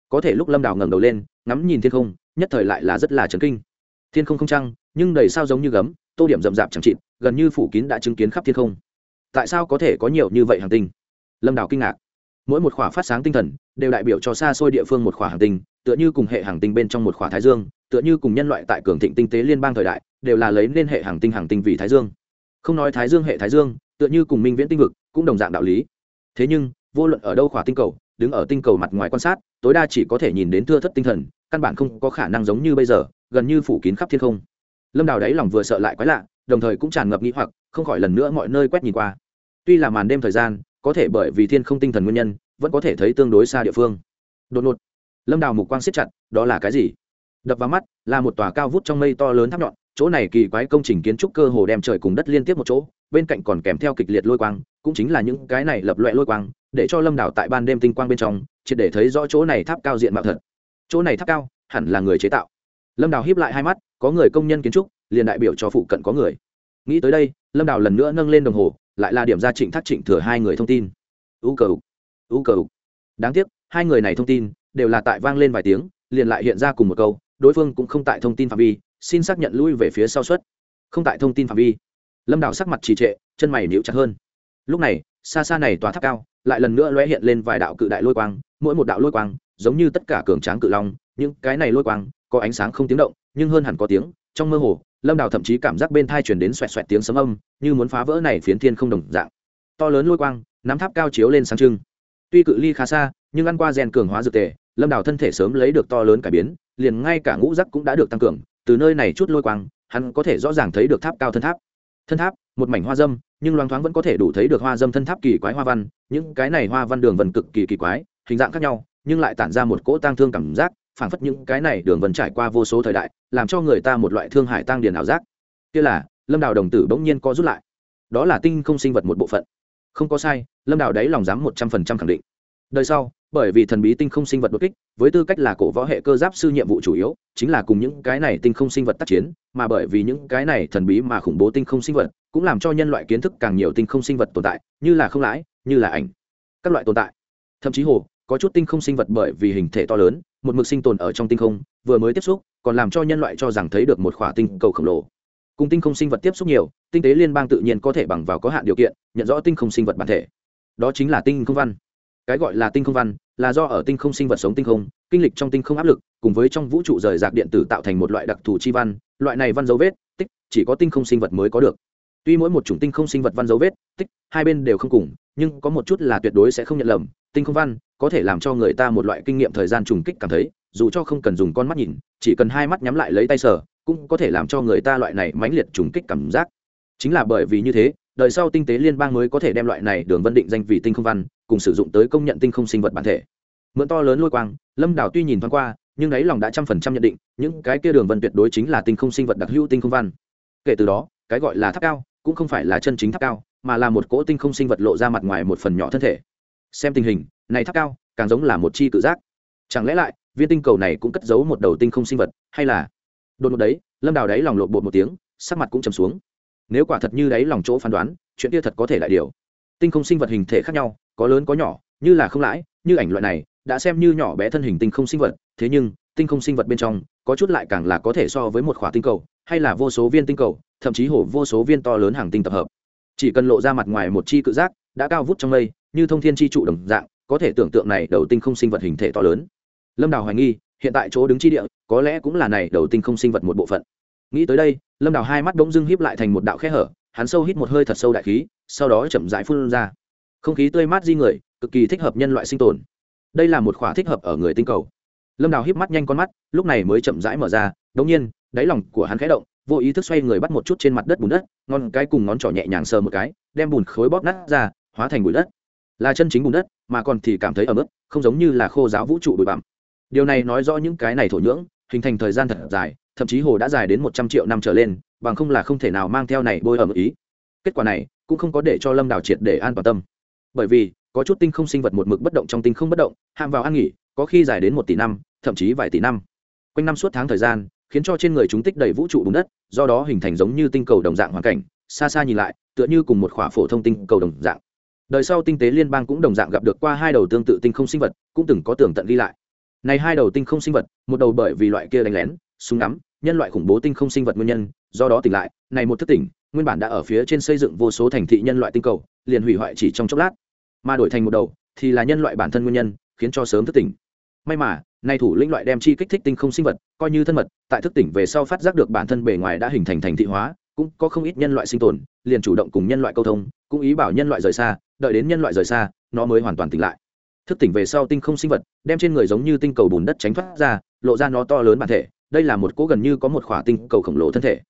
Có thể lúc lâm đào ngẩng đầu lên, ngắm nhìn thiên không, nhất thời lại là rất là chấn kinh. Thiên không không trăng, nhưng đầy sao giống như gấm, tô điểm rậm rạp chẳng chịt, gần như phủ kín đã chứng kiến khắp thiên không. Tại sao có thể có nhiều như vậy hàng tinh? Lâm đào kinh ngạc. Mỗi một khỏa phát sáng tinh thần, đều đại biểu cho xa xôi địa phương một khỏa hàng tinh, tựa như cùng hệ hàng tinh bên trong một khỏa thái dương tựa như cùng nhân loại tại cường thịnh tinh tế liên bang thời đại, đều là lấy nên hệ hàng tinh hàng tinh vì thái dương. Không nói thái dương hệ thái dương, tựa như cùng minh viễn tinh vực, cũng đồng dạng đạo lý. Thế nhưng, vô luận ở đâu khỏa tinh cầu, đứng ở tinh cầu mặt ngoài quan sát, tối đa chỉ có thể nhìn đến thưa thất tinh thần, căn bản không có khả năng giống như bây giờ, gần như phủ kín khắp thiên không. Lâm đào đáy lòng vừa sợ lại quái lạ, đồng thời cũng tràn ngập nghĩ hoặc, không khỏi lần nữa mọi nơi quét nhìn qua. Tuy là màn đêm thời gian, có thể bởi vì thiên không tinh thần nguyên nhân, vẫn có thể thấy tương đối xa địa phương. Đột ngột, lâm đào mục quang siết chặt, đó là cái gì? Đập vào mắt là một tòa cao vút trong mây to lớn tháp nhọn chỗ này kỳ quái công trình kiến trúc cơ hồ đem trời cùng đất liên tiếp một chỗ bên cạnh còn kèm theo kịch liệt lôi quang cũng chính là những cái này lập loại lôi quang để cho lâm đảo tại ban đêm tinh quang bên trong chỉ để thấy rõ chỗ này tháp cao diện mạo thật. Chỗ này tháp cao hẳn là người chế tạo. Lâm đào hiếp lại hai mắt có người công nhân kiến trúc liền đại biểu cho phụ cận có người. Nghĩ tới đây lâm đào lần nữa nâng lên đồng hồ lại là điểm ra trịnh thác trịnh thừa hai người thông tin. U cầu, u cầu. đáng tiếc hai người này thông tin đều là tại vang lên vài tiếng liền lại hiện ra cùng một câu đối phương cũng không tại thông tin phạm vi, xin xác nhận lui về phía sau suất. Không tại thông tin phạm vi. Lâm đào sắc mặt trì trệ, chân mày níu chặt hơn. Lúc này, xa xa này tòa tháp cao, lại lần nữa lóe hiện lên vài đạo cự đại lôi quang, mỗi một đạo lôi quang, giống như tất cả cường tráng cự long, những cái này lôi quang, có ánh sáng không tiếng động, nhưng hơn hẳn có tiếng, trong mơ hồ, lâm đào thậm chí cảm giác bên thai chuyển đến xoẹt xoẹt tiếng sấm âm, như muốn phá vỡ này phiến thiên không đồng dạng. To lớn lôi quang, nắm tháp cao chiếu lên sáng trưng. Tuy cự ly khá xa, nhưng ăn qua rèn cường hóa dược tề, lâm đào thân thể sớm lấy được to lớn cải biến liền ngay cả ngũ giác cũng đã được tăng cường, từ nơi này chút lôi quang, hắn có thể rõ ràng thấy được tháp cao thân tháp. Thân tháp, một mảnh hoa dâm, nhưng loáng thoáng vẫn có thể đủ thấy được hoa dâm thân tháp kỳ quái hoa văn, những cái này hoa văn đường vần cực kỳ kỳ quái, hình dạng khác nhau, nhưng lại tản ra một cỗ tang thương cảm giác, phảng phất những cái này đường vần trải qua vô số thời đại, làm cho người ta một loại thương hải tăng điền ảo giác. Kia là, lâm đào đồng tử bỗng nhiên có rút lại. Đó là tinh không sinh vật một bộ phận. Không có sai, lâm đào đấy lòng dám một trăm phần trăm khẳng định đời sau, bởi vì thần bí tinh không sinh vật đột kích, với tư cách là cổ võ hệ cơ giáp sư nhiệm vụ chủ yếu, chính là cùng những cái này tinh không sinh vật tác chiến, mà bởi vì những cái này thần bí mà khủng bố tinh không sinh vật, cũng làm cho nhân loại kiến thức càng nhiều tinh không sinh vật tồn tại, như là không lãi, như là ảnh, các loại tồn tại. Thậm chí hồ, có chút tinh không sinh vật bởi vì hình thể to lớn, một mực sinh tồn ở trong tinh không, vừa mới tiếp xúc, còn làm cho nhân loại cho rằng thấy được một khỏa tinh cầu khổng lồ. Cùng tinh không sinh vật tiếp xúc nhiều, tinh tế liên bang tự nhiên có thể bằng vào có hạn điều kiện, nhận rõ tinh không sinh vật bản thể. Đó chính là tinh không văn cái gọi là tinh không văn, là do ở tinh không sinh vật sống tinh không, kinh lịch trong tinh không áp lực, cùng với trong vũ trụ rời rạc điện tử tạo thành một loại đặc thù chi văn, loại này văn dấu vết, tích, chỉ có tinh không sinh vật mới có được. Tuy mỗi một chủng tinh không sinh vật văn dấu vết, tích, hai bên đều không cùng, nhưng có một chút là tuyệt đối sẽ không nhận lầm, tinh không văn có thể làm cho người ta một loại kinh nghiệm thời gian trùng kích cảm thấy, dù cho không cần dùng con mắt nhìn, chỉ cần hai mắt nhắm lại lấy tay sờ, cũng có thể làm cho người ta loại này mãnh liệt trùng kích cảm giác. Chính là bởi vì như thế đời sau tinh tế liên bang mới có thể đem loại này đường vân định danh vì tinh không văn, cùng sử dụng tới công nhận tinh không sinh vật bản thể. Mượn to lớn lôi quang, lâm đào tuy nhìn thoáng qua, nhưng ấy lòng đã trăm phần trăm nhận định, những cái kia đường vân tuyệt đối chính là tinh không sinh vật đặc hữu tinh không văn. Kể từ đó, cái gọi là tháp cao, cũng không phải là chân chính tháp cao, mà là một cỗ tinh không sinh vật lộ ra mặt ngoài một phần nhỏ thân thể. Xem tình hình, này tháp cao, càng giống là một chi tự giác. Chẳng lẽ lại, viên tinh cầu này cũng cất giấu một đầu tinh không sinh vật, hay là? Đột ngột đấy, lâm đào đáy lòng lộn bột một tiếng, sắc mặt cũng trầm xuống nếu quả thật như đấy lòng chỗ phán đoán, chuyện kia thật có thể lại điều. Tinh không sinh vật hình thể khác nhau, có lớn có nhỏ, như là không lãi, như ảnh loại này, đã xem như nhỏ bé thân hình tinh không sinh vật, thế nhưng, tinh không sinh vật bên trong, có chút lại càng là có thể so với một khỏa tinh cầu, hay là vô số viên tinh cầu, thậm chí hổ vô số viên to lớn hàng tinh tập hợp. Chỉ cần lộ ra mặt ngoài một chi cự giác, đã cao vút trong mây, như thông thiên chi trụ đồng dạng, có thể tưởng tượng này đầu tinh không sinh vật hình thể to lớn. Lâm đào hoài nghi, hiện tại chỗ đứng chi địa, có lẽ cũng là này đầu tinh không sinh vật một bộ phận nghĩ tới đây, lâm đào hai mắt bỗng dưng híp lại thành một đạo khe hở, hắn sâu hít một hơi thật sâu đại khí, sau đó chậm rãi phun ra. Không khí tươi mát di người, cực kỳ thích hợp nhân loại sinh tồn. Đây là một khóa thích hợp ở người tinh cầu. Lâm đào híp mắt nhanh con mắt, lúc này mới chậm rãi mở ra, đống nhiên, đáy lòng của hắn khẽ động, vô ý thức xoay người bắt một chút trên mặt đất bùn đất, ngón cái cùng ngón trỏ nhẹ nhàng sờ một cái, đem bùn khối bóp nát ra, hóa thành bụi đất. Là chân chính bùn đất, mà còn thì cảm thấy ấm ức, không giống như là khô giáo vũ trụ bụi bặm. Điều này nói rõ những cái này thổ nhưỡng, hình thành thời gian thật dài thậm chí hồ đã dài đến một trăm triệu năm trở lên, bằng không là không thể nào mang theo này bôi ở ý. Kết quả này, cũng không có để cho lâm đào triệt để an toàn tâm. Bởi vì, có chút tinh không sinh vật một mực bất động trong tinh không bất động hàm vào ăn nghỉ, có khi dài đến một tỷ năm, thậm chí vài tỷ năm. Quanh năm suốt tháng thời gian, khiến cho trên người chúng tích đầy vũ trụ bùn đất, do đó hình thành giống như tinh cầu đồng dạng hoàn cảnh, xa xa nhìn lại, tựa như cùng một khỏa phổ thông tinh cầu đồng dạng. Đời sau tinh tế liên bang cũng đồng dạng gặp được qua hai đầu tương tự tinh không sinh vật, cũng từng có tưởng tận ghi lại. Này hai đầu tinh không sinh vật, một đầu bởi vì loại kia đánh lén súng ngắm, nhân loại khủng bố tinh không sinh vật nguyên nhân, do đó tỉnh lại, này một thức tỉnh, nguyên bản đã ở phía trên xây dựng vô số thành thị nhân loại tinh cầu, liền hủy hoại chỉ trong chốc lát. Mà đổi thành một đầu, thì là nhân loại bản thân nguyên nhân, khiến cho sớm thức tỉnh. May mà, nay thủ lĩnh loại đem chi kích thích tinh không sinh vật, coi như thân mật, tại thức tỉnh về sau phát giác được bản thân bề ngoài đã hình thành thành thị hóa, cũng có không ít nhân loại sinh tồn, liền chủ động cùng nhân loại câu thông, cũng ý bảo nhân loại rời xa, đợi đến nhân loại rời xa, nó mới hoàn toàn tỉnh lại. Thức tỉnh về sau tinh không sinh vật, đem trên người giống như tinh cầu bùn đất tránh thoát ra, lộ ra nó to lớn bản thể đây là một cỗ gần như có một khỏa tinh cầu khổng lồ thân thể.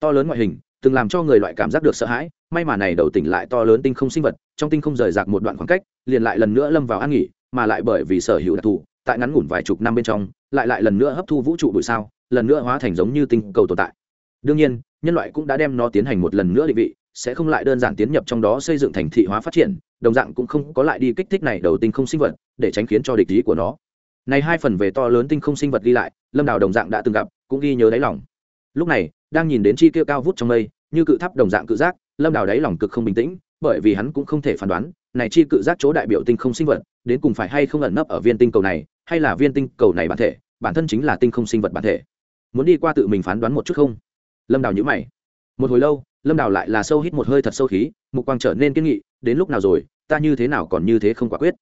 To lớn ngoại hình, từng làm cho người loại cảm giác được sợ hãi, may mà này đầu tỉnh lại to lớn tinh không sinh vật, trong tinh không rời rạc một đoạn khoảng cách, liền lại lần nữa lâm vào an nghỉ, mà lại bởi vì sở hữu đặc thù, tại ngắn ngủn vài chục năm bên trong, lại lại lần nữa hấp thu vũ trụ bụi sao, lần nữa hóa thành giống như tinh cầu tồn tại. Đương nhiên, nhân loại cũng đã đem nó tiến hành một lần nữa định vị, sẽ không lại đơn giản tiến nhập trong đó xây dựng thành thị hóa phát triển, đồng dạng cũng không có lại đi kích thích này đầu tinh không sinh vật, để tránh khiến cho địch ý của nó này hai phần về to lớn tinh không sinh vật ghi lại, lâm đào đồng dạng đã từng gặp, cũng ghi nhớ đáy lòng. Lúc này, đang nhìn đến chi kia cao vút trong mây, như cự tháp đồng dạng cự giác, lâm đào đáy lòng cực không bình tĩnh, bởi vì hắn cũng không thể phán đoán, này chi cự giác chỗ đại biểu tinh không sinh vật, đến cùng phải hay không ẩn nấp ở viên tinh cầu này, hay là viên tinh cầu này bản thể, bản thân chính là tinh không sinh vật bản thể. Muốn đi qua tự mình phán đoán một chút không? Lâm đào nhữ mày. Một hồi lâu, lâm đào lại là sâu hít một hơi thật sâu khí, mục quang trở nên kiên nghị, đến lúc nào rồi, ta như thế nào còn như thế không quả quyết?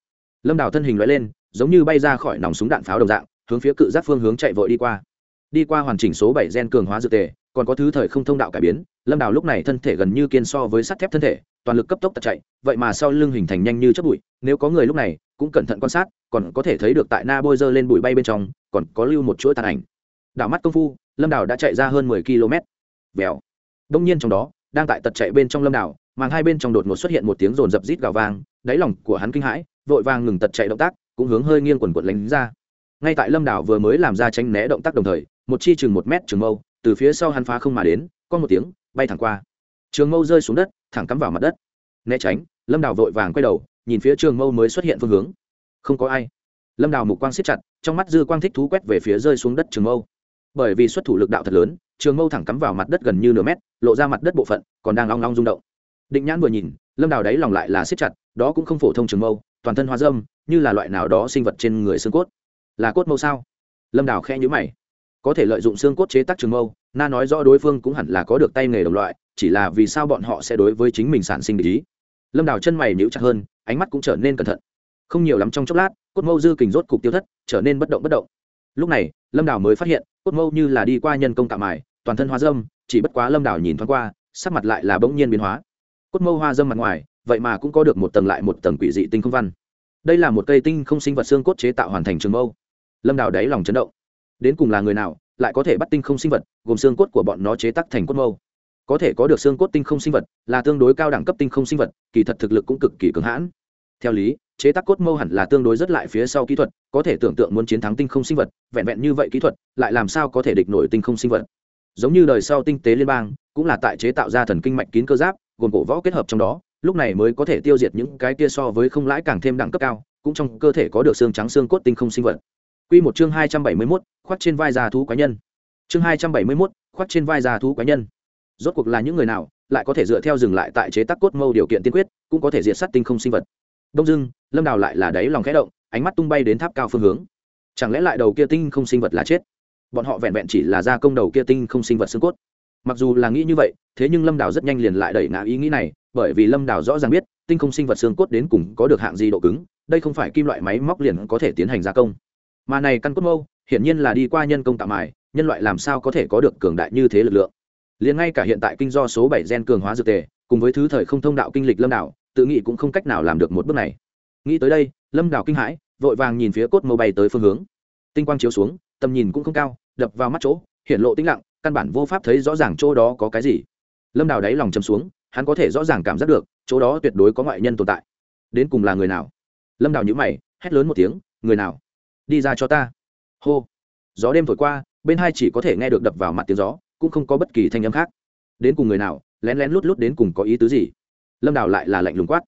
Lâm đào thân hình loại lên giống như bay ra khỏi nòng súng đạn pháo đồng dạng hướng phía cự giác phương hướng chạy vội đi qua. Đi qua hoàn chỉnh số bảy gen cường hóa dự tề còn có thứ thời không thông đạo cải biến lâm đào lúc này thân thể gần như kiên so với sắt thép thân thể toàn lực cấp tốc tật chạy vậy mà sau lưng hình thành nhanh như chất bụi nếu có người lúc này cũng cẩn thận quan sát còn có thể thấy được tại na bôi dơ lên bụi bay bên trong còn có lưu một chuỗi tàn ảnh. Đảo mắt công phu lâm đào đã chạy ra hơn mười km vèo. Đông nhiên trong đó đang tại tật chạy bên trong lâm Đào, màng hai bên trong đột ngột xuất hiện một tiếng rồn rập rít gào vang đáy lòng của hắn kinh hãi vội vàng ngừng tật chạy động tác, cũng hướng hơi nghiêng quần quần lánh ra. Ngay tại lâm đảo vừa mới làm ra tránh né động tác đồng thời, một chi chừng một mét trường mâu, từ phía sau hắn phá không mà đến, có một tiếng, bay thẳng qua. Trường mâu rơi xuống đất, thẳng cắm vào mặt đất. Né tránh, lâm đảo vội vàng quay đầu, nhìn phía trường mâu mới xuất hiện phương hướng. Không có ai. Lâm đảo mục quang siết chặt, trong mắt dư quang thích thú quét về phía rơi xuống đất trường mâu. Bởi vì xuất thủ lực đạo thật lớn, trường mâu thẳng cắm vào mặt đất gần như nửa mét, lộ ra mặt đất bộ phận, còn đang long long rung động. Định nhãn vừa nhìn, lâm đào đáy lòng lại là siết chặt, đó cũng không phổ thông trường mâu toàn thân hoa dâm, như là loại nào đó sinh vật trên người xương cốt. Là cốt mâu sao? Lâm đào khe nhữ mày. Có thể lợi dụng xương cốt chế tác trường mâu, na nói rõ đối phương cũng hẳn là có được tay nghề đồng loại, chỉ là vì sao bọn họ sẽ đối với chính mình sản sinh ý. Lâm đào chân mày nhíu chặt hơn, ánh mắt cũng trở nên cẩn thận. Không nhiều lắm trong chốc lát, cốt mâu dư kình rốt cục tiêu thất, trở nên bất động bất động. Lúc này, lâm đào mới phát hiện, cốt mâu như là đi qua nhân công tạm mài, toàn thân hoa dâm, chỉ bất quá lâm đào nhìn thoáng qua, sắc mặt lại là bỗng nhiên biến hóa. Cốt mâu hoa dâm mặt ngoài vậy mà cũng có được một tầng lại một tầng quỷ dị tinh không văn. Đây là một cây tinh không sinh vật xương cốt chế tạo hoàn thành trường mâu. Lâm đào đáy lòng chấn động. Đến cùng là người nào lại có thể bắt tinh không sinh vật, gồm xương cốt của bọn nó chế tác thành cốt mâu? Có thể có được xương cốt tinh không sinh vật là tương đối cao đẳng cấp tinh không sinh vật, kỳ thật thực lực cũng cực kỳ cường hãn. Theo lý, chế tác cốt mâu hẳn là tương đối rất lại phía sau kỹ thuật, có thể tưởng tượng muốn chiến thắng tinh không sinh vật, vẹn vẹn như vậy kỹ thuật, lại làm sao có thể địch nổi tinh không sinh vật. Giống như đời sau tinh tế liên bang, cũng là tại chế tạo ra thần kinh mạch kín cơ giáp, gồm cổ võ kết hợp trong đó lúc này mới có thể tiêu diệt những cái kia so với không lãi càng thêm đẳng cấp cao cũng trong cơ thể có được xương trắng xương cốt tinh không sinh vật Quy một chương hai trăm bảy mươi 271, khoác trên vai già thú quái nhân. Chương hai trăm bảy mươi 271, khoác trên vai già thú quái nhân. Rốt cuộc là những người nào, lại có thể dựa theo dừng lại tại chế tác cốt mâu điều kiện tiên quyết, cũng có thể diệt sát tinh không sinh vật. Đông Dương, Lâm Đào lại là đáy lòng khẽ động, ánh mắt tung bay đến tháp cao phương hướng. Chẳng lẽ lại đầu kia tinh không sinh vật là chết? Bọn họ vẹn vẹn chỉ là gia công đầu kia tinh không sinh vật xương cốt mặc dù là nghĩ như vậy, thế nhưng lâm đào rất nhanh liền lại đẩy ngã ý nghĩ này, bởi vì lâm đào rõ ràng biết, tinh không sinh vật xương cốt đến cùng có được hạng gì độ cứng, đây không phải kim loại máy móc liền có thể tiến hành gia công. Mà này căn cốt mâu, hiển nhiên là đi qua nhân công tạo mài, nhân loại làm sao có thể có được cường đại như thế lực lượng? Liền ngay cả hiện tại kinh do số bảy gen cường hóa dược tề, cùng với thứ thời không thông đạo kinh lịch lâm đảo tự nghĩ cũng không cách nào làm được một bước này. Nghĩ tới đây, lâm đảo kinh hãi, vội vàng nhìn phía cốt mâu bay tới phương hướng. Tinh quang chiếu xuống, tầm nhìn cũng không cao, đập vào mắt chỗ, hiện lộ tĩnh lặng căn bản vô pháp thấy rõ ràng chỗ đó có cái gì. Lâm đào đáy lòng chầm xuống, hắn có thể rõ ràng cảm giác được, chỗ đó tuyệt đối có ngoại nhân tồn tại. Đến cùng là người nào? Lâm đào nhữ mày, hét lớn một tiếng, người nào? Đi ra cho ta. Hô. Gió đêm thổi qua, bên hai chỉ có thể nghe được đập vào mặt tiếng gió, cũng không có bất kỳ thanh âm khác. Đến cùng người nào? Lén lén lút lút đến cùng có ý tứ gì? Lâm đào lại là lạnh lùng quát.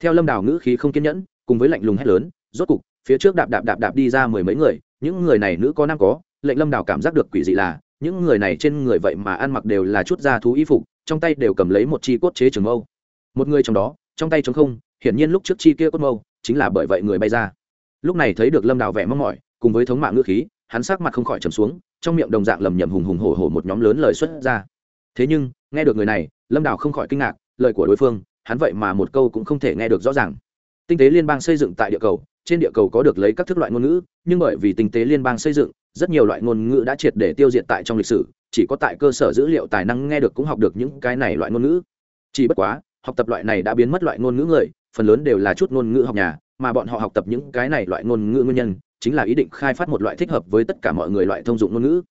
Theo lâm đào ngữ khí không kiên nhẫn, cùng với lạnh lùng hét lớn, rốt cục, phía trước đạp đạp đạp đạp đi ra mười mấy người, những người này nữ có nam có, lệnh lâm đào cảm giác được quỷ dị là những người này trên người vậy mà ăn mặc đều là chút da thú y phục, trong tay đều cầm lấy một chi cốt chế trường mâu. Một người trong đó, trong tay chống không, hiển nhiên lúc trước chi kia cốt mâu, chính là bởi vậy người bay ra. Lúc này thấy được lâm đào vẻ mong mỏi, cùng với thống mạng ngữ khí, hắn sắc mặt không khỏi trầm xuống, trong miệng đồng dạng lầm nhầm hùng hùng hổ hổ một nhóm lớn lời xuất ra. Thế nhưng, nghe được người này, lâm đào không khỏi kinh ngạc, lời của đối phương, hắn vậy mà một câu cũng không thể nghe được rõ ràng. Tinh tế liên bang xây dựng tại địa cầu, trên địa cầu có được lấy các thức loại ngôn ngữ, nhưng bởi vì tinh tế liên bang xây dựng rất nhiều loại ngôn ngữ đã triệt để tiêu diệt tại trong lịch sử, chỉ có tại cơ sở dữ liệu tài năng nghe được cũng học được những cái này loại ngôn ngữ. Chỉ bất quá, học tập loại này đã biến mất loại ngôn ngữ người, phần lớn đều là chút ngôn ngữ học nhà, mà bọn họ học tập những cái này loại ngôn ngữ nguyên nhân chính là ý định khai phát một loại thích hợp với tất cả mọi người loại thông dụng ngôn ngữ.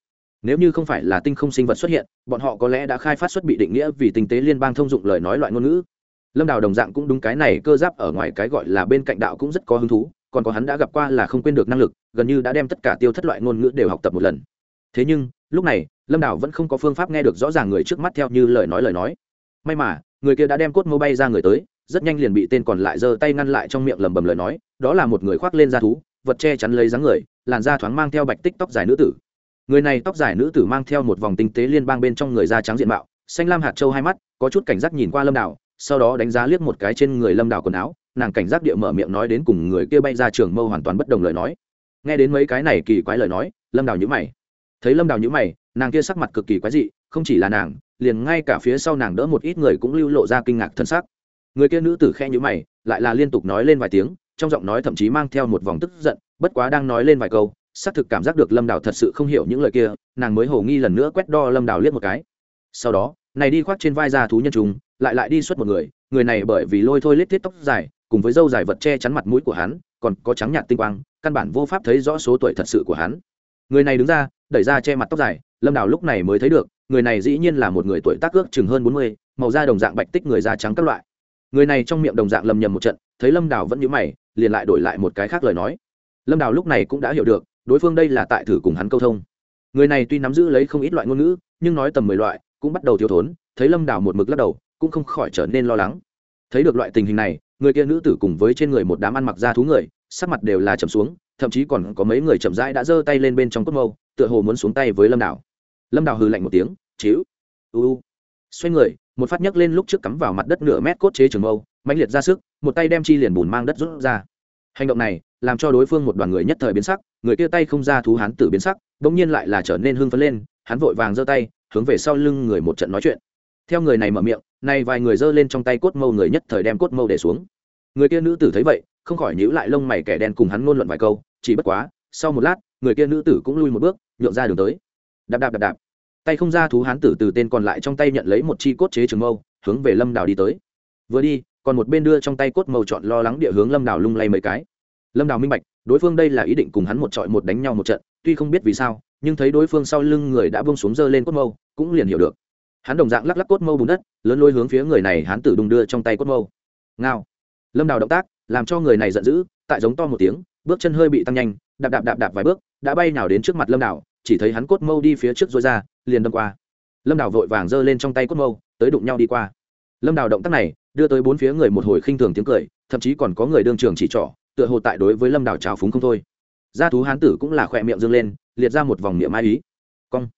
Nếu như không phải là tinh không sinh vật xuất hiện, bọn họ có lẽ đã khai phát xuất bị định nghĩa vì tinh tế liên bang thông dụng lời nói loại ngôn ngữ. Lâm đào đồng dạng cũng đúng cái này, cơ giáp ở ngoài cái gọi là bên cạnh đạo cũng rất có hứng thú còn có hắn đã gặp qua là không quên được năng lực, gần như đã đem tất cả tiêu thất loại ngôn ngữ đều học tập một lần. Thế nhưng, lúc này, lâm đảo vẫn không có phương pháp nghe được rõ ràng người trước mắt theo như lời nói lời nói. May mà, người kia đã đem cốt mô bay ra người tới, rất nhanh liền bị tên còn lại giơ tay ngăn lại trong miệng lầm bầm lời nói, đó là một người khoác lên da thú, vật che chắn lấy dáng người, làn da thoáng mang theo bạch tích tóc dài nữ tử. Người này tóc dài nữ tử mang theo một vòng tinh tế liên bang bên trong người da trắng diện mạo, xanh lam hạt châu hai mắt, có chút cảnh giác nhìn qua lâm đảo sau đó đánh giá liếc một cái trên người lâm đảo quần áo nàng cảnh giác địa mở miệng nói đến cùng người kia bay ra trường mâu hoàn toàn bất đồng lời nói. Nghe đến mấy cái này kỳ quái lời nói, lâm đào nhữ mày. Thấy lâm đào nhữ mày, nàng kia sắc mặt cực kỳ quái dị, không chỉ là nàng, liền ngay cả phía sau nàng đỡ một ít người cũng lưu lộ ra kinh ngạc thân sắc. Người kia nữ tử khe nhữ mày, lại là liên tục nói lên vài tiếng, trong giọng nói thậm chí mang theo một vòng tức giận, bất quá đang nói lên vài câu, xác thực cảm giác được lâm đào thật sự không hiểu những lời kia, nàng mới hổ nghi lần nữa quét đo lâm đào liếc một cái. Sau đó, này đi khoác trên vai ra thú nhân trùng, lại lại đi xuất một người người này bởi vì lôi thôi lết thiết tóc dài cùng với dâu dài vật che chắn mặt mũi của hắn, còn có trắng nhạt tinh quang, căn bản vô pháp thấy rõ số tuổi thật sự của hắn. Người này đứng ra, đẩy ra che mặt tóc dài, lâm đào lúc này mới thấy được, người này dĩ nhiên là một người tuổi tác ước chừng hơn bốn mươi, màu da đồng dạng bạch tích người da trắng các loại. Người này trong miệng đồng dạng lầm nhầm một trận, thấy lâm đào vẫn nhũ mày, liền lại đổi lại một cái khác lời nói. Lâm đào lúc này cũng đã hiểu được, đối phương đây là tại thử cùng hắn câu thông. Người này tuy nắm giữ lấy không ít loại ngôn ngữ, nhưng nói tầm mười loại, cũng bắt đầu thiếu thốn, thấy lâm đào một mực lắc đầu, cũng không khỏi trở nên lo lắng thấy được loại tình hình này, người kia nữ tử cùng với trên người một đám ăn mặc da thú người, sắc mặt đều là chầm xuống, thậm chí còn có mấy người chậm rãi đã giơ tay lên bên trong cốt mâu, tựa hồ muốn xuống tay với lâm đào. Lâm đào hừ lạnh một tiếng, chíu u. Xoay người, một phát nhấc lên lúc trước cắm vào mặt đất nửa mét cốt chế trường mâu, mãnh liệt ra sức, một tay đem chi liền bùn mang đất rút ra. Hành động này làm cho đối phương một đoàn người nhất thời biến sắc, người kia tay không ra thú hán tử biến sắc, bỗng nhiên lại là trở nên hưng phấn lên, hắn vội vàng giơ tay, hướng về sau lưng người một trận nói chuyện. Theo người này mở miệng nay vài người giơ lên trong tay cốt mâu người nhất thời đem cốt mâu để xuống. Người kia nữ tử thấy vậy, không khỏi nhíu lại lông mày kẻ đen cùng hắn ngôn luận vài câu, chỉ bất quá, sau một lát, người kia nữ tử cũng lui một bước, nhượng ra đường tới. Đạp đạp đạp đạp. Tay không ra thú hán tử từ tên còn lại trong tay nhận lấy một chi cốt chế trường mâu, hướng về lâm đào đi tới. Vừa đi, còn một bên đưa trong tay cốt mâu chọn lo lắng địa hướng lâm đào lung lay mấy cái. Lâm đào minh bạch, đối phương đây là ý định cùng hắn một trọi một đánh nhau một trận, tuy không biết vì sao, nhưng thấy đối phương sau lưng người đã bông xuống dơ lên cốt mâu, cũng liền hiểu được hắn đồng dạng lắc lắc cốt mâu bùn đất, lớn lôi hướng phía người này hắn tử đùng đưa trong tay cốt mâu. Ngao. Lâm đào động tác, làm cho người này giận dữ, tại giống to một tiếng, bước chân hơi bị tăng nhanh, đạp đạp đạp đạp vài bước, đã bay nào đến trước mặt lâm đào, chỉ thấy hắn cốt mâu đi phía trước dối ra, liền đâm qua. Lâm đào vội vàng giơ lên trong tay cốt mâu, tới đụng nhau đi qua. Lâm đào động tác này, đưa tới bốn phía người một hồi khinh thường tiếng cười, thậm chí còn có người đương trường chỉ trỏ, tựa hồ tại đối với lâm đào trào phúng không thôi. Gia thú hán tử cũng là khỏe miệng dương lên, liệt ra một vòng miệng mai ý. Cong.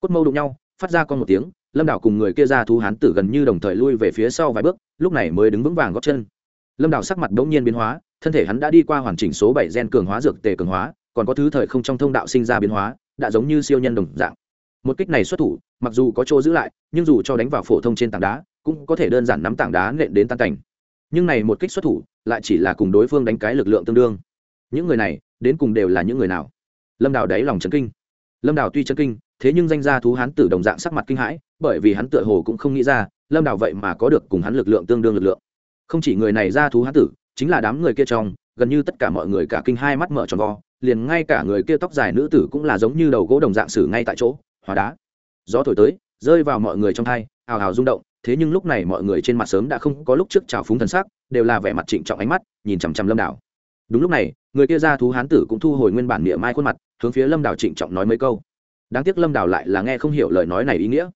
Cốt mâu đụng nhau, phát ra con một tiếng lâm đảo cùng người kia ra thú hán tử gần như đồng thời lui về phía sau vài bước, lúc này mới đứng vững vàng góp chân. Lâm đảo sắc mặt đ ỗ n g nhiên biến hóa, thân thể hắn đã đi qua hoàn chỉnh số bảy gen cường hóa dược tề cường hóa, còn có thứ thời không trong thông đạo sinh ra biến hóa, đã giống như siêu nhân đồng dạng. Một kích này xuất thủ, mặc dù có chỗ giữ lại, nhưng dù cho đánh vào phổ thông trên tảng đá, cũng có thể đơn giản nắm tảng đá nện đến tan cảnh. Nhưng này một kích xuất thủ, lại chỉ là cùng đối phương đánh cái lực lượng tương đương. Những người này, đến cùng đều là những người nào? Lâm đào đáy lòng chấn kinh. Lâm đào tuy chấn kinh, thế nhưng danh gia thú hán tử đồng dạng sắc mặt kinh hãi bởi vì hắn tựa hồ cũng không nghĩ ra, lâm đào vậy mà có được cùng hắn lực lượng tương đương lực lượng. Không chỉ người này ra thú hán tử, chính là đám người kia trong, gần như tất cả mọi người cả kinh hai mắt mở tròn vo, liền ngay cả người kia tóc dài nữ tử cũng là giống như đầu gỗ đồng dạng sử ngay tại chỗ, hóa đá. Gió thổi tới, rơi vào mọi người trong thai hào hào rung động, thế nhưng lúc này mọi người trên mặt sớm đã không có lúc trước trào phúng thần sắc, đều là vẻ mặt trịnh trọng ánh mắt, nhìn chằm chằm lâm đảo đúng lúc này, người kia ra thú hán tử cũng thu hồi nguyên bản địa mai khuôn mặt, hướng phía lâm đảo trịnh trọng nói mấy câu. Đáng tiếc lâm đảo lại là nghe không hiểu lời nói này ý nghĩa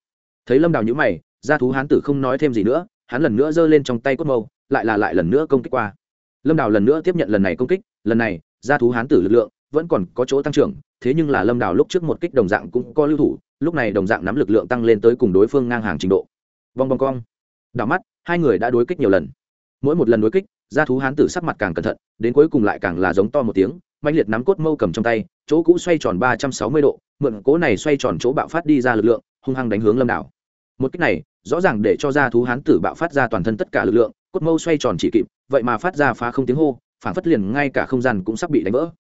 thấy lâm đào nhữ mày, gia thú hán tử không nói thêm gì nữa, hắn lần nữa giơ lên trong tay cốt mâu, lại là lại lần nữa công kích qua. Lâm đào lần nữa tiếp nhận lần này công kích, lần này, gia thú hán tử lực lượng vẫn còn có chỗ tăng trưởng, thế nhưng là lâm đào lúc trước một kích đồng dạng cũng có lưu thủ, lúc này đồng dạng nắm lực lượng tăng lên tới cùng đối phương ngang hàng trình độ. Vòng vòng cong. Đảo mắt, hai người đã đối kích nhiều lần. Mỗi một lần đối kích, gia thú hán tử sắc mặt càng cẩn thận, đến cuối cùng lại càng là giống to một tiếng mạnh liệt nắm cốt mâu cầm trong tay, chỗ cũ xoay tròn ba trăm sáu mươi độ, mượn cố này xoay tròn chỗ bạo phát đi ra lực lượng, hung hăng đánh hướng lâm đảo một cách này, rõ ràng để cho ra thú hán tử bạo phát ra toàn thân tất cả lực lượng, cốt mâu xoay tròn chỉ kịp, vậy mà phát ra phá không tiếng hô, phản phất liền ngay cả không gian cũng sắp bị đánh vỡ.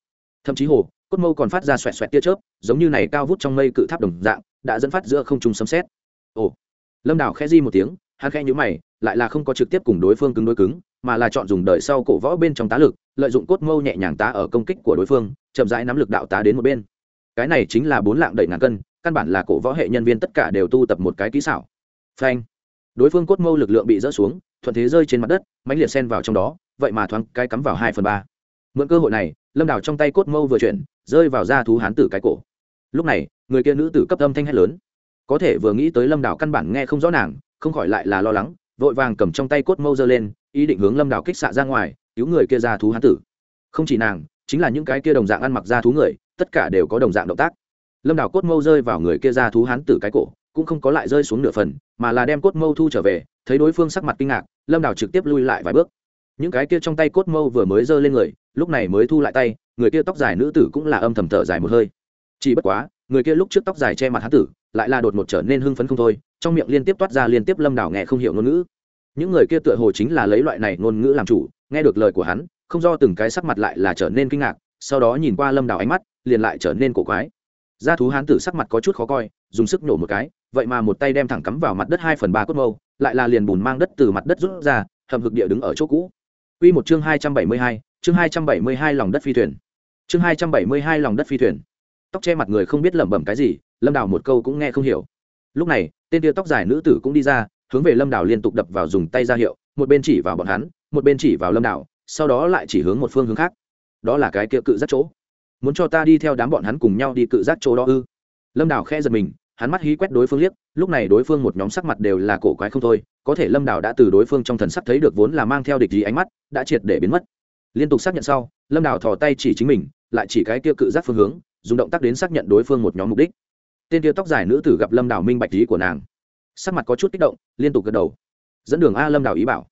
Thậm chí hồ, cốt mâu còn phát ra xoẹt xoẹt tia chớp, giống như này cao vút trong mây cự tháp đồng dạng, đã dẫn phát giữa không trung sấm xét ồ. Lâm đào khẽ di một tiếng, hắn khẽ nhũ mày, lại là không có trực tiếp cùng đối phương cứng đối cứng, mà là chọn dùng đời sau cổ võ bên trong tá lực, lợi dụng cốt mâu nhẹ nhàng tá ở công kích của đối phương, chậm rãi nắm lực đạo tá đến một bên. Cái này chính là bốn lạng đẩy ngàn cân, căn bản là cổ võ hệ nhân viên tất cả đều tu tập một cái kỹ xảo phanh. Đối phương cốt mâu lực lượng bị rỡ xuống, thuận thế rơi trên mặt đất mánh liệt sen vào trong đó, vậy mà thoáng cái cắm vào hai phần ba. Mượn cơ hội này, lâm đào trong tay cốt mâu vừa chuyển, rơi vào da thú hán tử cái cổ. Lúc này, người kia nữ tử cấp âm thanh hét lớn. Có thể vừa nghĩ tới lâm đào căn bản nghe không rõ nàng, không khỏi lại là lo lắng, vội vàng cầm trong tay cốt mâu giơ lên, ý định hướng lâm đào kích xạ ra ngoài, cứu người kia ra thú hán tử. Không chỉ nàng, chính là những cái kia đồng dạng ăn mặc ra thú người, tất cả đều có đồng dạng động tác. Lâm đào cốt mâu rơi vào người kia ra thú hán tử cái cổ cũng không có lại rơi xuống nửa phần, mà là đem cốt mâu thu trở về, thấy đối phương sắc mặt kinh ngạc, lâm đào trực tiếp lui lại vài bước. Những cái kia trong tay cốt mâu vừa mới giơ lên người, lúc này mới thu lại tay, người kia tóc dài nữ tử cũng là âm thầm thở dài một hơi. Chỉ bất quá, người kia lúc trước tóc dài che mặt hán tử, lại là đột một trở nên hưng phấn không thôi, trong miệng liên tiếp toát ra liên tiếp lâm đảo nghe không hiểu ngôn ngữ. Những người kia tựa hồ chính là lấy loại này ngôn ngữ làm chủ, nghe được lời của hắn, không do từng cái sắc mặt lại là trở nên kinh ngạc, sau đó nhìn qua lâm đảo ánh mắt, liền lại trở nên cổ quái gia thú hán tử sắc mặt có chút khó coi dùng sức nổ một cái vậy mà một tay đem thẳng cắm vào mặt đất hai phần ba cốt mâu lại là liền bùn mang đất từ mặt đất rút ra hầm hực địa đứng ở chỗ cũ Quy một chương hai trăm bảy mươi hai, chương hai trăm bảy mươi hai lòng đất phi thuyền. Chương hai trăm bảy mươi hai lòng đất phi thuyền. Tóc che mặt người không biết lẩm bẩm cái gì, Lâm Đào một câu cũng nghe không hiểu. Lúc này, tên tia tóc dài nữ tử cũng đi ra, hướng về Lâm Đào liên tục đập vào dùng tay ra hiệu, một bên chỉ vào bọn hắn, một bên chỉ vào Lâm Đào, sau đó lại chỉ hướng một phương hướng khác. Đó là cái kia cự rất chỗ. Muốn cho ta đi theo đám bọn hắn cùng nhau đi cự giác chỗ đó ư? Lâm Đào khe giật mình, hắn mắt hí quét đối phương liếc lúc này đối phương một nhóm sắc mặt đều là cổ quái không thôi có thể lâm đào đã từ đối phương trong thần sắc thấy được vốn là mang theo địch gì ánh mắt đã triệt để biến mất. Liên tục xác nhận sau lâm đào thò tay chỉ chính mình lại chỉ cái kia cự giác phương hướng dùng động tác đến xác nhận đối phương một nhóm mục đích. Tên kia tóc dài nữ tử gặp lâm đào minh bạch ý của nàng sắc mặt có chút kích động liên tục gật đầu. Dẫn đường a lâm đào ý bảo.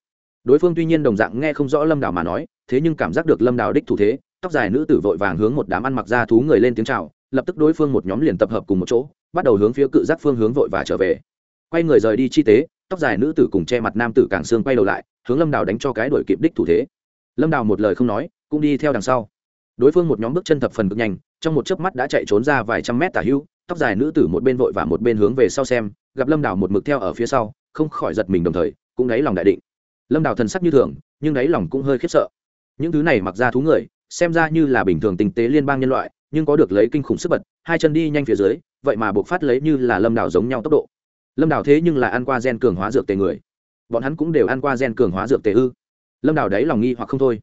Đối phương tuy nhiên đồng dạng nghe không rõ lâm đào mà nói thế nhưng cảm giác được lâm đào đích thủ thế tóc dài nữ tử vội vàng hướng một đám ăn mặc ra thú người lên tiếng chào, lập tức đối phương một nhóm liền tập hợp cùng một chỗ, bắt đầu hướng phía cự giác phương hướng vội và trở về. Quay người rời đi chi tế, tóc dài nữ tử cùng che mặt nam tử càng xương quay đầu lại, hướng lâm đào đánh cho cái đuổi kịp đích thủ thế. Lâm đào một lời không nói, cũng đi theo đằng sau. Đối phương một nhóm bước chân thập phần cực nhanh, trong một chớp mắt đã chạy trốn ra vài trăm mét tả hưu, tóc dài nữ tử một bên vội và một bên hướng về sau xem, gặp lâm đào một mực theo ở phía sau, không khỏi giật mình đồng thời, cũng đáy lòng đại định. Lâm đào thần sắc như thường, nhưng đáy lòng cũng hơi khiếp sợ. Những thứ này mặc ra thú người xem ra như là bình thường tình tế liên bang nhân loại, nhưng có được lấy kinh khủng sức bật, hai chân đi nhanh phía dưới, vậy mà buộc phát lấy như là lâm đảo giống nhau tốc độ. Lâm đảo thế nhưng là ăn qua gen cường hóa dược tề người. Bọn hắn cũng đều ăn qua gen cường hóa dược tề ư. Lâm đảo đấy lòng nghi hoặc không thôi.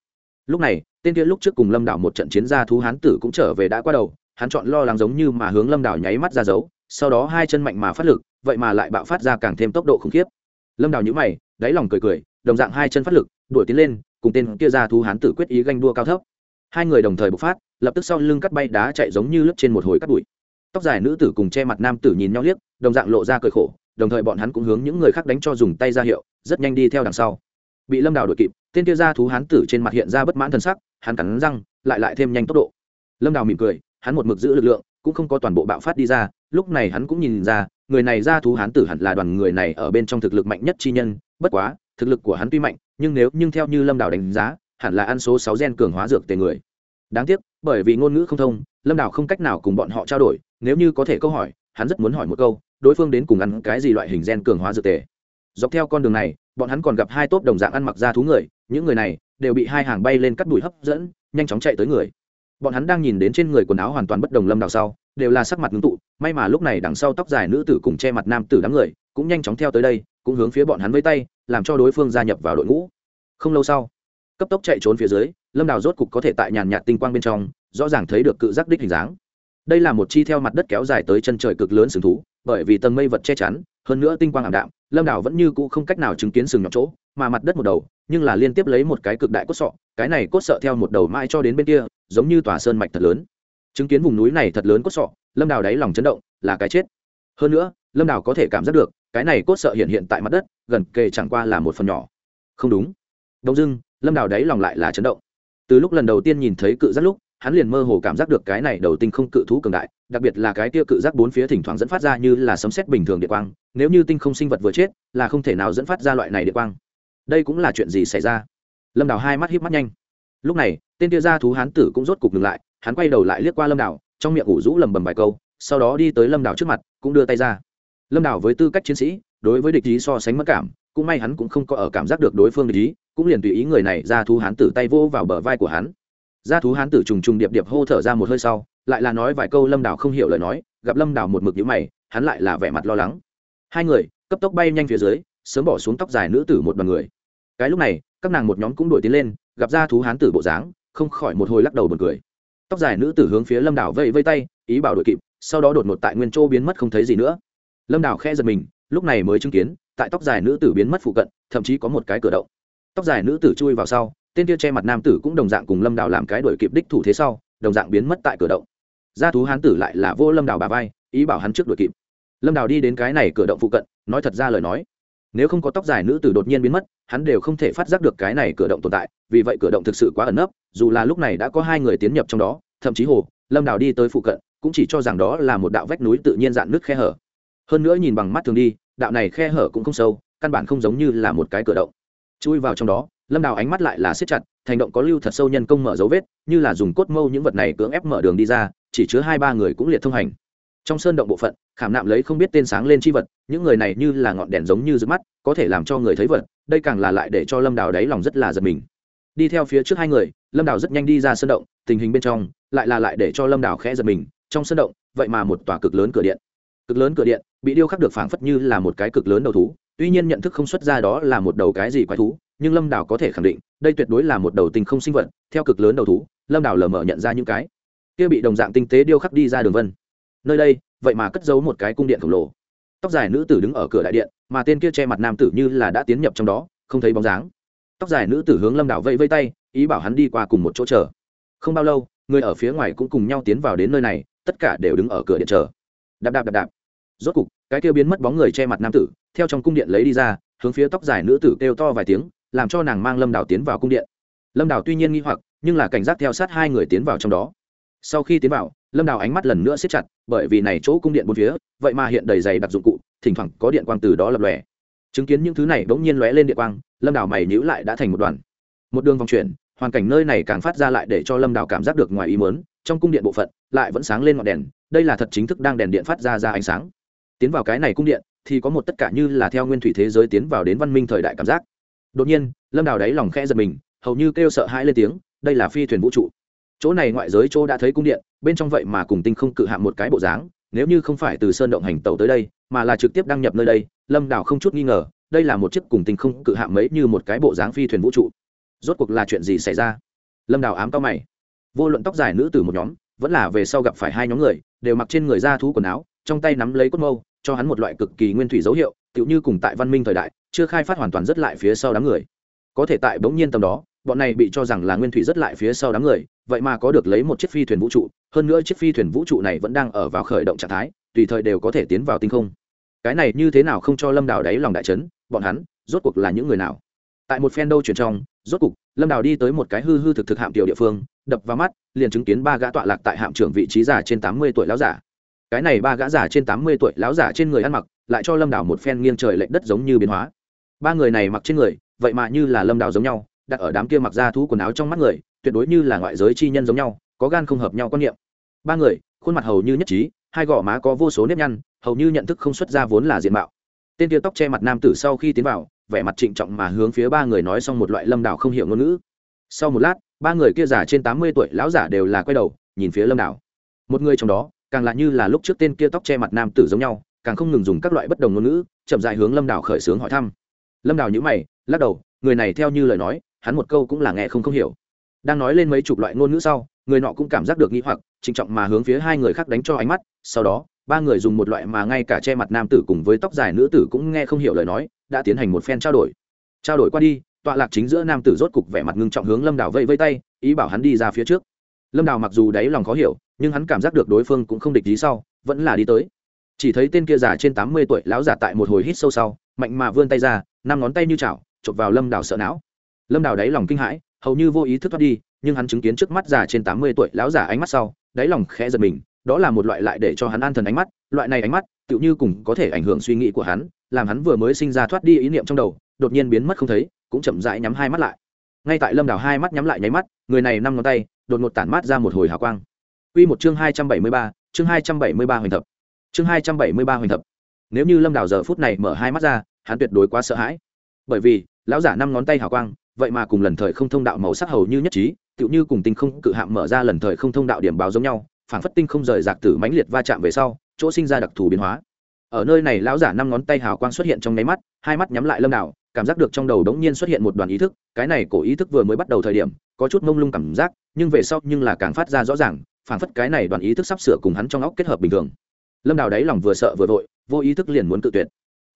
Lúc này, tên kia lúc trước cùng lâm đảo một trận chiến gia thú hán tử cũng trở về đã qua đầu, hắn chọn lo lắng giống như mà hướng lâm đảo nháy mắt ra giấu sau đó hai chân mạnh mà phát lực, vậy mà lại bạo phát ra càng thêm tốc độ khủng khiếp. Lâm đảo nhữ mày, đáy lòng cười cười, đồng dạng hai chân phát lực, đuổi tiến lên, cùng tên kia ra thú hán tử quyết ý ganh đua cao thấp hai người đồng thời bộc phát, lập tức sau lưng cắt bay đá chạy giống như lướt trên một hồi cắt bụi. Tóc dài nữ tử cùng che mặt nam tử nhìn nhau liếc, đồng dạng lộ ra cười khổ, đồng thời bọn hắn cũng hướng những người khác đánh cho dùng tay ra hiệu, rất nhanh đi theo đằng sau. Bị lâm đào đội kịp, tên kia ra thú hán tử trên mặt hiện ra bất mãn t sắc, hắn cắn răng, lại lại thêm nhanh tốc độ. Lâm đào mỉm cười, hắn một mực giữ lực lượng, cũng không có toàn bộ bạo phát đi ra, lúc này hắn cũng nhìn ra, người này ra thú hán tử hẳn là đoàn người này ở bên trong thực lực mạnh nhất chi nhân, bất quá, thực lực của hắn tuy mạnh, nhưng nếu nhưng theo như lâm đào đánh giá hẳn là ăn số sáu gen cường hóa dược tề người. Đáng tiếc, bởi vì ngôn ngữ không thông, lâm đào không cách nào cùng bọn họ trao đổi, nếu như có thể câu hỏi, hắn rất muốn hỏi một câu, đối phương đến cùng ăn cái gì loại hình gen cường hóa dược tề. Dọc theo con đường này, bọn hắn còn gặp hai tốp đồng dạng ăn mặc ra thú người, những người này đều bị hai hàng bay lên cắt đùi hấp dẫn, nhanh chóng chạy tới người. Bọn hắn đang nhìn đến trên người quần áo hoàn toàn bất đồng lâm đào sau, đều là sắc mặt ngưng tụ, may mà lúc này đằng sau tóc dài nữ tử cùng che mặt nam tử đám người cũng nhanh chóng theo tới đây, cũng hướng phía bọn hắn với tay, làm cho đối phương gia nhập vào đội ngũ. Không lâu sau cấp tốc chạy trốn phía dưới, lâm đào rốt cục có thể tại nhàn nhạt tinh quang bên trong, rõ ràng thấy được cự giác đích hình dáng. Đây là một chi theo mặt đất kéo dài tới chân trời cực lớn sừng thú, bởi vì tầng mây vật che chắn, hơn nữa tinh quang ảm đạm, lâm đảo vẫn như cũ không cách nào chứng kiến sừng nhọn chỗ, mà mặt đất một đầu, nhưng là liên tiếp lấy một cái cực đại cốt sọ, cái này cốt sợ theo một đầu mãi cho đến bên kia, giống như tòa sơn mạch thật lớn. Chứng kiến vùng núi này thật lớn cốt sọ, lâm đào đáy lòng chấn động, là cái chết. Hơn nữa, lâm đào có thể cảm giác được, cái này cốt sợ hiện hiện tại mặt đất, gần kề chẳng qua là một phần nhỏ. Không đúng. Đông dưng lâm đào đáy lòng lại là chấn động. Từ lúc lần đầu tiên nhìn thấy cự giác lúc, hắn liền mơ hồ cảm giác được cái này đầu tinh không cự thú cường đại, đặc biệt là cái kia cự giác bốn phía thỉnh thoảng dẫn phát ra như là sấm xét bình thường địa quang, nếu như tinh không sinh vật vừa chết, là không thể nào dẫn phát ra loại này địa quang. Đây cũng là chuyện gì xảy ra? Lâm đào hai mắt híp mắt nhanh. Lúc này, tên kia gia thú hán tử cũng rốt cục ngừng lại, hắn quay đầu lại liếc qua lâm đào, trong miệng ủ rũ lầm bầm vài câu, sau đó đi tới lâm đào trước mặt, cũng đưa tay ra. Lâm đào với tư cách chiến sĩ, đối với địch ý so sánh mất cảm cũng may hắn cũng không có ở cảm giác được đối phương ý, cũng liền tùy ý người này ra thú hán tử tay vỗ vào bờ vai của hắn. Ra thú hán tử trùng trùng điệp điệp hô thở ra một hơi sau, lại là nói vài câu lâm đào không hiểu lời nói, gặp lâm đào một mực nhữ mày, hắn lại là vẻ mặt lo lắng. Hai người, cấp tốc bay nhanh phía dưới, sớm bỏ xuống tóc dài nữ tử một đoàn người. Cái lúc này, các nàng một nhóm cũng đuổi tiến lên, gặp ra thú hán tử bộ dáng, không khỏi một hồi lắc đầu bật cười. Tóc dài nữ tử hướng phía lâm đảo vây vây tay, ý bảo đội kịp, sau đó đột ngột tại nguyên châu biến mất không thấy gì nữa. Lâm đảo khe giật mình, lúc này mới chứng kiến tại tóc dài nữ tử biến mất phụ cận, thậm chí có một cái cửa động. Tóc dài nữ tử chui vào sau, tên kia che mặt nam tử cũng đồng dạng cùng lâm đảo làm cái đổi kịp đích thủ thế sau, đồng dạng biến mất tại cửa động. Gia thú hán tử lại là vô lâm đảo bà vai, ý bảo hắn trước đuổi kịp. Lâm đảo đi đến cái này cửa động phụ cận, nói thật ra lời nói, nếu không có tóc dài nữ tử đột nhiên biến mất, hắn đều không thể phát giác được cái này cửa động tồn tại, vì vậy cửa động thực sự quá ẩn nấp, dù là lúc này đã có hai người tiến nhập trong đó, thậm chí hồ, lâm đào đi tới phụ cận, cũng chỉ cho rằng đó là một đạo vách núi tự nhiên dạn nước khe hở. Hơn nữa nhìn bằng mắt thường đi đạo này khe hở cũng không sâu, căn bản không giống như là một cái cửa động. Chui vào trong đó, lâm đào ánh mắt lại là siết chặt, thành động có lưu thật sâu nhân công mở dấu vết, như là dùng cốt mâu những vật này cưỡng ép mở đường đi ra, chỉ chứa hai ba người cũng liệt thông hành. Trong sơn động bộ phận, khảm nạm lấy không biết tên sáng lên chi vật, những người này như là ngọn đèn giống như rực mắt, có thể làm cho người thấy vật, đây càng là lại để cho lâm đào đáy lòng rất là giật mình. Đi theo phía trước hai người, lâm đào rất nhanh đi ra sơn động, tình hình bên trong, lại là lại để cho lâm đào khẽ giật mình, trong sơn động, vậy mà một tòa cực lớn cửa điện. Cực lớn cửa điện bị điêu khắc được phảng phất như là một cái cực lớn đầu thú, tuy nhiên nhận thức không xuất ra đó là một đầu cái gì quái thú, nhưng lâm đào có thể khẳng định, đây tuyệt đối là một đầu tình không sinh vật, theo cực lớn đầu thú, lâm đào lờ mờ nhận ra những cái kia bị đồng dạng tinh tế điêu khắc đi ra đường vân. Nơi đây, vậy mà cất giấu một cái cung điện khổng lồ. Tóc dài nữ tử đứng ở cửa đại điện, mà tên kia che mặt nam tử như là đã tiến nhập trong đó, không thấy bóng dáng. Tóc dài nữ tử hướng lâm đảo vây vây tay, ý bảo hắn đi qua cùng một chỗ chờ. Không bao lâu, người ở phía ngoài cũng cùng nhau tiến vào đến nơi này, tất cả đều đứng ở cửa điện chờ. Đạp đạp đạp đạp rốt cục, cái kia biến mất bóng người che mặt nam tử, theo trong cung điện lấy đi ra, hướng phía tóc dài nữ tử kêu to vài tiếng, làm cho nàng mang lâm đảo tiến vào cung điện. Lâm đảo tuy nhiên nghi hoặc, nhưng là cảnh giác theo sát hai người tiến vào trong đó. Sau khi tiến vào, lâm đào ánh mắt lần nữa siết chặt, bởi vì này chỗ cung điện bốn phía, vậy mà hiện đầy dày đặc dụng cụ, thỉnh thoảng có điện quang từ đó lập lòe. Chứng kiến những thứ này bỗng nhiên lóe lên điện quang, lâm đào mày nhữ lại đã thành một đoàn. Một đường vòng chuyển, hoàn cảnh nơi này càng phát ra lại để cho lâm đào cảm giác được ngoài ý mớn trong cung điện bộ phận lại vẫn sáng lên ngọn đèn, đây là thật chính thức đang đèn điện phát ra ra ánh sáng tiến vào cái này cung điện thì có một tất cả như là theo nguyên thủy thế giới tiến vào đến văn minh thời đại cảm giác. Đột nhiên, lâm đào đáy lòng khẽ giật mình, hầu như kêu sợ hãi lên tiếng, đây là phi thuyền vũ trụ. Chỗ này ngoại giới chỗ đã thấy cung điện, bên trong vậy mà cùng tinh không cự hạ một cái bộ dáng, nếu như không phải từ sơn động hành tàu tới đây, mà là trực tiếp đăng nhập nơi đây, lâm đảo không chút nghi ngờ, đây là một chiếc cùng tinh không cự hạ mấy như một cái bộ dáng phi thuyền vũ trụ. Rốt cuộc là chuyện gì xảy ra? Lâm đảo ám cao mày. Vô luận tóc dài nữ từ một nhóm, vẫn là về sau gặp phải hai nhóm người, đều mặc trên người da thú quần áo, trong tay nắm lấy cốt mâu cho hắn một loại cực kỳ nguyên thủy dấu hiệu, tựu như cùng tại văn minh thời đại, chưa khai phát hoàn toàn rất lại phía sau đám người. Có thể tại bỗng nhiên tầm đó, bọn này bị cho rằng là nguyên thủy rất lại phía sau đám người, vậy mà có được lấy một chiếc phi thuyền vũ trụ, hơn nữa chiếc phi thuyền vũ trụ này vẫn đang ở vào khởi động trạng thái, tùy thời đều có thể tiến vào tinh không. Cái này như thế nào không cho lâm đào đáy lòng đại trấn bọn hắn, rốt cuộc là những người nào? Tại một phen đâu chuyển trong, rốt cuộc lâm đào đi tới một cái hư hư thực thực hạm tiểu địa phương, đập vào mắt, liền chứng kiến ba gã tọa lạc tại hạm trưởng vị trí giả trên tám mươi tuổi lão giả cái này ba gã giả trên tám mươi tuổi, lão giả trên người ăn mặc, lại cho lâm đào một phen nghiêng trời lệch đất giống như biến hóa. Ba người này mặc trên người, vậy mà như là lâm đào giống nhau, đặt ở đám kia mặc ra thú quần áo trong mắt người, tuyệt đối như là ngoại giới chi nhân giống nhau, có gan không hợp nhau quan niệm. Ba người, khuôn mặt hầu như nhất trí, hai gò má có vô số nếp nhăn, hầu như nhận thức không xuất ra vốn là diện mạo. Tên kia tóc che mặt nam tử sau khi tiến vào, vẻ mặt trịnh trọng mà hướng phía ba người nói xong một loại lâm đảo không hiểu ngôn ngữ. Sau một lát, ba người kia già trên tám mươi tuổi, lão giả đều là quay đầu, nhìn phía lâm đảo một người trong đó càng là như là lúc trước tên kia tóc che mặt nam tử giống nhau, càng không ngừng dùng các loại bất đồng ngôn ngữ, chậm dài hướng lâm đảo khởi xướng hỏi thăm. Lâm đảo nhữ mày, lắc đầu, người này theo như lời nói, hắn một câu cũng là nghe không không hiểu. Đang nói lên mấy chục loại ngôn ngữ sau, người nọ cũng cảm giác được nghi hoặc, trịnh trọng mà hướng phía hai người khác đánh cho ánh mắt, sau đó, ba người dùng một loại mà ngay cả che mặt nam tử cùng với tóc dài nữ tử cũng nghe không hiểu lời nói, đã tiến hành một phen trao đổi. Trao đổi qua đi, tọa lạc chính giữa nam tử rốt cục vẻ mặt ngưng trọng hướng lâm đào vây vây tay, ý bảo hắn đi ra phía trước lâm đào mặc dù đáy lòng khó hiểu, nhưng hắn cảm giác được đối phương cũng không địch lý sau, vẫn là đi tới. Chỉ thấy tên kia già trên tám mươi tuổi lão giả tại một hồi hít sâu sau, mạnh mà vươn tay ra, năm ngón tay như chảo, chụp vào lâm đào sợ não. Lâm đào đáy lòng kinh hãi, hầu như vô ý thức thoát đi, nhưng hắn chứng kiến trước mắt già trên tám mươi tuổi lão giả ánh mắt sau, đáy lòng khẽ giật mình, đó là một loại lại để cho hắn an thần ánh mắt, loại này ánh mắt, tựu như cùng có thể ảnh hưởng suy nghĩ của hắn, làm hắn vừa mới sinh ra thoát đi ý niệm trong đầu, đột nhiên biến mất không thấy, cũng chậm rãi nhắm hai mắt lại. Ngay tại lâm đào hai mắt nhắm lại nháy mắt, người này năm ngón tay đột ngột tản mát ra một hồi hào quang Quy một chương hai trăm bảy mươi ba, chương hai trăm bảy mươi ba hoành thập. Chương hai trăm bảy mươi ba hoành thập. Nếu như Lâm Đào giờ phút này mở hai mắt ra, hắn tuyệt đối quá sợ hãi. Bởi vì, lão giả năm ngón tay hào quang, vậy mà cùng lần thời không thông đạo màu sắc hầu như nhất trí, tựu như cùng tinh không cự hạm mở ra lần thời không thông đạo điểm báo giống nhau, phảng phất tinh không rời rạc tử mãnh liệt va chạm về sau, chỗ sinh ra đặc thù biến hóa. Ở nơi này lão giả năm ngón tay hào quang xuất hiện trong nháy mắt, hai mắt nhắm lại Lâm Đào, cảm giác được trong đầu đống nhiên xuất hiện một đoàn ý thức, cái này cổ ý thức vừa mới bắt đầu thời điểm, có chút mông lung cảm giác, nhưng về sau nhưng là càng phát ra rõ ràng, phảng phất cái này đoàn ý thức sắp sửa cùng hắn trong óc kết hợp bình thường. Lâm Đào đáy lòng vừa sợ vừa vội, vô ý thức liền muốn cự tuyệt.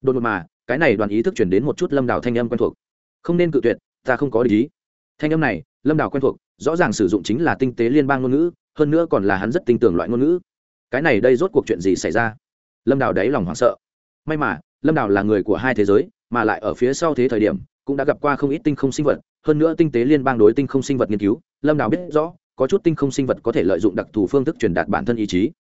Đột ngột mà, cái này đoàn ý thức truyền đến một chút Lâm Đào thanh âm quen thuộc. Không nên cự tuyệt, ta không có ý. Thanh âm này, Lâm Đào quen thuộc, rõ ràng sử dụng chính là tinh tế liên bang ngôn ngữ, hơn nữa còn là hắn rất tin tưởng loại ngôn ngữ. Cái này đây rốt cuộc chuyện gì xảy ra? Lâm Đào đáy lòng hoảng sợ. May mà, Lâm Đào là người của hai thế giới, mà lại ở phía sau thế thời điểm, cũng đã gặp qua không ít tinh không sinh vật, hơn nữa tinh tế liên bang đối tinh không sinh vật nghiên cứu, lâm đào biết rõ, có chút tinh không sinh vật có thể lợi dụng đặc thù phương thức truyền đạt bản thân ý chí.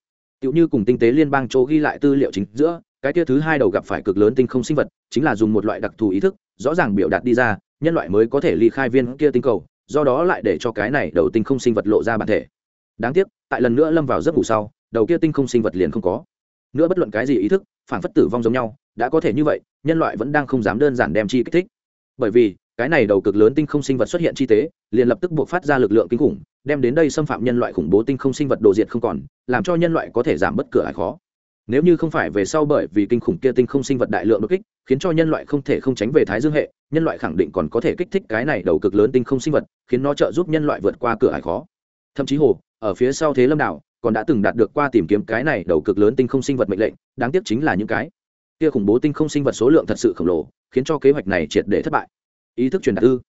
Tựu như cùng tinh tế liên bang chỗ ghi lại tư liệu chính giữa, cái kia thứ hai đầu gặp phải cực lớn tinh không sinh vật, chính là dùng một loại đặc thù ý thức, rõ ràng biểu đạt đi ra, nhân loại mới có thể ly khai viên kia tinh cầu, do đó lại để cho cái này đầu tinh không sinh vật lộ ra bản thể. Đáng tiếc, tại lần nữa lâm vào giấc ngủ sau, đầu kia tinh không sinh vật liền không có. Nữa bất luận cái gì ý thức, phản phất tử vong giống nhau đã có thể như vậy, nhân loại vẫn đang không dám đơn giản đem chi kích thích. Bởi vì, cái này đầu cực lớn tinh không sinh vật xuất hiện chi tế, liền lập tức buộc phát ra lực lượng kinh khủng, đem đến đây xâm phạm nhân loại khủng bố tinh không sinh vật đồ diệt không còn, làm cho nhân loại có thể giảm bất cửa ải khó. Nếu như không phải về sau bởi vì kinh khủng kia tinh không sinh vật đại lượng đột kích, khiến cho nhân loại không thể không tránh về thái dương hệ, nhân loại khẳng định còn có thể kích thích cái này đầu cực lớn tinh không sinh vật, khiến nó trợ giúp nhân loại vượt qua cửa ải khó. Thậm chí hồ, ở phía sau thế lâm đảo, còn đã từng đạt được qua tìm kiếm cái này đầu cực lớn tinh không sinh vật mệnh lệnh, đáng tiếc chính là những cái kia khủng bố tinh không sinh vật số lượng thật sự khổng lồ, khiến cho kế hoạch này triệt để thất bại. Ý thức truyền đạt ư?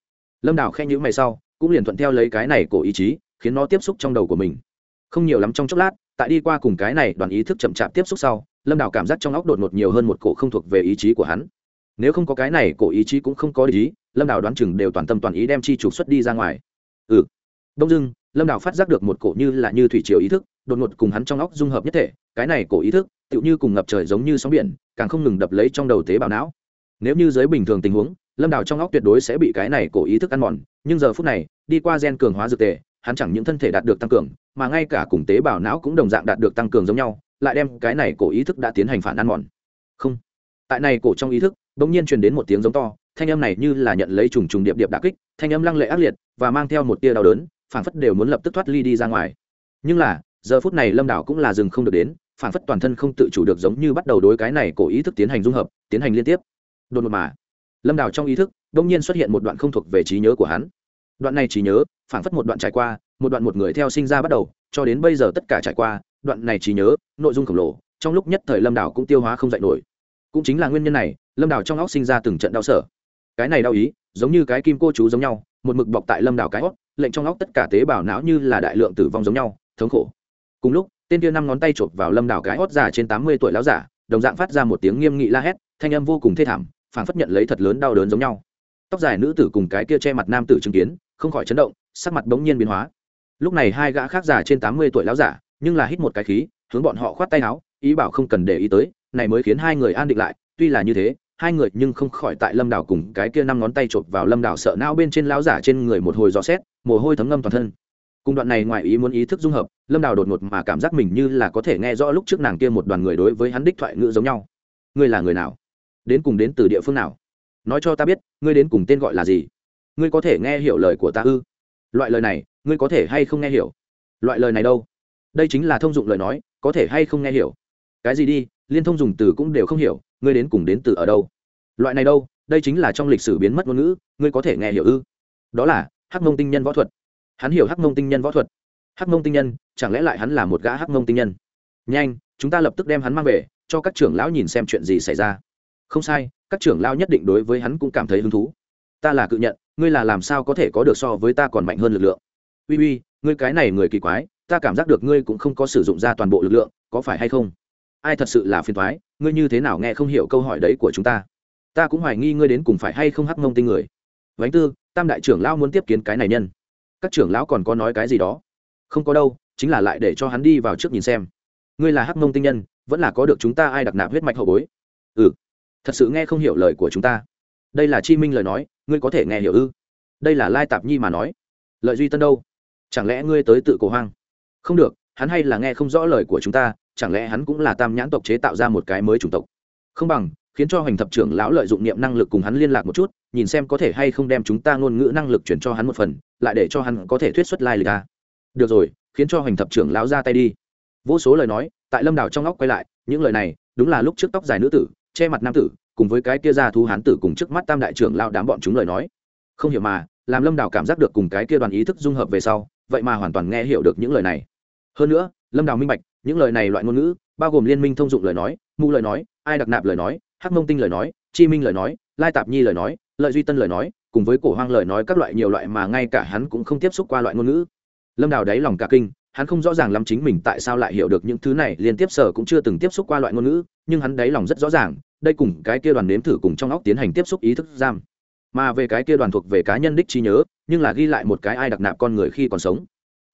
Lâm đào khen nhữ mày sau, cũng liền thuận theo lấy cái này cổ ý chí, khiến nó tiếp xúc trong đầu của mình. Không nhiều lắm trong chốc lát, tại đi qua cùng cái này đoàn ý thức chậm chạp tiếp xúc sau, lâm đào cảm giác trong óc đột ngột nhiều hơn một cổ không thuộc về ý chí của hắn. Nếu không có cái này cổ ý chí cũng không có ý lâm đào đoán chừng đều toàn tâm toàn ý đem chi trục xuất đi ra ngoài. Ừ. Đông dưng lâm đào phát giác được một cổ như là như thủy triều ý thức, đột ngột cùng hắn trong óc dung hợp nhất thể, cái này cổ ý thức tựu như cùng ngập trời giống như sóng biển, càng không ngừng đập lấy trong đầu tế bào não. Nếu như giới bình thường tình huống, lâm đào trong óc tuyệt đối sẽ bị cái này cổ ý thức ăn mòn, nhưng giờ phút này, đi qua gen cường hóa dược tề, hắn chẳng những thân thể đạt được tăng cường, mà ngay cả cùng tế bào não cũng đồng dạng đạt được tăng cường giống nhau, lại đem cái này cổ ý thức đã tiến hành phản ăn mòn. Không. Tại này cổ trong ý thức, bỗng nhiên truyền đến một tiếng giống to, thanh âm này như là nhận lấy trùng trùng điệp điệp đà kích, thanh âm lăng lệ ác liệt và mang theo một tia đau đớn, phảng phất đều muốn lập tức thoát ly đi ra ngoài. Nhưng là, giờ phút này lâm đảo cũng là dừng không được đến phản phất toàn thân không tự chủ được giống như bắt đầu đối cái này cổ ý thức tiến hành dung hợp, tiến hành liên tiếp. Đột ngột mà, lâm đào trong ý thức đông nhiên xuất hiện một đoạn không thuộc về trí nhớ của hắn. Đoạn này trí nhớ phản phất một đoạn trải qua, một đoạn một người theo sinh ra bắt đầu, cho đến bây giờ tất cả trải qua, đoạn này trí nhớ, nội dung khổng lồ, trong lúc nhất thời lâm đào cũng tiêu hóa không dạy nổi. Cũng chính là nguyên nhân này, lâm đào trong óc sinh ra từng trận đau sở. Cái này đau ý, giống như cái kim cô chú giống nhau, một mực bọc tại lâm đào cái óc, lệnh trong óc tất cả tế bào não như là đại lượng tử vong giống nhau, thống khổ. Cùng lúc tên kia năm ngón tay chộp vào lâm đảo cái hót già trên tám mươi tuổi lão giả, đồng dạng phát ra một tiếng nghiêm nghị la hét, thanh âm vô cùng thê thảm, phảng phất nhận lấy thật lớn đau đớn giống nhau. Tóc dài nữ tử cùng cái kia che mặt nam tử chứng kiến, không khỏi chấn động, sắc mặt bỗng nhiên biến hóa. Lúc này hai gã khác già trên tám mươi tuổi lão giả, nhưng là hít một cái khí, hướng bọn họ khoát tay áo, ý bảo không cần để ý tới, này mới khiến hai người an định lại, tuy là như thế, hai người nhưng không khỏi tại lâm đảo cùng cái kia năm ngón tay chộp vào lâm đảo sợ não bên trên lão giả trên người một hồi gió xét, mồ hôi thấm ngâm toàn thân cùng đoạn này ngoài ý muốn ý thức dung hợp, lâm đào đột ngột mà cảm giác mình như là có thể nghe rõ lúc trước nàng kia một đoàn người đối với hắn đích thoại ngữ giống nhau. Ngươi là người nào? Đến cùng đến từ địa phương nào? Nói cho ta biết, ngươi đến cùng tên gọi là gì? Ngươi có thể nghe hiểu lời của ta ư? Loại lời này, ngươi có thể hay không nghe hiểu? Loại lời này đâu? Đây chính là thông dụng lời nói, có thể hay không nghe hiểu? Cái gì đi, liên thông dùng từ cũng đều không hiểu, ngươi đến cùng đến từ ở đâu? Loại này đâu, đây chính là trong lịch sử biến mất ngôn ngữ, ngươi có thể nghe hiểu ư? Đó là hắc mông tinh nhân võ thuật hắn hiểu hắc mông tinh nhân võ thuật. Hắc mông tinh nhân, chẳng lẽ lại hắn là một gã hắc mông tinh nhân? Nhanh, chúng ta lập tức đem hắn mang về, cho các trưởng lão nhìn xem chuyện gì xảy ra. Không sai, các trưởng lão nhất định đối với hắn cũng cảm thấy hứng thú. Ta là cự nhận, ngươi là làm sao có thể có được so với ta còn mạnh hơn lực lượng? Uy uy, ngươi cái này người kỳ quái, ta cảm giác được ngươi cũng không có sử dụng ra toàn bộ lực lượng, có phải hay không? Ai thật sự là phiền thoái ngươi như thế nào nghe không hiểu câu hỏi đấy của chúng ta? Ta cũng hoài nghi ngươi đến cùng phải hay không hắc mông tinh người. Vánh tư, tam đại trưởng lão muốn tiếp kiến cái này nhân các trưởng lão còn có nói cái gì đó? Không có đâu, chính là lại để cho hắn đi vào trước nhìn xem. Ngươi là hắc mông tinh nhân, vẫn là có được chúng ta ai đặc nạp huyết mạch hậu bối? Ừ. Thật sự nghe không hiểu lời của chúng ta. Đây là chi minh lời nói, ngươi có thể nghe hiểu ư? Đây là lai tạp nhi mà nói. Lợi duy tân đâu? Chẳng lẽ ngươi tới tự cổ hoang? Không được, hắn hay là nghe không rõ lời của chúng ta, chẳng lẽ hắn cũng là tam nhãn tộc chế tạo ra một cái mới chủng tộc? Không bằng khiến cho hoành thập trưởng lão lợi dụng niệm năng lực cùng hắn liên lạc một chút, nhìn xem có thể hay không đem chúng ta ngôn ngữ năng lực chuyển cho hắn một phần, lại để cho hắn có thể thuyết xuất lai lịch ta được rồi, khiến cho hoành thập trưởng lão ra tay đi. Vô số lời nói, tại lâm đảo trong óc quay lại, những lời này, đúng là lúc trước tóc dài nữ tử, che mặt nam tử, cùng với cái kia ra thu hán tử cùng trước mắt tam đại trưởng lao đám bọn chúng lời nói. Không hiểu mà, làm lâm đảo cảm giác được cùng cái kia đoàn ý thức dung hợp về sau, vậy mà hoàn toàn nghe hiểu được những lời này. Hơn nữa, lâm đảo minh bạch, những lời này loại ngôn ngữ, bao gồm liên minh thông dụng lời nói, mù lời nói, ai đặc nạp lời nói hắc mông tinh lời nói, chi minh lời nói, lai tạp nhi lời nói, lợi duy tân lời nói, cùng với cổ hoang lời nói các loại nhiều loại mà ngay cả hắn cũng không tiếp xúc qua loại ngôn ngữ. Lâm đào đáy lòng cả kinh, hắn không rõ ràng lắm chính mình tại sao lại hiểu được những thứ này, liên tiếp sở cũng chưa từng tiếp xúc qua loại ngôn ngữ, nhưng hắn đáy lòng rất rõ ràng, đây cùng cái kia đoàn nếm thử cùng trong óc tiến hành tiếp xúc ý thức giam. Mà về cái kia đoàn thuộc về cá nhân đích trí nhớ, nhưng là ghi lại một cái ai đặc nạp con người khi còn sống.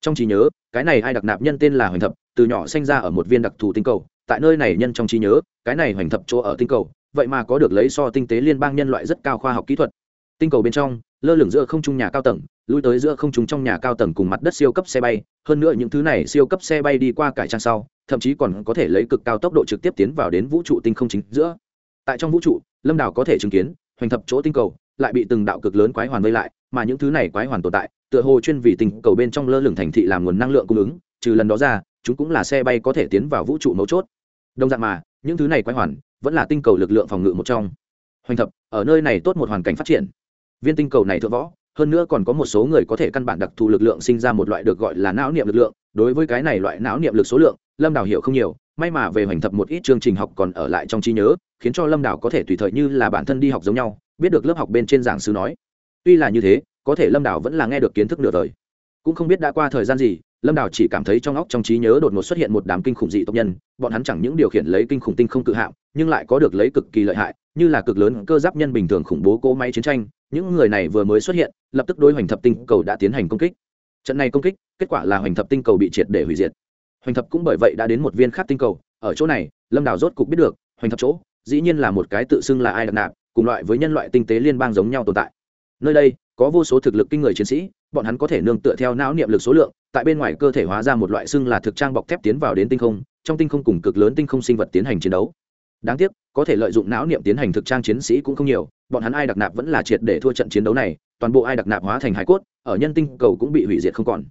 Trong trí nhớ, cái này ai đặc nạp nhân tên là hoành thập, từ nhỏ sinh ra ở một viên đặc thù tinh cầu, tại nơi này nhân trong trí nhớ, cái này hoành thập chỗ ở tinh cầu vậy mà có được lấy so tinh tế liên bang nhân loại rất cao khoa học kỹ thuật. Tinh cầu bên trong, lơ lửng giữa không trung nhà cao tầng, lui tới giữa không trung trong nhà cao tầng cùng mặt đất siêu cấp xe bay. Hơn nữa những thứ này siêu cấp xe bay đi qua cải trang sau, thậm chí còn có thể lấy cực cao tốc độ trực tiếp tiến vào đến vũ trụ tinh không chính giữa. Tại trong vũ trụ, lâm đảo có thể chứng kiến, hoành thập chỗ tinh cầu, lại bị từng đạo cực lớn quái hoàn vây lại, mà những thứ này quái hoàn tồn tại, tựa hồ chuyên vì tinh cầu bên trong lơ lửng thành thị làm nguồn năng lượng cung ứng, trừ lần đó ra, chúng cũng là xe bay có thể tiến vào vũ trụ mấu chốt. Đồng dạng mà, những thứ này quái hoàn vẫn là tinh cầu lực lượng phòng ngự một trong. Hoành thập, ở nơi này tốt một hoàn cảnh phát triển. Viên tinh cầu này thượng võ, hơn nữa còn có một số người có thể căn bản đặc thù lực lượng sinh ra một loại được gọi là não niệm lực lượng. Đối với cái này loại não niệm lực số lượng, lâm đào hiểu không nhiều, may mà về hoành thập một ít chương trình học còn ở lại trong trí nhớ, khiến cho lâm đào có thể tùy thời như là bản thân đi học giống nhau, biết được lớp học bên trên giảng sư nói. Tuy là như thế, có thể lâm đào vẫn là nghe được kiến thức nửa đời. Cũng không biết đã qua thời gian gì lâm đào chỉ cảm thấy trong óc trong trí nhớ đột ngột xuất hiện một đám kinh khủng dị tộc nhân bọn hắn chẳng những điều khiển lấy kinh khủng tinh không cự hạng, nhưng lại có được lấy cực kỳ lợi hại như là cực lớn cơ giáp nhân bình thường khủng bố cỗ máy chiến tranh những người này vừa mới xuất hiện lập tức đối hoành thập tinh cầu đã tiến hành công kích trận này công kích kết quả là hoành thập tinh cầu bị triệt để hủy diệt hoành thập cũng bởi vậy đã đến một viên khác tinh cầu ở chỗ này lâm đào rốt cục biết được hoành thập chỗ dĩ nhiên là một cái tự xưng là ai đặc nạp cùng loại với nhân loại tinh tế liên bang giống nhau tồn tại nơi đây có vô số thực lực kinh người chiến sĩ, bọn hắn có thể nương tựa theo não niệm lực số lượng, tại bên ngoài cơ thể hóa ra một loại xưng là thực trang bọc thép tiến vào đến tinh không, trong tinh không cùng cực lớn tinh không sinh vật tiến hành chiến đấu. Đáng tiếc, có thể lợi dụng não niệm tiến hành thực trang chiến sĩ cũng không nhiều, bọn hắn ai đặc nạp vẫn là triệt để thua trận chiến đấu này, toàn bộ ai đặc nạp hóa thành hải cốt, ở nhân tinh cầu cũng bị hủy diệt không còn.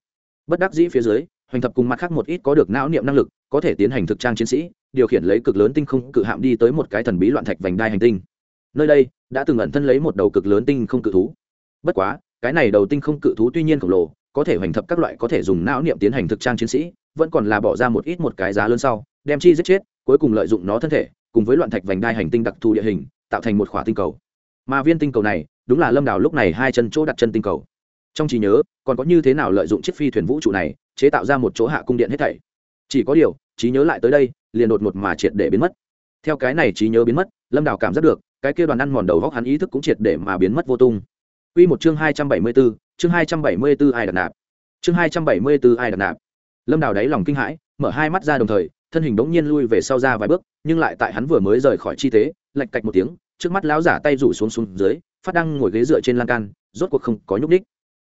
Bất đắc dĩ phía dưới, hoành thập cùng mặt khác một ít có được não niệm năng lực, có thể tiến hành thực trang chiến sĩ, điều khiển lấy cực lớn tinh không cự hạm đi tới một cái thần bí loạn thạch vành đai hành tinh. Nơi đây, đã từng ẩn thân lấy một đầu cực lớn tinh không cự thú bất quá, cái này đầu tinh không cự thú tuy nhiên khổng lồ, có thể hoành thập các loại có thể dùng não niệm tiến hành thực trang chiến sĩ, vẫn còn là bỏ ra một ít một cái giá lớn sau, đem chi giết chết, cuối cùng lợi dụng nó thân thể, cùng với loạn thạch vành đai hành tinh đặc thù địa hình, tạo thành một khỏa tinh cầu. Mà viên tinh cầu này, đúng là lâm đào lúc này hai chân chỗ đặt chân tinh cầu. Trong trí nhớ, còn có như thế nào lợi dụng chiếc phi thuyền vũ trụ này, chế tạo ra một chỗ hạ cung điện hết thảy. Chỉ có điều, trí nhớ lại tới đây, liền đột ngột mà triệt để biến mất. Theo cái này trí nhớ biến mất, lâm đào cảm giác được, cái kia đoàn ăn mòn đầu góc hắn ý thức cũng triệt để mà biến mất vô tung. Quy một chương 274, chương 274 ai đặt nạp. Chương 274 ai đặt nạp. Lâm Đào đáy lòng kinh hãi, mở hai mắt ra đồng thời, thân hình đống nhiên lui về sau ra vài bước, nhưng lại tại hắn vừa mới rời khỏi chi tế, lạch cạch một tiếng, trước mắt lão giả tay rủ xuống xuống dưới, phát đang ngồi ghế dựa trên lan can, rốt cuộc không có nhúc đích.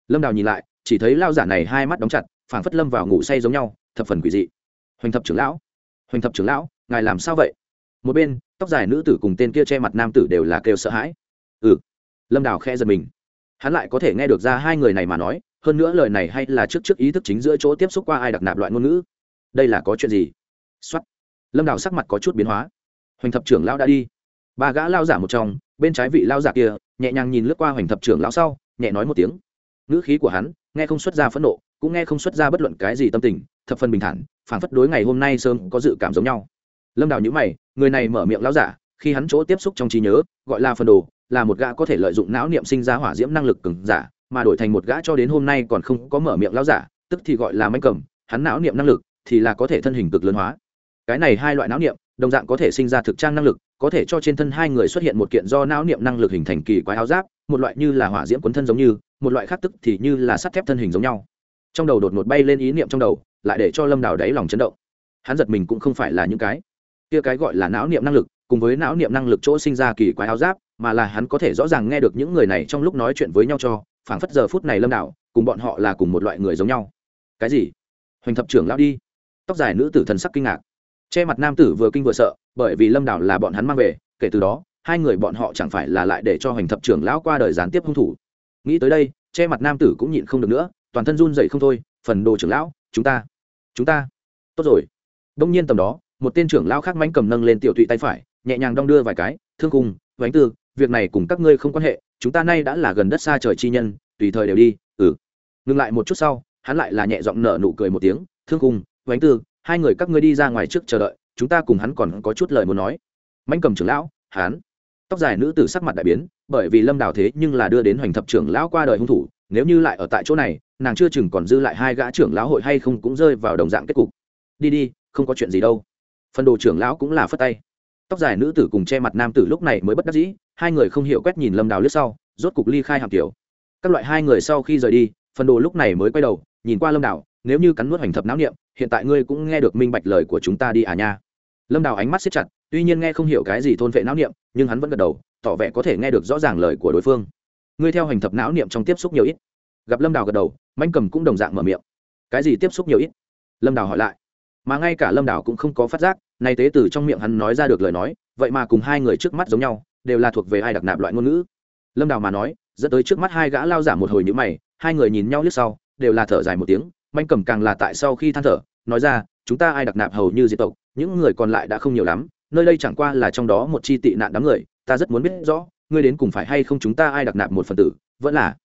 Lâm Đào nhìn lại, chỉ thấy lão giả này hai mắt đóng chặt, phảng phất lâm vào ngủ say giống nhau, thập phần quỷ dị. Hoành thập trưởng lão, Hoành thập trưởng lão, ngài làm sao vậy? Một bên, tóc dài nữ tử cùng tên kia che mặt nam tử đều là kêu sợ hãi. Ừ. Lâm Đào khẽ giật mình hắn lại có thể nghe được ra hai người này mà nói, hơn nữa lời này hay là trước trước ý thức chính giữa chỗ tiếp xúc qua ai đặc nạp loại ngôn ngữ. Đây là có chuyện gì? Xuất lâm đào sắc mặt có chút biến hóa. Hoành thập trưởng lão đã đi. Ba gã lao giả một trong, bên trái vị lao giả kia, nhẹ nhàng nhìn lướt qua hoành thập trưởng lão sau, nhẹ nói một tiếng. Ngữ khí của hắn, nghe không xuất ra phẫn nộ, cũng nghe không xuất ra bất luận cái gì tâm tình, thập phần bình thản, phảng phất đối ngày hôm nay sớm có dự cảm giống nhau. Lâm đào nhữ mày, người này mở miệng lão giả khi hắn chỗ tiếp xúc trong trí nhớ, gọi là phần đồ, là một gã có thể lợi dụng não niệm sinh ra hỏa diễm năng lực cứng giả, mà đổi thành một gã cho đến hôm nay còn không có mở miệng lão giả, tức thì gọi là manh cầm, hắn não niệm năng lực thì là có thể thân hình cực lớn hóa. Cái này hai loại não niệm, đồng dạng có thể sinh ra thực trang năng lực, có thể cho trên thân hai người xuất hiện một kiện do não niệm năng lực hình thành kỳ quái áo giáp, một loại như là hỏa diễm cuốn thân giống như, một loại khác tức thì như là sắt thép thân hình giống nhau. Trong đầu đột ngột bay lên ý niệm trong đầu, lại để cho lâm đào đáy lòng chấn động. Hắn giật mình cũng không phải là những cái. Kia cái gọi là não niệm năng lực cùng với não niệm năng lực chỗ sinh ra kỳ quái áo giáp, mà là hắn có thể rõ ràng nghe được những người này trong lúc nói chuyện với nhau cho, phảng phất giờ phút này lâm đảo, cùng bọn họ là cùng một loại người giống nhau. Cái gì? Hoành thập trưởng lao đi. Tóc dài nữ tử thần sắc kinh ngạc. Che mặt nam tử vừa kinh vừa sợ, bởi vì lâm đảo là bọn hắn mang về, kể từ đó, hai người bọn họ chẳng phải là lại để cho hoành thập trưởng lão qua đời gián tiếp hung thủ. Nghĩ tới đây, che mặt nam tử cũng nhịn không được nữa, toàn thân run dậy không thôi, phần đồ trưởng lão, chúng ta chúng ta, tốt rồi. Đông nhiên tầm đó, một tên trưởng lão khác mánh cầm nâng lên tiểu tụy tay phải nhẹ nhàng đong đưa vài cái, thương cùng vánh tư, việc này cùng các ngươi không quan hệ, chúng ta nay đã là gần đất xa trời chi nhân, tùy thời đều đi ừ. Ngừng lại một chút sau, hắn lại là nhẹ giọng nở nụ cười một tiếng, thương cùng vánh tư, hai người các ngươi đi ra ngoài trước chờ đợi, chúng ta cùng hắn còn có chút lời muốn nói. Mạnh cầm trưởng lão, hắn. Tóc dài nữ tử sắc mặt đại biến, bởi vì lâm đào thế nhưng là đưa đến hoành thập trưởng lão qua đời hung thủ, nếu như lại ở tại chỗ này, nàng chưa chừng còn dư lại hai gã trưởng lão hội hay không cũng rơi vào đồng dạng kết cục. Đi đi, không có chuyện gì đâu. Phần đồ trưởng lão cũng là phất tay tóc dài nữ tử cùng che mặt nam tử lúc này mới bất đắc dĩ, hai người không hiểu quét nhìn lâm đào lướt sau, rốt cục ly khai hàm tiểu. các loại hai người sau khi rời đi, phần đồ lúc này mới quay đầu, nhìn qua lâm đào, nếu như cắn nuốt hành thập não niệm, hiện tại ngươi cũng nghe được minh bạch lời của chúng ta đi à nha. Lâm đào ánh mắt siết chặt, tuy nhiên nghe không hiểu cái gì thôn vệ não niệm, nhưng hắn vẫn gật đầu, tỏ vẻ có thể nghe được rõ ràng lời của đối phương. Ngươi theo hành thập não niệm trong tiếp xúc nhiều ít. Gặp lâm đào gật đầu, manh cầm cũng đồng dạng mở miệng. Cái gì tiếp xúc nhiều ít? Lâm đào hỏi lại mà ngay cả lâm đảo cũng không có phát giác, nay tế từ trong miệng hắn nói ra được lời nói, vậy mà cùng hai người trước mắt giống nhau, đều là thuộc về ai đặc nạp loại ngôn ngữ? Lâm đảo mà nói, dẫn tới trước mắt hai gã lao giả một hồi nhữ mày, hai người nhìn nhau lướt sau, đều là thở dài một tiếng, manh cầm càng là tại sau khi than thở, nói ra, chúng ta ai đặc nạp hầu như diệt tộc, những người còn lại đã không nhiều lắm, nơi đây chẳng qua là trong đó một chi tị nạn đám người, ta rất muốn biết rõ, ngươi đến cùng phải hay không chúng ta ai đặc nạp một phần tử, vẫn là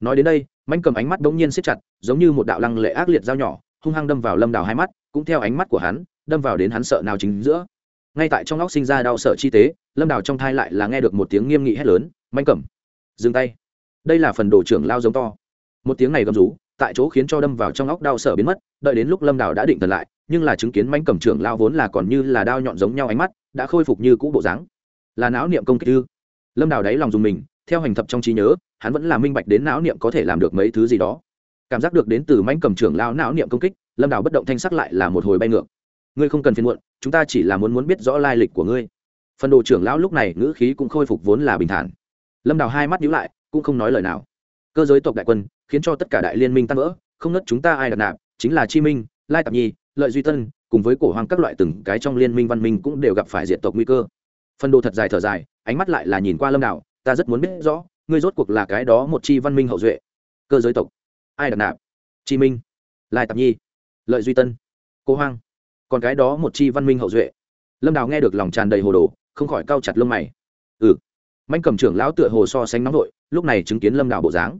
nói đến đây, manh cầm ánh mắt bỗng nhiên siết chặt, giống như một đạo lăng lệ ác liệt dao nhỏ, hung hăng đâm vào lâm đào hai mắt cũng theo ánh mắt của hắn, đâm vào đến hắn sợ nào chính giữa. Ngay tại trong óc sinh ra đau sợ chi tế, lâm đào trong thai lại là nghe được một tiếng nghiêm nghị hét lớn, manh cẩm, dừng tay. Đây là phần đồ trưởng lao giống to. Một tiếng này gầm rú, tại chỗ khiến cho đâm vào trong óc đau sợ biến mất, đợi đến lúc lâm đào đã định thần lại, nhưng là chứng kiến manh cẩm trưởng lao vốn là còn như là đao nhọn giống nhau ánh mắt, đã khôi phục như cũ bộ dáng. Là não niệm công kích ư? Lâm đào đáy lòng dùng mình, theo hành thập trong trí nhớ, hắn vẫn là minh bạch đến não niệm có thể làm được mấy thứ gì đó. Cảm giác được đến từ manh cầm trưởng lao não niệm công kích lâm đào bất động thanh sắc lại là một hồi bay ngược ngươi không cần phiền muộn chúng ta chỉ là muốn muốn biết rõ lai lịch của ngươi phần đồ trưởng lão lúc này ngữ khí cũng khôi phục vốn là bình thản lâm đào hai mắt nhíu lại cũng không nói lời nào cơ giới tộc đại quân khiến cho tất cả đại liên minh tan vỡ không nứt chúng ta ai đặt nạp chính là chi minh lai tạp nhi lợi duy tân cùng với cổ hoàng các loại từng cái trong liên minh văn minh cũng đều gặp phải diện tộc nguy cơ phần đồ thật dài thở dài ánh mắt lại là nhìn qua lâm đào ta rất muốn biết rõ ngươi rốt cuộc là cái đó một chi văn minh hậu duệ cơ giới tộc ai đặt nạp chi minh lai tạp nhi lợi duy tân, cô hoang. Còn cái đó một chi văn minh hậu duệ. Lâm đào nghe được lòng tràn đầy hồ đồ, không khỏi cau chặt lông mày. Ừ. Manh cầm trưởng lão tựa hồ so sánh nóng vội, lúc này chứng kiến lâm đào bộ dáng.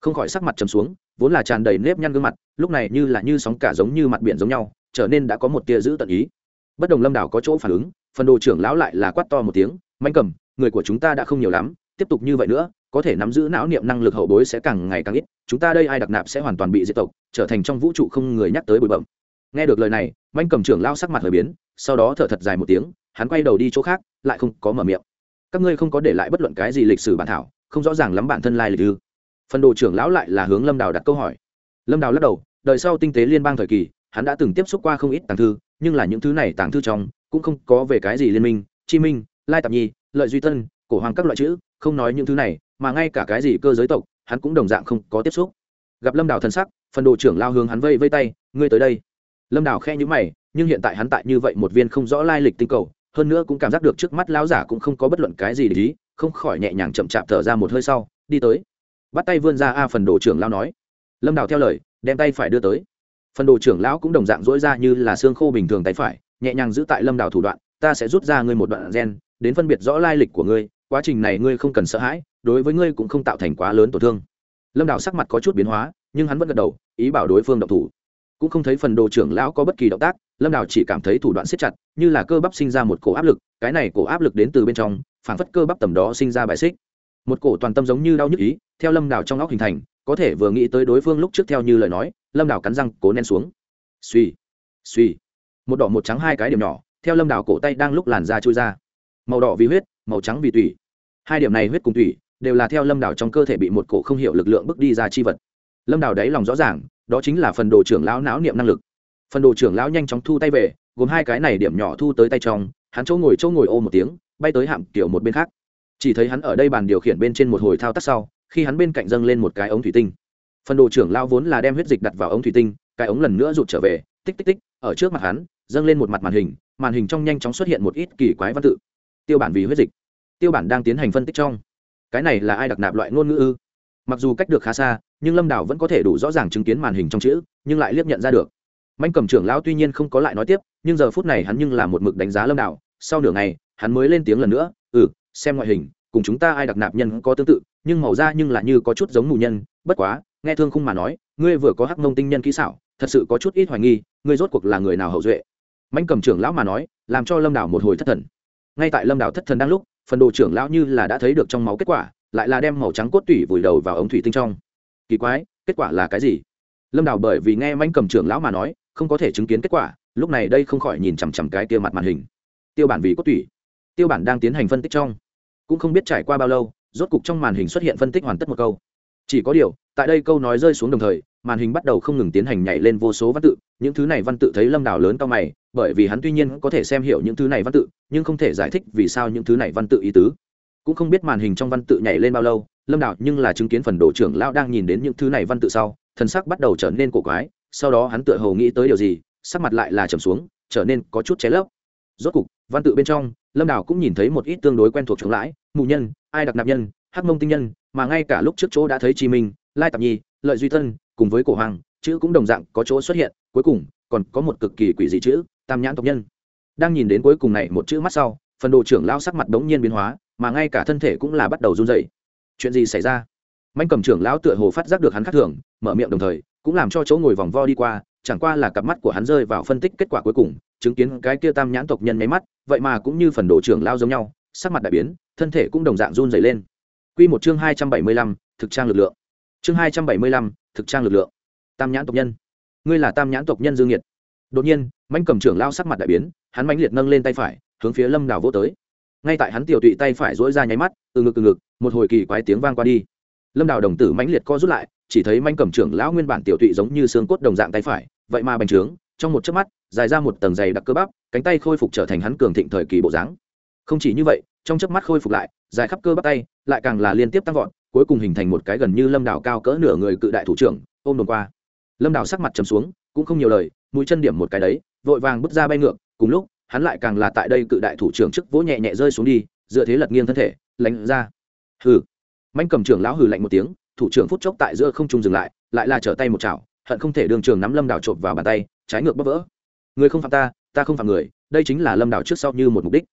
Không khỏi sắc mặt trầm xuống, vốn là tràn đầy nếp nhăn gương mặt, lúc này như là như sóng cả giống như mặt biển giống nhau, trở nên đã có một tia giữ tận ý. Bất đồng lâm đào có chỗ phản ứng, phần đồ trưởng lão lại là quát to một tiếng, manh cầm, người của chúng ta đã không nhiều lắm, tiếp tục như vậy nữa có thể nắm giữ não niệm năng lực hậu bối sẽ càng ngày càng ít, chúng ta đây ai đặc nạp sẽ hoàn toàn bị diệt tộc, trở thành trong vũ trụ không người nhắc tới bụi bẩm nghe được lời này, manh cầm trưởng lao sắc mặt hơi biến, sau đó thở thật dài một tiếng, hắn quay đầu đi chỗ khác, lại không có mở miệng. Các ngươi không có để lại bất luận cái gì lịch sử bản thảo, không rõ ràng lắm bản thân lai lịch ư? Phần đồ trưởng lão lại là hướng lâm đào đặt câu hỏi. Lâm đào lắc đầu, đời sau tinh tế liên bang thời kỳ, hắn đã từng tiếp xúc qua không ít tàng thư, nhưng là những thứ này tàng thư trong, cũng không có về cái gì liên minh, chi minh, lai tạp nhi, lợi duy tân, cổ hoàng các loại chữ, không nói những thứ này mà ngay cả cái gì cơ giới tộc, hắn cũng đồng dạng không có tiếp xúc. Gặp lâm đào thân sắc, phần đồ trưởng lao hướng hắn vây vây tay, ngươi tới đây. Lâm đào khe nhữ mày, nhưng hiện tại hắn tại như vậy một viên không rõ lai lịch tinh cầu, hơn nữa cũng cảm giác được trước mắt lão giả cũng không có bất luận cái gì để ý, không khỏi nhẹ nhàng chậm chạp thở ra một hơi sau, đi tới. Bắt tay vươn ra a phần đồ trưởng lao nói. Lâm đào theo lời, đem tay phải đưa tới. Phần đồ trưởng lão cũng đồng dạng dỗi ra như là xương khô bình thường tay phải, nhẹ nhàng giữ tại lâm đào thủ đoạn, ta sẽ rút ra ngươi một đoạn gen, đến phân biệt rõ lai lịch của ngươi quá trình này ngươi không cần sợ hãi, đối với ngươi cũng không tạo thành quá lớn tổn thương. Lâm đào sắc mặt có chút biến hóa, nhưng hắn vẫn gật đầu, ý bảo đối phương động thủ. Cũng không thấy phần đồ trưởng lão có bất kỳ động tác, lâm đào chỉ cảm thấy thủ đoạn siết chặt, như là cơ bắp sinh ra một cổ áp lực, cái này cổ áp lực đến từ bên trong, phản phất cơ bắp tầm đó sinh ra bài xích. Một cổ toàn tâm giống như đau nhức ý, theo lâm đào trong óc hình thành, có thể vừa nghĩ tới đối phương lúc trước theo như lời nói, lâm đào cắn răng cố nén xuống. Suy suy một đỏ một trắng hai cái điểm nhỏ, theo lâm đào cổ tay đang lúc làn da trôi ra. Màu đỏ vì huyết màu trắng vì tủy hai điểm này huyết cùng tủy đều là theo lâm đào trong cơ thể bị một cổ không hiểu lực lượng bước đi ra chi vật. Lâm đào đáy lòng rõ ràng, đó chính là phần đồ trưởng lão não niệm năng lực. Phần đồ trưởng lão nhanh chóng thu tay về, gồm hai cái này điểm nhỏ thu tới tay trong, hắn chỗ ngồi chỗ ngồi ô một tiếng, bay tới hạm kiểu một bên khác. Chỉ thấy hắn ở đây bàn điều khiển bên trên một hồi thao tác sau, khi hắn bên cạnh dâng lên một cái ống thủy tinh. Phần đồ trưởng lão vốn là đem huyết dịch đặt vào ống thủy tinh, cái ống lần nữa rụt trở về, tích tích tích, ở trước mặt hắn, dâng lên một mặt màn hình màn hình trong nhanh chóng xuất hiện một ít kỳ quái văn tự tiêu bản vì huyết dịch. Tiêu bản đang tiến hành phân tích trong. Cái này là ai đặc nạp loại ngôn ngữ ư? Mặc dù cách được khá xa, nhưng lâm đảo vẫn có thể đủ rõ ràng chứng kiến màn hình trong chữ, nhưng lại liếc nhận ra được. Manh cầm trưởng lão tuy nhiên không có lại nói tiếp, nhưng giờ phút này hắn nhưng là một mực đánh giá lâm đảo sau nửa ngày, hắn mới lên tiếng lần nữa ừ xem ngoại hình, cùng chúng ta ai đặc nạp nhân có tương tự, nhưng màu da nhưng là như có chút giống mù nhân, bất quá, nghe thương khung mà nói, ngươi vừa có hắc mông tinh nhân kỹ xảo, thật sự có chút ít hoài nghi, ngươi rốt cuộc là người nào hậu duệ? Manh cầm trưởng lão mà nói, làm cho lâm đảo một hồi thất thần ngay tại lâm đảo thất thần đang lúc, phần đồ trưởng lão như là đã thấy được trong máu kết quả, lại là đem màu trắng cốt tủy vùi đầu vào ống thủy tinh trong. Kỳ quái, kết quả là cái gì? Lâm đảo bởi vì nghe manh cầm trưởng lão mà nói, không có thể chứng kiến kết quả, lúc này đây không khỏi nhìn chằm chằm cái kia mặt màn hình. Tiêu bản vì cốt tủy. Tiêu bản đang tiến hành phân tích trong. Cũng không biết trải qua bao lâu, rốt cục trong màn hình xuất hiện phân tích hoàn tất một câu. Chỉ có điều, tại đây câu nói rơi xuống đồng thời, màn hình bắt đầu không ngừng tiến hành nhảy lên vô số văn tự, những thứ này văn tự thấy lâm đảo lớn cao mày bởi vì hắn tuy nhiên có thể xem hiểu những thứ này văn tự, nhưng không thể giải thích vì sao những thứ này văn tự ý tứ. Cũng không biết màn hình trong văn tự nhảy lên bao lâu, lâm đạo nhưng là chứng kiến phần đồ trưởng lão đang nhìn đến những thứ này văn tự sau, thần sắc bắt đầu trở nên cổ quái, sau đó hắn tựa hồ nghĩ tới điều gì, sắc mặt lại là trầm xuống, trở nên có chút cháy lấp. Rốt cục, văn tự bên trong, lâm đào cũng nhìn thấy một ít tương đối quen thuộc chống lãi mù nhân, ai đặc nạp nhân, hắc mông tinh nhân, mà ngay cả lúc trước chỗ đã thấy chi minh, lai tạp nhi, lợi duy thân, cùng với cổ hoàng, chữ cũng đồng dạng có chỗ xuất hiện, cuối cùng còn có một cực kỳ quỷ dị chữ tam nhãn tộc nhân. Đang nhìn đến cuối cùng này một chữ mắt sau, phần đồ trưởng lao sắc mặt đống nhiên biến hóa, mà ngay cả thân thể cũng là bắt đầu run dậy chuyện gì xảy ra? Mạnh cầm trưởng lão tựa hồ phát giác được hắn khắc thường, mở miệng đồng thời, cũng làm cho chỗ ngồi vòng vo đi qua, chẳng qua là cặp mắt của hắn rơi vào phân tích kết quả cuối cùng, chứng kiến cái kia tam nhãn tộc nhân nháy mắt, vậy mà cũng như phần đồ trưởng lao giống nhau, sắc mặt đại biến, thân thể cũng đồng dạng run dày lên. Q một chương hai trăm bảy mươi lăm, thực trang lực lượng. Chương hai trăm bảy mươi lăm, thực trang lực lượng. Tam nhãn tộc nhân. Ngươi là tam nhãn tộc nhân dương nhiệt. Đột nhiên mạnh cầm trưởng lao sắc mặt đại biến, hắn mãnh liệt nâng lên tay phải, hướng phía lâm đào vô tới. Ngay tại hắn tiểu tụy tay phải dỗi ra nháy mắt, từ ngực từ ngực, một hồi kỳ quái tiếng vang qua đi. Lâm đào đồng tử mãnh liệt co rút lại, chỉ thấy manh cầm trưởng lão nguyên bản tiểu tụy giống như xương cốt đồng dạng tay phải, vậy mà bành trướng, trong một chớp mắt, dài ra một tầng dày đặc cơ bắp, cánh tay khôi phục trở thành hắn cường thịnh thời kỳ bộ dáng. Không chỉ như vậy, trong chớp mắt khôi phục lại, dài khắp cơ bắp tay, lại càng là liên tiếp tăng vọt, cuối cùng hình thành một cái gần như lâm đào cao cỡ nửa người cự đại thủ trưởng, ôm đồn qua. Lâm đào sắc mặt trầm xuống, cũng không nhiều lời, mũi chân điểm một cái đấy vội vàng bước ra bay ngược, cùng lúc, hắn lại càng là tại đây cự đại thủ trưởng trước vỗ nhẹ nhẹ rơi xuống đi, dựa thế lật nghiêng thân thể lánh ra. Hừ. Mạnh cầm trưởng lão hừ lạnh một tiếng, thủ trưởng phút chốc tại giữa không trung dừng lại lại là trở tay một chảo, hận không thể đường trường nắm lâm đảo trộm vào bàn tay, trái ngược bóp vỡ. Người không phạm ta ta không phạm người, đây chính là lâm đảo trước sau như một mục đích.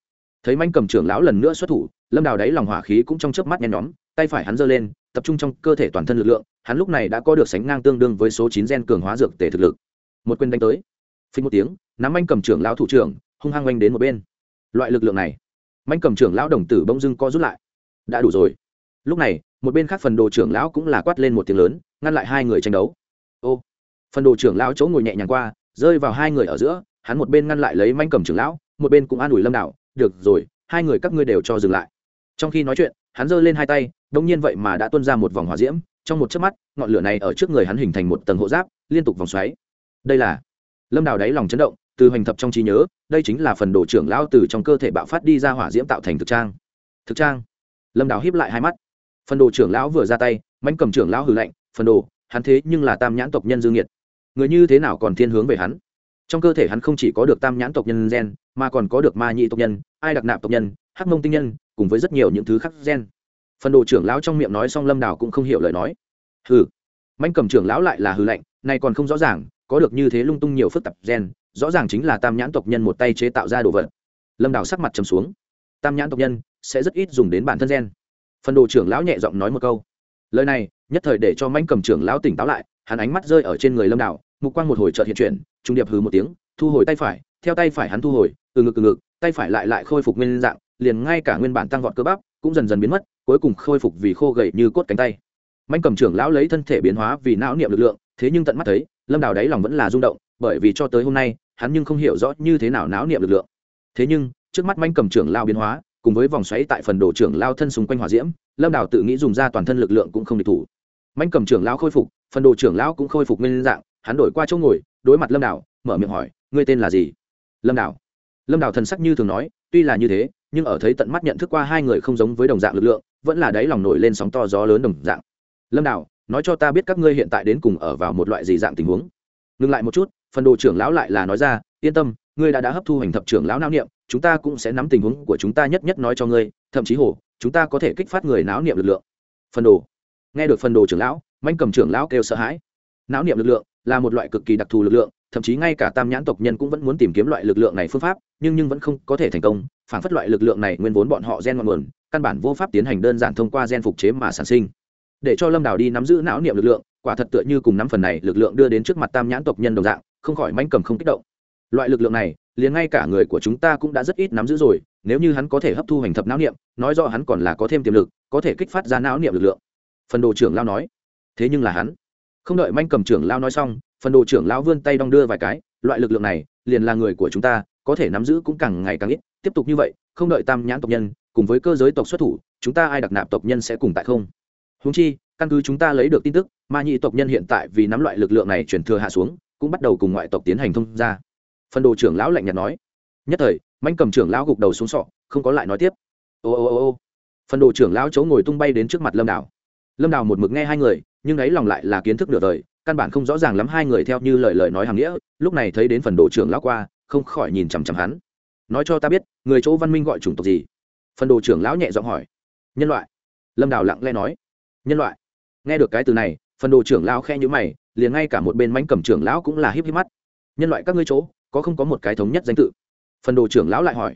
Thấy mạnh cầm trưởng lão lần nữa xuất thủ, lâm đảo đáy lòng hỏa khí cũng trong chớp mắt nhen nhóm, tay phải hắn giơ lên, tập trung trong cơ thể toàn thân lực lượng, hắn lúc này đã có được sánh ngang tương đương với số chín gen cường hóa dược tề thực lực. Một quyền đánh tới phình một tiếng, nắm anh cầm trưởng lão thủ trưởng, hung hăng oanh đến một bên. Loại lực lượng này, manh cầm trưởng lão đồng tử bỗng dưng co rút lại. Đã đủ rồi. Lúc này, một bên khác phần đồ trưởng lão cũng là quát lên một tiếng lớn, ngăn lại hai người tranh đấu. Ô, phần đồ trưởng lão chỗ ngồi nhẹ nhàng qua, rơi vào hai người ở giữa, hắn một bên ngăn lại lấy manh cầm trưởng lão, một bên cũng an ủi lâm đạo, được rồi, hai người các ngươi đều cho dừng lại. Trong khi nói chuyện, hắn giơ lên hai tay đông nhiên vậy mà đã tuôn ra một vòng hỏa diễm, trong một chớp mắt, ngọn lửa này ở trước người hắn hình thành một tầng hộ giáp, liên tục vòng xoáy. Đây là lâm đào đáy lòng chấn động, từ hoành thập trong trí nhớ, đây chính là phần đồ trưởng lão từ trong cơ thể bạo phát đi ra hỏa diễm tạo thành thực trang. Thực trang? Lâm đào hiếp lại hai mắt. Phần đồ trưởng lão vừa ra tay mánh cầm trưởng lão hừ lạnh, phần đồ, hắn thế nhưng là tam nhãn tộc nhân dương nhiệt người như thế nào còn thiên hướng về hắn? Trong cơ thể hắn không chỉ có được tam nhãn tộc nhân gen, mà còn có được ma nhị tộc nhân, ai đặc nạp tộc nhân, hắc mông tinh nhân, cùng với rất nhiều những thứ khác gen. Phần đồ trưởng lão trong miệng nói xong, lâm đào cũng không hiểu lời nói. Hừ. Manh cầm trưởng lão lại là hừ lạnh, này còn không rõ ràng có được như thế lung tung nhiều phức tạp gen, rõ ràng chính là tam nhãn tộc nhân một tay chế tạo ra đồ vật. Lâm đào sắc mặt trầm xuống. Tam nhãn tộc nhân sẽ rất ít dùng đến bản thân gen. Phần đồ trưởng lão nhẹ giọng nói một câu. Lời này, nhất thời để cho mãnh cầm trưởng lão tỉnh táo lại, hắn ánh mắt rơi ở trên người lâm đào, mục quang một hồi chợt hiện chuyển, trung điệp hừ một tiếng, thu hồi tay phải, theo tay phải hắn thu hồi, từ ngực từ ngực, tay phải lại lại khôi phục nguyên dạng, liền ngay cả nguyên bản tăng vọt cơ bắp cũng dần dần biến mất, cuối cùng khôi phục vì khô gầy như cốt cánh tay. Mãnh cầm trưởng lão lấy thân thể biến hóa vì não niệm lực lượng, thế nhưng tận mắt thấy lâm đào đáy lòng vẫn là rung động, bởi vì cho tới hôm nay, hắn nhưng không hiểu rõ như thế nào não niệm lực lượng. Thế nhưng, trước mắt manh cầm trưởng lao biến hóa, cùng với vòng xoáy tại phần đồ trưởng lao thân xung quanh hỏa diễm, lâm đào tự nghĩ dùng ra toàn thân lực lượng cũng không địch thủ. Manh cầm trưởng lao khôi phục, phần đồ trưởng lão cũng khôi phục nguyên dạng, hắn đổi qua chỗ ngồi, đối mặt lâm đào, mở miệng hỏi, ngươi tên là gì? Lâm đào. Lâm đào thần sắc như thường nói, tuy là như thế, nhưng ở thấy tận mắt nhận thức qua hai người không giống với đồng dạng lực lượng, vẫn là đáy lòng nổi lên sóng to gió lớn đồng dạng. Lâm đào nói cho ta biết các ngươi hiện tại đến cùng ở vào một loại gì dạng tình huống. Ngừng lại một chút, phần đồ trưởng lão lại là nói ra, yên tâm, ngươi đã đã hấp thu hành thập trưởng lão não niệm, chúng ta cũng sẽ nắm tình huống của chúng ta nhất nhất nói cho ngươi, thậm chí hồ, chúng ta có thể kích phát người não niệm lực lượng. Phần đồ. Nghe được phần đồ trưởng lão, manh cầm trưởng lão kêu sợ hãi. Não niệm lực lượng là một loại cực kỳ đặc thù lực lượng, thậm chí ngay cả tam nhãn tộc nhân cũng vẫn muốn tìm kiếm loại lực lượng này phương pháp, nhưng nhưng vẫn không có thể thành công, phản phất loại lực lượng này nguyên vốn bọn họ gen ngọn nguồn, căn bản vô pháp tiến hành đơn giản thông qua gen phục chế mà sản sinh để cho lâm đào đi nắm giữ não niệm lực lượng, quả thật tựa như cùng nắm phần này lực lượng đưa đến trước mặt tam nhãn tộc nhân đồng dạng, không khỏi manh cầm không kích động. Loại lực lượng này, liền ngay cả người của chúng ta cũng đã rất ít nắm giữ rồi, nếu như hắn có thể hấp thu hành thập não niệm, nói rõ hắn còn là có thêm tiềm lực, có thể kích phát ra não niệm lực lượng. Phần đồ trưởng lao nói, thế nhưng là hắn. Không đợi manh cầm trưởng lao nói xong, phần đồ trưởng lao vươn tay đong đưa vài cái, loại lực lượng này, liền là người của chúng ta, có thể nắm giữ cũng càng ngày càng ít, tiếp tục như vậy, không đợi tam nhãn tộc nhân, cùng với cơ giới tộc xuất thủ, chúng ta ai đặc nạp tộc nhân sẽ cùng tại không? Húng chi, căn cứ chúng ta lấy được tin tức, ma nhị tộc nhân hiện tại vì nắm loại lực lượng này chuyển thừa hạ xuống, cũng bắt đầu cùng ngoại tộc tiến hành thông ra phần đồ trưởng lão lạnh nhạt nói. Nhất thời manh cầm trưởng lão gục đầu xuống sọ, không có lại nói tiếp. Ô ô ô ô. Phần đồ trưởng lão chấu ngồi tung bay đến trước mặt lâm đảo lâm đảo một mực nghe hai người, nhưng ấy lòng lại là kiến thức nửa đời, căn bản không rõ ràng lắm hai người theo như lời lời nói hàng nghĩa, lúc này thấy đến phần đồ trưởng lão qua, không khỏi nhìn chằm chằm hắn. Nói cho ta biết, người chỗ văn minh gọi chủng tộc gì? Phần đồ trưởng lão nhẹ giọng hỏi. Nhân loại. Lâm đào lặng lẽ nói nhân loại. Nghe được cái từ này, phần đồ trưởng lão khe nhữ mày, liền ngay cả một bên mánh cầm trưởng lão cũng là híp híp mắt. Nhân loại các ngươi chỗ, có không có một cái thống nhất danh tự? Phần đồ trưởng lão lại hỏi.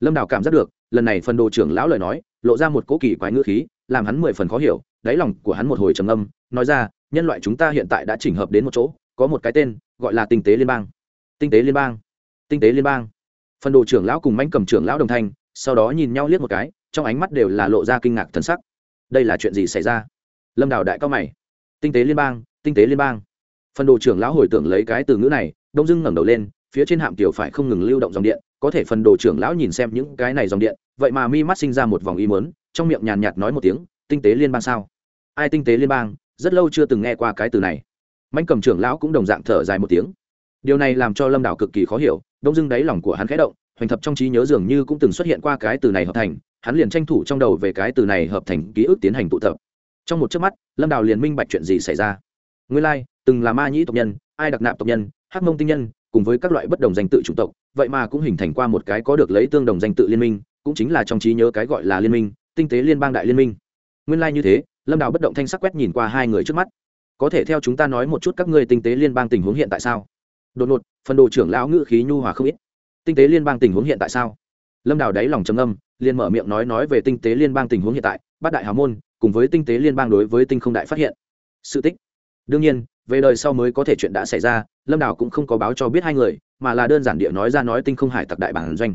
Lâm đào cảm giác được, lần này phần đồ trưởng lão lời nói, lộ ra một cố kỳ quái ngữ khí, làm hắn mười phần khó hiểu, đáy lòng của hắn một hồi trầm âm nói ra, nhân loại chúng ta hiện tại đã chỉnh hợp đến một chỗ, có một cái tên, gọi là tinh tế liên bang. Tinh tế liên bang. Tinh tế liên bang. Phần đồ trưởng lão cùng mánh cầm trưởng lão đồng thanh, sau đó nhìn nhau liếc một cái, trong ánh mắt đều là lộ ra kinh ngạc thân sắc đây là chuyện gì xảy ra? Lâm đào đại cao mày. Tinh tế liên bang, tinh tế liên bang. Phần đồ trưởng lão hồi tưởng lấy cái từ ngữ này, đông dưng ngẩng đầu lên, phía trên hạm tiểu phải không ngừng lưu động dòng điện, có thể phần đồ trưởng lão nhìn xem những cái này dòng điện, vậy mà mi mắt sinh ra một vòng ý mớn trong miệng nhàn nhạt nói một tiếng, tinh tế liên bang sao? Ai tinh tế liên bang? Rất lâu chưa từng nghe qua cái từ này. Mạnh cầm trưởng lão cũng đồng dạng thở dài một tiếng. Điều này làm cho lâm đảo cực kỳ khó hiểu, đông dưng đáy lòng của hắn khẽ động hoành thập trong trí nhớ dường như cũng từng xuất hiện qua cái từ này hợp thành, hắn liền tranh thủ trong đầu về cái từ này hợp thành ký ức tiến hành tụ tập. Trong một chớp mắt, lâm đào liền minh bạch chuyện gì xảy ra. Nguyên lai, từng là ma nhĩ tộc nhân, ai đặc nạp tộc nhân, hắc mông tinh nhân, cùng với các loại bất đồng danh tự chủng tộc, vậy mà cũng hình thành qua một cái có được lấy tương đồng danh tự liên minh, cũng chính là trong trí nhớ cái gọi là liên minh, tinh tế liên bang đại liên minh. Nguyên lai như thế, lâm đào bất động thanh sắc quét nhìn qua hai người trước mắt. Có thể theo chúng ta nói một chút các ngươi tinh tế liên bang tình huống hiện tại sao? Đột ngột, phần đồ trưởng lão ngữ khí nhu hòa không ít tinh tế liên bang tình huống hiện tại sao? Lâm đào đáy lòng trầm âm liền mở miệng nói nói về tinh tế liên bang tình huống hiện tại bát đại hào môn, cùng với tinh tế liên bang đối với tinh không đại phát hiện. Sự tích. Đương nhiên, về đời sau mới có thể chuyện đã xảy ra, lâm đào cũng không có báo cho biết hai người, mà là đơn giản địa nói ra nói tinh không hải tặc đại bản doanh.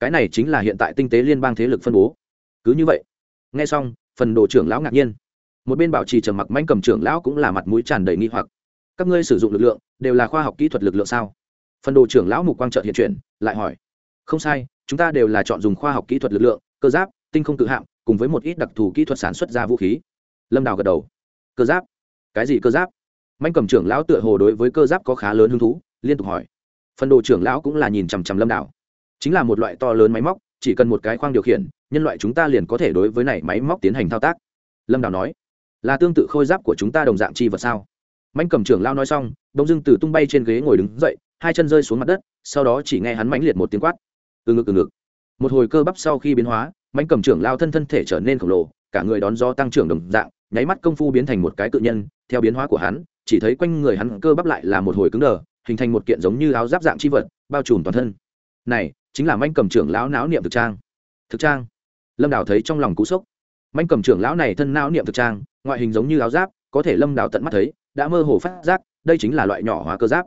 Cái này chính là hiện tại tinh tế liên bang thế lực phân bố. Cứ như vậy. Nghe xong, phần đồ trưởng lão ngạc nhiên. Một bên bảo trì trầm mặc manh cầm trưởng lão cũng là mặt mũi tràn đầy nghi hoặc. Các ngươi sử dụng lực lượng, đều là khoa học kỹ thuật lực lượng sao? Phần đồ trưởng lão mục quang trợ hiện chuyển, lại hỏi, không sai, chúng ta đều là chọn dùng khoa học kỹ thuật lực lượng, cơ giáp, tinh không tự hạm, cùng với một ít đặc thù kỹ thuật sản xuất ra vũ khí. Lâm đào gật đầu, cơ giáp? Cái gì cơ giáp? Manh cầm trưởng lão tựa hồ đối với cơ giáp có khá lớn hứng thú, liên tục hỏi, phần đồ trưởng lão cũng là nhìn chằm chằm lâm đảo chính là một loại to lớn máy móc, chỉ cần một cái khoang điều khiển, nhân loại chúng ta liền có thể đối với này máy móc tiến hành thao tác. Lâm đảo nói, là tương tự khôi giáp của chúng ta đồng dạng chi vật sao? Manh cầm trưởng lão nói xong, đông dưng từ tung bay trên ghế ngồi đứng dậy hai chân rơi xuống mặt đất, sau đó chỉ nghe hắn mãnh liệt một tiếng quát. Từ ngực từ ngực. Một hồi cơ bắp sau khi biến hóa, mãnh cầm trưởng lao thân thân thể trở nên khổng lồ, cả người đón do tăng trưởng đồng dạng, nháy mắt công phu biến thành một cái tự nhân. Theo biến hóa của hắn, chỉ thấy quanh người hắn cơ bắp lại là một hồi cứng đờ, hình thành một kiện giống như áo giáp dạng chi vật, bao trùm toàn thân. Này, chính là manh cầm trưởng lão não niệm thực trang. Thực trang? Lâm đào thấy trong lòng cú sốc. Manh cầm trưởng lão này thân não niệm thực trang, ngoại hình giống như áo giáp, có thể lâm đào tận mắt thấy, đã mơ hồ phát giác, đây chính là loại nhỏ hóa cơ giáp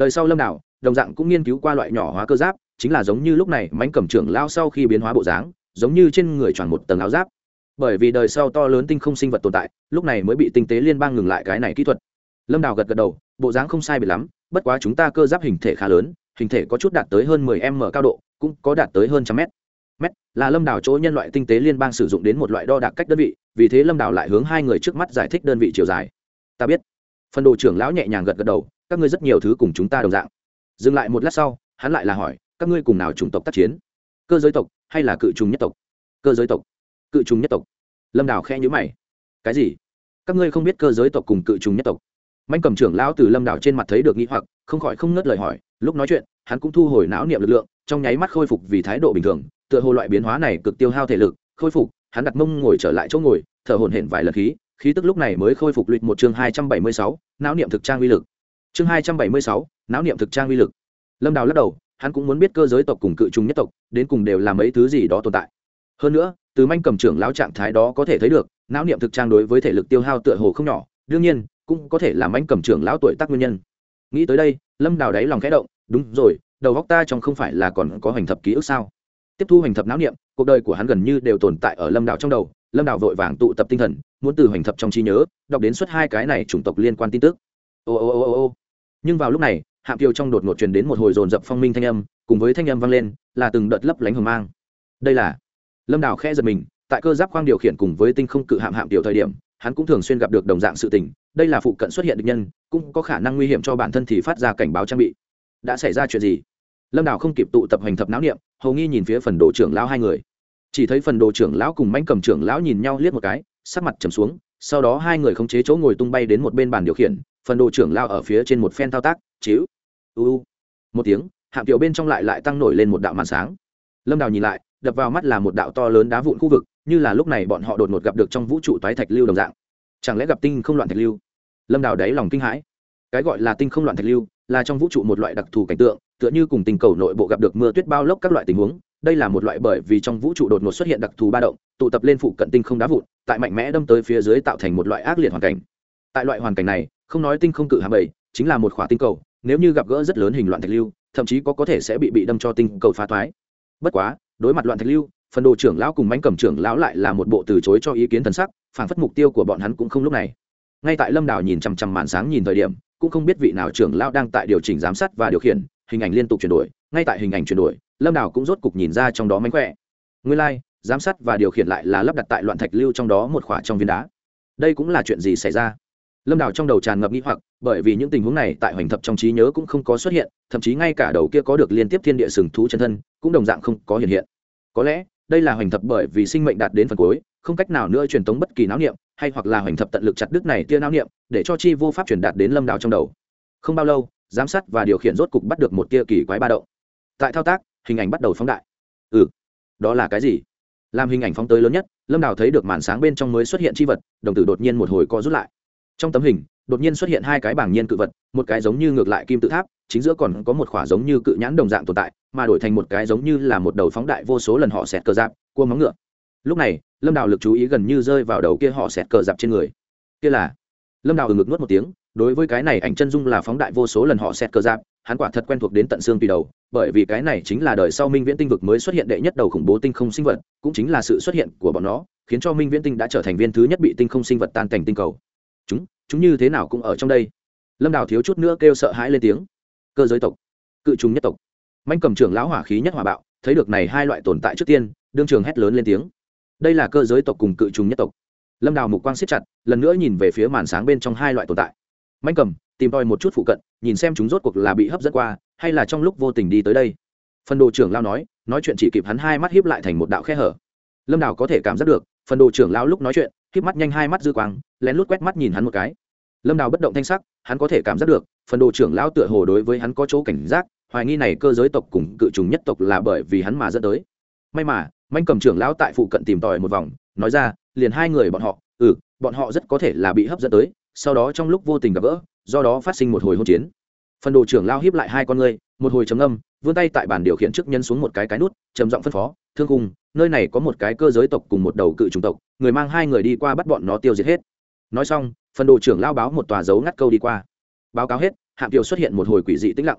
đời sau lâm đảo, đồng dạng cũng nghiên cứu qua loại nhỏ hóa cơ giáp, chính là giống như lúc này mánh cầm trưởng lao sau khi biến hóa bộ dáng, giống như trên người tròn một tầng áo giáp. Bởi vì đời sau to lớn tinh không sinh vật tồn tại, lúc này mới bị tinh tế liên bang ngừng lại cái này kỹ thuật. Lâm đào gật gật đầu, bộ dáng không sai bị lắm, bất quá chúng ta cơ giáp hình thể khá lớn, hình thể có chút đạt tới hơn 10 m cao độ, cũng có đạt tới hơn trăm mét. Mét là lâm đảo chỗ nhân loại tinh tế liên bang sử dụng đến một loại đo đạc cách đơn vị, vì thế lâm đảo lại hướng hai người trước mắt giải thích đơn vị chiều dài. Ta biết. Phần đồ trưởng lão nhẹ nhàng gật gật đầu các ngươi rất nhiều thứ cùng chúng ta đồng dạng. Dừng lại một lát sau, hắn lại là hỏi, các ngươi cùng nào chủng tộc tác chiến? Cơ giới tộc hay là cự trùng nhất tộc? Cơ giới tộc. Cự trùng nhất tộc. Lâm đảo khe nhữ mày. Cái gì? Các ngươi không biết cơ giới tộc cùng cự trùng nhất tộc? Mạnh cầm trưởng lão từ lâm đảo trên mặt thấy được nghĩ hoặc, không khỏi không ngớt lời hỏi, lúc nói chuyện, hắn cũng thu hồi não niệm lực lượng, trong nháy mắt khôi phục vì thái độ bình thường, tựa hồ loại biến hóa này cực tiêu hao thể lực, khôi phục, hắn đặt mông ngồi trở lại chỗ ngồi, thở hổn hển vài lần khí khí tức lúc này mới khôi phục luyện một chương hai trăm bảy mươi sáu, não niệm thực trang uy lực chương hai trăm bảy mươi sáu não niệm thực trang uy lực. Lâm đào lắc đầu, hắn cũng muốn biết cơ giới tộc cùng cự trùng nhất tộc, đến cùng đều là mấy thứ gì đó tồn tại. Hơn nữa, từ manh cầm trưởng lão trạng thái đó có thể thấy được não niệm thực trang đối với thể lực tiêu hao tựa hồ không nhỏ, đương nhiên, cũng có thể là manh cầm trưởng lão tuổi tác nguyên nhân. Nghĩ tới đây, lâm đào đáy lòng khẽ động, đúng rồi, đầu góc ta trong không phải là còn có hành thập ký ức sao? Tiếp thu hành thập não niệm, cuộc đời của hắn gần như đều tồn tại ở lâm đào trong đầu, lâm đào vội vàng tụ tập tinh thần, muốn từ hành thập trong trí nhớ, đọc đến suốt hai cái này chủng tộc liên quan tin tức. Ô ô ô ô ô nhưng vào lúc này, hạm kiều trong đột ngột truyền đến một hồi dồn dập phong minh thanh âm, cùng với thanh âm vang lên, là từng đợt lấp lánh hờ mang. Đây là lâm đảo khẽ giật mình, tại cơ giáp khoang điều khiển cùng với tinh không cự hạm hạm tiểu thời điểm, hắn cũng thường xuyên gặp được đồng dạng sự tình, đây là phụ cận xuất hiện địch nhân, cũng có khả năng nguy hiểm cho bản thân thì phát ra cảnh báo trang bị. Đã xảy ra chuyện gì? Lâm đào không kịp tụ tập hành thập não niệm, hầu nghi nhìn phía phần đồ trưởng lão hai người. Chỉ thấy phần đồ trưởng lão cùng mánh cầm trưởng lão nhìn nhau liếc một cái, sắc mặt trầm xuống, sau đó hai người khống chế chỗ ngồi tung bay đến một bên bàn điều khiển phần đồ trưởng lao ở phía trên một phen thao tác chiếu uu một tiếng, hạm tiểu bên trong lại lại tăng nổi lên một đạo màn sáng. Lâm đào nhìn lại, đập vào mắt là một đạo to lớn đá vụn khu vực, như là lúc này bọn họ đột ngột gặp được trong vũ trụ toái thạch lưu đồng dạng. Chẳng lẽ gặp tinh không loạn thạch lưu? Lâm đào đáy lòng kinh hãi. Cái gọi là tinh không loạn thạch lưu, là trong vũ trụ một loại đặc thù cảnh tượng, tựa như cùng tình cầu nội bộ gặp được mưa tuyết bao lốc các loại tình huống. Đây là một loại bởi vì trong vũ trụ đột ngột xuất hiện đặc thù ba động, tụ tập lên phụ cận tinh không đá vụn, tại mạnh mẽ đâm tới phía dưới tạo thành một loại ác liệt hoàn cảnh tại loại hoàn cảnh này không nói tinh không cự hạm bảy chính là một khỏa tinh cầu nếu như gặp gỡ rất lớn hình loạn thạch lưu thậm chí có có thể sẽ bị bị đâm cho tinh cầu phá thoái bất quá đối mặt loạn thạch lưu phần đồ trưởng lão cùng mánh cầm trưởng lão lại là một bộ từ chối cho ý kiến thần sắc phản phất mục tiêu của bọn hắn cũng không lúc này. Ngay tại lâm đảo nhìn chằm chằm màn sáng nhìn thời điểm cũng không biết vị nào trưởng lão đang tại điều chỉnh giám sát và điều khiển hình ảnh liên tục chuyển đổi ngay tại hình ảnh chuyển đổi lâm đảo cũng rốt cục nhìn ra trong đó mánh khỏe. Nguyên lai、like, giám sát và điều khiển lại là lắp đặt tại loạn thạch lưu trong đó một khỏa trong viên đá. Đây cũng là chuyện gì xảy ra? Lâm Đào trong đầu tràn ngập nghĩ hoặc, bởi vì những tình huống này tại hoành thập trong trí nhớ cũng không có xuất hiện, thậm chí ngay cả đầu kia có được liên tiếp thiên địa sừng thú chân thân, cũng đồng dạng không có hiện hiện. Có lẽ, đây là hoành thập bởi vì sinh mệnh đạt đến phần cuối, không cách nào nữa truyền tống bất kỳ não niệm, hay hoặc là hoành thập tận lực chặt đứt này tia não niệm, để cho chi vô pháp truyền đạt đến lâm Đào trong đầu. Không bao lâu, giám sát và điều khiển rốt cục bắt được một tia kỳ quái ba động. Tại thao tác, hình ảnh bắt đầu phóng đại. Ừ đó là cái gì? Làm hình ảnh phóng tới lớn nhất, lâm đào thấy được màn sáng bên trong mới xuất hiện c h i vật, đồng tử đột nhiên một hồi co rút lại trong tấm hình, đột nhiên xuất hiện hai cái bảng nhiên cự vật, một cái giống như ngược lại kim tự tháp, chính giữa còn có một khỏa giống như cự nhãn đồng dạng tồn tại, mà đổi thành một cái giống như là một đầu phóng đại vô số lần họ xẹt cờ giáp, cua móng ngựa. Lúc này, lâm đào lực chú ý gần như rơi vào đầu kia họ xẹt cờ giáp trên người. Kia là? Lâm đào ở ngực nuốt một tiếng, đối với cái này ảnh chân dung là phóng đại vô số lần họ xẹt cờ giáp, hắn quả thật quen thuộc đến tận xương tùy đầu, bởi vì cái này chính là đời sau minh viễn tinh vực mới xuất hiện đệ nhất đầu khủng bố tinh không sinh vật, cũng chính là sự xuất hiện của bọn nó, khiến cho minh viễn tinh đã trở thành viên thứ nhất bị tinh không sinh vật tan cảnh tinh cầu chúng như thế nào cũng ở trong đây. Lâm đào thiếu chút nữa kêu sợ hãi lên tiếng. Cơ giới tộc, cự trùng nhất tộc. Manh cầm trưởng lão hỏa khí nhất hỏa bạo, thấy được này hai loại tồn tại trước tiên, đương trường hét lớn lên tiếng. Đây là cơ giới tộc cùng cự trùng nhất tộc. Lâm đào mục quang siết chặt, lần nữa nhìn về phía màn sáng bên trong hai loại tồn tại. Manh cầm, tìm tòi một chút phụ cận, nhìn xem chúng rốt cuộc là bị hấp dẫn qua, hay là trong lúc vô tình đi tới đây. Phần đồ trưởng lao nói nói chuyện chỉ kịp hắn hai mắt hiếp lại thành một đạo khe hở. Lâm đào có thể cảm giác được, phần đồ trưởng lao lúc nói chuyện híp mắt nhanh hai mắt dư quang, lén lút quét mắt nhìn hắn một cái. Lâm đào bất động thanh sắc, hắn có thể cảm giác được, phần đồ trưởng lão tựa hồ đối với hắn có chỗ cảnh giác, hoài nghi này cơ giới tộc cùng cự trùng nhất tộc là bởi vì hắn mà dẫn tới. May mà, manh cầm trưởng lão tại phụ cận tìm tòi một vòng, nói ra, liền hai người bọn họ ừ bọn họ rất có thể là bị hấp dẫn tới, sau đó trong lúc vô tình gặp gỡ, do đó phát sinh một hồi hỗn chiến. Phần đồ trưởng lão hiếp lại hai con ngươi, một hồi trầm ngâm, vươn tay tại bàn điều khiển trước nhân xuống một cái cái nút, trầm giọng phân phó thương cung nơi này có một cái cơ giới tộc cùng một đầu cự chủng tộc, người mang hai người đi qua bắt bọn nó tiêu diệt hết. Nói xong, phần đồ trưởng lao báo một tòa dấu ngắt câu đi qua. Báo cáo hết hạng kiều xuất hiện một hồi quỷ dị tĩnh lặng.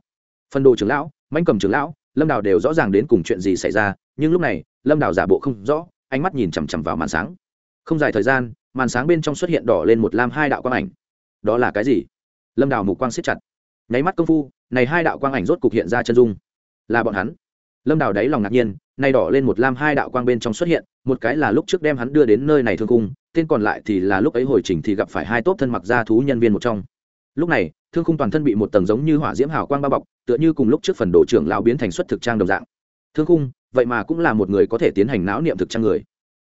Phần đồ trưởng lão manh cầm trưởng lão, lâm đào đều rõ ràng đến cùng chuyện gì xảy ra, nhưng lúc này, lâm đào giả bộ không rõ, ánh mắt nhìn chằm chằm vào màn sáng. Không dài thời gian, màn sáng bên trong xuất hiện đỏ lên một lam hai đạo quang ảnh. Đó là cái gì? Lâm đào mục quang siết chặt. Nháy mắt công phu, này hai đạo quang ảnh rốt cục hiện ra chân dung. Là bọn hắn lâm đào đáy lòng ngạc nhiên, nay đỏ lên một lam hai đạo quang bên trong xuất hiện, một cái là lúc trước đem hắn đưa đến nơi này thương cung, tên còn lại thì là lúc ấy hồi trình thì gặp phải hai tốt thân mặc ra thú nhân viên một trong. Lúc này, thương khung toàn thân bị một tầng giống như hỏa diễm hào quang bao bọc, tựa như cùng lúc trước phần đồ trưởng lão biến thành xuất thực trang đồng dạng. Thương khung vậy mà cũng là một người có thể tiến hành não niệm thực trang người.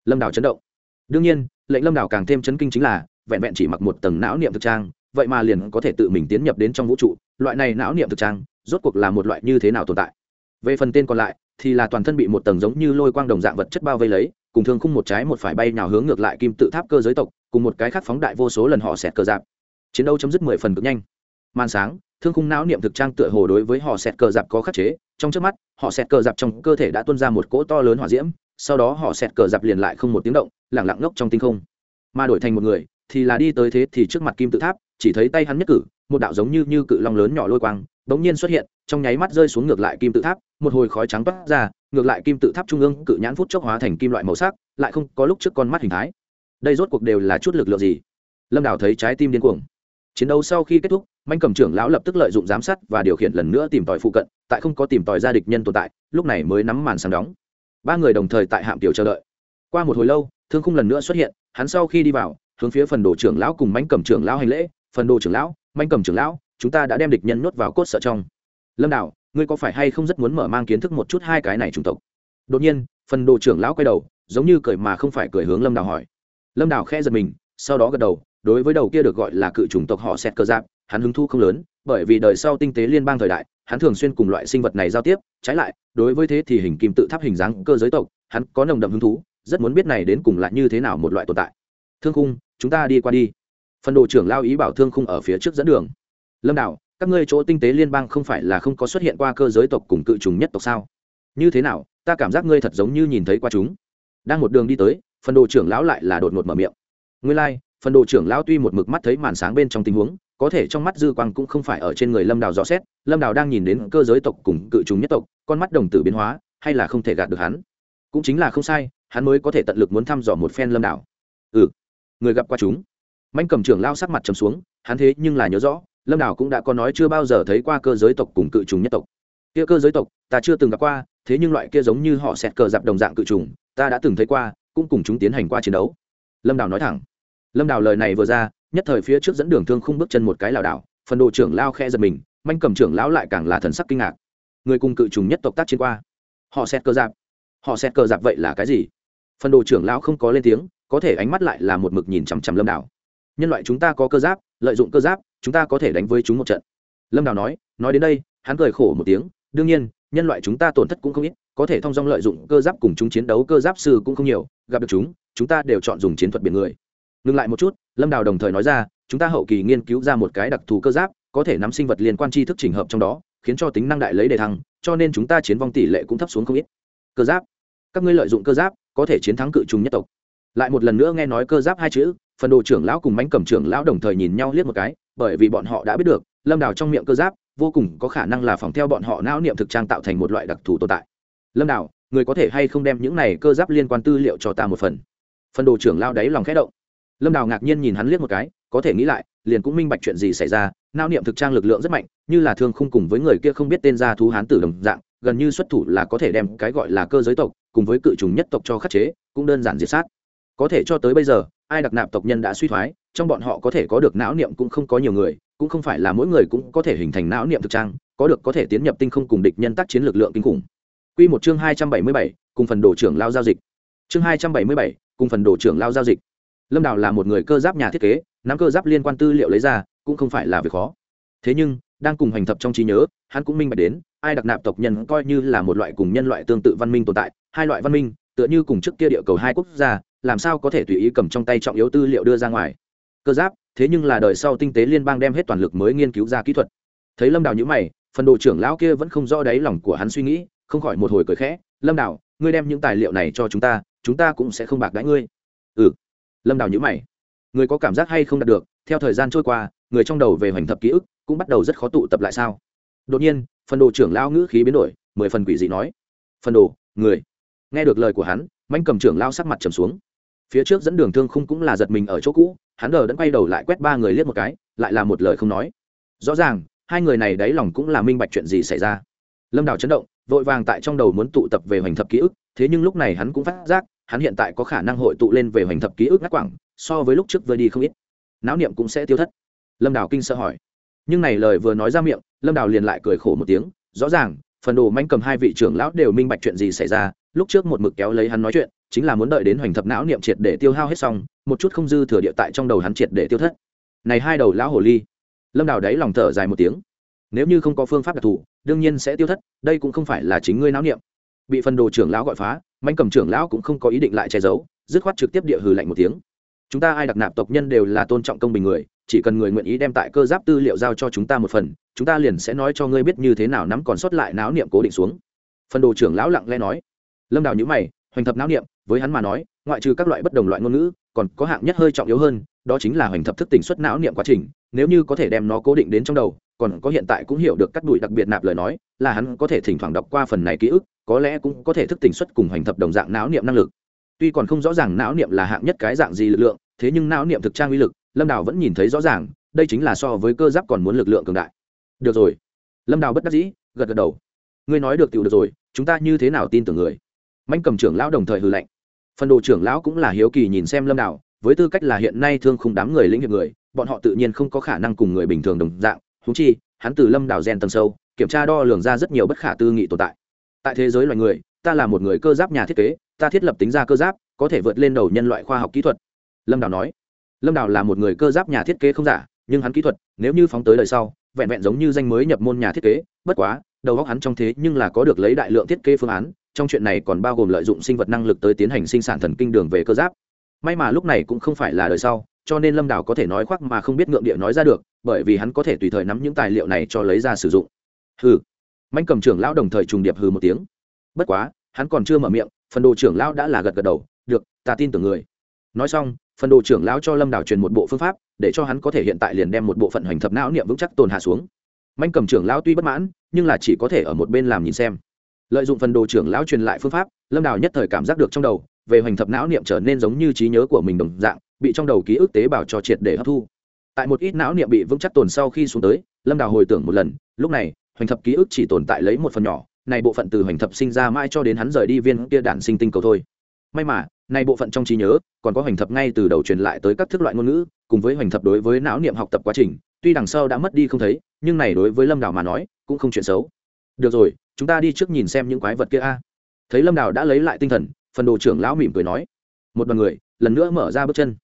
Lâm đào chấn động. Đương nhiên, lệnh lâm đào càng thêm chấn kinh chính là, vẹn vẹn chỉ mặc một tầng não niệm thực trang, vậy mà liền có thể tự mình tiến nhập đến trong vũ trụ. Loại này não niệm thực trang, rốt cuộc là một loại như thế nào tồn tại? Về phần tên còn lại, thì là toàn thân bị một tầng giống như lôi quang đồng dạng vật chất bao vây lấy, cùng thương khung một trái một phải bay nào hướng ngược lại kim tự tháp cơ giới tộc, cùng một cái khác phóng đại vô số lần họ xẹt cờ dạp chiến đấu chấm dứt mười phần cực nhanh. Màn sáng, thương khung não niệm thực trang tựa hồ đối với họ xẹt cờ dạp có khắc chế, trong trước mắt, họ xẹt cờ dạp trong cơ thể đã tuôn ra một cỗ to lớn hỏa diễm, sau đó họ xẹt cờ dạp liền lại không một tiếng động lẳng lặng ngốc trong tinh không. Mà đổi thành một người, thì là đi tới thế thì trước mặt kim tự tháp, chỉ thấy tay hắn nhất cử, một đạo giống như như cự long lớn nhỏ lôi quang bỗng nhiên xuất hiện, trong nháy mắt rơi xuống ngược lại kim tự tháp, một hồi khói trắng toát ra, ngược lại kim tự tháp trung ương cự nhãn phút chốc hóa thành kim loại màu sắc, lại không có lúc trước con mắt hình thái. Đây rốt cuộc đều là chút lực lượng gì? Lâm đào thấy trái tim điên cuồng. Chiến đấu sau khi kết thúc manh cầm trưởng lão lập tức lợi dụng giám sát và điều khiển lần nữa tìm tòi phụ cận, tại không có tìm tòi ra địch nhân tồn tại, lúc này mới nắm màn sáng đóng. Ba người đồng thời tại hạm tiểu chờ đợi. Qua một hồi lâu, thương khung lần nữa xuất hiện, hắn sau khi đi vào, hướng phía phần đồ trưởng lão cùng manh cầm trưởng lão hành lễ, phần đồ trưởng lão manh cầm trưởng lão chúng ta đã đem địch nhân nuốt vào cốt sợ trong. Lâm đạo ngươi có phải hay không rất muốn mở mang kiến thức một chút hai cái này chủng tộc? Đột nhiên, phần đồ trưởng lão quay đầu, giống như cười mà không phải cười hướng lâm đào hỏi. Lâm đào khẽ giật mình, sau đó gật đầu, đối với đầu kia được gọi là cự chủng tộc họ xét cơ giáp, hắn hứng thu không lớn, bởi vì đời sau tinh tế liên bang thời đại, hắn thường xuyên cùng loại sinh vật này giao tiếp, trái lại, đối với thế thì hình kim tự tháp hình dáng cơ giới tộc, hắn có nồng đậm hứng thú, rất muốn biết này đến cùng là như thế nào một loại tồn tại. Thương khung, chúng ta đi qua đi. Phần đồ trưởng lao ý bảo thương khung ở phía trước dẫn đường lâm đạo các ngươi chỗ tinh tế liên bang không phải là không có xuất hiện qua cơ giới tộc cùng cự trùng nhất tộc sao? Như thế nào ta cảm giác ngươi thật giống như nhìn thấy qua chúng. Đang một đường đi tới phần đồ trưởng lão lại là đột ngột mở miệng. Ngươi lai、like, phần đồ trưởng lão tuy một mực mắt thấy màn sáng bên trong tình huống có thể trong mắt dư quang cũng không phải ở trên người lâm đào rõ xét lâm đào đang nhìn đến cơ giới tộc cùng cự trùng nhất tộc con mắt đồng tử biến hóa hay là không thể gạt được hắn? Cũng chính là không sai hắn mới có thể tận lực muốn thăm dò một phen lâm đào ừ người gặp qua chúng. Manh cầm trưởng lao sắc mặt trầm xuống hắn thế nhưng là nhớ rõ lâm đào cũng đã có nói chưa bao giờ thấy qua cơ giới tộc cùng cự trùng nhất tộc. Kia cơ giới tộc, ta chưa từng gặp qua, thế nhưng loại kia giống như họ xẹt cờ dạp đồng dạng cự trùng, ta đã từng thấy qua, cũng cùng chúng tiến hành qua chiến đấu. Lâm đào nói thẳng. Lâm đào lời này vừa ra, nhất thời phía trước dẫn đường thương không bước chân một cái lảo đảo, phần đồ trưởng lao khe giật mình, manh cầm trưởng lão lại càng là thần sắc kinh ngạc. Người cùng cự trùng nhất tộc tác chiến qua. Họ xẹt cờ dạp. Họ xẹt cờ dạp vậy là cái gì? Phần đồ trưởng lão không có lên tiếng, có thể ánh mắt lại là một mực nhìn chằm chằm lâm đào. Nhân loại chúng ta có cơ giáp lợi dụng cơ giáp, chúng ta có thể đánh với chúng một trận. Lâm đào nói nói đến đây, hắn cười khổ một tiếng, đương nhiên, nhân loại chúng ta tổn thất cũng không ít, có thể thông dong lợi dụng cơ giáp cùng chúng chiến đấu cơ giáp sư cũng không nhiều, gặp được chúng chúng ta đều chọn dùng chiến thuật biển người. Ngừng lại một chút, lâm đào đồng thời nói ra, chúng ta hậu kỳ nghiên cứu ra một cái đặc thù cơ giáp, có thể nắm sinh vật liên quan tri thức trình hợp trong đó, khiến cho tính năng đại lấy đề thăng, cho nên chúng ta chiến vong tỷ lệ cũng thấp xuống không ít. Cơ giáp. Các ngươi lợi dụng cơ giáp, có thể chiến thắng cự trùng nhất tộc. Lại một lần nữa nghe nói cơ giáp hai chữ phần đồ trưởng lão cùng mánh cầm trưởng lão đồng thời nhìn nhau liếc một cái, bởi vì bọn họ đã biết được, lâm đào trong miệng cơ giáp, vô cùng có khả năng là phòng theo bọn họ não niệm thực trang tạo thành một loại đặc thù tồn tại. Lâm đào, người có thể hay không đem những này cơ giáp liên quan tư liệu cho ta một phần? Phần đồ trưởng lao đáy lòng khẽ động. Lâm đào ngạc nhiên nhìn hắn liếc một cái, có thể nghĩ lại, liền cũng minh bạch chuyện gì xảy ra, não niệm thực trang lực lượng rất mạnh, như là thương không cùng với người kia không biết tên ra thú hán tử đồng dạng, gần như xuất thủ là có thể đem cái gọi là cơ giới tộc, cùng với cự trùng nhất tộc cho khắc chế, cũng đơn giản diệt sát. Có thể cho tới bây giờ ai đặc nạp tộc nhân đã suy thoái trong bọn họ có thể có được não niệm cũng không có nhiều người cũng không phải là mỗi người cũng có thể hình thành não niệm thực trang có được có thể tiến nhập tinh không cùng địch nhân tác chiến lực lượng kinh khủng Quy một chương hai trăm bảy mươi bảy, cùng phần đồ trưởng lao giao dịch. Chương hai trăm bảy mươi bảy, cùng phần đồ trưởng lao giao dịch. Lâm Đào là một người cơ giáp nhà thiết kế, nắm cơ giáp liên quan tư liệu lấy ra, cũng không phải là việc khó. Thế nhưng, đang cùng hành thập trong trí nhớ, hắn cũng minh bạch đến, ai đặc nạp tộc nhân coi như là một loại cùng nhân loại tương tự văn minh tồn tại, hai loại văn minh, tựa như cùng trước kia địa cầu hai quốc gia, làm sao có thể tùy ý cầm trong tay trọng yếu tư liệu đưa ra ngoài. Cơ giáp thế nhưng là đời sau tinh tế liên bang đem hết toàn lực mới nghiên cứu ra kỹ thuật. Thấy lâm đào nhữ mày phần đồ trưởng lão kia vẫn không rõ đáy lòng của hắn suy nghĩ không khỏi một hồi cười khẽ lâm đào ngươi đem những tài liệu này cho chúng ta chúng ta cũng sẽ không bạc đãi ngươi. Ừ. Lâm đào nhữ mày. Người có cảm giác hay không đạt được? Theo thời gian trôi qua người trong đầu về hoành thập ký ức cũng bắt đầu rất khó tụ tập lại sao? Đột nhiên phần đồ trưởng lão ngữ khí biến đổi mười phần quỷ dị nói. Phần đồ người nghe được lời của hắn manh cầm trưởng lao sắc mặt trầm xuống. Phía trước dẫn đường thương khung cũng là giật mình ở chỗ cũ, hắn đờ đẫn quay đầu lại quét ba người liếc một cái, lại là một lời không nói. Rõ ràng, hai người này đáy lòng cũng là minh bạch chuyện gì xảy ra. Lâm đào chấn động, vội vàng tại trong đầu muốn tụ tập về hoành thập ký ức, thế nhưng lúc này hắn cũng phát giác, hắn hiện tại có khả năng hội tụ lên về hoành thập ký ức ngắt quảng so với lúc trước vừa đi không ít. Não niệm cũng sẽ tiêu thất. Lâm đào kinh sợ hỏi. Nhưng này lời vừa nói ra miệng, lâm đào liền lại cười khổ một tiếng, rõ ràng, phần đồ manh cầm hai vị trưởng lão đều minh bạch chuyện gì xảy ra lúc trước một mực kéo lấy hắn nói chuyện, chính là muốn đợi đến hoành thập não niệm triệt để tiêu hao hết xong, một chút không dư thừa địa tại trong đầu hắn triệt để tiêu thất. Này hai đầu lão hồ ly. Lâm đào đáy lòng thở dài một tiếng. Nếu như không có phương pháp đặc thù, đương nhiên sẽ tiêu thất, đây cũng không phải là chính ngươi não niệm. Bị phần đồ trưởng lão gọi phá mạnh cầm trưởng lão cũng không có ý định lại che giấu, dứt khoát trực tiếp địa hừ lạnh một tiếng. Chúng ta ai đặc nạp tộc nhân đều là tôn trọng công bình người, chỉ cần người nguyện ý đem tại cơ giáp tư liệu giao cho chúng ta một phần, chúng ta liền sẽ nói cho ngươi biết như thế nào nắm còn sót lại não niệm cố định xuống. Phần đồ trưởng lão lặng lẽ nói lâm đào nhữ mày, hoành thập não niệm, với hắn mà nói, ngoại trừ các loại bất đồng loại ngôn ngữ, còn có hạng nhất hơi trọng yếu hơn, đó chính là hoành thập thức tỉnh xuất não niệm quá trình, nếu như có thể đem nó cố định đến trong đầu, còn có hiện tại cũng hiểu được cắt đùi đặc biệt nạp lời nói, là hắn có thể thỉnh thoảng đọc qua phần này ký ức, có lẽ cũng có thể thức tỉnh xuất cùng hoành thập đồng dạng não niệm năng lực. Tuy còn không rõ ràng não niệm là hạng nhất cái dạng gì lực lượng, thế nhưng não niệm thực trang uy lực, lâm đào vẫn nhìn thấy rõ ràng, đây chính là so với cơ giáp còn muốn lực lượng cường đại. Được rồi. Lâm đào bất đắc dĩ, gật gật đầu. Ngươi nói được tiểu được rồi, chúng ta như thế nào tin tưởng người? Mạnh cầm trưởng lão đồng thời hư lệnh phần đồ trưởng lão cũng là hiếu kỳ nhìn xem lâm đảo, với tư cách là hiện nay thương không đám người lĩnh hiệp người bọn họ tự nhiên không có khả năng cùng người bình thường đồng dạng húng chi hắn từ lâm đảo gen tầng sâu kiểm tra đo lường ra rất nhiều bất khả tư nghị tồn tại. Tại thế giới loài người ta là một người cơ giáp nhà thiết kế ta thiết lập tính ra cơ giáp có thể vượt lên đầu nhân loại khoa học kỹ thuật. Lâm đảo nói lâm đảo là một người cơ giáp nhà thiết kế không giả nhưng hắn kỹ thuật nếu như phóng tới đời sau vẹn vẹn giống như danh mới nhập môn nhà thiết kế bất quá đầu óc hắn trong thế nhưng là có được lấy đại lượng thiết kế phương án trong chuyện này còn bao gồm lợi dụng sinh vật năng lực tới tiến hành sinh sản thần kinh đường về cơ giáp. May mà lúc này cũng không phải là đời sau, cho nên lâm đảo có thể nói khoác mà không biết ngượng địa nói ra được, bởi vì hắn có thể tùy thời nắm những tài liệu này cho lấy ra sử dụng. Hừ. Mạnh cầm trưởng lão đồng thời trùng điệp hừ một tiếng. Bất quá, hắn còn chưa mở miệng, phần đồ trưởng lão đã là gật gật đầu, được, ta tin tưởng người. Nói xong, phần đồ trưởng lão cho lâm đảo truyền một bộ phương pháp, để cho hắn có thể hiện tại liền đem một bộ phận hoành thập não niệm vững chắc tồn hạ xuống. Mạnh cầm trưởng lão tuy bất mãn, nhưng là chỉ có thể ở một bên làm nhìn xem lợi dụng phần đồ trưởng lão truyền lại phương pháp, lâm đào nhất thời cảm giác được trong đầu, về hoành thập não niệm trở nên giống như trí nhớ của mình đồng dạng, bị trong đầu ký ức tế bào cho triệt để hấp thu. Tại một ít não niệm bị vững chắc tồn sau khi xuống tới, lâm đào hồi tưởng một lần, lúc này, hoành thập ký ức chỉ tồn tại lấy một phần nhỏ, này bộ phận từ hoành thập sinh ra mãi cho đến hắn rời đi viên kia đản sinh tinh cầu thôi. May mà, này bộ phận trong trí nhớ, còn có hoành thập ngay từ đầu truyền lại tới các thức loại ngôn ngữ, cùng với hoành thập đối với não niệm học tập quá trình, tuy đằng sau đã mất đi không thấy, nhưng này đối với lâm đào mà nói, cũng không chuyện xấu. Được rồi chúng ta đi trước nhìn xem những quái vật kia a. Thấy lâm đào đã lấy lại tinh thần, phần đồ trưởng lão mỉm cười nói. Một đoàn người, lần nữa mở ra bước chân.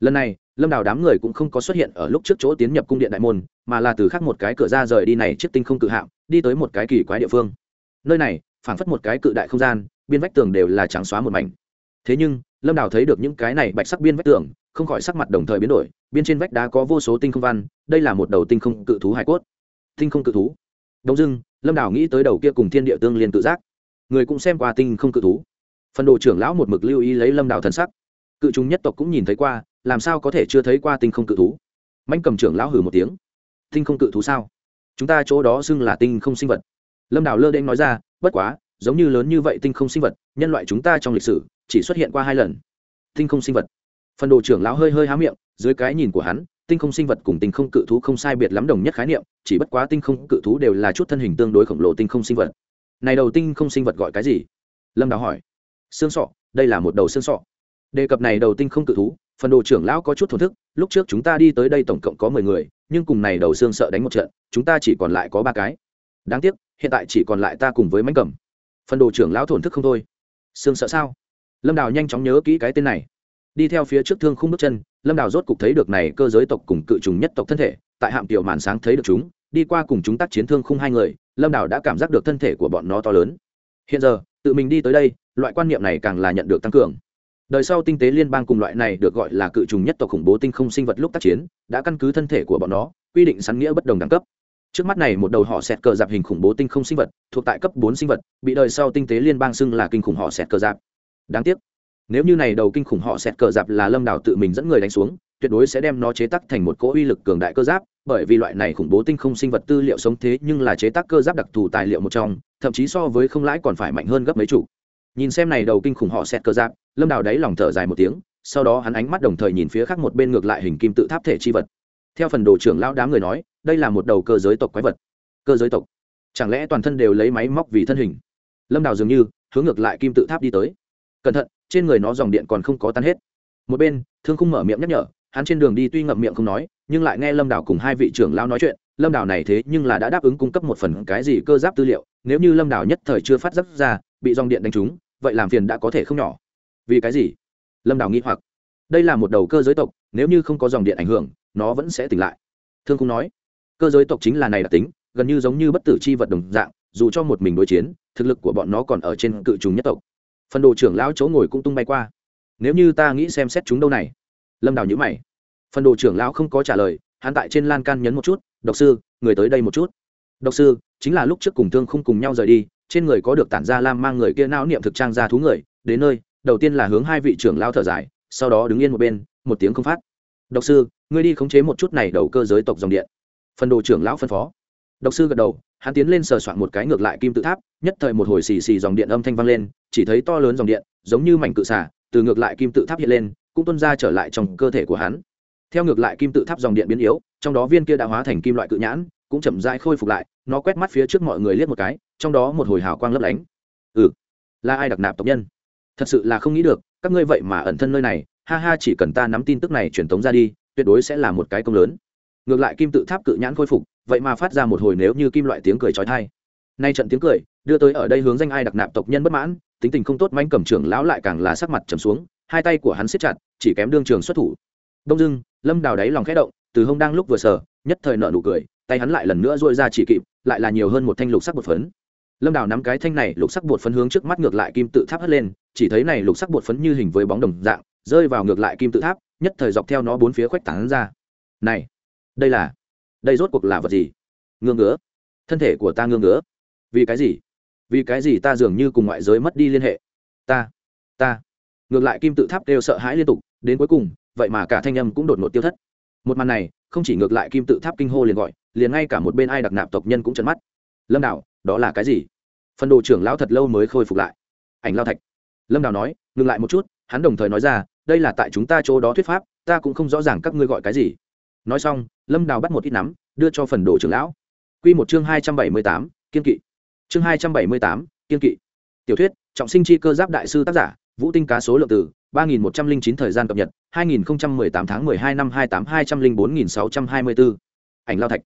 Lần này, lâm đào đám người cũng không có xuất hiện ở lúc trước chỗ tiến nhập cung điện đại môn, mà là từ khác một cái cửa ra rời đi này chiếc tinh không cự hạm, đi tới một cái kỳ quái địa phương. Nơi này, phảng phất một cái cự đại không gian, biên vách tường đều là trắng xóa một mảnh. Thế nhưng, lâm đào thấy được những cái này bạch sắc biên vách tường, không khỏi sắc mặt đồng thời biến đổi biên trên vách đá có vô số tinh không văn, đây là một đầu tinh không cự thú hải cốt. Tinh không cự thú. Đông dưng lâm đào nghĩ tới đầu kia cùng thiên địa tương liên tự giác người cũng xem qua tinh không cự thú phần đồ trưởng lão một mực lưu ý lấy lâm đào thần sắc cự chúng nhất tộc cũng nhìn thấy qua làm sao có thể chưa thấy qua tinh không cự thú mạnh cầm trưởng lão hử một tiếng tinh không cự thú sao chúng ta chỗ đó xưng là tinh không sinh vật lâm đào lơ đễnh nói ra bất quá giống như lớn như vậy tinh không sinh vật nhân loại chúng ta trong lịch sử chỉ xuất hiện qua hai lần tinh không sinh vật phần đồ trưởng lão hơi hơi há miệng dưới cái nhìn của hắn tinh không sinh vật cùng tinh không cự thú không sai biệt lắm đồng nhất khái niệm, chỉ bất quá tinh không cự thú đều là chút thân hình tương đối khổng lồ tinh không sinh vật. Này đầu tinh không sinh vật gọi cái gì? Lâm đào hỏi. Xương sọ, đây là một đầu xương sọ. Đề cập này đầu tinh không cự thú, phần đồ trưởng lão có chút thổn thức, lúc trước chúng ta đi tới đây tổng cộng có mười người, nhưng cùng này đầu xương sợ đánh một trận, chúng ta chỉ còn lại có ba cái. Đáng tiếc, hiện tại chỉ còn lại ta cùng với mánh cầm. Phần đồ trưởng lão thổn thức không thôi. Xương sợ sao? Lâm đào nhanh chóng nhớ kỹ cái tên này. Đi theo phía trước thương khung bước chân lâm đào rốt cục thấy được này cơ giới tộc cùng cự trùng nhất tộc thân thể, tại hạm tiểu màn sáng thấy được chúng, đi qua cùng chúng tác chiến thương khung hai người, lâm đào đã cảm giác được thân thể của bọn nó to lớn. Hiện giờ, tự mình đi tới đây, loại quan niệm này càng là nhận được tăng cường. Đời sau tinh tế liên bang cùng loại này được gọi là cự trùng nhất tộc khủng bố tinh không sinh vật lúc tác chiến, đã căn cứ thân thể của bọn nó, quy định sắn nghĩa bất đồng đẳng cấp. Trước mắt này một đầu họ xẹt cờ dạp hình khủng bố tinh không sinh vật, thuộc tại cấp bốn sinh vật, bị đời sau tinh tế liên bang xưng là kinh khủng họ xẹt cờ dạp đáng tiếc nếu như này đầu kinh khủng họ xẹt cờ giáp là lâm đảo tự mình dẫn người đánh xuống, tuyệt đối sẽ đem nó chế tác thành một cỗ uy lực cường đại cơ giáp, bởi vì loại này khủng bố tinh không sinh vật tư liệu sống thế nhưng là chế tác cơ giáp đặc thù tài liệu một trong, thậm chí so với không lãi còn phải mạnh hơn gấp mấy chủ nhìn xem này đầu kinh khủng họ xẹt cơ giáp, lâm đào đáy lòng thở dài một tiếng, sau đó hắn ánh mắt đồng thời nhìn phía khác một bên ngược lại hình kim tự tháp thể chi vật. Theo phần đồ trưởng lão đám người nói, đây là một đầu cơ giới tộc quái vật. Cơ giới tộc. Chẳng lẽ toàn thân đều lấy máy móc vì thân hình? Lâm đào dường như, hướng ngược lại kim tự tháp đi tới. Cẩn thận trên người nó dòng điện còn không có tan hết. Một bên, thương không mở miệng nhắc nhở, hắn trên đường đi tuy ngậm miệng không nói, nhưng lại nghe lâm đảo cùng hai vị trưởng lão nói chuyện. Lâm đảo này thế nhưng là đã đáp ứng cung cấp một phần cái gì cơ giáp tư liệu, nếu như lâm đảo nhất thời chưa phát giáp ra, bị dòng điện đánh trúng, vậy làm phiền đã có thể không nhỏ. Vì cái gì? Lâm đảo nghĩ hoặc. Đây là một đầu cơ giới tộc, nếu như không có dòng điện ảnh hưởng, nó vẫn sẽ tỉnh lại. Thương khung nói. Cơ giới tộc chính là này đặc tính, gần như giống như bất tử chi vật đồng dạng, dù cho một mình đối chiến, thực lực của bọn nó còn ở trên cự trùng nhất tộc phần đồ trưởng lão chỗ ngồi cũng tung bay qua. Nếu như ta nghĩ xem xét chúng đâu này? Lâm đào nhữ mày. Phần đồ trưởng lão không có trả lời, hắn tại trên lan can nhấn một chút, độc sư, người tới đây một chút. Độc sư, chính là lúc trước cùng thương không cùng nhau rời đi, trên người có được tản ra lam mang người kia não niệm thực trang ra thú người, đến nơi, đầu tiên là hướng hai vị trưởng lão thở dài, sau đó đứng yên một bên, một tiếng không phát. Độc sư, ngươi đi khống chế một chút này đầu cơ giới tộc dòng điện. Phần đồ trưởng lão phân phó. Độc sư gật đầu hắn tiến lên sờ soạn một cái ngược lại kim tự tháp, nhất thời một hồi xì xì dòng điện âm thanh vang lên, chỉ thấy to lớn dòng điện, giống như mảnh cự xả từ ngược lại kim tự tháp hiện lên, cũng tuân ra trở lại trong cơ thể của hắn. Theo ngược lại kim tự tháp dòng điện biến yếu, trong đó viên kia đã hóa thành kim loại cự nhãn, cũng chậm rãi khôi phục lại, nó quét mắt phía trước mọi người liếc một cái, trong đó một hồi hào quang lấp lánh. Ừ là ai đặc nạp tộc nhân? Thật sự là không nghĩ được, các ngươi vậy mà ẩn thân nơi này, ha ha chỉ cần ta nắm tin tức này truyền tống ra đi, tuyệt đối sẽ là một cái công lớn. Ngược lại kim tự tháp cự nhãn khôi phục vậy mà phát ra một hồi nếu như kim loại tiếng cười trói thai. Nay trận tiếng cười, đưa tới ở đây hướng danh ai đặc nạp tộc nhân bất mãn, tính tình không tốt manh cầm trưởng lão lại càng là sắc mặt trầm xuống, hai tay của hắn siết chặt, chỉ kém đương trường xuất thủ. Đông dưng lâm đào đáy lòng khẽ động, từ hông đang lúc vừa sờ, nhất thời nợ nụ cười, tay hắn lại lần nữa dội ra chỉ kịp, lại là nhiều hơn một thanh lục sắc bột phấn. Lâm đào nắm cái thanh này, lục sắc bột phấn hướng trước mắt ngược lại kim tự tháp hất lên, chỉ thấy này lục sắc bột phấn như hình với bóng đồng dạng, rơi vào ngược lại kim tự tháp, nhất thời dọc theo nó bốn phía khoách tán ra. Này, đây là đây rốt cuộc là vật gì? Ngương ngứa. Thân thể của ta ngương ngứa. Vì cái gì? Vì cái gì ta dường như cùng ngoại giới mất đi liên hệ? Ta ta. Ngược lại kim tự tháp đều sợ hãi liên tục, đến cuối cùng, vậy mà cả thanh âm cũng đột ngột tiêu thất. Một màn này, không chỉ ngược lại kim tự tháp kinh hô liền gọi, liền ngay cả một bên ai đặc nạp tộc nhân cũng chấn mắt. Lâm đảo, đó là cái gì? Phần đồ trưởng lão thật lâu mới khôi phục lại. Ảnh lao thạch. Lâm đào nói, ngừng lại một chút, hắn đồng thời nói ra, đây là tại chúng ta chỗ đó thuyết pháp, ta cũng không rõ ràng các ngươi gọi cái gì nói xong, lâm đào bắt một ít nắm, đưa cho phần đồ trưởng lão. Q một chương hai trăm bảy mươi tám, kiên kỵ. Chương hai trăm bảy mươi tám, kiên kỵ. Tiểu thuyết, trọng sinh chi cơ giáp đại sư tác giả, vũ tinh cá số lượng từ, ba nghìn một trăm linh chín thời gian cập nhật, hai nghìn tám tháng hai năm hai tám hai trăm linh bốn nghìn sáu trăm hai mươi bốn ảnh lao thạch.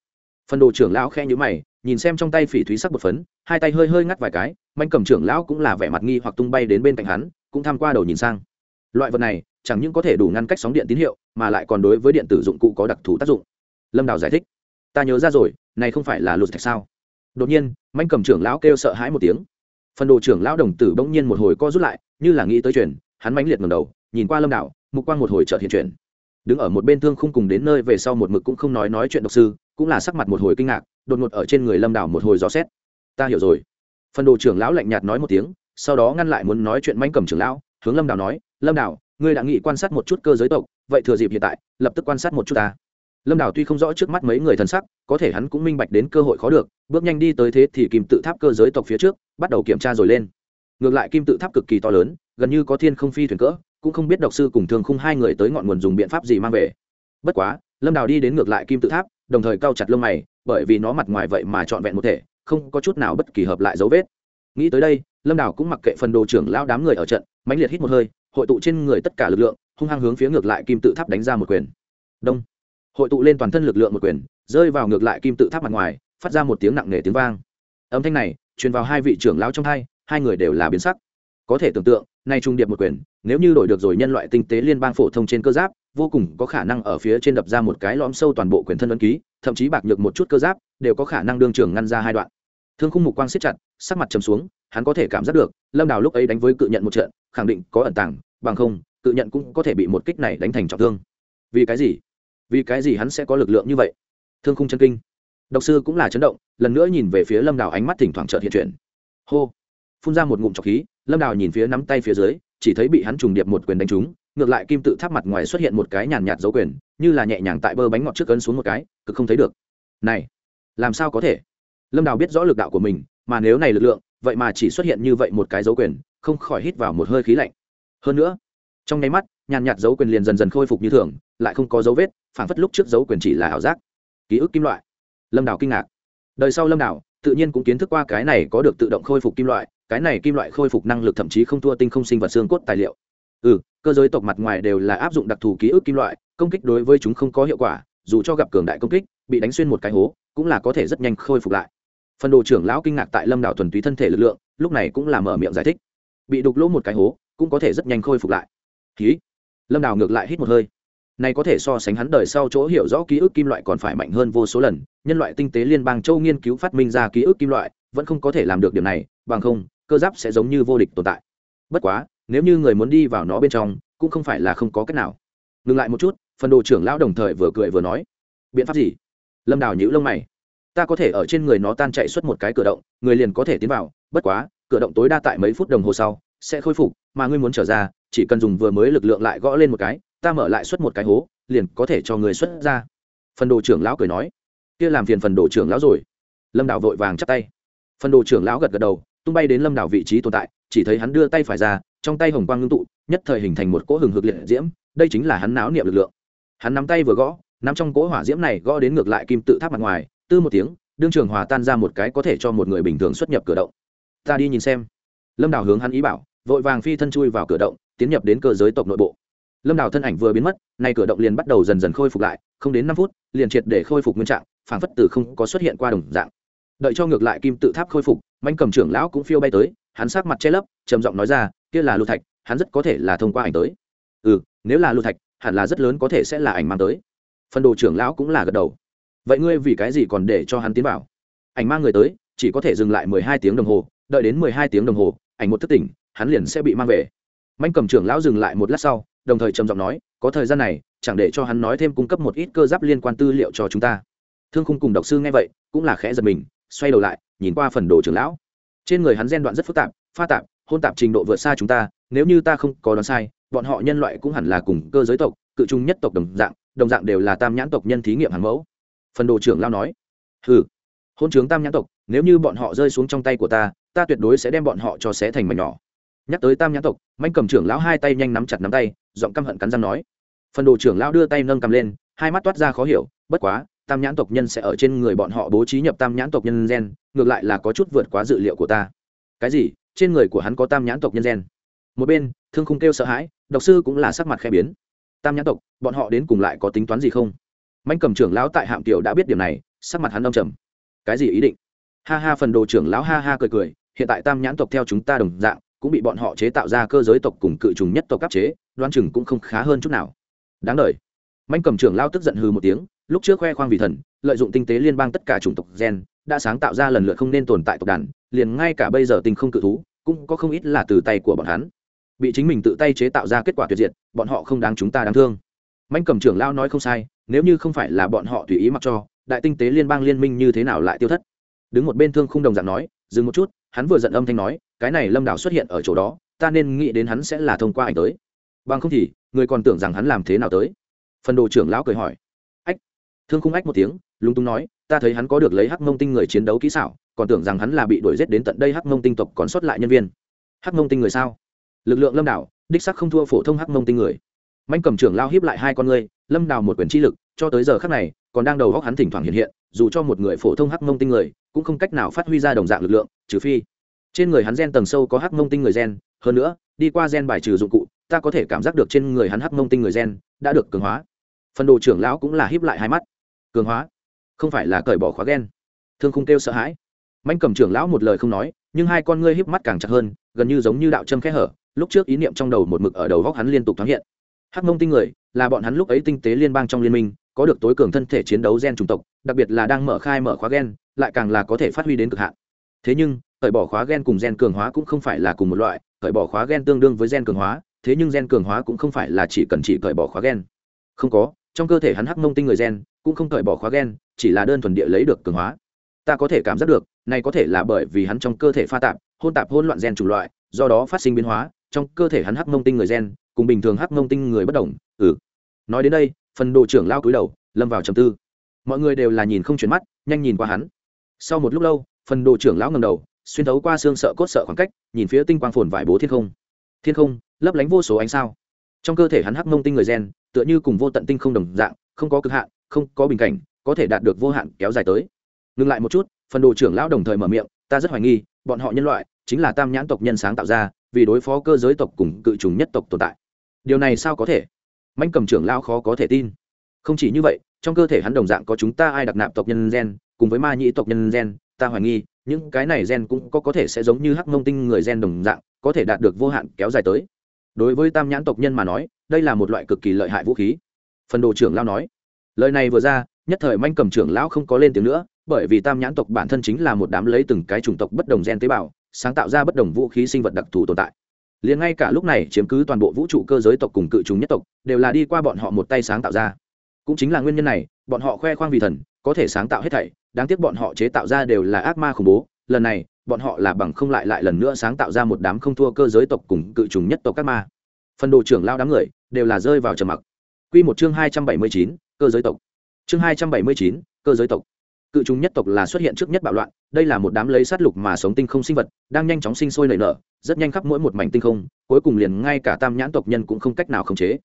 Phần đồ trưởng lão khe nhữ mày, nhìn xem trong tay phỉ thúy sắc bột phấn, hai tay hơi hơi ngắt vài cái, manh cầm trưởng lão cũng là vẻ mặt nghi hoặc tung bay đến bên cạnh hắn, cũng tham qua đầu nhìn sang. Loại vật này chẳng những có thể đủ ngăn cách sóng điện tín hiệu, mà lại còn đối với điện tử dụng cụ có đặc thù tác dụng. Lâm đào giải thích. Ta nhớ ra rồi, này không phải là lụt thạch sao? Đột nhiên, manh cầm trưởng lão kêu sợ hãi một tiếng. Phần đồ trưởng lão đồng tử bỗng nhiên một hồi co rút lại, như là nghĩ tới chuyện, hắn mãnh liệt ngầm đầu, nhìn qua lâm đạo mục quang một hồi chợt hiện chuyển. Đứng ở một bên thương không cùng đến nơi về sau một mực cũng không nói nói chuyện độc sư, cũng là sắc mặt một hồi kinh ngạc, đột ngột ở trên người lâm đảo một hồi gió xét. Ta hiểu rồi. Phần đồ trưởng lão lạnh nhạt nói một tiếng, sau đó ngăn lại muốn nói chuyện manh cầm trưởng lão, hướng lâm đảo nói, lâm đảo ngươi đã nghĩ quan sát một chút cơ giới tộc, vậy thừa dịp hiện tại, lập tức quan sát một chút ta. Lâm Đào tuy không rõ trước mắt mấy người thần sắc, có thể hắn cũng minh bạch đến cơ hội khó được, bước nhanh đi tới thế thì kim tự tháp cơ giới tộc phía trước, bắt đầu kiểm tra rồi lên. Ngược lại kim tự tháp cực kỳ to lớn, gần như có thiên không phi thuyền cỡ, cũng không biết độc sư cùng thường khung hai người tới ngọn nguồn dùng biện pháp gì mang về. Bất quá, lâm đào đi đến ngược lại kim tự tháp, đồng thời cao chặt lông mày, bởi vì nó mặt ngoài vậy mà trọn vẹn một thể, không có chút nào bất kỳ hợp lại dấu vết. Nghĩ tới đây, lâm đào cũng mặc kệ phần đồ trưởng lao đám người ở trận, mãnh liệt hít một hơi hội tụ trên người tất cả lực lượng, hung hăng hướng phía ngược lại kim tự tháp đánh ra một quyền. Đông. Hội tụ lên toàn thân lực lượng một quyền, rơi vào ngược lại kim tự tháp mặt ngoài, phát ra một tiếng nặng nề tiếng vang. Âm thanh này truyền vào hai vị trưởng lao trong hai hai người đều là biến sắc. Có thể tưởng tượng, nay trung điệp một quyền, nếu như đổi được rồi nhân loại tinh tế liên bang phổ thông trên cơ giáp, vô cùng có khả năng ở phía trên đập ra một cái lõm sâu toàn bộ quyền thân ấn ký, thậm chí bạc nhược một chút cơ giáp, đều có khả năng đương trường ngăn ra hai đoạn. Thương khung mục quang siết chặt, sắc mặt trầm xuống, hắn có thể cảm giác được, lâm đào lúc ấy đánh với cự nhận một trận khẳng định có ẩn tàng, bằng không, cự nhận cũng có thể bị một kích này đánh thành trọng thương. Vì cái gì? Vì cái gì hắn sẽ có lực lượng như vậy? Thương khung chân kinh. Độc sư cũng là chấn động, lần nữa nhìn về phía lâm đào ánh mắt thỉnh thoảng trợt hiện chuyển. Hô! Phun ra một ngụm trọc khí, lâm đào nhìn phía nắm tay phía dưới, chỉ thấy bị hắn trùng điệp một quyền đánh trúng, ngược lại kim tự tháp mặt ngoài xuất hiện một cái nhàn nhạt dấu quyền, như là nhẹ nhàng tại bơ bánh ngọt trước cấn xuống một cái, cực không thấy được. Này, làm sao có thể? Lâm đào biết rõ lực đạo của mình, mà nếu này lực lượng, vậy mà chỉ xuất hiện như vậy một cái dấu quyền không khỏi hít vào một hơi khí lạnh. Hơn nữa, trong nháy mắt, nhàn nhạt dấu quyền liền dần dần khôi phục như thường, lại không có dấu vết phản phất lúc trước dấu quyền chỉ là ảo giác. Ký ức kim loại. Lâm đào kinh ngạc. Đời sau lâm đào, tự nhiên cũng kiến thức qua cái này có được tự động khôi phục kim loại, cái này kim loại khôi phục năng lực thậm chí không thua tinh không sinh vật xương cốt tài liệu. Ừ cơ giới tộc mặt ngoài đều là áp dụng đặc thù ký ức kim loại, công kích đối với chúng không có hiệu quả, dù cho gặp cường đại công kích, bị đánh xuyên một cái hố, cũng là có thể rất nhanh khôi phục lại. Phần đồ trưởng lão kinh ngạc tại lâm đảo thuần túy thân thể lực lượng, lúc này cũng là mở miệng giải thích bị đục lỗ một cái hố, cũng có thể rất nhanh khôi phục lại. Ký lâm đào ngược lại hít một hơi. Này có thể so sánh hắn đời sau chỗ hiểu rõ ký ức kim loại còn phải mạnh hơn vô số lần, nhân loại tinh tế liên bang châu nghiên cứu phát minh ra ký ức kim loại, vẫn không có thể làm được điều này, bằng không, cơ giáp sẽ giống như vô địch tồn tại. Bất quá, nếu như người muốn đi vào nó bên trong, cũng không phải là không có cách nào. Ngừng lại một chút, phần đồ trưởng lão đồng thời vừa cười vừa nói. Biện pháp gì? Lâm đào nhữ lông mày. Ta có thể ở trên người nó tan chạy suốt một cái cửa động, người liền có thể tiến vào, bất quá cửa động tối đa tại mấy phút đồng hồ sau, sẽ khôi phục, mà ngươi muốn trở ra, chỉ cần dùng vừa mới lực lượng lại gõ lên một cái, ta mở lại xuất một cái hố, liền có thể cho người xuất ra. Phần đồ trưởng lão cười nói. Kia làm phiền phần đồ trưởng lão rồi. Lâm đào vội vàng chắp tay. Phần đồ trưởng lão gật gật đầu, tung bay đến lâm đảo vị trí tồn tại, chỉ thấy hắn đưa tay phải ra, trong tay hồng quang ngưng tụ, nhất thời hình thành một cỗ hừng hực liệt diễm, đây chính là hắn náo niệm lực lượng. Hắn nắm tay vừa gõ, nắm trong cỗ hỏa diễm này gõ đến ngược lại kim tự tháp mặt ngoài, tư một tiếng, đương trường hòa tan ra một cái có thể cho một người bình thường xuất nhập cửa động ta đi nhìn xem. Lâm Đào hướng hắn ý bảo, vội vàng phi thân chui vào cửa động, tiến nhập đến cơ giới tộc nội bộ. Lâm Đào thân ảnh vừa biến mất nay cửa động liền bắt đầu dần dần khôi phục lại, không đến năm phút, liền triệt để khôi phục nguyên trạng, phảng phất từ không có xuất hiện qua đồng dạng. Đợi cho ngược lại kim tự tháp khôi phục manh cầm trưởng lão cũng phiêu bay tới, hắn sát mặt che lấp, trầm giọng nói ra, kia là lưu thạch, hắn rất có thể là thông qua ảnh tới. Ừ nếu là lưu thạch, hẳn là rất lớn có thể sẽ là ảnh mang tới. Phần đồ trưởng lão cũng là gật đầu. Vậy ngươi vì cái gì còn để cho hắn tiến vào? Ảnh mang người tới chỉ có thể dừng lại mười hai tiếng đồng hồ, đợi đến mười hai tiếng đồng hồ, ảnh một thất tỉnh, hắn liền sẽ bị mang về. Manh cầm trưởng lão dừng lại một lát sau, đồng thời trầm giọng nói, có thời gian này, chẳng để cho hắn nói thêm cung cấp một ít cơ giáp liên quan tư liệu cho chúng ta. Thương khung cùng độc sư nghe vậy, cũng là khẽ giật mình, xoay đầu lại, nhìn qua phần đồ trưởng lão. Trên người hắn gen đoạn rất phức tạp, pha tạp, hôn tạp trình độ vượt xa chúng ta, nếu như ta không có đoán sai, bọn họ nhân loại cũng hẳn là cùng cơ giới tộc, cự trung nhất tộc đồng dạng đồng dạng đều là tam nhãn tộc nhân thí nghiệm hàng mẫu. Phần đồ trưởng lão nói ừ hôn trướng tam nhãn tộc nếu như bọn họ rơi xuống trong tay của ta ta tuyệt đối sẽ đem bọn họ cho xé thành mảnh nhỏ. Nhắc tới tam nhãn tộc, manh cầm trưởng lão hai tay nhanh nắm chặt nắm tay, giọng căm hận cắn răng nói. Phần đồ trưởng lão đưa tay nâng cầm lên, hai mắt toát ra khó hiểu, bất quá, tam nhãn tộc nhân sẽ ở trên người bọn họ bố trí nhập tam nhãn tộc nhân gen, ngược lại là có chút vượt quá dự liệu của ta. Cái gì? Trên người của hắn có tam nhãn tộc nhân gen? Một bên, thương khung kêu sợ hãi, độc sư cũng là sắc mặt khẽ biến. Tam nhãn tộc, bọn họ đến cùng lại có tính toán gì không? Mạnh cầm trưởng lão tại hạm tiểu đã biết điểm này, sắc mặt hắn đông trầm. Cái gì ý định? Ha ha, phần đồ trưởng lão ha ha cười cười, hiện tại tam nhãn tộc theo chúng ta đồng dạng, cũng bị bọn họ chế tạo ra cơ giới tộc cùng cự trùng nhất tộc áp chế đoan chừng cũng không khá hơn chút nào. Đáng đời mạnh cầm trưởng lao tức giận hừ một tiếng, lúc trước khoe khoang vì thần, lợi dụng tinh tế liên bang tất cả chủng tộc gen, đã sáng tạo ra lần lượt không nên tồn tại tộc đàn, liền ngay cả bây giờ tình không cự thú, cũng có không ít là từ tay của bọn hắn. Bị chính mình tự tay chế tạo ra kết quả tuyệt diệt, bọn họ không đáng chúng ta đáng thương. Mạnh cầm trưởng lao nói không sai, nếu như không phải là bọn họ tùy ý mặc cho, đại tinh tế liên bang liên minh như thế nào lại tiêu thất? Đứng một bên thương khung đồng dạng nói, dừng một chút, hắn vừa giận âm thanh nói, cái này lâm đảo xuất hiện ở chỗ đó, ta nên nghĩ đến hắn sẽ là thông qua ảnh tới. Bằng không thì, người còn tưởng rằng hắn làm thế nào tới. Phần đồ trưởng lão cười hỏi. Ách. Thương khung ách một tiếng, lúng túng nói, ta thấy hắn có được lấy hắc mông tinh người chiến đấu kỹ xảo, còn tưởng rằng hắn là bị đuổi g i ế t đến tận đây hắc mông tinh tộc còn sót lại nhân viên. Hắc mông tinh người sao? Lực lượng lâm đảo đích sắc không thua phổ thông hắc mông tinh người. Mạnh cầm trưởng lao hiếp lại hai con người lâm đào một quyền chi lực, cho tới giờ khác này, còn đang đầu góc hắn thỉnh thoảng hiện hiện, dù cho một người phổ thông hắc mông tinh người cũng không cách nào phát huy ra đồng dạng lực lượng trừ phi trên người hắn gen tầng sâu có hắc mông tinh người gen hơn nữa đi qua gen bài trừ dụng cụ ta có thể cảm giác được trên người hắn hắc mông tinh người gen đã được cường hóa. Phần đồ trưởng lão cũng là híp lại hai mắt. Cường hóa? Không phải là cởi bỏ khóa gen, thương khung kêu sợ hãi. Mạnh cầm trưởng lão một lời không nói nhưng hai con ngươi híp mắt càng chặt hơn gần như giống như đạo châm khẽ hở lúc trước ý niệm trong đầu một mực ở đầu góc hắn liên tục thoáng hiện. Hắc mông tinh người là bọn hắn lúc ấy tinh tế liên bang trong liên minh có được tối cường thân thể chiến đấu gen chủng tộc, đặc biệt là đang mở khai mở khóa gen, lại càng là có thể phát huy đến cực hạn. Thế nhưng, cởi bỏ khóa gen cùng gen cường hóa cũng không phải là cùng một loại, cởi bỏ khóa gen tương đương với gen cường hóa, thế nhưng gen cường hóa cũng không phải là chỉ cần chỉ cởi bỏ khóa gen. Không có, trong cơ thể hắn hắc mông tinh người gen cũng không cởi bỏ khóa gen, chỉ là đơn thuần địa lấy được cường hóa. Ta có thể cảm giác được, này có thể là bởi vì hắn trong cơ thể pha tạp hôn tạp hôn loạn gen chủng loại, do đó phát sinh biến hóa, trong cơ thể hắn hắc mông tinh người gen cùng bình thường hắc mông tinh người bất đồng ừ. Nói đến đây phần đồ trưởng lao cúi đầu, lâm vào trầm tư. Mọi người đều là nhìn không chuyển mắt, nhanh nhìn qua hắn. Sau một lúc lâu, phần đồ trưởng lão ngầm đầu, xuyên thấu qua xương sợ cốt sợ khoảng cách, nhìn phía tinh quang phồn vải bố thiên không. Thiên không, lấp lánh vô số ánh sao. Trong cơ thể hắn hắc mông tinh người gen, tựa như cùng vô tận tinh không đồng dạng, không có cực hạn, không có bình cảnh, có thể đạt được vô hạn kéo dài tới. Ngừng lại một chút, phần đồ trưởng lão đồng thời mở miệng, ta rất hoài nghi, bọn họ nhân loại chính là tam nhãn tộc nhân sáng tạo ra, vì đối phó cơ giới tộc cùng cự trùng nhất tộc tồn tại. Điều này sao có thể? Mạnh cầm trưởng lão khó có thể tin. Không chỉ như vậy, trong cơ thể hắn đồng dạng có chúng ta ai đặc nạp tộc nhân gen, cùng với ma nhĩ tộc nhân gen, ta hoài nghi, những cái này gen cũng có có thể sẽ giống như hắc mông tinh người gen đồng dạng, có thể đạt được vô hạn kéo dài tới. Đối với tam nhãn tộc nhân mà nói, đây là một loại cực kỳ lợi hại vũ khí. Phần đồ trưởng lao nói, lời này vừa ra, nhất thời manh cầm trưởng lão không có lên tiếng nữa, bởi vì tam nhãn tộc bản thân chính là một đám lấy từng cái chủng tộc bất đồng gen tế bào, sáng tạo ra bất đồng vũ khí sinh vật đặc thù tồn tại liền ngay cả lúc này chiếm cứ toàn bộ vũ trụ cơ giới tộc cùng cự chúng nhất tộc, đều là đi qua bọn họ một tay sáng tạo ra. Cũng chính là nguyên nhân này, bọn họ khoe khoang vì thần, có thể sáng tạo hết thảy, đáng tiếc bọn họ chế tạo ra đều là ác ma khủng bố, lần này, bọn họ là bằng không lại lại lần nữa sáng tạo ra một đám không thua cơ giới tộc cùng cự trùng nhất tộc các ma. Phần đồ trưởng lao đám người, đều là rơi vào trầm mặc. Q một chương hai trăm bảy mươi chín, cơ giới tộc. Chương hai trăm bảy mươi chín, cơ giới tộc cự trùng nhất tộc là xuất hiện trước nhất bạo loạn, đây là một đám lấy sát lục mà sống tinh không sinh vật, đang nhanh chóng sinh sôi nảy nở, rất nhanh khắp mỗi một mảnh tinh không, cuối cùng liền ngay cả tam nhãn tộc nhân cũng không cách nào khống chế.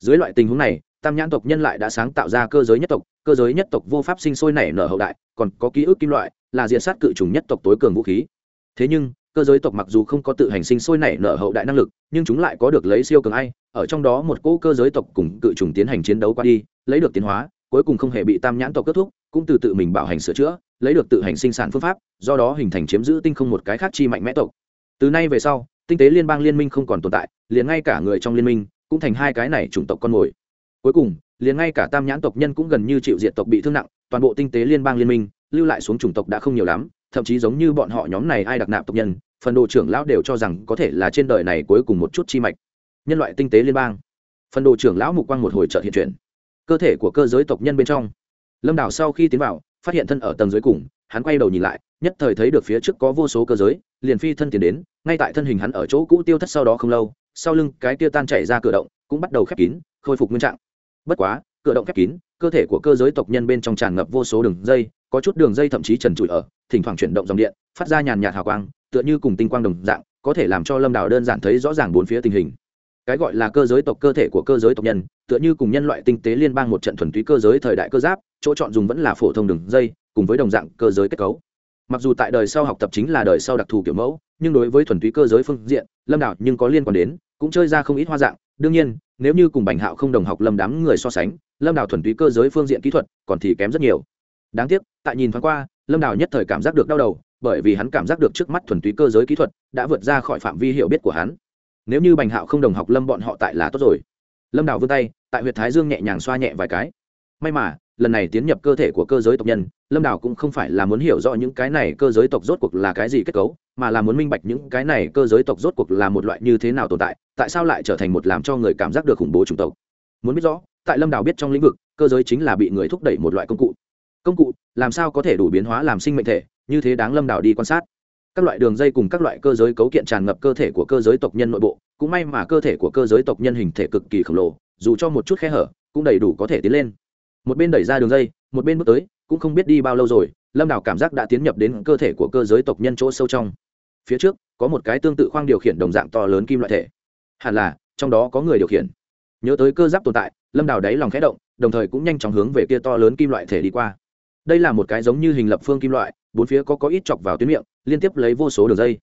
Dưới loại tình huống này, tam nhãn tộc nhân lại đã sáng tạo ra cơ giới nhất tộc, cơ giới nhất tộc vô pháp sinh sôi nảy nở hậu đại, còn có ký ức kim loại, là diện sát cự trùng nhất tộc tối cường vũ khí. Thế nhưng, cơ giới tộc mặc dù không có tự hành sinh sôi nảy nở hậu đại năng lực, nhưng chúng lại có được lấy siêu cường ai, ở trong đó một cỗ cơ giới tộc cùng cự trùng tiến hành chiến đấu qua đi, lấy được tiến hóa, cuối cùng không hề bị tam nhãn tộc kết thúc cũng từ tự mình bảo hành sửa chữa, lấy được tự hành sinh sản phương pháp, do đó hình thành chiếm giữ tinh không một cái khác chi mạnh mẽ tộc. Từ nay về sau, tinh tế liên bang liên minh không còn tồn tại, liền ngay cả người trong liên minh cũng thành hai cái này chủng tộc con mồi. Cuối cùng, liền ngay cả tam nhãn tộc nhân cũng gần như chịu diện tộc bị thương nặng, toàn bộ tinh tế liên bang liên minh lưu lại xuống chủng tộc đã không nhiều lắm, thậm chí giống như bọn họ nhóm này ai đặc nạp tộc nhân, phần đồ trưởng lão đều cho rằng có thể là trên đời này cuối cùng một chút chi mạch. Nhân loại tinh tế liên bang. Phần đồ trưởng lão mục quang một hồi trợ hiện chuyển. Cơ thể của cơ giới tộc nhân bên trong lâm đảo sau khi tiến vào, phát hiện thân ở tầng dưới cùng, hắn quay đầu nhìn lại, nhất thời thấy được phía trước có vô số cơ giới, liền phi thân tiến đến, ngay tại thân hình hắn ở chỗ cũ tiêu thất sau đó không lâu, sau lưng cái tia tan chạy ra cửa động, cũng bắt đầu khép kín, khôi phục nguyên trạng. Bất quá, cửa động khép kín, cơ thể của cơ giới tộc nhân bên trong tràn ngập vô số đường dây, có chút đường dây thậm chí trần trụi ở, thỉnh thoảng chuyển động dòng điện, phát ra nhàn nhạt hào quang, tựa như cùng tinh quang đồng dạng, có thể làm cho lâm đào đơn giản thấy rõ ràng bốn phía tình hình cái gọi là cơ giới tộc cơ thể của cơ giới tộc nhân, tựa như cùng nhân loại tinh tế liên bang một trận thuần túy cơ giới thời đại cơ giáp, chỗ chọn dùng vẫn là phổ thông đường dây, cùng với đồng dạng cơ giới kết cấu. Mặc dù tại đời sau học tập chính là đời sau đặc thù kiểu mẫu, nhưng đối với thuần túy cơ giới phương diện, lâm đạo nhưng có liên quan đến, cũng chơi ra không ít hoa dạng. Đương nhiên, nếu như cùng bành hạo không đồng học lâm đám người so sánh, lâm đào thuần túy cơ giới phương diện kỹ thuật còn thì kém rất nhiều. Đáng tiếc, tại nhìn thoáng qua, lâm đào nhất thời cảm giác được đau đầu, bởi vì hắn cảm giác được trước mắt thuần túy cơ giới kỹ thuật đã vượt ra khỏi phạm vi hiểu biết của hắn nếu như bành hạo không đồng học lâm bọn họ tại là tốt rồi. Lâm đào vươn tay, tại huyện thái dương nhẹ nhàng xoa nhẹ vài cái. May mà, lần này tiến nhập cơ thể của cơ giới tộc nhân, lâm đào cũng không phải là muốn hiểu rõ những cái này cơ giới tộc rốt cuộc là cái gì kết cấu, mà là muốn minh bạch những cái này cơ giới tộc rốt cuộc là một loại như thế nào tồn tại tại sao lại trở thành một làm cho người cảm giác được khủng bố chủng tộc. Muốn biết rõ, tại lâm đào biết trong lĩnh vực, cơ giới chính là bị người thúc đẩy một loại công cụ. Công cụ, làm sao có thể đủ biến hóa làm sinh mệnh thể, như thế đáng lâm đào đi quan sát các loại đường dây cùng các loại cơ giới cấu kiện tràn ngập cơ thể của cơ giới tộc nhân nội bộ, cũng may mà cơ thể của cơ giới tộc nhân hình thể cực kỳ khổng lồ, dù cho một chút khe hở, cũng đầy đủ có thể tiến lên. Một bên đẩy ra đường dây, một bên bước tới, cũng không biết đi bao lâu rồi, lâm đào cảm giác đã tiến nhập đến cơ thể của cơ giới tộc nhân chỗ sâu trong. Phía trước, có một cái tương tự khoang điều khiển đồng dạng to lớn kim loại thể. Hẳn là, trong đó có người điều khiển. Nhớ tới cơ giáp tồn tại, lâm đào đáy lòng khẽ động, đồng thời cũng nhanh chóng hướng về kia to lớn kim loại thể đi qua. Đây là một cái giống như hình lập phương kim loại bốn phía có có ít chọc vào tuyến miệng, liên tiếp lấy vô số đường dây.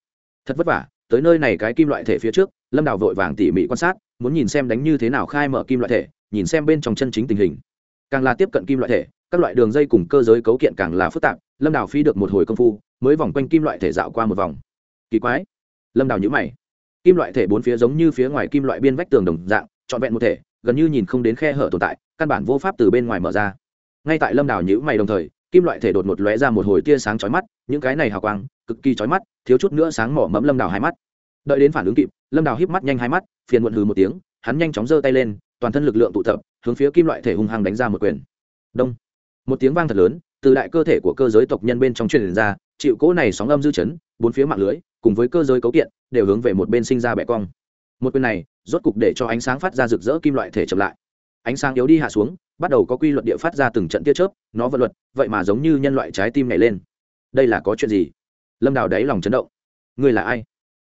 Thật vất vả, tới nơi này cái kim loại thể phía trước, lâm đào vội vàng tỉ mỉ quan sát, muốn nhìn xem đánh như thế nào khai mở kim loại thể, nhìn xem bên trong chân chính tình hình. Càng là tiếp cận kim loại thể, các loại đường dây cùng cơ giới cấu kiện càng là phức tạp, lâm đào phi được một hồi công phu, mới vòng quanh kim loại thể dạo qua một vòng. Kỳ quái. Lâm đào nhữ mày. Kim loại thể bốn phía giống như phía ngoài kim loại biên vách tường đồng dạng, trọn vẹn một thể, gần như nhìn không đến khe hở tồn tại, căn bản vô pháp từ bên ngoài mở ra. Ngay tại lâm đào nhữ mày đồng thời kim loại thể đột một lóe ra một hồi tia sáng chói mắt, những cái này hào quang, cực kỳ chói mắt, thiếu chút nữa sáng mỏ mẫm lâm đào hai mắt. Đợi đến phản ứng kịp, lâm đào híp mắt nhanh hai mắt, phiền muộn hừ một tiếng, hắn nhanh chóng giơ tay lên, toàn thân lực lượng tụ tập, hướng phía kim loại thể hung hăng đánh ra một quyền. Đông. Một tiếng vang thật lớn, từ đại cơ thể của cơ giới tộc nhân bên trong truyền ra, chịu cỗ này sóng âm dư chấn, bốn phía mạng lưới, cùng với cơ giới cấu kiện, đều hướng về một bên sinh ra bẻ cong. Một quyền này, rốt cục để cho ánh sáng phát ra rực rỡ kim loại thể chậm lại ánh sáng yếu đi hạ xuống, bắt đầu có quy luật địa phát ra từng trận tia chớp, nó vận luật, vậy mà giống như nhân loại trái tim nhảy lên. Đây là có chuyện gì? Lâm đào đáy lòng chấn động. Ngươi là ai?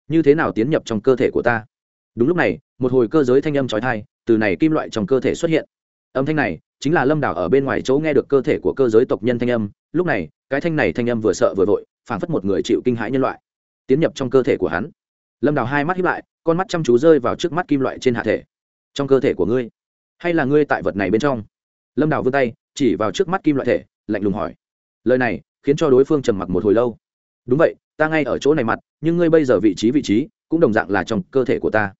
Như thế nào tiến nhập trong cơ thể của ta? Đúng lúc này, một hồi cơ giới thanh âm trói thai từ này kim loại trong cơ thể xuất hiện. Âm thanh này chính là lâm đảo ở bên ngoài chỗ nghe được cơ thể của cơ giới tộc nhân thanh âm. Lúc này, cái thanh này thanh âm vừa sợ vừa vội, phảng phất một người chịu kinh hãi nhân loại. Tiến nhập trong cơ thể của hắn. Lâm đảo hai mắt hiếp lại, con mắt chăm chú rơi vào trước mắt kim loại trên hạ thể. Trong cơ thể của ngươi hay là ngươi tại vật này bên trong? Lâm đào vươn tay, chỉ vào trước mắt kim loại thể, lạnh lùng hỏi. Lời này khiến cho đối phương trầm mặc một hồi lâu. Đúng vậy, ta ngay ở chỗ này mặt, nhưng ngươi bây giờ vị trí vị trí, cũng đồng dạng là trong cơ thể của ta.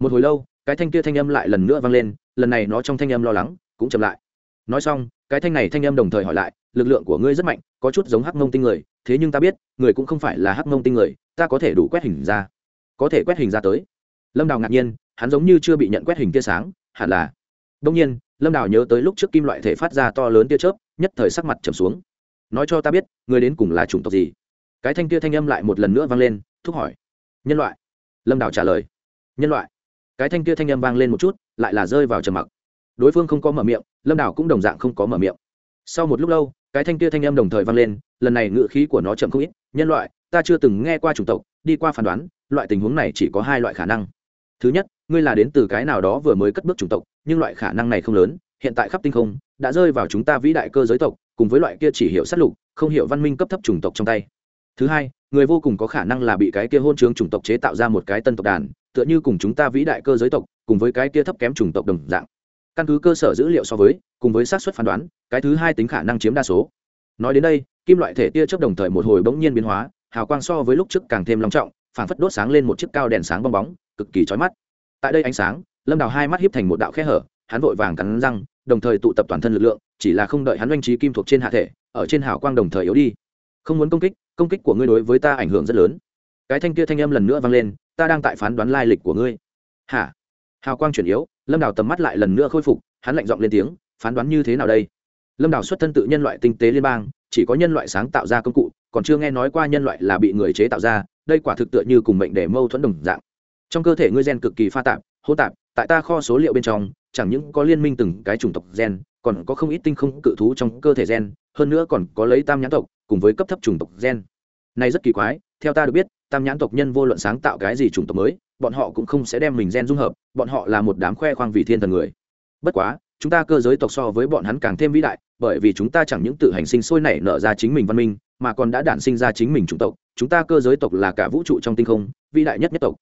Một hồi lâu, cái thanh kia thanh âm lại lần nữa vang lên, lần này nó trong thanh âm lo lắng cũng chậm lại. Nói xong, cái thanh này thanh âm đồng thời hỏi lại, lực lượng của ngươi rất mạnh, có chút giống hắc mông tinh người, thế nhưng ta biết, người cũng không phải là hắc mông tinh người, ta có thể đủ quét hình ra. Có thể quét hình ra tới. Lâm đào ngạc nhiên, hắn giống như chưa bị nhận quét hình tia sáng, hẳn là đông nhiên, lâm đào nhớ tới lúc trước kim loại thể phát ra to lớn tia chớp, nhất thời sắc mặt trầm xuống. Nói cho ta biết, người đến cùng là chủng tộc gì? Cái thanh tia thanh âm lại một lần nữa vang lên, thúc hỏi. Nhân loại. Lâm đào trả lời. Nhân loại. Cái thanh tia thanh âm vang lên một chút, lại là rơi vào trầm mặc. Đối phương không có mở miệng, lâm đào cũng đồng dạng không có mở miệng. Sau một lúc lâu, cái thanh tia thanh âm đồng thời vang lên, lần này ngự khí của nó chậm không ít. Nhân loại, ta chưa từng nghe qua chủng tộc, đi qua phán đoán, loại tình huống này chỉ có hai loại khả năng. Thứ nhất, ngươi là đến từ cái nào đó vừa mới cất bước chủng tộc nhưng loại khả năng này không lớn, hiện tại khắp tinh không, đã rơi vào chúng ta vĩ đại cơ giới tộc, cùng với loại kia chỉ hiểu sát lục, không hiểu văn minh cấp thấp chủng tộc trong tay. Thứ hai, người vô cùng có khả năng là bị cái kia hôn chướng chủng tộc chế tạo ra một cái tân tộc đàn, tựa như cùng chúng ta vĩ đại cơ giới tộc, cùng với cái kia thấp kém chủng tộc đồng dạng. Căn cứ cơ sở dữ liệu so với, cùng với xác suất phán đoán, cái thứ hai tính khả năng chiếm đa số. Nói đến đây, kim loại thể tia chớp đồng thời một hồi bỗng nhiên biến hóa, hào quang so với lúc trước càng thêm long trọng, phảng phất đốt sáng lên một chiếc cao đèn sáng bong bóng, cực kỳ chói mắt. Tại đây ánh sáng lâm đào hai mắt hiếp thành một đạo khe hở, hắn vội vàng cắn răng, đồng thời tụ tập toàn thân lực lượng, chỉ là không đợi hắn oanh trí kim thuộc trên hạ thể, ở trên hào quang đồng thời yếu đi. Không muốn công kích công kích của ngươi đối với ta ảnh hưởng rất lớn. Cái thanh kia thanh âm lần nữa vang lên, ta đang tại phán đoán lai lịch của ngươi. Hả? Hào quang chuyển yếu, lâm đào tầm mắt lại lần nữa khôi phục, hắn lạnh giọng lên tiếng, phán đoán như thế nào đây? Lâm đào xuất thân tự nhân loại tinh tế liên bang, chỉ có nhân loại sáng tạo ra công cụ, còn chưa nghe nói qua nhân loại là bị người chế tạo ra, đây quả thực tựa như cùng mệnh để mâu thuẫn đồng dạng. Trong cơ thể ngươi gen cực kỳ pha tạp hô tạp tại ta kho số liệu bên trong, chẳng những có liên minh từng cái chủng tộc gen, còn có không ít tinh không cự thú trong cơ thể gen, hơn nữa còn có lấy tam nhãn tộc cùng với cấp thấp chủng tộc gen. Này rất kỳ quái, theo ta được biết, tam nhãn tộc nhân vô luận sáng tạo cái gì chủng tộc mới, bọn họ cũng không sẽ đem mình gen dung hợp, bọn họ là một đám khoe khoang vì thiên thần người. Bất quá, chúng ta cơ giới tộc so với bọn hắn càng thêm vĩ đại, bởi vì chúng ta chẳng những tự hành sinh sôi nảy nở ra chính mình văn minh, mà còn đã đản sinh ra chính mình chủng tộc. Chúng ta cơ giới tộc là cả vũ trụ trong tinh không, vĩ đại nhất nhất tộc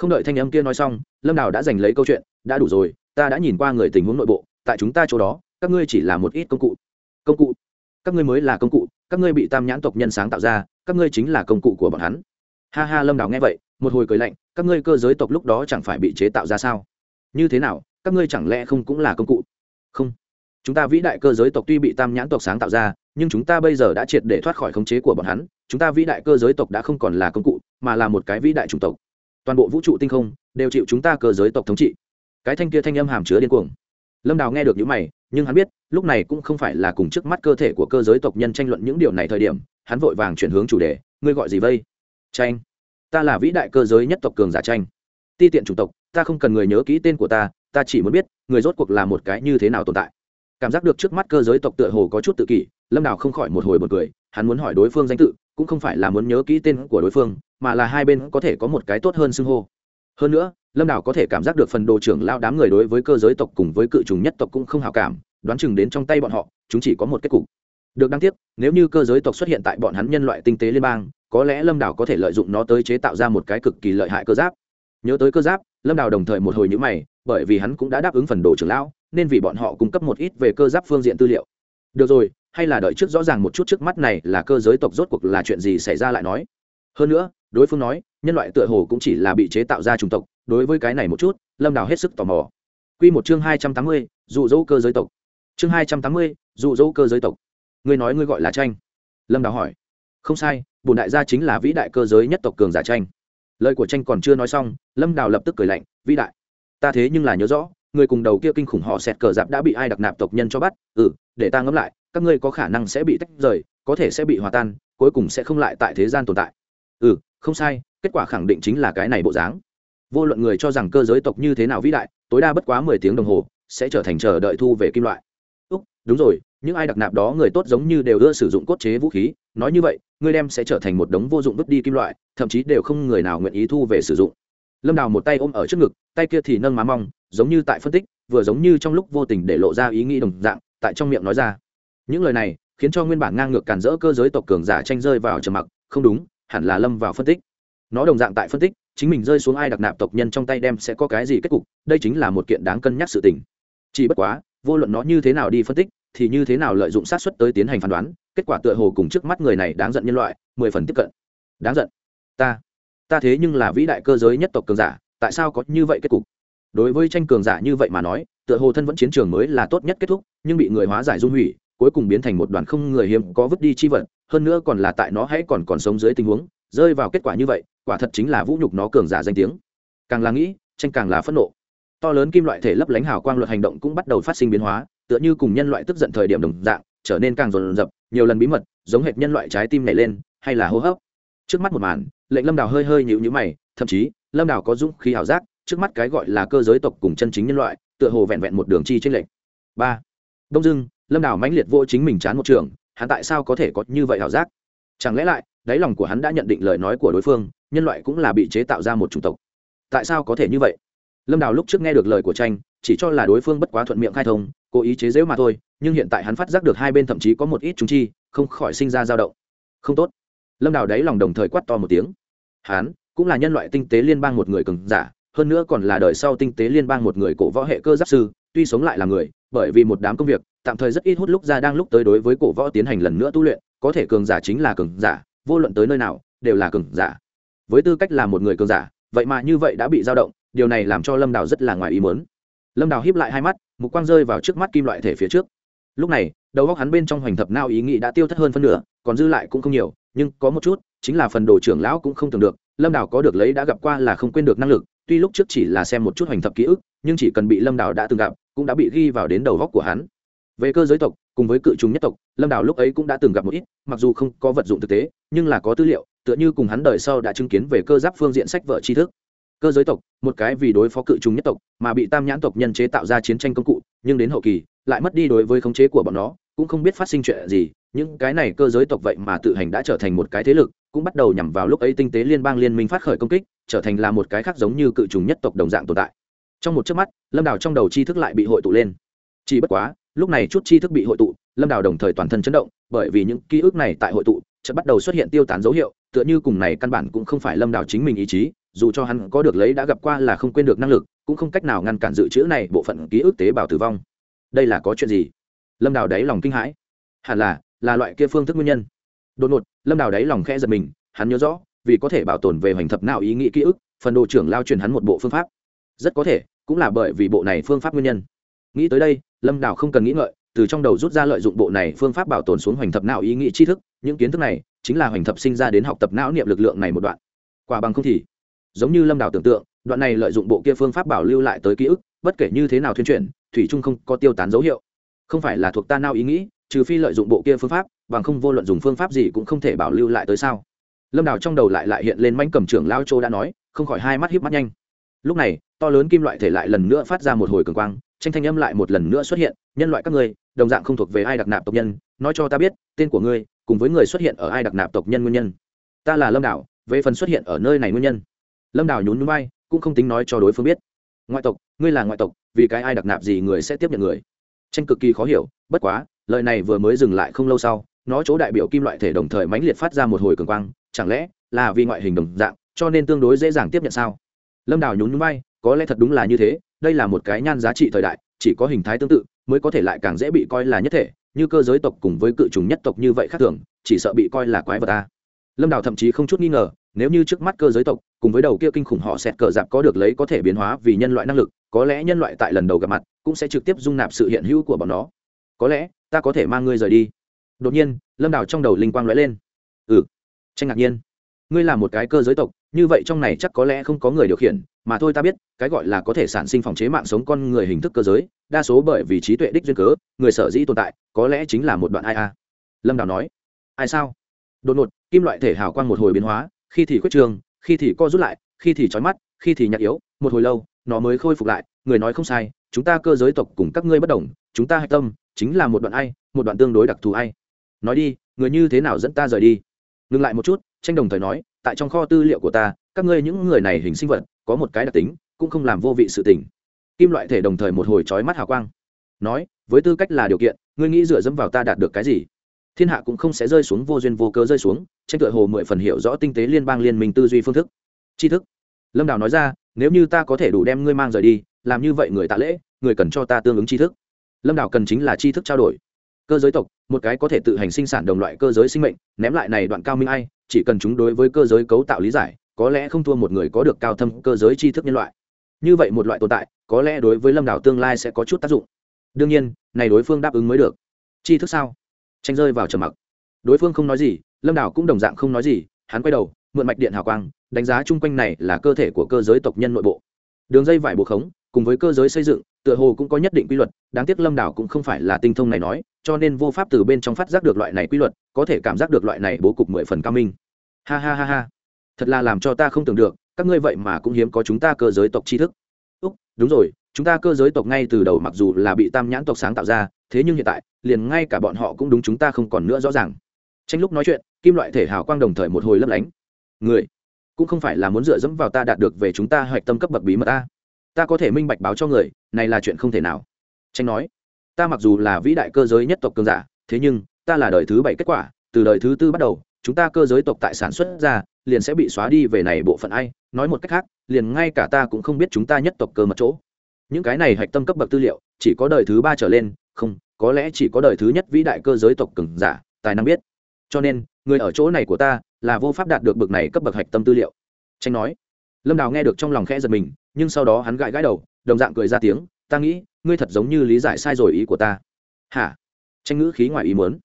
không đợi thanh âm kia nói xong, lâm đào đã giành lấy câu chuyện, đã đủ rồi, ta đã nhìn qua người tình huống nội bộ, tại chúng ta chỗ đó, các ngươi chỉ là một ít công cụ. Công cụ? Các ngươi mới là công cụ, các ngươi bị tam nhãn tộc nhân sáng tạo ra, các ngươi chính là công cụ của bọn hắn. Ha ha, lâm đào nghe vậy, một hồi cười lạnh, các ngươi cơ giới tộc lúc đó chẳng phải bị chế tạo ra sao? Như thế nào, các ngươi chẳng lẽ không cũng là công cụ? Không. Chúng ta vĩ đại cơ giới tộc tuy bị tam nhãn tộc sáng tạo ra, nhưng chúng ta bây giờ đã triệt để thoát khỏi khống chế của bọn hắn, chúng ta vĩ đại cơ giới tộc đã không còn là công cụ, mà là một cái vĩ đại chủng tộc toàn bộ vũ trụ tinh không đều chịu chúng ta cơ giới tộc thống trị. Cái thanh kia thanh âm hàm chứa điên cuồng. Lâm đào nghe được những mày, nhưng hắn biết, lúc này cũng không phải là cùng trước mắt cơ thể của cơ giới tộc nhân tranh luận những điều này thời điểm, hắn vội vàng chuyển hướng chủ đề, ngươi gọi gì vây? Tranh. Ta là vĩ đại cơ giới nhất tộc cường giả tranh. Ti tiện chủng tộc, ta không cần người nhớ kỹ tên của ta ta chỉ muốn biết, người rốt cuộc là một cái như thế nào tồn tại. Cảm giác được trước mắt cơ giới tộc tựa hồ có chút tự kỷ, lâm đào không khỏi một hồi một cười, hắn muốn hỏi đối phương danh tự, cũng không phải là muốn nhớ kỹ tên của đối phương mà là hai bên có thể có một cái tốt hơn xưng hô. Hơn nữa, lâm đảo có thể cảm giác được phần đồ trưởng lao đám người đối với cơ giới tộc cùng với cự trùng nhất tộc cũng không hào cảm, đoán chừng đến trong tay bọn họ, chúng chỉ có một kết cục. Được đáng tiếc, nếu như cơ giới tộc xuất hiện tại bọn hắn nhân loại tinh tế liên bang, có lẽ lâm đảo có thể lợi dụng nó tới chế tạo ra một cái cực kỳ lợi hại cơ giáp. Nhớ tới cơ giáp, lâm đảo đồng thời một hồi nhữ mày, bởi vì hắn cũng đã đáp ứng phần đồ trưởng lão, nên vì bọn họ cung cấp một ít về cơ giáp phương diện tư liệu. Được rồi, hay là đợi trước rõ ràng một chút trước mắt này là cơ giới tộc rốt cuộc là chuyện gì xảy ra lại nói. Hơn nữa đối phương nói, nhân loại tựa hồ cũng chỉ là bị chế tạo ra chủng tộc, đối với cái này một chút, lâm đào hết sức tò mò. Q một chương hai trăm tám mươi, dụ dỗ cơ giới tộc. Chương hai trăm tám mươi, dụ dỗ cơ giới tộc. Ngươi nói ngươi gọi là tranh? Lâm đào hỏi. Không sai bùn đại gia chính là vĩ đại cơ giới nhất tộc cường giả tranh. Lời của tranh còn chưa nói xong, lâm đào lập tức cười lạnh, vĩ đại, ta thế nhưng là nhớ rõ, người cùng đầu kia kinh khủng họ xẹt cờ giáp đã bị ai đặc nạp tộc nhân cho bắt. Ừ để ta ngẫm lại, các ngươi có khả năng sẽ bị tách rời, có thể sẽ bị hòa tan, cuối cùng sẽ không lại tại thế gian tồn tại. Ừ không sai, kết quả khẳng định chính là cái này bộ dáng. Vô luận người cho rằng cơ giới tộc như thế nào vĩ đại, tối đa bất quá mười tiếng đồng hồ, sẽ trở thành chờ đợi thu về kim loại. Úc, đúng rồi, những ai đặc nạp đó người tốt giống như đều ưa sử dụng cốt chế vũ khí, nói như vậy ngươi đem sẽ trở thành một đống vô dụng vứt đi kim loại, thậm chí đều không người nào nguyện ý thu về sử dụng. Lâm đào một tay ôm ở trước ngực, tay kia thì nâng má mong, giống như tại phân tích, vừa giống như trong lúc vô tình để lộ ra ý nghĩ đồng dạng, tại trong miệng nói ra. Những lời này khiến cho nguyên bản ngang ngược cản rỡ cơ giới tộc cường giả tranh rơi vào trầm mặc, không đúng hẳn là lâm vào phân tích. Nó đồng dạng tại phân tích, chính mình rơi xuống ai đặc nạp tộc nhân trong tay đem sẽ có cái gì kết cục, đây chính là một kiện đáng cân nhắc sự tình. Chỉ bất quá, vô luận nó như thế nào đi phân tích, thì như thế nào lợi dụng sát xuất tới tiến hành phán đoán, kết quả tựa hồ cùng trước mắt người này đáng giận nhân loại, mười phần tiếp cận. Đáng giận. Ta ta thế nhưng là vĩ đại cơ giới nhất tộc cường giả, tại sao có như vậy kết cục? Đối với tranh cường giả như vậy mà nói, tựa hồ thân vẫn chiến trường mới là tốt nhất kết thúc, nhưng bị người hóa giải dung hủy cuối cùng biến thành một đoàn không người hiếm có vứt đi chi vật, hơn nữa còn là tại nó hãy còn còn sống dưới tình huống, rơi vào kết quả như vậy, quả thật chính là vũ nhục nó cường giả danh tiếng. Càng là nghĩ, tranh càng là phẫn nộ. To lớn kim loại thể lấp lánh hào quang luật hành động cũng bắt đầu phát sinh biến hóa, tựa như cùng nhân loại tức giận thời điểm đồng dạng, trở nên càng rồn rập, nhiều lần bí mật, giống hệt nhân loại trái tim nảy lên, hay là hô hấp. Trước mắt một màn, lệnh lâm đào hơi hơi nhịu nhữ mày, thậm chí, lâm đào có dũng khí ảo giác, trước mắt cái gọi là cơ giới tộc cùng chân chính nhân loại, tựa hồ vẹn vẹn một đường chi trên lệnh ba. Đông dưng lâm đào mãnh liệt vô chính mình chán một trường, hắn tại sao có thể có như vậy ảo giác? Chẳng lẽ lại, đáy lòng của hắn đã nhận định lời nói của đối phương, nhân loại cũng là bị chế tạo ra một chủng tộc? Tại sao có thể như vậy? Lâm đào lúc trước nghe được lời của tranh, chỉ cho là đối phương bất quá thuận miệng khai thông, cố ý chế dễu mà thôi, nhưng hiện tại hắn phát giác được hai bên thậm chí có một ít chúng chi, không khỏi sinh ra dao động. Không tốt. Lâm đào đáy lòng đồng thời quát to một tiếng. Hắn cũng là nhân loại tinh tế liên bang một người cường giả, hơn nữa còn là đời sau tinh tế liên bang một người cổ võ hệ cơ giáp sư tuy sống lại là người, bởi vì một đám công việc, tạm thời rất ít hút lúc ra đang lúc tới đối với cổ võ tiến hành lần nữa tu luyện, có thể cường giả chính là cường giả, vô luận tới nơi nào, đều là cường giả. Với tư cách là một người cường giả, vậy mà như vậy đã bị dao động, điều này làm cho lâm đào rất là ngoài ý mớn lâm đào híp lại hai mắt, mục quang rơi vào trước mắt kim loại thể phía trước. Lúc này, đầu góc hắn bên trong hoành thập nao ý nghĩ đã tiêu thất hơn phân nửa, còn dư lại cũng không nhiều, nhưng có một chút, chính là phần đồ trưởng lão cũng không tưởng được, lâm đào có được lấy đã gặp qua là không quên được năng lực, tuy lúc trước chỉ là xem một chút hoành thập ký ức, nhưng chỉ cần bị lâm đào đã từng gặp cũng đã bị ghi vào đến đầu góc của hắn. Về cơ giới tộc, cùng với cự trùng nhất tộc, lâm đào lúc ấy cũng đã từng gặp một ít, mặc dù không có vật dụng thực tế, nhưng là có tư liệu, tựa như cùng hắn đời sau đã chứng kiến về cơ giáp phương diện sách vở tri thức. Cơ giới tộc, một cái vì đối phó cự trùng nhất tộc, mà bị tam nhãn tộc nhân chế tạo ra chiến tranh công cụ, nhưng đến hậu kỳ, lại mất đi đối với khống chế của bọn nó, cũng không biết phát sinh chuyện gì, những cái này cơ giới tộc vậy mà tự hành đã trở thành một cái thế lực, cũng bắt đầu nhằm vào lúc ấy tinh tế liên bang liên minh phát khởi công kích, trở thành là một cái khác giống như cự trùng nhất tộc đồng dạng tồn tại trong một chớp mắt, lâm đào trong đầu tri thức lại bị hội tụ lên. Chỉ bất quá, lúc này chút tri thức bị hội tụ, lâm đào đồng thời toàn thân chấn động, bởi vì những ký ức này tại hội tụ, chợt bắt đầu xuất hiện tiêu tán dấu hiệu, tựa như cùng này căn bản cũng không phải lâm đào chính mình ý chí, dù cho hắn có được lấy đã gặp qua là không quên được năng lực, cũng không cách nào ngăn cản dự trữ này bộ phận ký ức tế bào tử vong. Đây là có chuyện gì? Lâm đào đáy lòng kinh hãi. Hẳn là là loại kia phương thức nguyên nhân. Đột ngột, lâm đào đáy lòng khẽ giật mình, hắn nhớ rõ, vì có thể bảo tồn về hoành thập nào ý nghĩ ký ức, phần đồ trưởng lao truyền hắn một bộ phương pháp rất có thể cũng là bởi vì bộ này phương pháp nguyên nhân. Nghĩ tới đây, lâm đào không cần nghĩ ngợi, từ trong đầu rút ra lợi dụng bộ này phương pháp bảo tồn xuống hoành thập não ý nghĩ tri thức, những kiến thức này chính là hoành thập sinh ra đến học tập não niệm lực lượng này một đoạn. Quả bằng không thì, giống như lâm đào tưởng tượng, đoạn này lợi dụng bộ kia phương pháp bảo lưu lại tới ký ức, bất kể như thế nào thuyên chuyển, thủy trung không có tiêu tán dấu hiệu. Không phải là thuộc ta nao ý nghĩ, trừ phi lợi dụng bộ kia phương pháp, bằng không vô luận dùng phương pháp gì cũng không thể bảo lưu lại tới sao. Lâm đào trong đầu lại lại hiện lên manh cầm trưởng lao châu đã nói, không khỏi hai mắt hiếp mắt nhanh lúc này, to lớn kim loại thể lại lần nữa phát ra một hồi cường quang, tranh thanh âm lại một lần nữa xuất hiện, nhân loại các ngươi, đồng dạng không thuộc về ai đặc nạp tộc nhân, nói cho ta biết, tên của ngươi cùng với người xuất hiện ở ai đặc nạp tộc nhân nguyên nhân. Ta là lâm đảo, về phần xuất hiện ở nơi này nguyên nhân. Lâm đảo nhún núi bay cũng không tính nói cho đối phương biết. Ngoại tộc, ngươi là ngoại tộc, vì cái ai đặc nạp gì người sẽ tiếp nhận người? Tranh cực kỳ khó hiểu, bất quá, lời này vừa mới dừng lại không lâu sau, nó chỗ đại biểu kim loại thể đồng thời mãnh liệt phát ra một hồi cường quang, chẳng lẽ là vì ngoại hình đồng dạng, cho nên tương đối dễ dàng tiếp nhận sao? Lâm đào nhún nhún bay có lẽ thật đúng là như thế, đây là một cái nhan giá trị thời đại, chỉ có hình thái tương tự, mới có thể lại càng dễ bị coi là nhất thể, như cơ giới tộc cùng với cự trùng nhất tộc như vậy khác thường, chỉ sợ bị coi là quái vật ta. Lâm đào thậm chí không chút nghi ngờ, nếu như trước mắt cơ giới tộc, cùng với đầu kia kinh khủng họ xẹt cờ dạp có được lấy có thể biến hóa vì nhân loại năng lực, có lẽ nhân loại tại lần đầu gặp mặt, cũng sẽ trực tiếp dung nạp sự hiện hữu của bọn nó. Có lẽ, ta có thể mang ngươi rời đi. Đột nhiên, lâm đào trong đầu linh quang lóe lên. Ừ tranh ngạc nhiên, ngươi là một cái cơ giới tộc như vậy trong này chắc có lẽ không có người điều khiển, mà thôi ta biết, cái gọi là có thể sản sinh phòng chế mạng sống con người hình thức cơ giới, đa số bởi vì trí tuệ đích duyên cớ, người sở dĩ tồn tại, có lẽ chính là một đoạn ai a. Lâm đào nói, ai sao? Đột ngột, kim loại thể hào quang một hồi biến hóa, khi thì quyết trường, khi thì co rút lại, khi thì trói mắt, khi thì nhạt yếu, một hồi lâu, nó mới khôi phục lại, người nói không sai, chúng ta cơ giới tộc cùng các ngươi bất đồng, chúng ta hạch tâm, chính là một đoạn ai, một đoạn tương đối đặc thù ai. Nói đi, người như thế nào dẫn ta rời đi? Ngừng lại một chút, tranh đồng thời nói tại trong kho tư liệu của ta, các ngươi những người này hình sinh vật, có một cái đặc tính, cũng không làm vô vị sự tình. Kim loại thể đồng thời một hồi trói mắt hào quang. Nói, với tư cách là điều kiện, ngươi nghĩ dựa dẫm vào ta đạt được cái gì? Thiên hạ cũng không sẽ rơi xuống vô duyên vô cớ rơi xuống, tranh tựa hồ mười phần hiểu rõ tinh tế liên bang liên minh tư duy phương thức. Tri thức. Lâm đào nói ra, nếu như ta có thể đủ đem ngươi mang rời đi, làm như vậy người tạ lễ, người cần cho ta tương ứng tri thức. Lâm đào cần chính là tri thức trao đổi. Cơ giới tộc, một cái có thể tự hành sinh sản đồng loại cơ giới sinh mệnh, ném lại này đoạn cao minh ai chỉ cần chúng đối với cơ giới cấu tạo lý giải, có lẽ không thua một người có được cao thâm cơ giới tri thức nhân loại. Như vậy một loại tồn tại, có lẽ đối với lâm đảo tương lai sẽ có chút tác dụng. Đương nhiên, này đối phương đáp ứng mới được. Tri thức sao? Tranh rơi vào trầm mặc. Đối phương không nói gì, lâm đảo cũng đồng dạng không nói gì, hắn quay đầu, mượn mạch điện hào quang, đánh giá chung quanh này là cơ thể của cơ giới tộc nhân nội bộ. Đường dây vải bộ khống, cùng với cơ giới xây dựng, tựa hồ cũng có nhất định quy luật, đáng tiếc lâm đảo cũng không phải là tinh thông này nói cho nên vô pháp từ bên trong phát giác được loại này quy luật, có thể cảm giác được loại này bố cục mười phần cao minh. Ha ha ha ha. Thật là làm cho ta không tưởng được, các ngươi vậy mà cũng hiếm có chúng ta cơ giới tộc tri thức. Úc, đúng rồi, chúng ta cơ giới tộc ngay từ đầu mặc dù là bị tam nhãn tộc sáng tạo ra, thế nhưng hiện tại, liền ngay cả bọn họ cũng đúng chúng ta không còn nữa rõ ràng. Tranh lúc nói chuyện, kim loại thể hào quang đồng thời một hồi lấp lánh. Người, cũng không phải là muốn dựa dẫm vào ta đạt được về chúng ta hoạch tâm cấp bậc bí mật ta. Ta có thể minh bạch báo cho người, này là chuyện không thể nào. Tranh nói ta mặc dù là vĩ đại cơ giới nhất tộc cường giả, thế nhưng, ta là đời thứ bảy kết quả, từ đời thứ tư bắt đầu, chúng ta cơ giới tộc tại sản xuất ra, liền sẽ bị xóa đi về này bộ phận ai. Nói một cách khác, liền ngay cả ta cũng không biết chúng ta nhất tộc cơ mật chỗ. Những cái này hạch tâm cấp bậc tư liệu, chỉ có đời thứ ba trở lên, không, có lẽ chỉ có đời thứ nhất vĩ đại cơ giới tộc cường giả, tài năng biết. Cho nên, người ở chỗ này của ta, là vô pháp đạt được bậc này cấp bậc hạch tâm tư liệu. Tranh nói. Lâm đào nghe được trong lòng khẽ giật mình, nhưng sau đó hắn gãi gãi đầu, đồng dạng cười ra tiếng, ta nghĩ ngươi thật giống như lý giải sai rồi ý của ta. Hả? Tranh ngữ khí ngoài ý muốn.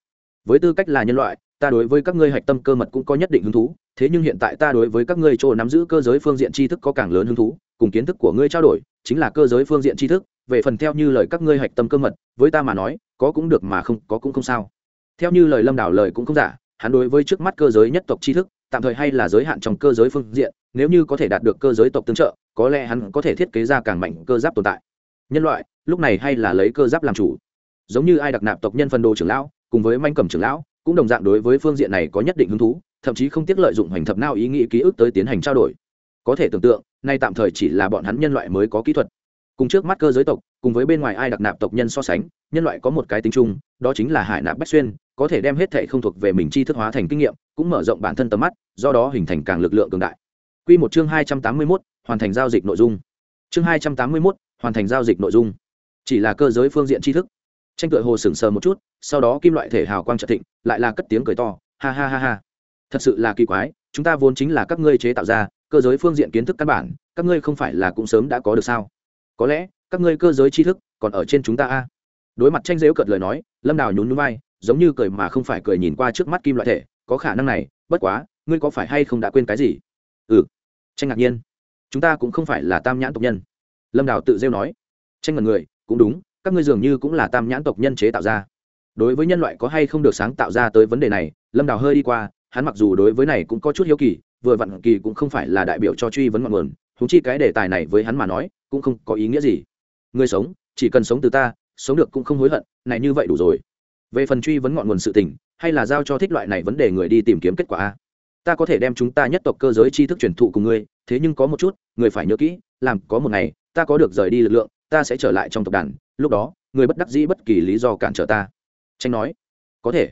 Với tư cách là nhân loại, ta đối với các ngươi hạch tâm cơ mật cũng có nhất định hứng thú, thế nhưng hiện tại ta đối với các ngươi chỗ nắm giữ cơ giới phương diện tri thức có càng lớn hứng thú, cùng kiến thức của ngươi trao đổi, chính là cơ giới phương diện tri thức, về phần theo như lời các ngươi hạch tâm cơ mật, với ta mà nói, có cũng được mà không, có cũng không sao. Theo như lời lâm đảo lời cũng không giả, hắn đối với trước mắt cơ giới nhất tộc tri thức, tạm thời hay là giới hạn trong cơ giới phương diện, nếu như có thể đạt được cơ giới tộc tương trợ, có lẽ hắn có thể thiết kế ra càng mạnh cơ giáp tồn tại nhân loại lúc này hay là lấy cơ giáp làm chủ. Giống như ai đặc nạp tộc nhân phần đồ trưởng lão cùng với manh cầm trưởng lão cũng đồng dạng đối với phương diện này có nhất định hứng thú thậm chí không tiếc lợi dụng hành thập nao ý nghĩ ký ức tới tiến hành trao đổi. Có thể tưởng tượng nay tạm thời chỉ là bọn hắn nhân loại mới có kỹ thuật. Cùng trước mắt cơ giới tộc cùng với bên ngoài ai đặc nạp tộc nhân so sánh nhân loại có một cái tính chung đó chính là hải nạp bách xuyên có thể đem hết thệ không thuộc về mình chi thức hóa thành kinh nghiệm cũng mở rộng bản thân tầm mắt do đó hình thành càng lực lượng cường đại. Quy một chương hai trăm tám mươi 281, hoàn thành giao dịch nội dung. Chương hai trăm tám mươi 281, hoàn thành giao dịch nội dung. Chỉ là cơ giới phương diện tri thức. Tranh tựa hồ sừng sờ một chút, sau đó kim loại thể hào quang trợ thịnh, lại là cất tiếng cười to, ha ha ha ha. Thật sự là kỳ quái, chúng ta vốn chính là các ngươi chế tạo ra, cơ giới phương diện kiến thức căn bản, các ngươi không phải là cũng sớm đã có được sao? Có lẽ, các ngươi cơ giới tri thức còn ở trên chúng ta a. Đối mặt tranh dễu cợt lời nói, Lâm Đào nhún nhún vai, giống như cười mà không phải cười nhìn qua trước mắt kim loại thể, có khả năng này, bất quá, ngươi có phải hay không đã quên cái gì? Ừ tranh ngạc nhiên chúng ta cũng không phải là tam nhãn tộc nhân lâm đào tự rêu nói, tranh ngần người, cũng đúng, các ngươi dường như cũng là tam nhãn tộc nhân chế tạo ra. Đối với nhân loại có hay không được sáng tạo ra tới vấn đề này, lâm đào hơi đi qua, hắn mặc dù đối với này cũng có chút hiếu kỳ, vừa vặn kỳ cũng không phải là đại biểu cho truy vấn ngọn nguồn thúng chi cái đề tài này với hắn mà nói, cũng không có ý nghĩa gì. Người sống, chỉ cần sống từ ta, sống được cũng không hối hận, này như vậy đủ rồi. Về phần truy vấn ngọn nguồn sự tình, hay là giao cho thích loại này vấn đề người đi tìm kiếm kết quả a? Ta có thể đem chúng ta nhất tộc cơ giới tri thức truyền thụ cùng ngươi, thế nhưng có một chút, người phải nhớ kỹ, làm có một ngày ta có được rời đi lực lượng, ta sẽ trở lại trong tộc đàn, lúc đó, người bất đắc dĩ bất kỳ lý do cản trở ta. Tranh nói. Có thể.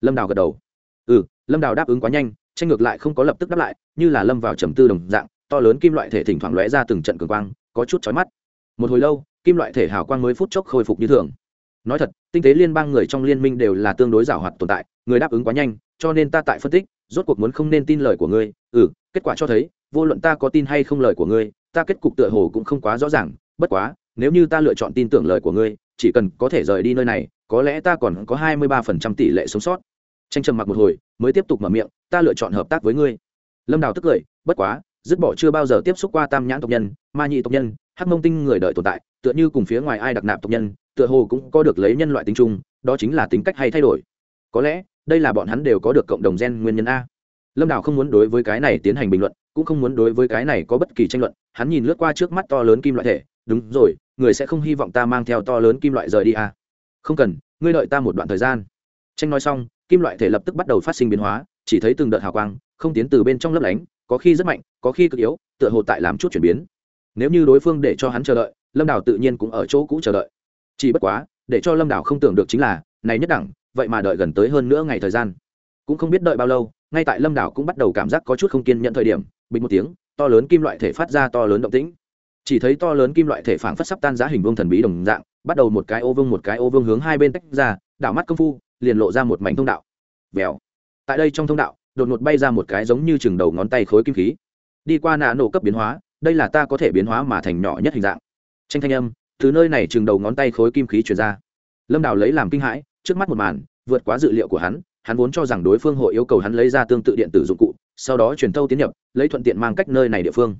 Lâm đào gật đầu. Ừ lâm đào đáp ứng quá nhanh tranh ngược lại không có lập tức đáp lại, như là lâm vào trầm tư đồng dạng, to lớn kim loại thể thỉnh thoảng lóe ra từng trận cường quang, có chút chói mắt. Một hồi lâu, kim loại thể hào quang mới phút chốc khôi phục như thường. Nói thật, tinh tế liên bang người trong liên minh đều là tương đối giảo hoạt tồn tại, người đáp ứng quá nhanh, cho nên ta tại phân tích, rốt cuộc muốn không nên tin lời của ngươi. Ừ kết quả cho thấy, vô luận ta có tin hay không lời của ngươi ta kết cục tựa hồ cũng không quá rõ ràng, bất quá, nếu như ta lựa chọn tin tưởng lời của ngươi, chỉ cần có thể rời đi nơi này, có lẽ ta còn có hai mươi ba phần trăm tỷ lệ sống sót. Tranh trầm mặc một hồi, mới tiếp tục mở miệng, ta lựa chọn hợp tác với ngươi. Lâm đào tức cười, bất quá, dứt bỏ chưa bao giờ tiếp xúc qua tam nhãn tộc nhân, ma nhị tộc nhân, hắc mông tinh người đợi tồn tại, tựa như cùng phía ngoài ai đặc nạp tộc nhân, tựa hồ cũng có được lấy nhân loại tính chung, đó chính là tính cách hay thay đổi. Có lẽ, đây là bọn hắn đều có được cộng đồng gen nguyên nhân a. Lâm đào không muốn đối với cái này tiến hành bình luận cũng không muốn đối với cái này có bất kỳ tranh luận, hắn nhìn lướt qua trước mắt to lớn kim loại thể, đúng rồi, người sẽ không hy vọng ta mang theo to lớn kim loại rời đi à. không cần, ngươi đợi ta một đoạn thời gian. Tranh nói xong, kim loại thể lập tức bắt đầu phát sinh biến hóa, chỉ thấy từng đợt hào quang, không tiến từ bên trong lấp lánh, có khi rất mạnh, có khi cực yếu, tựa hồ tại làm chút chuyển biến. Nếu như đối phương để cho hắn chờ đợi, lâm đảo tự nhiên cũng ở chỗ cũ chờ đợi. Chỉ bất quá, để cho lâm đảo không tưởng được chính là, này nhất đẳng, vậy mà đợi gần tới hơn nữa ngày thời gian. Cũng không biết đợi bao lâu ngay tại lâm đảo cũng bắt đầu cảm giác có chút không kiên nhận thời điểm, bình một tiếng, to lớn kim loại thể phát ra to lớn động tĩnh. Chỉ thấy to lớn kim loại thể phảng phất sắp tan giá hình vương thần bí đồng dạng, bắt đầu một cái ô vương một cái ô vương hướng hai bên tách ra, đảo mắt công phu, liền lộ ra một mảnh thông đạo. Vèo. Tại đây trong thông đạo, đột ngột bay ra một cái giống như chừng đầu ngón tay khối kim khí. Đi qua nạ nổ cấp biến hóa, đây là ta có thể biến hóa mà thành nhỏ nhất hình dạng. Tranh thanh âm, từ nơi này chừng đầu ngón tay khối kim khí chuyển ra. Lâm đào lấy làm kinh hãi, trước mắt một màn, vượt quá dự liệu của hắn hắn vốn cho rằng đối phương hội yêu cầu hắn lấy ra tương tự điện tử dụng cụ, sau đó truyền thâu tiến nhập, lấy thuận tiện mang cách nơi này địa phương.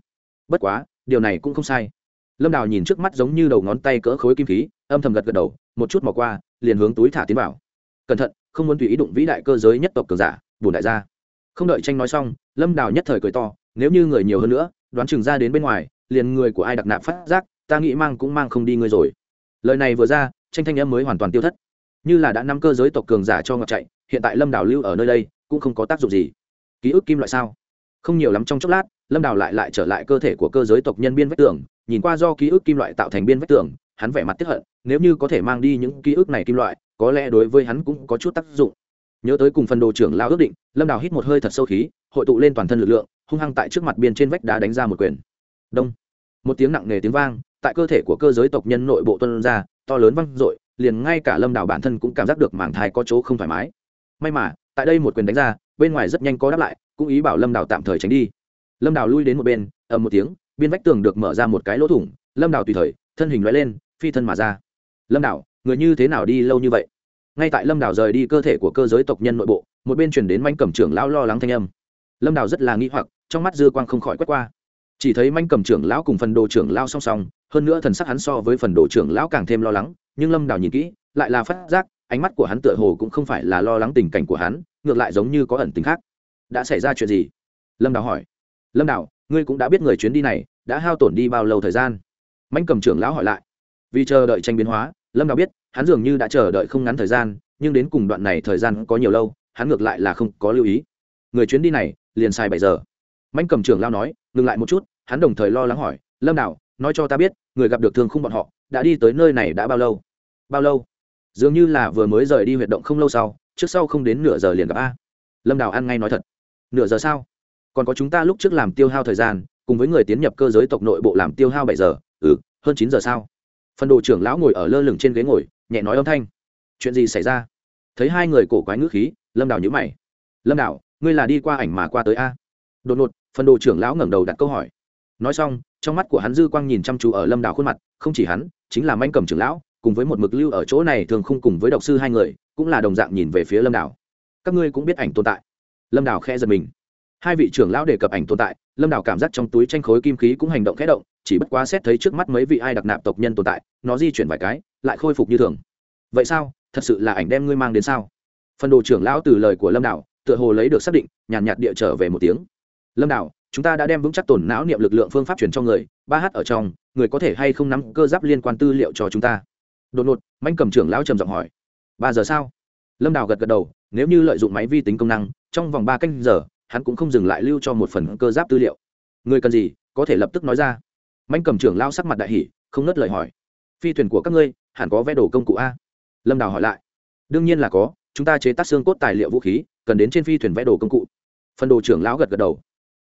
Bất quá, điều này cũng không sai. Lâm đào nhìn trước mắt giống như đầu ngón tay cỡ khối kim khí, âm thầm gật gật đầu, một chút mò qua, liền hướng túi thả tiến vào. Cẩn thận, không muốn tùy ý đụng vĩ đại cơ giới nhất tộc cường giả bùn đại gia. Không đợi tranh nói xong, lâm đào nhất thời cười to, nếu như người nhiều hơn nữa, đoán chừng ra đến bên ngoài, liền người của ai đặc nạp phát giác, ta nghĩ mang cũng mang không đi ngươi rồi. Lời này vừa ra, tranh thanh âm mới hoàn toàn tiêu thất. Như là đã năm cơ giới tộc cường giả cho ngọc chạy hiện tại lâm đào lưu ở nơi đây cũng không có tác dụng gì. Ký ức kim loại sao? Không nhiều lắm trong chốc lát, lâm đào lại lại trở lại cơ thể của cơ giới tộc nhân biên vách tường, nhìn qua do ký ức kim loại tạo thành biên vách tường, hắn vẻ mặt tiếp hận, nếu như có thể mang đi những ký ức này kim loại, có lẽ đối với hắn cũng có chút tác dụng. Nhớ tới cùng phần đồ trưởng lao ước định, lâm đào hít một hơi thật sâu khí, hội tụ lên toàn thân lực lượng, hung hăng tại trước mặt biên trên vách đá đánh ra một quyền. Đông. Một tiếng nặng nề tiếng vang, tại cơ thể của cơ giới tộc nhân nội bộ tuân ra, to lớn văng dội, liền ngay cả lâm đào bản thân cũng cảm giác được mảng thai có chỗ không thoải mái may mà, tại đây một quyền đánh ra, bên ngoài rất nhanh có đáp lại, cũng ý bảo lâm đào tạm thời tránh đi. Lâm đào lui đến một bên, ầm một tiếng biên vách tường được mở ra một cái lỗ thủng, lâm đào tùy thời, thân hình loại lên, phi thân mà ra. Lâm đào, người như thế nào đi lâu như vậy? Ngay tại lâm đào rời đi cơ thể của cơ giới tộc nhân nội bộ, một bên chuyển đến manh cầm trưởng lão lo lắng thanh âm. Lâm đào rất là nghi hoặc, trong mắt dư quang không khỏi quét qua. Chỉ thấy manh cầm trưởng lão cùng phần đồ trưởng lao song song, hơn nữa thần sắc hắn so với phần đồ trưởng lão càng thêm lo lắng, nhưng lâm đào nhìn kỹ, lại là phát giác ánh mắt của hắn tựa hồ cũng không phải là lo lắng tình cảnh của hắn, ngược lại giống như có ẩn tính khác. Đã xảy ra chuyện gì? Lâm đào hỏi. Lâm đào, ngươi cũng đã biết người chuyến đi này đã hao tổn đi bao lâu thời gian? Mạnh cầm trưởng lão hỏi lại. Vì chờ đợi tranh biến hóa, lâm đào biết, hắn dường như đã chờ đợi không ngắn thời gian, nhưng đến cùng đoạn này thời gian có nhiều lâu, hắn ngược lại là không có lưu ý. Người chuyến đi này liền sai bảy giờ. Mạnh cầm trưởng lao nói, ngừng lại một chút. Hắn đồng thời lo lắng hỏi, lâm đào, nói cho ta biết, người gặp được thương không bọn họ đã đi tới nơi này đã bao lâu? Bao lâu? Dường như là vừa mới rời đi huyệt động không lâu sau, trước sau không đến nửa giờ liền gặp a. Lâm đào ăn ngay nói thật. Nửa giờ sao? Còn có chúng ta lúc trước làm tiêu hao thời gian, cùng với người tiến nhập cơ giới tộc nội bộ làm tiêu hao bảy giờ ừ hơn chín giờ sao? Phần đồ trưởng lão ngồi ở lơ lửng trên ghế ngồi, nhẹ nói âm thanh. Chuyện gì xảy ra? Thấy hai người cổ quái ngữ khí, lâm đào nhữ mày. Lâm đào, ngươi là đi qua ảnh mà qua tới a. Đột ngột, phần đồ trưởng lão ngẩng đầu đặt câu hỏi. Nói xong, trong mắt của hắn dư quang nhìn chăm chú ở lâm đào khuôn mặt, không chỉ hắn, chính là manh cầm trưởng lão cùng với một mực lưu ở chỗ này thường không cùng với độc sư hai người, cũng là đồng dạng nhìn về phía lâm đảo các ngươi cũng biết ảnh tồn tại. Lâm đảo khẽ giật mình. Hai vị trưởng lão đề cập ảnh tồn tại, lâm đảo cảm giác trong túi tranh khối kim khí cũng hành động khẽ động, chỉ bất quá xét thấy trước mắt mấy vị ai đặc nạp tộc nhân tồn tại, nó di chuyển vài cái, lại khôi phục như thường. Vậy sao? Thật sự là ảnh đem ngươi mang đến sao? Phần đồ trưởng lão từ lời của lâm đảo tựa hồ lấy được xác định, nhàn nhạt địa trở về một tiếng. Lâm đảo chúng ta đã đem vững chắc tổn não niệm lực lượng phương pháp truyền cho người, ba h ở trong, người có thể hay không nắm cơ giáp liên quan tư liệu cho chúng ta? Đột ngột manh cầm trưởng lão trầm giọng hỏi, ba giờ sao? Lâm đào gật gật đầu, nếu như lợi dụng máy vi tính công năng, trong vòng ba canh giờ, hắn cũng không dừng lại lưu cho một phần cơ giáp tư liệu. Người cần gì, có thể lập tức nói ra. Manh cầm trưởng lao sắc mặt đại hỷ không ngớt lời hỏi, phi thuyền của các ngươi, hẳn có vé đồ công cụ a? Lâm đào hỏi lại, đương nhiên là có, chúng ta chế tác xương cốt tài liệu vũ khí, cần đến trên phi thuyền vé đồ công cụ. Phần đồ trưởng lão gật gật đầu,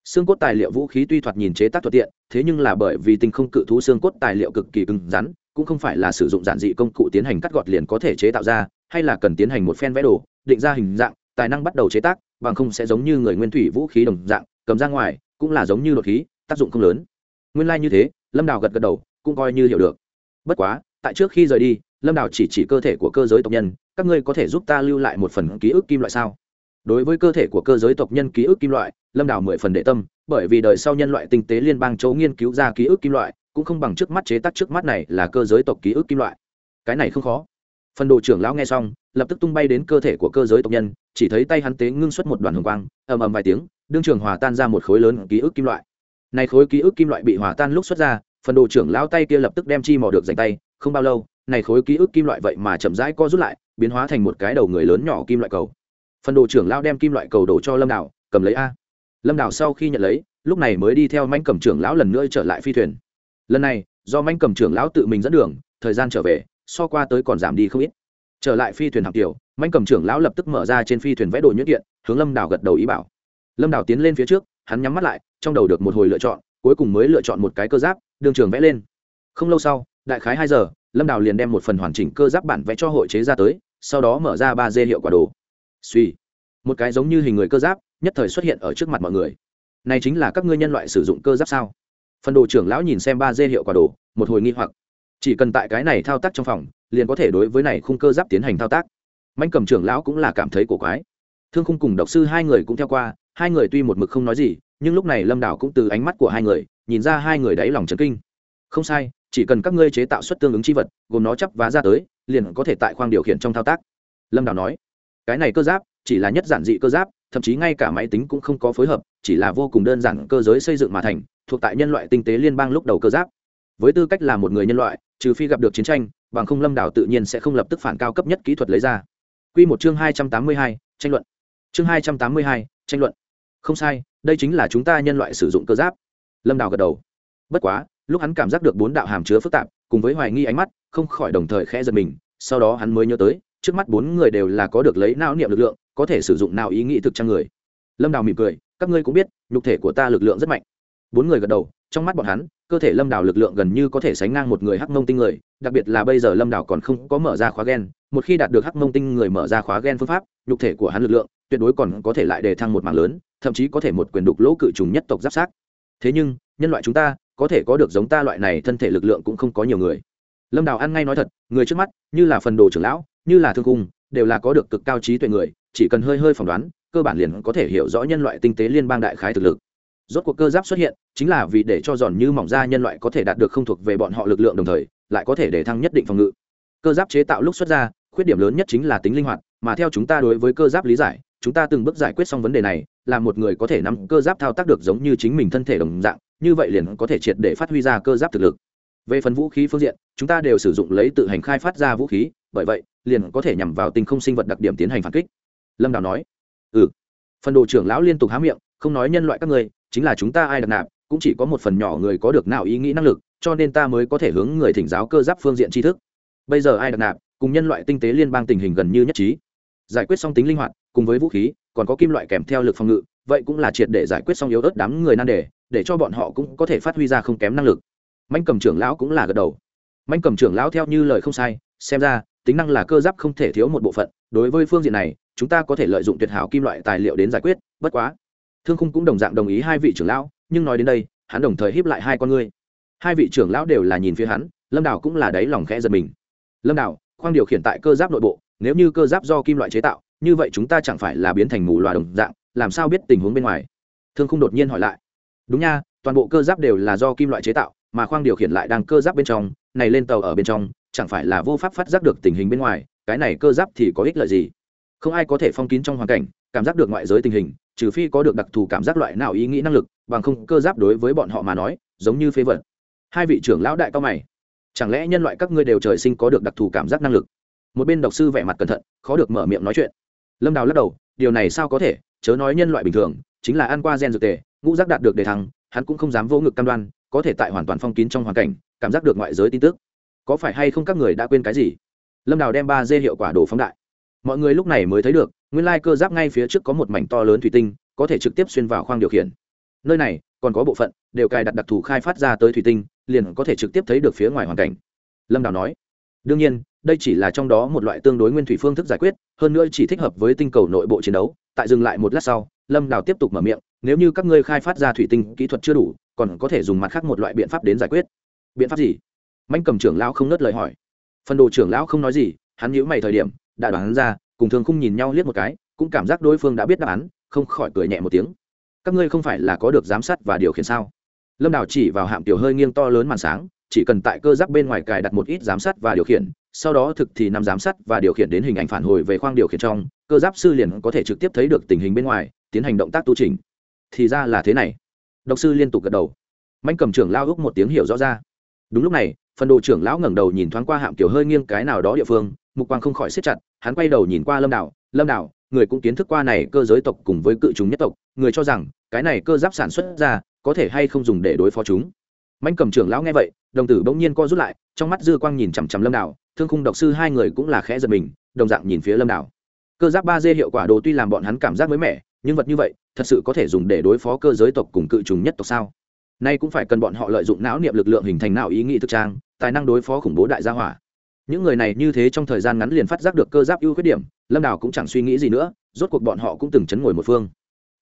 xương cốt tài liệu vũ khí tuy thoạt nhìn chế tác thuận tiện, thế nhưng là bởi vì tinh không cự thú xương cốt tài liệu cực kỳ cứng rắn cũng không phải là sử dụng giản dị công cụ tiến hành cắt gọt liền có thể chế tạo ra, hay là cần tiến hành một phen vẽ đồ, định ra hình dạng, tài năng bắt đầu chế tác, bằng không sẽ giống như người nguyên thủy vũ khí đồng dạng, cầm ra ngoài, cũng là giống như đột khí, tác dụng không lớn. Nguyên lai、like、như thế, lâm đào gật gật đầu, cũng coi như hiểu được. Bất quá, tại trước khi rời đi, lâm đào chỉ chỉ cơ thể của cơ giới tộc nhân, các ngươi có thể giúp ta lưu lại một phần ký ức kim loại sao? Đối với cơ thể của cơ giới tộc nhân ký ức kim loại, lâm đào mười phần đệ tâm, bởi vì đời sau nhân loại tinh tế liên bang châu nghiên cứu ra ký ức kim loại cũng không bằng trước mắt chế tác trước mắt này là cơ giới tộc ký ức kim loại. Cái này không khó. Phần đồ trưởng lão nghe xong, lập tức tung bay đến cơ thể của cơ giới tộc nhân, chỉ thấy tay hắn tế ngưng xuất một đoàn hồng quang, ầm ầm vài tiếng, đương trường hòa tan ra một khối lớn ký ức kim loại. Này khối ký ức kim loại bị hòa tan lúc xuất ra, phần đồ trưởng lão tay kia lập tức đem chi mò được dành tay, không bao lâu, này khối ký ức kim loại vậy mà chậm rãi co rút lại, biến hóa thành một cái đầu người lớn nhỏ kim loại cầu. Phần đồ trưởng lão đem kim loại cầu đổ cho lâm đảo cầm lấy a. Lâm đảo sau khi nhận lấy, lúc này mới đi theo manh cầm trưởng lão lần nữa trở lại phi thuyền lần này, do manh cầm trưởng lão tự mình dẫn đường, thời gian trở về, so qua tới còn giảm đi không ít. Trở lại phi thuyền học tiểu, manh cầm trưởng lão lập tức mở ra trên phi thuyền vẽ đồ nhuyễn kiện, hướng lâm đảo gật đầu ý bảo. Lâm đảo tiến lên phía trước, hắn nhắm mắt lại, trong đầu được một hồi lựa chọn, cuối cùng mới lựa chọn một cái cơ giáp, đường trường vẽ lên. Không lâu sau, đại khái hai giờ, lâm đào liền đem một phần hoàn chỉnh cơ giáp bản vẽ cho hội chế ra tới, sau đó mở ra ba dê hiệu quả đồ. Suy một cái giống như hình người cơ giáp, nhất thời xuất hiện ở trước mặt mọi người. Này chính là các ngươi nhân loại sử dụng cơ giáp sao? Phần đồ trưởng lão nhìn xem ba d hiệu quả đồ, một hồi nghi hoặc. Chỉ cần tại cái này thao tác trong phòng, liền có thể đối với này khung cơ giáp tiến hành thao tác. Mạnh cầm trưởng lão cũng là cảm thấy cổ quái. Thương khung cùng độc sư hai người cũng theo qua, hai người tuy một mực không nói gì, nhưng lúc này lâm đảo cũng từ ánh mắt của hai người, nhìn ra hai người đáy lòng trấn kinh. Không sai, chỉ cần các ngươi chế tạo xuất tương ứng chi vật, gồm nó chấp vá ra tới, liền có thể tại khoang điều khiển trong thao tác. Lâm đảo nói, cái này cơ giáp, chỉ là nhất giản dị cơ giáp, thậm chí ngay cả máy tính cũng không có phối hợp, chỉ là vô cùng đơn giản cơ giới xây dựng mà thành thuộc tại nhân loại tinh tế liên bang lúc đầu cơ giáp với tư cách là một người nhân loại trừ phi gặp được chiến tranh bằng không lâm đảo tự nhiên sẽ không lập tức phản cao cấp nhất kỹ thuật lấy ra Quy một chương hai trăm tám mươi hai, tranh luận. Chương hai trăm tám mươi hai, tranh luận. Không sai, đây chính là chúng ta nhân loại sử dụng cơ giáp. Lâm Đào gật đầu. Bất quá, lúc hắn cảm giác được bốn đạo hàm chứa phức tạp, cùng với hoài nghi ánh mắt, không khỏi đồng thời khẽ giật mình, sau đó hắn mới nhớ tới, trước mắt bốn người đều là có được lấy não niệm lực lượng, có thể sử dụng nào ý nghĩ thực trang người. Lâm Đào mỉm cười, các ngươi cũng biết, nhục thể của ta lực lượng rất mạnh. Bốn người gật đầu, trong mắt bọn hắn, cơ thể Lâm Đào lực lượng gần như có thể sánh ngang một người hắc mông tinh người, đặc biệt là bây giờ Lâm Đào còn không có mở ra khóa gen, một khi đạt được hắc mông tinh người mở ra khóa gen phương pháp nhục thể của hắn lực lượng tuyệt đối còn có thể lại đề thăng một mạng lớn thậm chí có thể một quyền đục lỗ cự trùng nhất tộc giáp sát. Thế nhưng nhân loại chúng ta có thể có được giống ta loại này thân thể lực lượng cũng không có nhiều người. Lâm đào ăn ngay nói thật người trước mắt như là phần đồ trưởng lão như là thương cung đều là có được cực cao trí tuệ người chỉ cần hơi hơi phỏng đoán cơ bản liền có thể hiểu rõ nhân loại tinh tế liên bang đại khái thực lực rốt cuộc cơ giáp xuất hiện, chính là vì để cho giòn như mỏng da nhân loại có thể đạt được không thuộc về bọn họ lực lượng đồng thời, lại có thể để thăng nhất định phòng ngự. Cơ giáp chế tạo lúc xuất ra, khuyết điểm lớn nhất chính là tính linh hoạt, mà theo chúng ta đối với cơ giáp lý giải, chúng ta từng bước giải quyết xong vấn đề này, là một người có thể nắm cơ giáp thao tác được giống như chính mình thân thể đồng dạng, như vậy liền có thể triệt để phát huy ra cơ giáp thực lực. Về phần vũ khí phương diện, chúng ta đều sử dụng lấy tự hành khai phát ra vũ khí, bởi vậy, liền có thể nhằm vào tinh không sinh vật đặc điểm tiến hành phản kích. Lâm đào nói. Ừ. Phần đồ trưởng lão liên tục há miệng, không nói nhân loại các người chính là chúng ta ai đặc nạp, cũng chỉ có một phần nhỏ người có được nào ý nghĩ năng lực, cho nên ta mới có thể hướng người thỉnh giáo cơ giáp phương diện tri thức. Bây giờ ai đặc nạp, cùng nhân loại tinh tế liên bang tình hình gần như nhất trí. Giải quyết xong tính linh hoạt, cùng với vũ khí, còn có kim loại kèm theo lực phòng ngự, vậy cũng là triệt để giải quyết xong yếu ớt đám người nan đề, để cho bọn họ cũng có thể phát huy ra không kém năng lực. Manh cầm trưởng lão cũng là gật đầu. Manh cầm trưởng lão theo như lời không sai, xem ra, tính năng là cơ giáp không thể thiếu một bộ phận, đối với phương diện này, chúng ta có thể lợi dụng tuyệt hảo kim loại tài liệu đến giải quyết, bất quá thương khung cũng đồng dạng đồng ý hai vị trưởng lão, nhưng nói đến đây, hắn đồng thời hiếp lại hai con ngươi. Hai vị trưởng lão đều là nhìn phía hắn, lâm đào cũng là đáy lòng khẽ giật mình. Lâm đào, khoang điều khiển tại cơ giáp nội bộ, nếu như cơ giáp do kim loại chế tạo, như vậy chúng ta chẳng phải là biến thành mù loà đồng dạng, làm sao biết tình huống bên ngoài? Thương khung đột nhiên hỏi lại. Đúng nha, toàn bộ cơ giáp đều là do kim loại chế tạo, mà khoang điều khiển lại đang cơ giáp bên trong, này lên tàu ở bên trong, chẳng phải là vô pháp phát giác được tình hình bên ngoài, cái này cơ giáp thì có ích lợi gì? Không ai có thể phong kín trong hoàn cảnh, cảm giác được ngoại giới tình hình, trừ phi có được đặc thù cảm giác loại nào ý nghĩ năng lực, bằng không cơ giáp đối với bọn họ mà nói, giống như phế vật. Hai vị trưởng lão đại cao mày. Chẳng lẽ nhân loại các ngươi đều trời sinh có được đặc thù cảm giác năng lực? Một bên độc sư vẻ mặt cẩn thận, khó được mở miệng nói chuyện. Lâm đào lắc đầu, điều này sao có thể, chớ nói nhân loại bình thường, chính là ăn qua gen dược tề, ngũ giác đạt được đề thăng, hắn cũng không dám vô ngực cam đoan, có thể tại hoàn toàn phong kín trong hoàn cảnh, cảm giác được ngoại giới tin tức. Có phải hay không các người đã quên cái gì? Lâm đào đem ba dê hiệu quả đồ phóng đại mọi người lúc này mới thấy được, nguyên lai cơ giáp ngay phía trước có một mảnh to lớn thủy tinh, có thể trực tiếp xuyên vào khoang điều khiển. Nơi này, còn có bộ phận, đều cài đặt đặc thù khai phát ra tới thủy tinh, liền có thể trực tiếp thấy được phía ngoài hoàn cảnh. Lâm đào nói, đương nhiên, đây chỉ là trong đó một loại tương đối nguyên thủy phương thức giải quyết, hơn nữa chỉ thích hợp với tinh cầu nội bộ chiến đấu. Tại dừng lại một lát sau, lâm đào tiếp tục mở miệng, nếu như các ngươi khai phát ra thủy tinh kỹ thuật chưa đủ, còn có thể dùng mặt khác một loại biện pháp đến giải quyết. Biện pháp gì? Mạnh cầm trưởng lão không nớt lời hỏi. Phần đồ trưởng lão không nói gì, hắn nhíu mày thời điểm đã đoán ra, cùng thường không nhìn nhau liếc một cái, cũng cảm giác đối phương đã biết đáp án, không khỏi cười nhẹ một tiếng. Các ngươi không phải là có được giám sát và điều khiển sao? Lâm đào chỉ vào hạm tiểu hơi nghiêng to lớn màn sáng, chỉ cần tại cơ giáp bên ngoài cài đặt một ít giám sát và điều khiển, sau đó thực thì nằm giám sát và điều khiển đến hình ảnh phản hồi về khoang điều khiển trong, cơ giáp sư liền có thể trực tiếp thấy được tình hình bên ngoài, tiến hành động tác tu trình thì ra là thế này. Độc sư liên tục gật đầu. Mạnh cầm trưởng lao úc một tiếng hiểu rõ ra. Đúng lúc này, phần đồ trưởng lão ngẩng đầu nhìn thoáng qua hạm kiểu hơi nghiêng cái nào đó địa phương mục quang không khỏi siết chặt, hắn quay đầu nhìn qua lâm đảo lâm đảo người cũng kiến thức qua này cơ giới tộc cùng với cự chúng nhất tộc, người cho rằng cái này cơ giáp sản xuất ra có thể hay không dùng để đối phó chúng. Mạnh cầm trưởng lão nghe vậy, đồng tử bỗng nhiên co rút lại, trong mắt dư quang nhìn chằm chằm lâm đảo thương khung độc sư hai người cũng là khẽ giật mình, đồng dạng nhìn phía lâm đảo cơ giáp ba d hiệu quả đồ tuy làm bọn hắn cảm giác mới mẻ, nhưng vật như vậy, thật sự có thể dùng để đối phó cơ giới tộc cùng cự trùng nhất tộc sao? Nay cũng phải cần bọn họ lợi dụng não niệm lực lượng hình thành não ý nghĩ thực trang, tài năng đối phó khủng bố đại gia hỏa những người này như thế trong thời gian ngắn liền phát giác được cơ giáp ưu khuyết điểm, lâm đào cũng chẳng suy nghĩ gì nữa, rốt cuộc bọn họ cũng từng chấn ngồi một phương.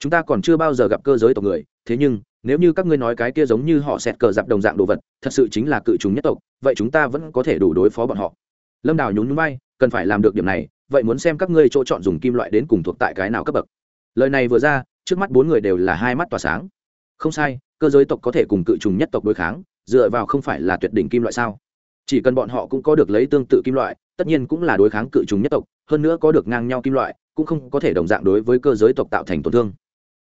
Chúng ta còn chưa bao giờ gặp cơ giới tộc người, thế nhưng, nếu như các ngươi nói cái kia giống như họ xẹt cờ giặc đồng dạng đồ vật, thật sự chính là cự chúng nhất tộc, vậy chúng ta vẫn có thể đủ đối phó bọn họ. Lâm đào nhún nhún bay cần phải làm được điểm này, vậy muốn xem các ngươi chỗ chọn dùng kim loại đến cùng thuộc tại cái nào cấp bậc. Lời này vừa ra, trước mắt bốn người đều là hai mắt tỏa sáng. Không sai, cơ giới tộc có thể cùng cự trùng nhất tộc đối kháng, dựa vào không phải là tuyệt đỉnh kim loại sao? Chỉ cần bọn họ cũng có được lấy tương tự kim loại, tất nhiên cũng là đối kháng cự trùng nhất tộc, hơn nữa có được ngang nhau kim loại, cũng không có thể đồng dạng đối với cơ giới tộc tạo thành tổn thương.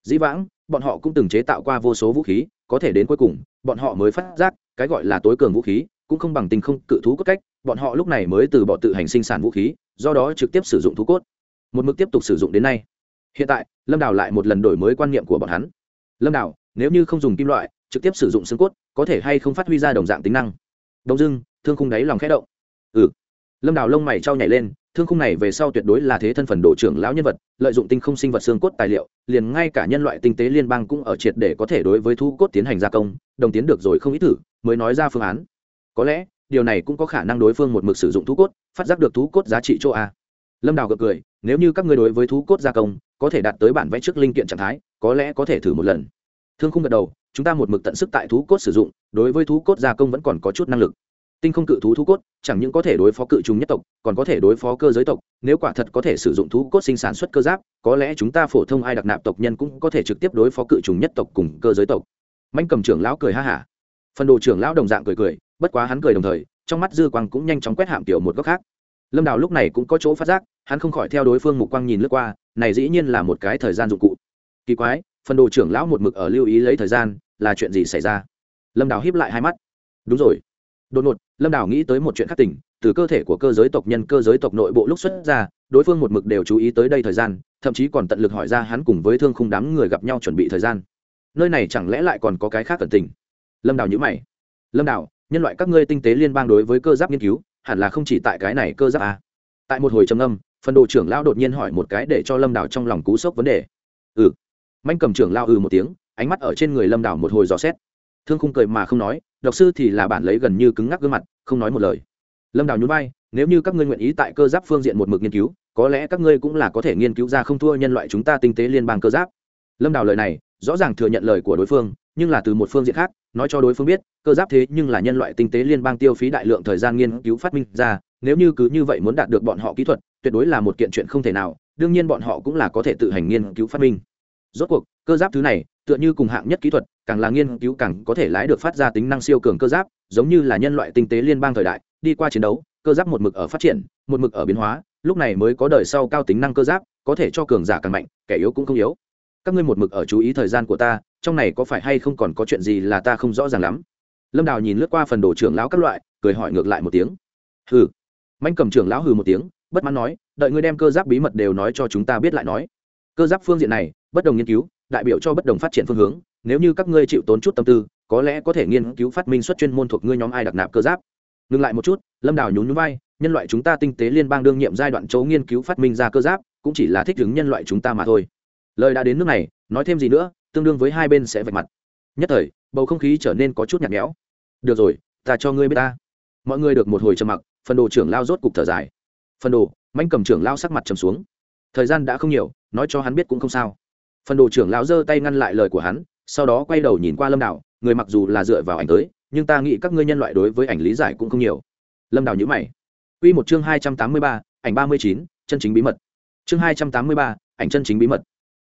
Dĩ vãng, bọn họ cũng từng chế tạo qua vô số vũ khí, có thể đến cuối cùng, bọn họ mới phát giác, cái gọi là tối cường vũ khí, cũng không bằng tình không cự thú cốt cách, bọn họ lúc này mới từ bỏ tự hành sinh sản vũ khí, do đó trực tiếp sử dụng thú cốt. Một mức tiếp tục sử dụng đến nay. Hiện tại, lâm đào lại một lần đổi mới quan niệm của bọn hắn. Lâm đào, nếu như không dùng kim loại, trực tiếp sử dụng xương cốt, có thể hay không phát huy ra đồng dạng tính năng? Đông dưng thương khung đáy lòng khẽ động. Ừ. Lâm đào lông mày trao nhảy lên, thương khung này về sau tuyệt đối là thế thân phần đồ trưởng lão nhân vật, lợi dụng tinh không sinh vật xương cốt tài liệu, liền ngay cả nhân loại tinh tế liên bang cũng ở triệt để có thể đối với thu cốt tiến hành gia công, đồng tiến được rồi không ít thử, mới nói ra phương án. Có lẽ, điều này cũng có khả năng đối phương một mực sử dụng thú cốt, phát giác được thú cốt giá trị chỗ a. Lâm đào gật cười, nếu như các người đối với thú cốt gia công, có thể đạt tới bản vẽ trước linh kiện trạng thái, có lẽ có thể thử một lần. Thương khung gật đầu, chúng ta một mực tận sức tại thú cốt sử dụng, đối với thú cốt gia công vẫn còn có chút năng lực tinh không cự thú thú cốt, chẳng những có thể đối phó cự trùng nhất tộc, còn có thể đối phó cơ giới tộc. Nếu quả thật có thể sử dụng thú cốt sinh sản xuất cơ giáp, có lẽ chúng ta phổ thông ai đặc nạp tộc nhân cũng có thể trực tiếp đối phó cự trùng nhất tộc cùng cơ giới tộc. Mạnh cầm trưởng lão cười ha hả. Phần đồ trưởng lão đồng dạng cười cười, bất quá hắn cười đồng thời, trong mắt dư quang cũng nhanh chóng quét hạm tiểu một góc khác. Lâm đào lúc này cũng có chỗ phát giác, hắn không khỏi theo đối phương mục quang nhìn lướt qua, này dĩ nhiên là một cái thời gian dụng cụ. Kỳ quái, phần đồ trưởng lão một mực ở lưu ý lấy thời gian, là chuyện gì xảy ra? Lâm đào hiếp lại hai mắt. Đúng rồi. Đột ngột lâm đào nghĩ tới một chuyện khác tỉnh, từ cơ thể của cơ giới tộc nhân, cơ giới tộc nội bộ lúc xuất ra, đối phương một mực đều chú ý tới đây thời gian, thậm chí còn tận lực hỏi ra hắn cùng với thương khung đám người gặp nhau chuẩn bị thời gian. Nơi này chẳng lẽ lại còn có cái khác cẩn tình? Lâm đào nhữ mày. Lâm đào, nhân loại các ngươi tinh tế liên bang đối với cơ giáp nghiên cứu, hẳn là không chỉ tại cái này cơ giáp à. tại một hồi trầm âm phần đồ trưởng lao đột nhiên hỏi một cái để cho lâm đào trong lòng cú sốc vấn đề. Ừ. Manh cầm trưởng lao ừ một tiếng, ánh mắt ở trên người lâm đào một hồi dò xét. Thương khung cười mà không nói độc sư thì là bản lấy gần như cứng ngắc gương mặt, không nói một lời. Lâm đào nhún vai, nếu như các ngươi nguyện ý tại cơ giáp phương diện một mực nghiên cứu, có lẽ các ngươi cũng là có thể nghiên cứu ra không thua nhân loại chúng ta tinh tế liên bang cơ giáp. Lâm đào lời này, rõ ràng thừa nhận lời của đối phương, nhưng là từ một phương diện khác, nói cho đối phương biết, cơ giáp thế nhưng là nhân loại tinh tế liên bang tiêu phí đại lượng thời gian nghiên cứu phát minh ra, nếu như cứ như vậy muốn đạt được bọn họ kỹ thuật, tuyệt đối là một kiện chuyện không thể nào, đương nhiên bọn họ cũng là có thể tự hành nghiên cứu phát minh. Rốt cuộc, cơ giáp thứ này, tựa như cùng hạng nhất kỹ thuật càng là nghiên cứu càng có thể lái được phát ra tính năng siêu cường cơ giáp, giống như là nhân loại tinh tế liên bang thời đại, đi qua chiến đấu, cơ giáp một mực ở phát triển, một mực ở biến hóa, lúc này mới có đời sau cao tính năng cơ giáp, có thể cho cường giả càng mạnh, kẻ yếu cũng không yếu. Các ngươi một mực ở chú ý thời gian của ta, trong này có phải hay không còn có chuyện gì là ta không rõ ràng lắm? Lâm đào nhìn lướt qua phần đồ trưởng lão các loại, cười hỏi ngược lại một tiếng. Hừ. Mạnh cầm trưởng lão hừ một tiếng, bất mãn nói, đợi ngươi đem cơ giáp bí mật đều nói cho chúng ta biết lại nói. Cơ giáp phương diện này, bất đồng nghiên cứu đại biểu cho bất đồng phát triển phương hướng, nếu như các ngươi chịu tốn chút tâm tư, có lẽ có thể nghiên cứu phát minh xuất chuyên môn thuộc ngươi nhóm ai đặc nạp cơ giáp. Ngừng lại một chút, lâm đào nhún nhún vai, nhân loại chúng ta tinh tế liên bang đương nhiệm giai đoạn chấu nghiên cứu phát minh ra cơ giáp, cũng chỉ là thích ứng nhân loại chúng ta mà thôi. Lời đã đến nước này, nói thêm gì nữa, tương đương với hai bên sẽ vạch mặt. Nhất thời, bầu không khí trở nên có chút nhạt nhẽo. Được rồi, ta cho ngươi biết ta. Mọi người được một hồi trầm mặc, phần đồ trưởng lao rốt cục thở dài. Phần đồ, manh cầm trưởng lao sắc mặt trầm xuống. Thời gian đã không nhiều, nói cho hắn biết cũng không sao phần đồ trưởng lão giơ tay ngăn lại lời của hắn sau đó quay đầu nhìn qua lâm đảo người mặc dù là dựa vào ảnh tới nhưng ta nghĩ các ngươi nhân loại đối với ảnh lý giải cũng không nhiều lâm đảo nhữ mày Quy một chương hai trăm tám mươi ba, ảnh ba mươi chín, chân chính bí mật. Chương hai trăm tám mươi ba, ảnh chân chính bí mật.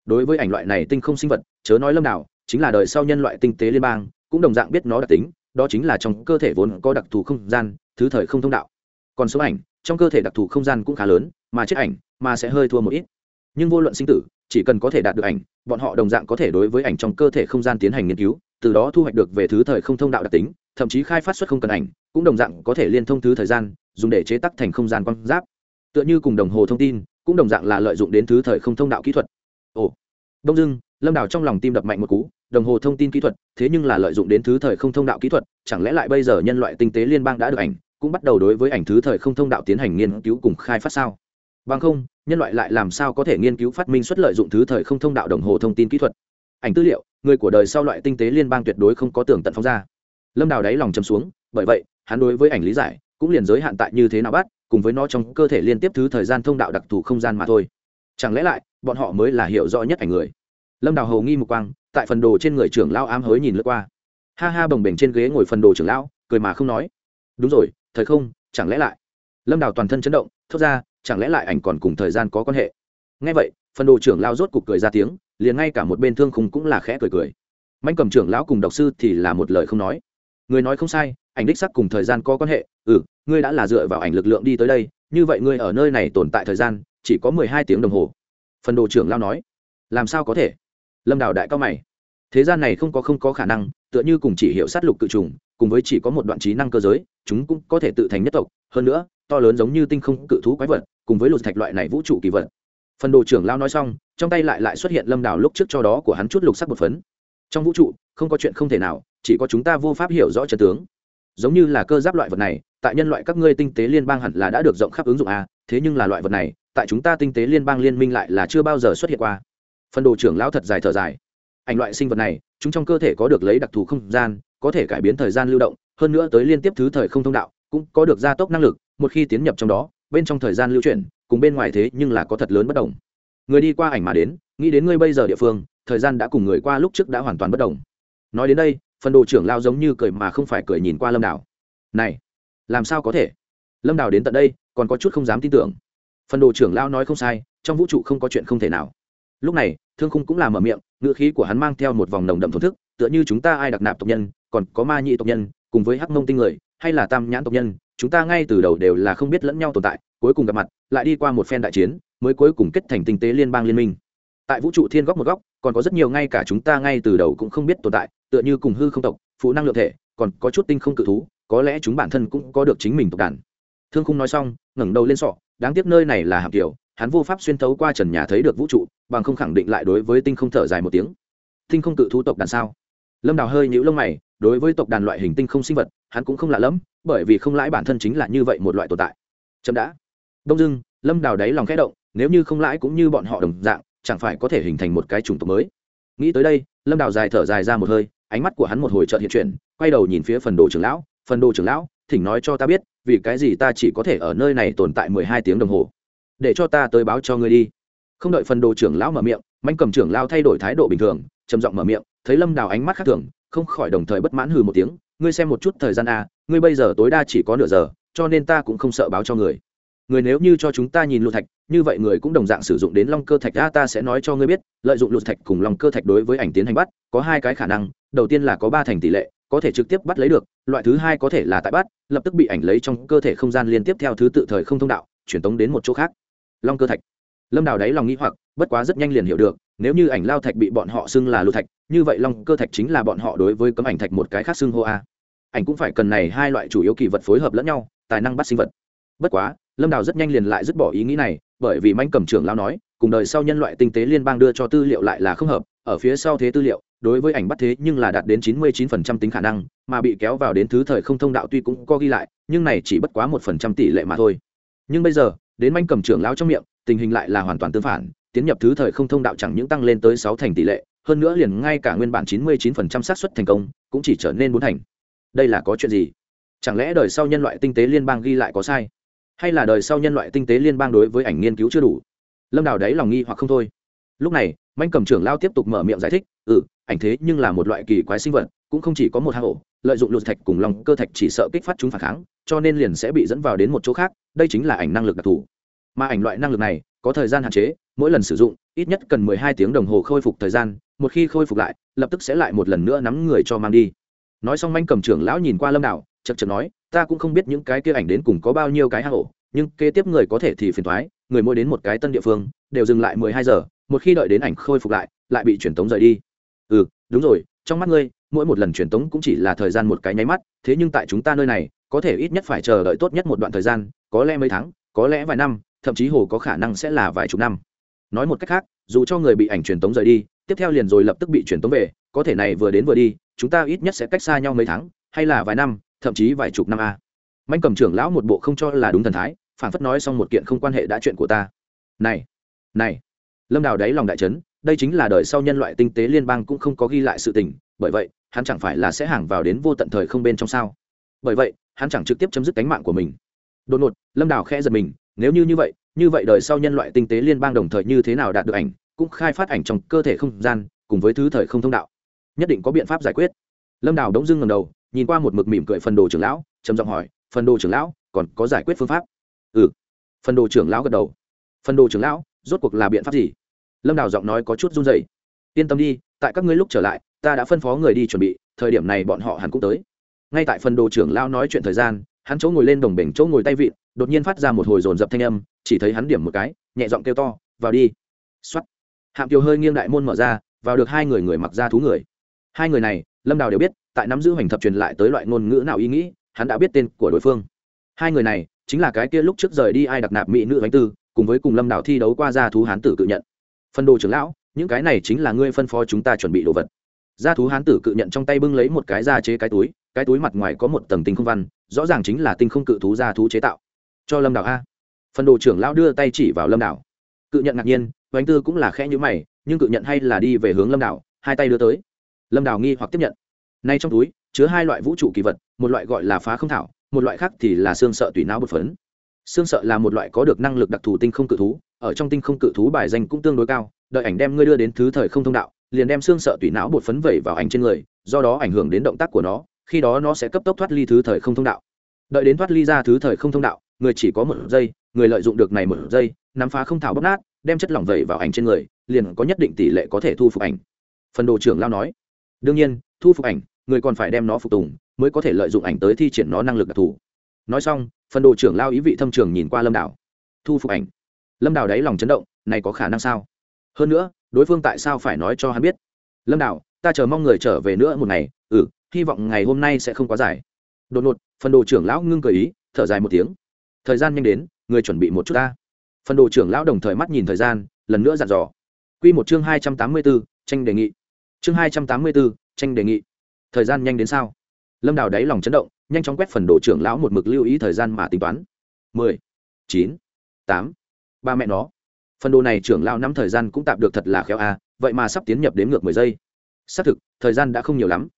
Đối với ảnh loại này tinh không sinh vật, chớ nói lâm đảo, chính là đời sau nhân loại tinh tế liên bang, cũng đồng dạng biết nó đặc tính, đó chính là trong cơ thể vốn có đặc thù không gian, thứ thời không thông đạo. Còn số ảnh, trong cơ thể đặc thù không gian cũng khá lớn, mà chết ảnh, mà sẽ hơi thua một ít nhưng vô luận sinh tử chỉ cần có thể đạt được ảnh, bọn họ đồng dạng có thể đối với ảnh trong cơ thể không gian tiến hành nghiên cứu, từ đó thu hoạch được về thứ thời không thông đạo đặc tính, thậm chí khai phát xuất không cần ảnh, cũng đồng dạng có thể liên thông thứ thời gian, dùng để chế tác thành không gian quang giáp. Tựa như cùng đồng hồ thông tin, cũng đồng dạng là lợi dụng đến thứ thời không thông đạo kỹ thuật. Ồ. Đông dưng lâm đào trong lòng tim đập mạnh một cú, đồng hồ thông tin kỹ thuật, thế nhưng là lợi dụng đến thứ thời không thông đạo kỹ thuật, chẳng lẽ lại bây giờ nhân loại tinh tế liên bang đã được ảnh, cũng bắt đầu đối với ảnh thứ thời không thông đạo tiến hành nghiên cứu cùng khai phát sao? Bằng không nhân loại lại làm sao có thể nghiên cứu phát minh xuất lợi dụng thứ thời không thông đạo đồng hồ thông tin kỹ thuật? Ảnh tư liệu, người của đời sau loại tinh tế liên bang tuyệt đối không có tưởng tận phóng ra. Lâm đào đáy lòng chấm xuống, bởi vậy, hắn đối với ảnh lý giải, cũng liền giới hạn tại như thế nào bắt, cùng với nó trong cơ thể liên tiếp thứ thời gian thông đạo đặc thù không gian mà thôi. Chẳng lẽ lại, bọn họ mới là hiểu rõ nhất ảnh người? Lâm đào hầu nghi một quang, tại phần đồ trên người trưởng lão ám hối nhìn lướt qua. Ha ha bồng bềnh trên ghế ngồi phần đồ trưởng lão, cười mà không nói. Đúng rồi, thời không, chẳng lẽ lại? Lâm đào toàn thân chấn động, thốt ra chẳng lẽ lại ảnh còn cùng thời gian có quan hệ? Ngay vậy, phần đồ trưởng lão rốt cục cười ra tiếng, liền ngay cả một bên thương khung cũng là khẽ cười cười. Manh cầm trưởng lão cùng độc sư thì là một lời không nói. Người nói không sai, ảnh đích sắc cùng thời gian có quan hệ. Ừ ngươi đã là dựa vào ảnh lực lượng đi tới đây, như vậy ngươi ở nơi này tồn tại thời gian, chỉ có mười hai tiếng đồng hồ. Phần đồ trưởng lao nói. Làm sao có thể? Lâm đào đại cao mày. Thế gian này không có không có khả năng, tựa như cùng chỉ hiệu sát lục cự trùng, cùng với chỉ có một đoạn trí năng cơ giới, chúng cũng có thể tự thành nhất tộc. Hơn nữa to lớn giống như tinh không cự thú quái vật, cùng với lột thạch loại này vũ trụ kỳ vật. Phần đồ trưởng lao nói xong, trong tay lại lại xuất hiện lâm đào lúc trước cho đó của hắn chút lục sắc bột phấn. Trong vũ trụ, không có chuyện không thể nào, chỉ có chúng ta vô pháp hiểu rõ chân tướng. Giống như là cơ giáp loại vật này, tại nhân loại các ngươi tinh tế liên bang hẳn là đã được rộng khắp ứng dụng a, thế nhưng là loại vật này, tại chúng ta tinh tế liên bang liên minh lại là chưa bao giờ xuất hiện qua. Phần đồ trưởng lão thật dài thở dài. Ảnh loại sinh vật này, chúng trong cơ thể có được lấy đặc thù không gian, có thể cải biến thời gian lưu động, hơn nữa tới liên tiếp thứ thời không thông đạo, cũng có được gia tốc năng lực một khi tiến nhập trong đó, bên trong thời gian lưu chuyển, cùng bên ngoài thế nhưng là có thật lớn bất đồng. Người đi qua ảnh mà đến, nghĩ đến ngươi bây giờ địa phương, thời gian đã cùng người qua lúc trước đã hoàn toàn bất đồng. Nói đến đây, phần đồ trưởng lao giống như cười mà không phải cười nhìn qua lâm đảo này, làm sao có thể? Lâm đảo đến tận đây, còn có chút không dám tin tưởng. Phần đồ trưởng lao nói không sai, trong vũ trụ không có chuyện không thể nào. Lúc này, thương khung cũng làm mở miệng ngựa khí của hắn mang theo một vòng nồng đậm thổn thức, tựa như chúng ta ai đặc nạp tộc nhân, còn có ma nhị tộc nhân, cùng với hắc mông tinh người, hay là tam nhãn tộc nhân chúng ta ngay từ đầu đều là không biết lẫn nhau tồn tại, cuối cùng gặp mặt, lại đi qua một phen đại chiến, mới cuối cùng kết thành tinh tế liên bang liên minh. Tại vũ trụ thiên góc một góc, còn có rất nhiều ngay cả chúng ta ngay từ đầu cũng không biết tồn tại, tựa như cùng hư không tộc, phụ năng lượng thể, còn có chút tinh không cự thú, có lẽ chúng bản thân cũng có được chính mình tộc đàn. Thương khung nói xong, ngẩng đầu lên sọ, đáng tiếc nơi này là hạm kiểu hắn vô pháp xuyên thấu qua trần nhà thấy được vũ trụ, bằng không khẳng định lại đối với tinh không thở dài một tiếng. Tinh không cự thú tộc đàn sao? Lâm đào hơi nhũ lông mày, đối với tộc đàn loại hình tinh không sinh vật, hắn cũng không lạ lẫm bởi vì không lãi bản thân chính là như vậy một loại tồn tại. Chậm đã. Đông dưng lâm đào đáy lòng khẽ động, nếu như không lãi cũng như bọn họ đồng dạng, chẳng phải có thể hình thành một cái chủng tộc mới. Nghĩ tới đây, lâm đào dài thở dài ra một hơi, ánh mắt của hắn một hồi trợt hiện chuyển, quay đầu nhìn phía phần đồ trưởng lão, phần đồ trưởng lão, thỉnh nói cho ta biết, vì cái gì ta chỉ có thể ở nơi này tồn tại mười hai tiếng đồng hồ? Để cho ta tới báo cho ngươi đi. Không đợi phần đồ trưởng lão mở miệng, manh cầm trưởng lão thay đổi thái độ bình thường, trầm giọng mở miệng, thấy lâm đào ánh mắt khác thường, không khỏi đồng thời bất mãn hừ một tiếng, ngươi xem một chút thời gian a ngươi bây giờ tối đa chỉ có nửa giờ, cho nên ta cũng không sợ báo cho người. Người nếu như cho chúng ta nhìn lụt thạch, như vậy người cũng đồng dạng sử dụng đến long cơ thạch, a, ta sẽ nói cho ngươi biết, lợi dụng lụt thạch cùng long cơ thạch đối với ảnh tiến hành bắt, có hai cái khả năng, đầu tiên là có ba thành tỷ lệ, có thể trực tiếp bắt lấy được, loại thứ hai có thể là tại bắt, lập tức bị ảnh lấy trong cơ thể không gian liên tiếp theo thứ tự thời không thông đạo truyền tống đến một chỗ khác. Long cơ thạch. Lâm đào đáy lòng nghĩ hoặc, bất quá rất nhanh liền hiểu được, nếu như ảnh lao thạch bị bọn họ xưng là lụt thạch, như vậy long cơ thạch chính là bọn họ đối với cấm ảnh thạch một cái khác xưng hô a ảnh cũng phải cần này hai loại chủ yếu kỳ vật phối hợp lẫn nhau, tài năng bắt sinh vật. Bất quá, lâm đào rất nhanh liền lại dứt bỏ ý nghĩ này, bởi vì manh cầm trưởng lao nói, cùng đời sau nhân loại tinh tế liên bang đưa cho tư liệu lại là không hợp, ở phía sau thế tư liệu, đối với ảnh bắt thế nhưng là đạt đến chín mươi chín phần trăm tính khả năng, mà bị kéo vào đến thứ thời không thông đạo tuy cũng có ghi lại, nhưng này chỉ bất quá một phần trăm tỷ lệ mà thôi. Nhưng bây giờ, đến manh cầm trưởng lao trong miệng, tình hình lại là hoàn toàn tương phản, tiến nhập thứ thời không thông đạo chẳng những tăng lên tới sáu thành tỷ lệ, hơn nữa liền ngay cả nguyên bản chín mươi chín phần trăm xác suất thành công, cũng chỉ trở nên bốn thành đây là có chuyện gì? Chẳng lẽ đời sau nhân loại tinh tế liên bang ghi lại có sai? Hay là đời sau nhân loại tinh tế liên bang đối với ảnh nghiên cứu chưa đủ? Lâm đào đấy lòng nghi hoặc không thôi. Lúc này, manh cầm trưởng lao tiếp tục mở miệng giải thích ừ ảnh thế nhưng là một loại kỳ quái sinh vật, cũng không chỉ có một hang ổ, lợi dụng lụt thạch cùng lòng cơ thạch chỉ sợ kích phát chúng phản kháng, cho nên liền sẽ bị dẫn vào đến một chỗ khác, đây chính là ảnh năng lực đặc thù. Mà ảnh loại năng lực này, có thời gian hạn chế, mỗi lần sử dụng, ít nhất cần mười hai tiếng đồng hồ khôi phục thời gian, một khi khôi phục lại, lập tức sẽ lại một lần nữa nắm người cho mang đi nói xong manh cầm trưởng lão nhìn qua lâm đảo chật chật nói, ta cũng không biết những cái kia ảnh đến cùng có bao nhiêu cái hạ hổ nhưng kế tiếp người có thể thì phiền thoái người mỗi đến một cái tân địa phương, đều dừng lại mười hai giờ, một khi đợi đến ảnh khôi phục lại lại bị truyền tống rời đi. Ừ đúng rồi, trong mắt ngươi, mỗi một lần truyền tống cũng chỉ là thời gian một cái nháy mắt, thế nhưng tại chúng ta nơi này, có thể ít nhất phải chờ đợi tốt nhất một đoạn thời gian, có lẽ mấy tháng, có lẽ vài năm, thậm chí hồ có khả năng sẽ là vài chục năm. Nói một cách khác, dù cho người bị ảnh truyền tống rời đi, tiếp theo liền rồi lập tức bị truyền tống về, có thể này vừa đến vừa đi chúng ta ít nhất sẽ cách xa nhau mấy tháng, hay là vài năm, thậm chí vài chục năm a. À. mạnh cầm trưởng lão một bộ không cho là đúng thần thái, phản phất nói xong một kiện không quan hệ đã chuyện của ta. Này này, lâm đào đáy lòng đại trấn đây chính là đời sau nhân loại tinh tế liên bang cũng không có ghi lại sự tình, bởi vậy, hắn chẳng phải là sẽ hàng vào đến vô tận thời không bên trong sao? Bởi vậy, hắn chẳng trực tiếp chấm dứt cánh mạng của mình. Đột ngột, lâm đào khẽ giật mình, nếu như như vậy như vậy đời sau nhân loại tinh tế liên bang đồng thời như thế nào đạt được ảnh, cũng khai phát ảnh trong cơ thể không gian, cùng với thứ thời không thông đạo nhất định có biện pháp giải quyết. Lâm đào đống dưng ngầm đầu, nhìn qua một mực mỉm cười phần đồ trưởng lão, trầm giọng hỏi, phần đồ trưởng lão, còn có giải quyết phương pháp? Ừ. Phần đồ trưởng lão gật đầu. Phần đồ trưởng lão, rốt cuộc là biện pháp gì? Lâm đào giọng nói có chút run dày yên tâm đi, tại các ngươi lúc trở lại, ta đã phân phó người đi chuẩn bị, thời điểm này bọn họ hẳn cũng tới. Ngay tại phần đồ trưởng lão nói chuyện thời gian, hắn chỗ ngồi lên đồng bể chỗ ngồi tay vịn, đột nhiên phát ra một hồi dồn dập thanh âm, chỉ thấy hắn điểm một cái, nhẹ giọng kêu to, vào đi. X o á t hạm kiều hơi nghiêng đại môn mở ra, vào được hai người người mặc ra thú người hai người này, lâm đào đều biết, tại nắm giữ hoành thập truyền lại tới loại ngôn ngữ nào ý nghĩ, hắn đã biết tên của đối phương. Hai người này, chính là cái kia lúc trước rời đi ai đặc nạp mỹ nữ bánh tư, cùng với cùng lâm đào thi đấu qua gia thú hán tử cự nhận. Phân đồ trưởng lão, những cái này chính là ngươi phân phó chúng ta chuẩn bị đồ vật. Gia thú hán tử cự nhận trong tay bưng lấy một cái da chế cái túi cái túi mặt ngoài có một tầng tinh không văn, rõ ràng chính là tinh không cự thú gia thú chế tạo. Cho lâm đào a. Phần đồ trưởng lão đưa tay chỉ vào lâm đào. Cự nhận ngạc nhiên ánh tư cũng là khẽ nhữ mày, nhưng cự nhận hay là đi về hướng lâm đào, hai tay đưa tới lâm đào nghi hoặc tiếp nhận nay trong túi chứa hai loại vũ trụ kỳ vật một loại gọi là phá không thảo một loại khác thì là xương sợ tùy não bột phấn xương sợ là một loại có được năng lực đặc thù tinh không cự thú ở trong tinh không cự thú bài danh cũng tương đối cao đợi ảnh đem ngươi đưa đến thứ thời không thông đạo liền đem xương sợ tùy não bột phấn vẩy vào ảnh trên người do đó ảnh hưởng đến động tác của nó khi đó nó sẽ cấp tốc thoát ly thứ thời không thông đạo đợi đến thoát ly ra thứ thời không thông đạo người chỉ có một giây người lợi dụng được này một giây nắm phá không thảo bóc nát đem chất lỏng vẩy vào ảnh trên người liền có nhất định tỷ lệ có thể thu phục ảnh phần đồ trưởng lao nói đương nhiên, thu phục ảnh, người còn phải đem nó phục tùng, mới có thể lợi dụng ảnh tới thi triển nó năng lực đặc thù. Nói xong, phần đồ trưởng lao ý vị thâm trường nhìn qua lâm đảo. Thu phục ảnh. Lâm đảo đáy lòng chấn động, này có khả năng sao? Hơn nữa, đối phương tại sao phải nói cho hắn biết? Lâm đảo, ta chờ mong người trở về nữa một ngày ừ hy vọng ngày hôm nay sẽ không quá dài. Đột ngột, phần đồ trưởng lão ngưng cười ý, thở dài một tiếng. Thời gian nhanh đến, người chuẩn bị một chút ta. Phần đồ trưởng lão đồng thời mắt nhìn thời gian, lần nữa dặn dò. Q một chương hai trăm tám mươi bốn, tranh đề nghị chương hai trăm tám mươi bốn, tranh đề nghị. Thời gian nhanh đến sao? Lâm đào đáy lòng chấn động, nhanh chóng quét phần đồ trưởng lão một mực lưu ý thời gian mà tính toán. Mười, chín, tám. Ba mẹ nó. Phần đồ này trưởng lão nắm thời gian cũng tạm được thật là khéo a, vậy mà sắp tiến nhập đến ngược mười giây. Xác thực, thời gian đã không nhiều lắm.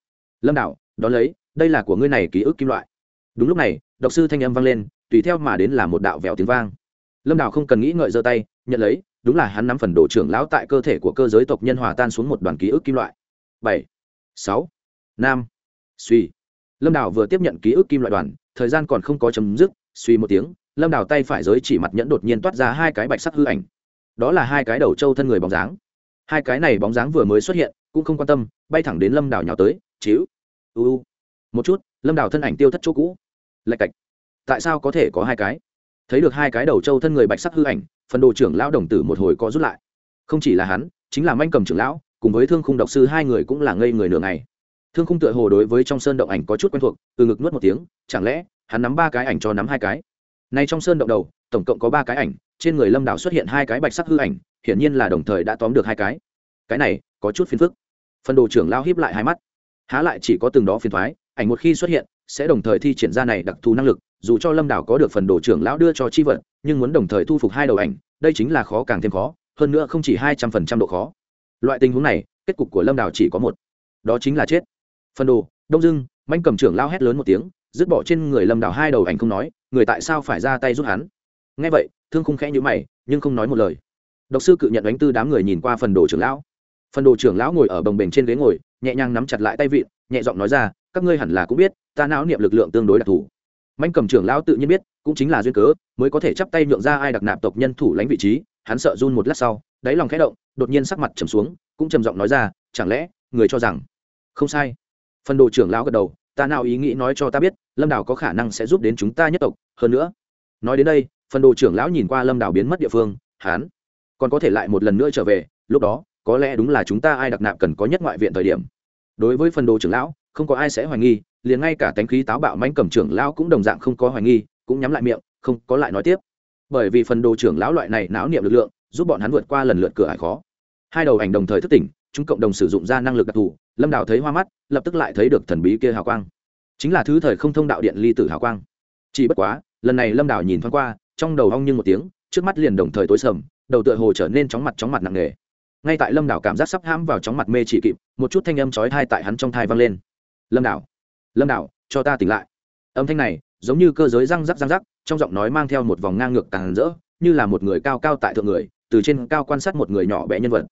Lâm đào, đón lấy, đây là của ngươi này ký ức kim loại. Đúng lúc này, độc sư thanh âm vang lên, tùy theo mà đến là một đạo vẹo tiếng vang. Lâm đào không cần nghĩ ngợi giơ tay, nhận lấy đúng là hắn nắm phần đồ trưởng lão tại cơ thể của cơ giới tộc nhân hòa tan xuống một đoàn ký ức kim loại. Bảy, sáu, năm. Suy. Lâm đào vừa tiếp nhận ký ức kim loại đoàn, thời gian còn không có chấm dứt, suy một tiếng, lâm đào tay phải giới chỉ mặt nhẫn đột nhiên toát ra hai cái bạch sắc hư ảnh. Đó là hai cái đầu trâu thân người bóng dáng. Hai cái này bóng dáng vừa mới xuất hiện, cũng không quan tâm, bay thẳng đến lâm đào nhào tới, chíu. U một chút, lâm đào thân ảnh tiêu thất chỗ cũ. Lạch cạch. Tại sao có thể có hai cái? Thấy được hai cái đầu trâu thân người bạch sắc hư ảnh, phần đồ trưởng lão đồng tử một hồi có rút lại. Không chỉ là hắn, chính là manh cầm trưởng lão, cùng với thương khung độc sư hai người cũng là ngây người nửa ngày. Thương khung tựa hồ đối với trong sơn động ảnh có chút quen thuộc, từ ngực nuốt một tiếng, chẳng lẽ, hắn nắm ba cái ảnh cho nắm hai cái? Nay trong sơn động đầu, tổng cộng có ba cái ảnh, trên người lâm đảo xuất hiện hai cái bạch sắc hư ảnh, hiển nhiên là đồng thời đã tóm được hai cái. Cái này, có chút phiền phức. Phần đồ trưởng lao híp lại hai mắt. Há lại chỉ có từng đó phiền thoái, ảnh một khi xuất hiện, sẽ đồng thời thi triển ra này đặc thù năng lực dù cho lâm đảo có được phần đồ trưởng lão đưa cho chi vật, nhưng muốn đồng thời thu phục hai đầu ảnh, đây chính là khó càng thêm khó, hơn nữa không chỉ hai trăm phần trăm độ khó. Loại tình huống này, kết cục của lâm đảo chỉ có một. Đó chính là chết. Phần đồ, đông dưng manh cầm trưởng lao hét lớn một tiếng, dứt bỏ trên người lâm đảo hai đầu ảnh không nói, người tại sao phải ra tay giúp hắn? Ngay vậy, thương khung khẽ nhữ mày, nhưng không nói một lời. Độc sư cự nhận đánh tư đám người nhìn qua phần đồ trưởng lão. Phần đồ trưởng lão ngồi ở bồng bềnh trên ghế ngồi, nhẹ nhàng nắm chặt lại tay vịn, nhẹ giọng nói ra, các ngươi hẳn là cũng biết, ta não niệm lực lượng tương đối đặc thù manh cầm trưởng lão tự nhiên biết, cũng chính là duyên cớ, mới có thể chắp tay nhượng ra ai đặc nạp tộc nhân thủ lãnh vị trí, hắn sợ run một lát sau, đáy lòng khẽ động, đột nhiên sắc mặt trầm xuống, cũng trầm giọng nói ra, chẳng lẽ, người cho rằng không sai? Phần đồ trưởng lão gật đầu, ta nào ý nghĩ nói cho ta biết, lâm đảo có khả năng sẽ giúp đến chúng ta nhất tộc, hơn nữa. Nói đến đây, phần đồ trưởng lão nhìn qua lâm đảo biến mất địa phương hán còn có thể lại một lần nữa trở về, lúc đó, có lẽ đúng là chúng ta ai đặc nạp cần có nhất ngoại viện thời điểm. Đối với phần đồ trưởng lão, không có ai sẽ hoài nghi liền ngay cả tánh khí táo bạo manh cầm trưởng lão cũng đồng dạng không có hoài nghi, cũng nhắm lại miệng, không có lại nói tiếp. Bởi vì phần đồ trưởng lão loại này não niệm lực lượng, giúp bọn hắn vượt qua lần lượt cửa ải khó. Hai đầu ảnh đồng thời thức tỉnh, chúng cộng đồng sử dụng ra năng lực đặc thù, lâm đào thấy hoa mắt, lập tức lại thấy được thần bí kia hào quang. Chính là thứ thời không thông đạo điện ly tử hào quang. Chỉ bất quá, lần này lâm đào nhìn thoáng qua, trong đầu hong như một tiếng, trước mắt liền đồng thời tối sầm, đầu tựa hồ trở nên chóng mặt chóng mặt nặng nề. Ngay tại lâm đảo cảm giác sắp hãm vào chóng mặt mê chỉ kịp, một chút thanh âm chói thai tại hắn trong thai vang lên. Lâm đảo lâm đạo cho ta tỉnh lại. Âm thanh này giống như cơ giới răng rắc răng rắc trong giọng nói mang theo một vòng ngang ngược tàn rỡ như là một người cao cao tại thượng người từ trên cao quan sát một người nhỏ bé nhân vật.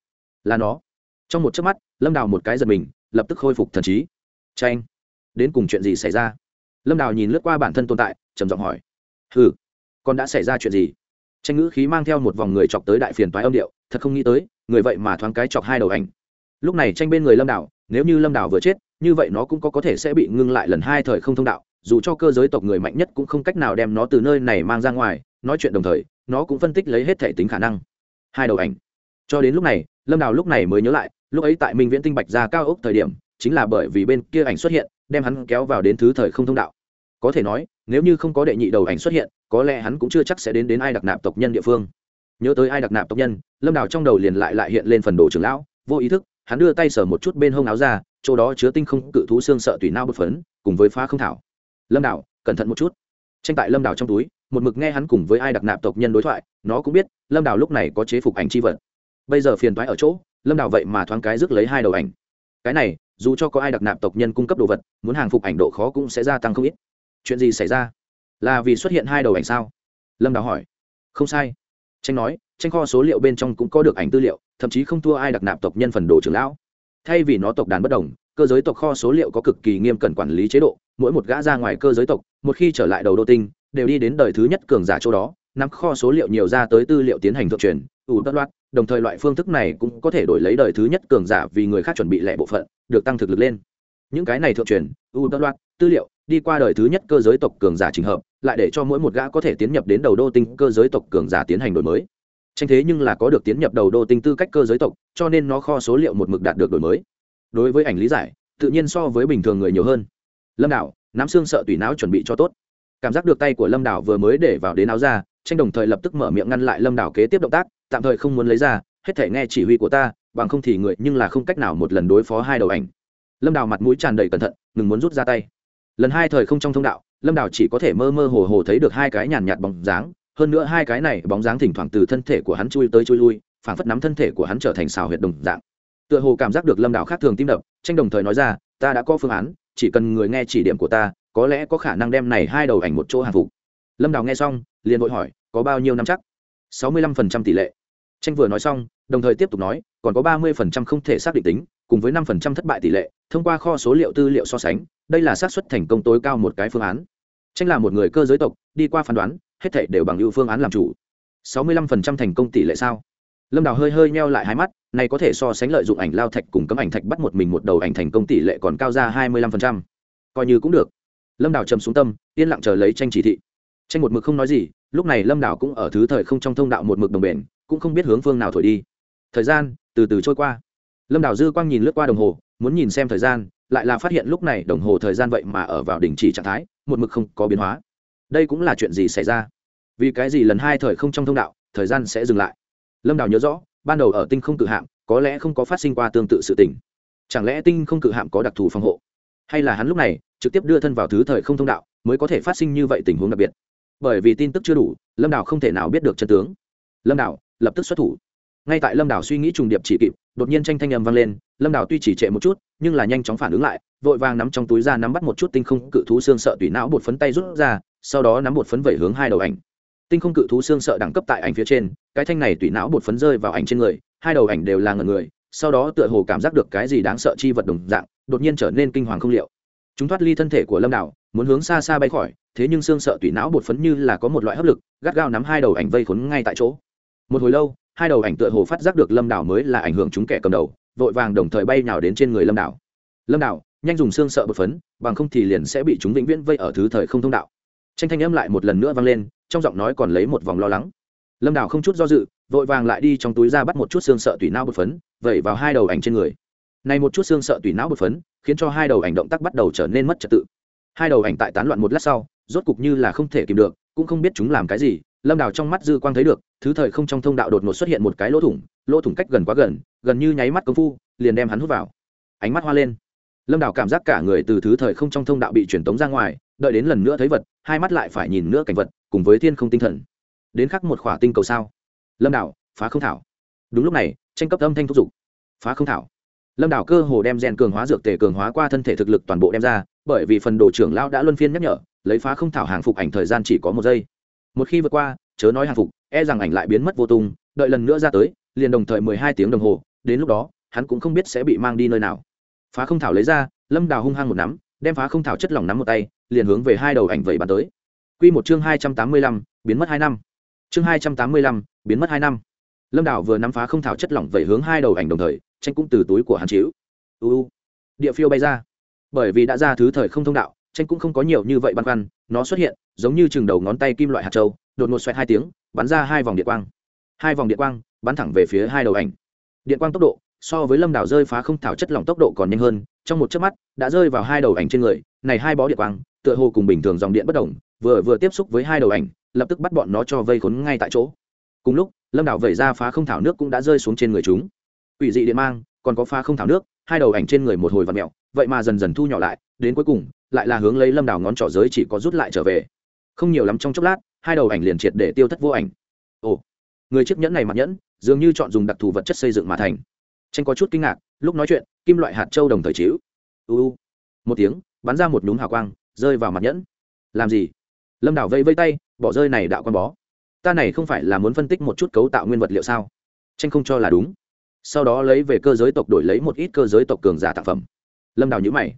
Là nó. Trong một chớp mắt lâm đào một cái giật mình lập tức khôi phục thần trí. Tranh đến cùng chuyện gì xảy ra? Lâm đào nhìn lướt qua bản thân tồn tại trầm giọng hỏi. Hừ, con đã xảy ra chuyện gì? Tranh ngữ khí mang theo một vòng người chọc tới đại phiền toái âm điệu thật không nghĩ tới người vậy mà thoáng cái chọc hai đầu ảnh. Lúc này tranh bên người lâm đảo nếu như lâm đảo vừa chết, như vậy nó cũng có có thể sẽ bị ngưng lại lần hai thời không thông đạo, dù cho cơ giới tộc người mạnh nhất cũng không cách nào đem nó từ nơi này mang ra ngoài, nói chuyện đồng thời, nó cũng phân tích lấy hết thể tính khả năng. Hai đầu ảnh. Cho đến lúc này, lâm đào lúc này mới nhớ lại, lúc ấy tại minh viễn tinh bạch ra cao ốc thời điểm, chính là bởi vì bên kia ảnh xuất hiện, đem hắn kéo vào đến thứ thời không thông đạo. Có thể nói, nếu như không có đệ nhị đầu ảnh xuất hiện, có lẽ hắn cũng chưa chắc sẽ đến đến ai đặc nạp tộc nhân địa phương. Nhớ tới ai đặc nạp tộc nhân, lâm đào trong đầu liền lại lại hiện lên phần đồ trưởng lão, vô ý thức hắn đưa tay sờ một chút bên hông áo ra chỗ đó chứa tinh không cự thú xương sợ tùy nao bột phấn cùng với phá không thảo. Lâm Đảo, cẩn thận một chút. Tranh tại lâm Đảo trong túi một mực nghe hắn cùng với ai đặc nạp tộc nhân đối thoại nó cũng biết lâm Đảo lúc này có chế phục ảnh c h i vật. Bây giờ phiền thoái ở chỗ lâm Đảo vậy mà thoáng cái rước lấy hai đầu ảnh. Cái này dù cho có ai đặc nạp tộc nhân cung cấp đồ vật muốn hàng phục ảnh độ khó cũng sẽ gia tăng không ít. Chuyện gì xảy ra? Là vì xuất hiện hai đầu ảnh sao? Lâm Đảo hỏi. Không sai. Tranh nói tranh kho số liệu bên trong cũng có được ảnh tư liệu, thậm chí không thua ai đặc nạp tộc nhân phần đồ trưởng lão. Thay vì nó tộc đàn bất đồng, cơ giới tộc kho số liệu có cực kỳ nghiêm cẩn quản lý chế độ, mỗi một gã ra ngoài cơ giới tộc, một khi trở lại đầu đô tinh, đều đi đến đời thứ nhất cường giả chỗ đó, nắm kho số liệu nhiều ra tới tư liệu tiến hành thượng truyền, ủ tất loát đồng thời loại phương thức này cũng có thể đổi lấy đời thứ nhất cường giả vì người khác chuẩn bị lẻ bộ phận, được tăng thực lực lên. Những cái này thượng truyền, ủ tất loạt tư liệu, đi qua đời thứ nhất cơ giới tộc cường giả trình hợp, lại để cho mỗi một gã có thể tiến nhập đến đầu đô tinh cơ giới tộc cường giả tiến hành đổi mới tranh thế nhưng là có được tiến nhập đầu đô tinh tư cách cơ giới tộc, cho nên nó kho số liệu một mực đạt được đổi mới. Đối với ảnh lý giải, tự nhiên so với bình thường người nhiều hơn. Lâm đảo nắm xương sợ tùy não chuẩn bị cho tốt. Cảm giác được tay của lâm đảo vừa mới để vào đến áo ra tranh đồng thời lập tức mở miệng ngăn lại lâm đảo kế tiếp động tác, tạm thời không muốn lấy ra, hết thể nghe chỉ huy của ta, bằng không thì người nhưng là không cách nào một lần đối phó hai đầu ảnh. Lâm đảo mặt mũi tràn đầy cẩn thận, ngừng muốn rút ra tay. Lần hai thời không trong thông đạo, lâm đảo chỉ có thể mơ mơ hồ hồ thấy được hai cái nhàn nhạt bóng dáng hơn nữa hai cái này bóng dáng thỉnh thoảng từ thân thể của hắn chui tới chui lui phản phất nắm thân thể của hắn trở thành xào huyệt đồng dạng. Tựa hồ cảm giác được lâm đảo khác thường tim đập, tranh đồng thời nói ra, ta đã có phương án, chỉ cần người nghe chỉ điểm của ta, có lẽ có khả năng đem này hai đầu ảnh một chỗ hàng phục. Lâm đảo nghe xong, liền vội hỏi, có bao nhiêu năm chắc? Sáu mươi lăm phần trăm tỷ lệ. Tranh vừa nói xong, đồng thời tiếp tục nói, còn có ba mươi phần trăm không thể xác định tính, cùng với năm phần trăm thất bại tỷ lệ, thông qua kho số liệu tư liệu so sánh, đây là xác suất thành công tối cao một cái phương án. Tranh là một người cơ giới tộc, đi qua phán đoán hết thảy đều bằng ưu phương án làm chủ. Sáu mươi lăm phần trăm thành công tỷ lệ sao? Lâm đào hơi hơi meo lại hai mắt, này có thể so sánh lợi dụng ảnh lao thạch cùng cấm ảnh thạch bắt một mình một đầu ảnh thành công tỷ lệ còn cao ra hai mươi lăm phần trăm. Coi như cũng được. Lâm đào trầm xuống tâm, yên lặng chờ lấy tranh chỉ thị. Tranh một mực không nói gì, lúc này lâm đào cũng ở thứ thời không trong thông đạo một mực đồng bền, cũng không biết hướng phương nào thổi đi. Thời gian từ từ trôi qua. Lâm đào dư quang nhìn lướt qua đồng hồ, muốn nhìn xem thời gian, lại là phát hiện lúc này đồng hồ thời gian vậy mà ở vào đình chỉ trạng thái, một mực không có biến hóa đây cũng là chuyện gì xảy ra? Vì cái gì lần hai thời không trong thông đạo, thời gian sẽ dừng lại? Lâm đào nhớ rõ, ban đầu ở tinh không cự hạm, có lẽ không có phát sinh qua tương tự sự tình. Chẳng lẽ tinh không cự hạm có đặc thù phòng hộ? Hay là hắn lúc này, trực tiếp đưa thân vào thứ thời không thông đạo, mới có thể phát sinh như vậy tình huống đặc biệt? Bởi vì tin tức chưa đủ, lâm đào không thể nào biết được chân tướng. Lâm đào, lập tức xuất thủ. Ngay tại lâm đào suy nghĩ trùng điệp chỉ kịp, đột nhiên tranh thanh âm vang lên, lâm đào tuy chỉ trệ một chút, nhưng là nhanh chóng phản ứng lại, vội vàng nắm trong túi ra nắm bắt một chút tinh không cự thú xương sợ tùy não bột phấn tay rút ra sau đó nắm bột phấn vẩy hướng hai đầu ảnh. Tinh không cự thú xương sợ đẳng cấp tại ảnh phía trên, cái thanh này tủy não bột phấn rơi vào ảnh trên người, hai đầu ảnh đều là ngần người, sau đó tựa hồ cảm giác được cái gì đáng sợ chi vật đồng dạng, đột nhiên trở nên kinh hoàng không liệu. Chúng thoát ly thân thể của lâm đảo muốn hướng xa xa bay khỏi, thế nhưng xương sợ tủy não bột phấn như là có một loại hấp lực, gắt gao nắm hai đầu ảnh vây khốn ngay tại chỗ. Một hồi lâu, hai đầu ảnh tựa hồ phát giác được lâm đảo mới là ảnh hưởng chúng kẻ cầm đầu, vội vàng đồng thời bay nhào đến trên người lâm đảo lâm đảo nhanh dùng xương sợ bột phấn, bằng không thì liền sẽ bị chúng vĩnh viễn vây ở thứ thời không thông đạo tranh thanh âm lại một lần nữa vang lên, trong giọng nói còn lấy một vòng lo lắng. Lâm Đào không chút do dự, vội vàng lại đi trong túi ra bắt một chút xương sợ tùy não bột phấn, vẩy vào hai đầu ảnh trên người. Này một chút xương sợ tùy não bột phấn, khiến cho hai đầu ảnh động tác bắt đầu trở nên mất trật tự. Hai đầu ảnh tại tán loạn một lát sau, rốt cục như là không thể kìm được, cũng không biết chúng làm cái gì, lâm đào trong mắt dư quang thấy được, thứ thời không trong thông đạo đột ngột xuất hiện một cái lỗ thủng lỗ thủng cách gần quá gần gần như nháy mắt công phu, liền đem hắn hút vào. Ánh mắt hoa lên. Lâm đào cảm giác cả người từ thứ thời không trong thông đạo bị truyền tống ra ngoài đợi đến lần nữa thấy vật, hai mắt lại phải nhìn nữa cảnh vật, cùng với thiên không tinh thần. Đến khắc một khỏa tinh cầu sao? Lâm đảo, phá không thảo. Đúng lúc này, tranh cấp âm thanh thúc giục. Phá không thảo. Lâm đảo cơ hồ đem rèn cường hóa dược tề cường hóa qua thân thể thực lực toàn bộ đem ra, bởi vì phần đồ trưởng lão đã luân phiên nhắc nhở, lấy phá không thảo hàng phục ảnh thời gian chỉ có một giây. Một khi vượt qua, chớ nói hàng phục e rằng ảnh lại biến mất vô tung, đợi lần nữa ra tới, liền đồng thời mười hai tiếng đồng hồ, đến lúc đó, hắn cũng không biết sẽ bị mang đi nơi nào. Phá không thảo lấy ra, lâm đào hung hăng một nắm đem phá không thảo chất lỏng nắm một tay, liền hướng về hai đầu ảnh vẩy bắn tới. Q một chương hai trăm tám mươi lăm, biến mất hai năm. Chương hai trăm tám mươi lăm, biến mất hai năm. Lâm đảo vừa nắm phá không thảo chất lỏng vẩy hướng hai đầu ảnh đồng thời, tranh cũng từ túi của hắn chiếu uu địa phiêu bay ra. Bởi vì đã ra thứ thời không thông đạo, tranh cũng không có nhiều như vậy băn khoăn, nó xuất hiện, giống như chừng đầu ngón tay kim loại hạt trâu đột ngột xoẹt hai tiếng, bắn ra hai vòng điện quang. Hai vòng điện quang, bắn thẳng về phía hai đầu ảnh. Điện quang tốc độ, so với lâm đảo rơi phá không thảo chất lỏng tốc độ còn nhanh hơn trong một chớp mắt, đã rơi vào hai đầu ảnh trên người, này hai bó điện quang, tựa hồ cùng bình thường dòng điện bất đồng, vừa vừa tiếp xúc với hai đầu ảnh, lập tức bắt bọn nó cho vây khốn ngay tại chỗ. Cùng lúc, lâm đảo vẩy ra phá không thảo nước cũng đã rơi xuống trên người chúng. Quỷ dị điện mang, còn có phá không thảo nước, hai đầu ảnh trên người một hồi vặt mẹo vậy mà dần dần thu nhỏ lại, đến cuối cùng, lại là hướng lấy lâm đảo ngón trỏ giới chỉ có rút lại trở về. Không nhiều lắm trong chốc lát, hai đầu ảnh liền triệt để tiêu thất vô ảnh. Ồ, người chiếc nhẫn này mặt nhẫn, dường như chọn dùng đặc thù vật chất xây dựng mà thành. Tranh có chút kinh ngạc lúc nói chuyện, kim loại hạt châu đồng thời chiếu uu một tiếng, bắn ra một nhúm hào quang, rơi vào mặt nhẫn. Làm gì? Lâm đảo vây vây tay, bỏ rơi này đạo con bó. Ta này không phải là muốn phân tích một chút cấu tạo nguyên vật liệu sao? Tranh không cho là đúng. Sau đó lấy về cơ giới tộc đổi lấy một ít cơ giới tộc cường giả tạp phẩm. Lâm đảo nhữ mày.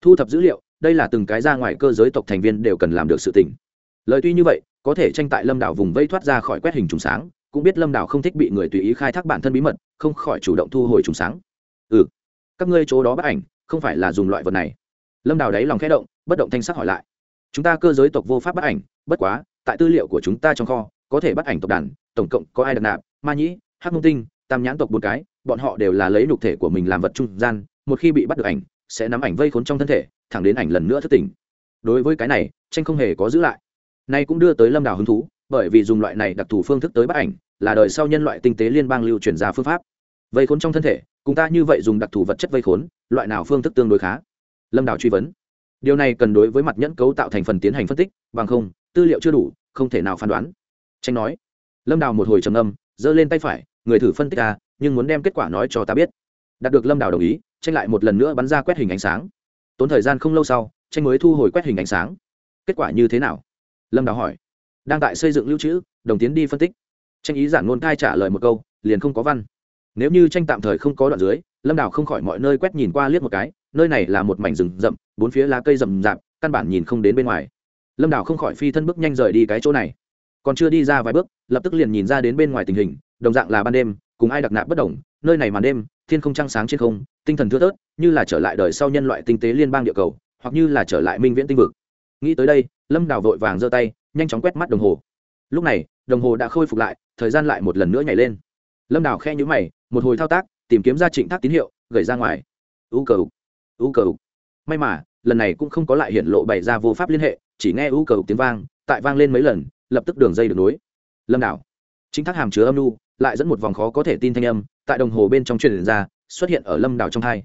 Thu thập dữ liệu, đây là từng cái ra ngoài cơ giới tộc thành viên đều cần làm được sự tỉnh lời tuy như vậy, có thể tranh tại lâm đảo vùng vây thoát ra khỏi quét hình trùng sáng, cũng biết lâm đảo không thích bị người tùy ý khai thác bản thân bí mật, không khỏi chủ động thu hồi trùng sáng ừ. Các ngươi chỗ đó bắt ảnh, không phải là dùng loại vật này. Lâm Đào đáy lòng khẽ động, bất động thanh sắc hỏi lại. Chúng ta cơ giới tộc vô pháp bắt ảnh, bất quá, tại tư liệu của chúng ta trong kho, có thể bắt ảnh tộc đàn, tổng cộng có ai đặt nạp, ma nhĩ, hắc mông tinh, tam nhãn tộc một cái, bọn họ đều là lấy nhục thể của mình làm vật trung gian, một khi bị bắt được ảnh, sẽ nắm ảnh vây khốn trong thân thể, thẳng đến ảnh lần nữa thất tỉnh. Đối với cái này, tranh không hề có giữ lại. Nay cũng đưa tới lâm đào hứng thú, bởi vì dùng loại này đặc thù phương thức tới bắt ảnh, là đời sau nhân loại tinh tế liên bang lưu truyền ra phương pháp. Vây khốn trong thân thể cùng ta như vậy dùng đặc thù vật chất vây khốn, loại nào phương thức tương đối khá? Lâm đào truy vấn. Điều này cần đối với mặt nhẫn cấu tạo thành phần tiến hành phân tích, bằng không, tư liệu chưa đủ, không thể nào phán đoán. Tranh nói. Lâm đào một hồi trầm âm giơ lên tay phải, người thử phân tích ta, nhưng muốn đem kết quả nói cho ta biết. Đạt được lâm đào đồng ý, tranh lại một lần nữa bắn ra quét hình ánh sáng. Tốn thời gian không lâu sau, tranh mới thu hồi quét hình ánh sáng. Kết quả như thế nào? Lâm đào hỏi. Đang tại xây dựng lưu trữ, đồng tiến đi phân tích. Tranh ý giản ngôn cai trả lời một câu, liền không có văn nếu như tranh tạm thời không có đoạn dưới, lâm đảo không khỏi mọi nơi quét nhìn qua liếc một cái, nơi này là một mảnh rừng rậm, bốn phía lá cây rậm rạp, căn bản nhìn không đến bên ngoài. Lâm đảo không khỏi phi thân bước nhanh rời đi cái chỗ này. Còn chưa đi ra vài bước, lập tức liền nhìn ra đến bên ngoài tình hình, đồng dạng là ban đêm, cùng ai đặc nạp bất đồng nơi này màn đêm, thiên không trăng sáng trên không, tinh thần thưa thớt, như là trở lại đời sau nhân loại tinh tế liên bang địa cầu, hoặc như là trở lại minh viễn tinh vực. Nghĩ tới đây, lâm đào vội vàng giơ tay, nhanh chóng quét mắt đồng hồ. Lúc này, đồng hồ đã khôi phục lại, thời gian lại một lần nữa nhảy lên. Lâm đào khe nhũ mày một hồi thao tác, tìm kiếm ra trịnh thác tín hiệu gửi ra ngoài. U cờ u cờ may mà, lần này cũng không có lại hiện lộ bày ra vô pháp liên hệ, chỉ nghe u cờ tiếng vang, tại vang lên mấy lần, lập tức đường dây được nối. Lâm đảo. Chính thác hàm chứa âm lưu lại dẫn một vòng khó có thể tin thanh âm, tại đồng hồ bên trong truyền ra, xuất hiện ở lâm đảo trong thai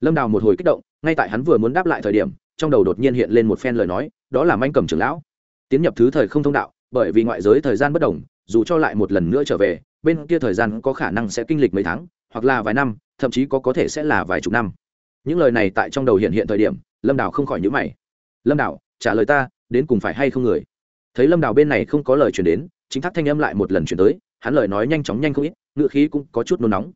lâm đảo một hồi kích động, ngay tại hắn vừa muốn đáp lại thời điểm, trong đầu đột nhiên hiện lên một phen lời nói, đó là manh cầm trưởng lão. Tiến nhập thứ thời không thông đạo, bởi vì ngoại giới thời gian bất đồng, dù cho lại một lần nữa trở về bên kia thời gian có khả năng sẽ kinh lịch mấy tháng, hoặc là vài năm, thậm chí có có thể sẽ là vài chục năm. Những lời này tại trong đầu hiện hiện thời điểm, lâm đảo không khỏi nhữ mày. Lâm đảo trả lời ta, đến cùng phải hay không người? Thấy lâm đảo bên này không có lời chuyển đến, chính thác thanh âm lại một lần chuyển tới, hắn lời nói nhanh chóng nhanh không ít, ngựa khí cũng có chút nôn nóng.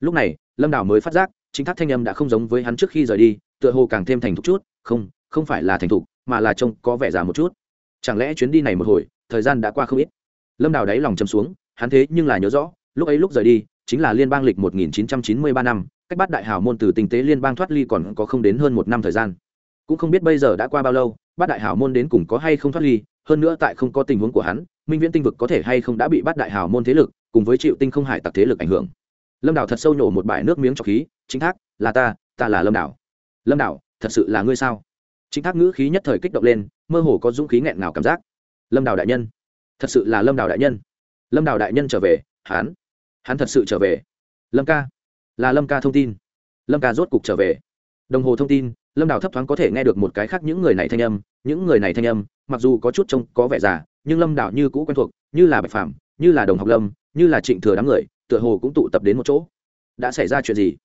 Lúc này, lâm đảo mới phát giác, chính thác thanh âm đã không giống với hắn trước khi rời đi, tựa hồ càng thêm thành thục chút, không không phải là thành thục, mà là trông có vẻ già một chút. Chẳng lẽ chuyến đi này một hồi, thời gian đã qua không ít? Lâm đào đáy lòng châm xuống hắn thế nhưng là nhớ rõ, lúc ấy lúc rời đi, chính là liên bang lịch 1993 năm, cách bắt đại hào môn từ tinh tế liên bang thoát ly còn có không đến hơn một năm thời gian. Cũng không biết bây giờ đã qua bao lâu bắt đại hào môn đến cùng có hay không thoát ly, hơn nữa tại không có tình huống của hắn, minh viễn tinh vực có thể hay không đã bị bắt đại hào môn thế lực cùng với chịu tinh không hải tặc thế lực ảnh hưởng. Lâm đảo thật sâu nhổ một bãi nước miếng trọc khí, chính thác, là ta ta là lâm đảo. Lâm đảo, thật sự là ngươi sao? Chính thác ngữ khí nhất thời kích động lên, mơ hồ có dũng khí nghẹn ngào cảm giác. Lâm đảo đại nhân, thật sự là lâm đảo đại nhân lâm Đào đại nhân trở về, hắn hắn thật sự trở về. Lâm ca, là lâm ca thông tin. Lâm ca rốt cục trở về. Đồng hồ thông tin, lâm đào thấp thoáng có thể nghe được một cái khác những người này thanh âm, những người này thanh âm, mặc dù có chút trông có vẻ già, nhưng lâm đào như cũ quen thuộc, như là bạch phạm như là đồng học lâm, như là trịnh thừa đám người, tựa hồ cũng tụ tập đến một chỗ. Đã xảy ra chuyện gì?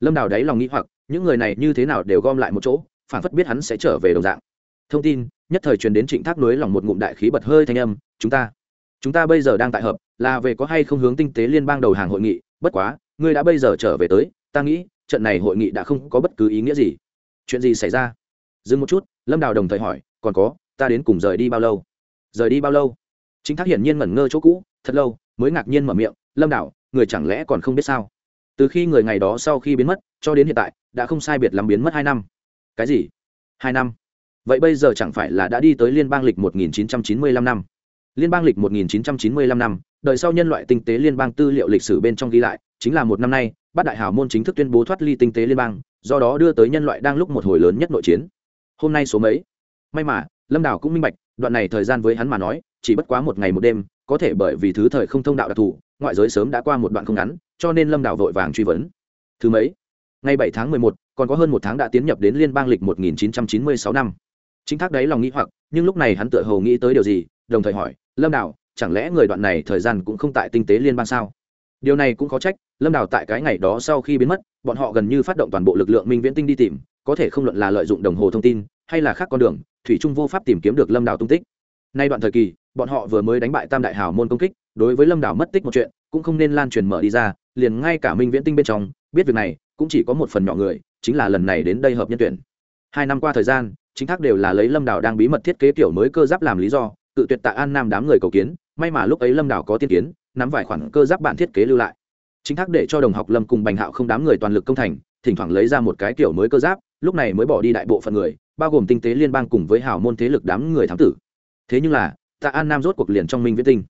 Lâm đào đáy lòng nghĩ hoặc, những người này như thế nào đều gom lại một chỗ phản phất biết hắn sẽ trở về đồng dạng. Thông tin, nhất thời truyền đến trịnh thác nối lòng một ngụm đại khí bật hơi thanh âm, chúng ta chúng ta bây giờ đang tại hợp, là về có hay không hướng tinh tế liên bang đầu hàng hội nghị, bất quá, ngươi đã bây giờ trở về tới, ta nghĩ, trận này hội nghị đã không có bất cứ ý nghĩa gì. Chuyện gì xảy ra? Dừng một chút, lâm đào đồng thời hỏi, còn có, ta đến cùng rời đi bao lâu? Rời đi bao lâu? Chính thác hiển nhiên ngẩn ngơ chỗ cũ, thật lâu, mới ngạc nhiên mở miệng, lâm đào, người chẳng lẽ còn không biết sao? Từ khi người ngày đó sau khi biến mất, cho đến hiện tại, đã không sai biệt làm biến mất hai năm. Cái gì? Hai năm? Vậy bây giờ chẳng phải là đã đi tới liên bang lịch 1995 năm? Liên bang lịch 1995 năm, đời sau nhân loại tinh tế liên bang tư liệu lịch sử bên trong ghi lại, chính là một năm nay, bát đại hào môn chính thức tuyên bố thoát ly tinh tế liên bang, do đó đưa tới nhân loại đang lúc một hồi lớn nhất nội chiến. Hôm nay số mấy? May mà, lâm đào cũng minh bạch, đoạn này thời gian với hắn mà nói, chỉ bất quá một ngày một đêm, có thể bởi vì thứ thời không thông đạo đặc thù, ngoại giới sớm đã qua một đoạn không ngắn, cho nên lâm đào vội vàng truy vấn. Thứ mấy? Ngày bảy tháng mười một, còn có hơn một tháng đã tiến nhập đến liên bang lịch một nghìn chín trăm chín mươi sáu năm. Chính thác đấy lòng nghĩ hoặc, nhưng lúc này hắn tựa hồ nghĩ tới điều gì đồng thời hỏi, lâm đào, chẳng lẽ người đoạn này thời gian cũng không tại tinh tế liên bang sao? Điều này cũng có trách, lâm đào tại cái ngày đó sau khi biến mất, bọn họ gần như phát động toàn bộ lực lượng minh viễn tinh đi tìm, có thể không luận là lợi dụng đồng hồ thông tin, hay là khác con đường, thủy trung vô pháp tìm kiếm được lâm đào tung tích. Nay đoạn thời kỳ, bọn họ vừa mới đánh bại tam đại hào môn công kích, đối với lâm đào mất tích một chuyện, cũng không nên lan truyền mở đi ra, liền ngay cả minh viễn tinh bên trong, biết việc này, cũng chỉ có một phần nhỏ người, chính là lần này đến đây hợp nhân tuyển. Hai năm qua thời gian, chính thác đều là lấy lâm đào đang bí mật thiết kế kiểu mới cơ giáp làm lý do tự tuyệt tạ an nam đám người cầu kiến, may mà lúc ấy lâm đảo có tiên kiến nắm vài khoản cơ giáp bản thiết kế lưu lại. Chính thác để cho đồng học lâm cùng bành hạo không đám người toàn lực công thành, thỉnh thoảng lấy ra một cái kiểu mới cơ giáp, lúc này mới bỏ đi đại bộ phận người, bao gồm tinh tế liên bang cùng với hào môn thế lực đám người thám tử. Thế nhưng là, tạ an nam rốt cuộc liền trong minh viễn tinh.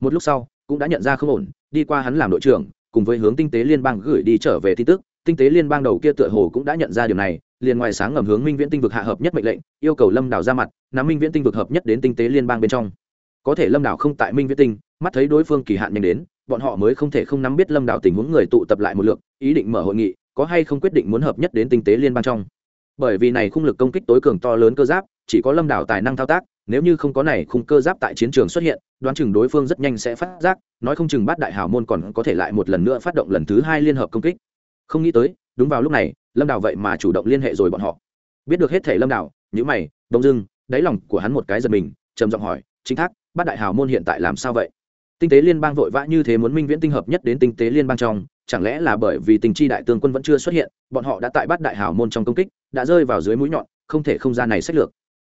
Một lúc sau, cũng đã nhận ra không ổn, đi qua hắn làm đội trưởng, cùng với hướng tinh tế liên bang gửi đi trở về tin tức tinh tế liên bang đầu kia tựa hồ cũng đã nhận ra điều này, liền ngoài sáng ngầm hướng minh viễn tinh vực hạ hợp nhất mệnh lệnh, yêu cầu lâm đảo ra mặt, nắm minh viễn tinh vực hợp nhất đến tinh tế liên bang bên trong. Có thể lâm đảo không tại minh viễn tinh, mắt thấy đối phương kỳ hạn nhanh đến, bọn họ mới không thể không nắm biết lâm đảo tình huống người tụ tập lại một lượng ý định mở hội nghị, có hay không quyết định muốn hợp nhất đến tinh tế liên bang trong. Bởi vì này khung lực công kích tối cường to lớn cơ giáp, chỉ có lâm đảo tài năng thao tác, nếu như không có này khung cơ giáp tại chiến trường xuất hiện, đoán chừng đối phương rất nhanh sẽ phát giác, nói không chừng bát đại hào môn còn có thể lại một lần nữa phát động lần thứ hai liên hợp công kích không nghĩ tới, đúng vào lúc này, lâm đào vậy mà chủ động liên hệ rồi bọn họ. Biết được hết thể lâm đào nhữ mày đông dưng, đáy lòng của hắn một cái giật mình, trầm giọng hỏi, chính thác, bát đại hào môn hiện tại làm sao vậy? Tinh tế liên bang vội vã như thế muốn minh viễn tinh hợp nhất đến tinh tế liên bang trong, chẳng lẽ là bởi vì tình chi đại tướng quân vẫn chưa xuất hiện, bọn họ đã tại bát đại hào môn trong công kích, đã rơi vào dưới mũi nhọn, không thể không ra này sách lược.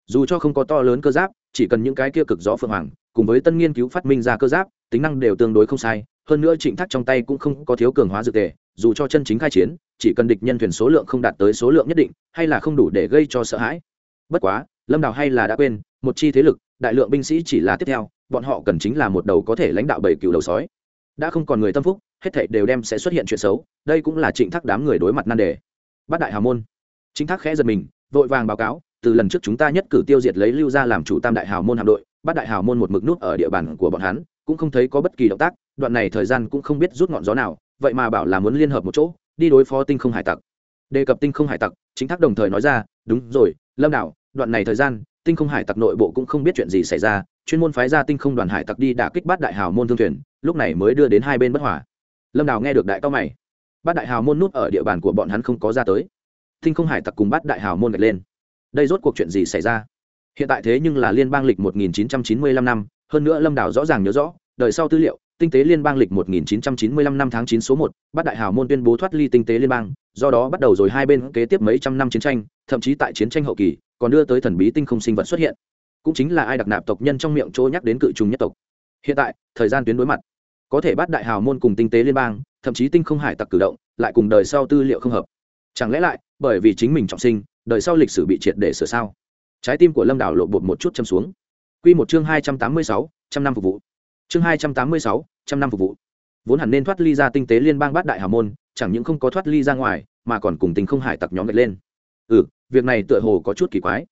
Dù cho không có to lớn cơ giáp, chỉ cần những cái kia cực gió phượng hoàng, cùng với tân nghiên cứu phát minh ra cơ giáp, tính năng đều tương đối không sai, hơn nữa trịnh thác trong tay cũng không có thiếu cường hóa dược tề dù cho chân chính khai chiến, chỉ cần địch nhân thuyền số lượng không đạt tới số lượng nhất định, hay là không đủ để gây cho sợ hãi. Bất quá, lâm đào hay là đã quên, một chi thế lực, đại lượng binh sĩ chỉ là tiếp theo, bọn họ cần chính là một đầu có thể lãnh đạo bảy cựu đầu sói. Đã không còn người tâm phúc, hết thảy đều đem sẽ xuất hiện chuyện xấu, đây cũng là trịnh thác đám người đối mặt nan đề. Bát đại hào môn. Chính thác khẽ giật mình, vội vàng báo cáo, từ lần trước chúng ta nhất cử tiêu diệt lấy lưu ra làm chủ tam đại hào môn hạm đội, bát đại hào môn một mực nút ở địa bàn của bọn hắn, cũng không thấy có bất kỳ động tác, đoạn này thời gian cũng không biết rút ngọn gió nào vậy mà bảo là muốn liên hợp một chỗ, đi đối phó tinh không hải tặc. Đề cập tinh không hải tặc, chính thác đồng thời nói ra, đúng rồi, lâm Đảo đoạn này thời gian, tinh không hải tặc nội bộ cũng không biết chuyện gì xảy ra, chuyên môn phái ra tinh không đoàn hải tặc đi đả kích bát đại hào môn thương thuyền, lúc này mới đưa đến hai bên bất hòa. Lâm Đảo nghe được đại cao mày. Bát đại hào môn nút ở địa bàn của bọn hắn không có ra tới. Tinh không hải tặc cùng bát đại hào môn gạch lên. Đây rốt cuộc chuyện gì xảy ra? Hiện tại thế nhưng là liên bang lịch 1995 năm, hơn nữa lâm Đảo rõ ràng nhớ rõ, đời sau tư liệu tinh tế liên bang lịch 1995 năm tháng 9 số 1, bắt đại hào môn tuyên bố thoát ly tinh tế liên bang do đó bắt đầu rồi hai bên kế tiếp mấy trăm năm chiến tranh thậm chí tại chiến tranh hậu kỳ còn đưa tới thần bí tinh không sinh vật xuất hiện. Cũng chính là ai đặc nạp tộc nhân trong miệng chỗ nhắc đến cự trùng nhất tộc. Hiện tại thời gian tuyến đối mặt. Có thể bắt đại hào môn cùng tinh tế liên bang thậm chí tinh không hải tặc cử động lại cùng đời sau tư liệu không hợp. Chẳng lẽ lại bởi vì chính mình trọng sinh đời sau lịch sử bị triệt để sửa sao? Trái tim của lâm đảo lộ bột một chút châm xuống. Q một chương hai trăm tám mươi sáu trăm năm phục vụ chương hai trăm tám mươi sáu, trăm năm phục vụ. Vốn hẳn nên thoát ly ra tinh tế liên bang bát đại hào môn, chẳng những không có thoát ly ra ngoài, mà còn cùng tình không hải tặc nhóm gạch lên. Ừ việc này tựa hồ có chút kỳ quái.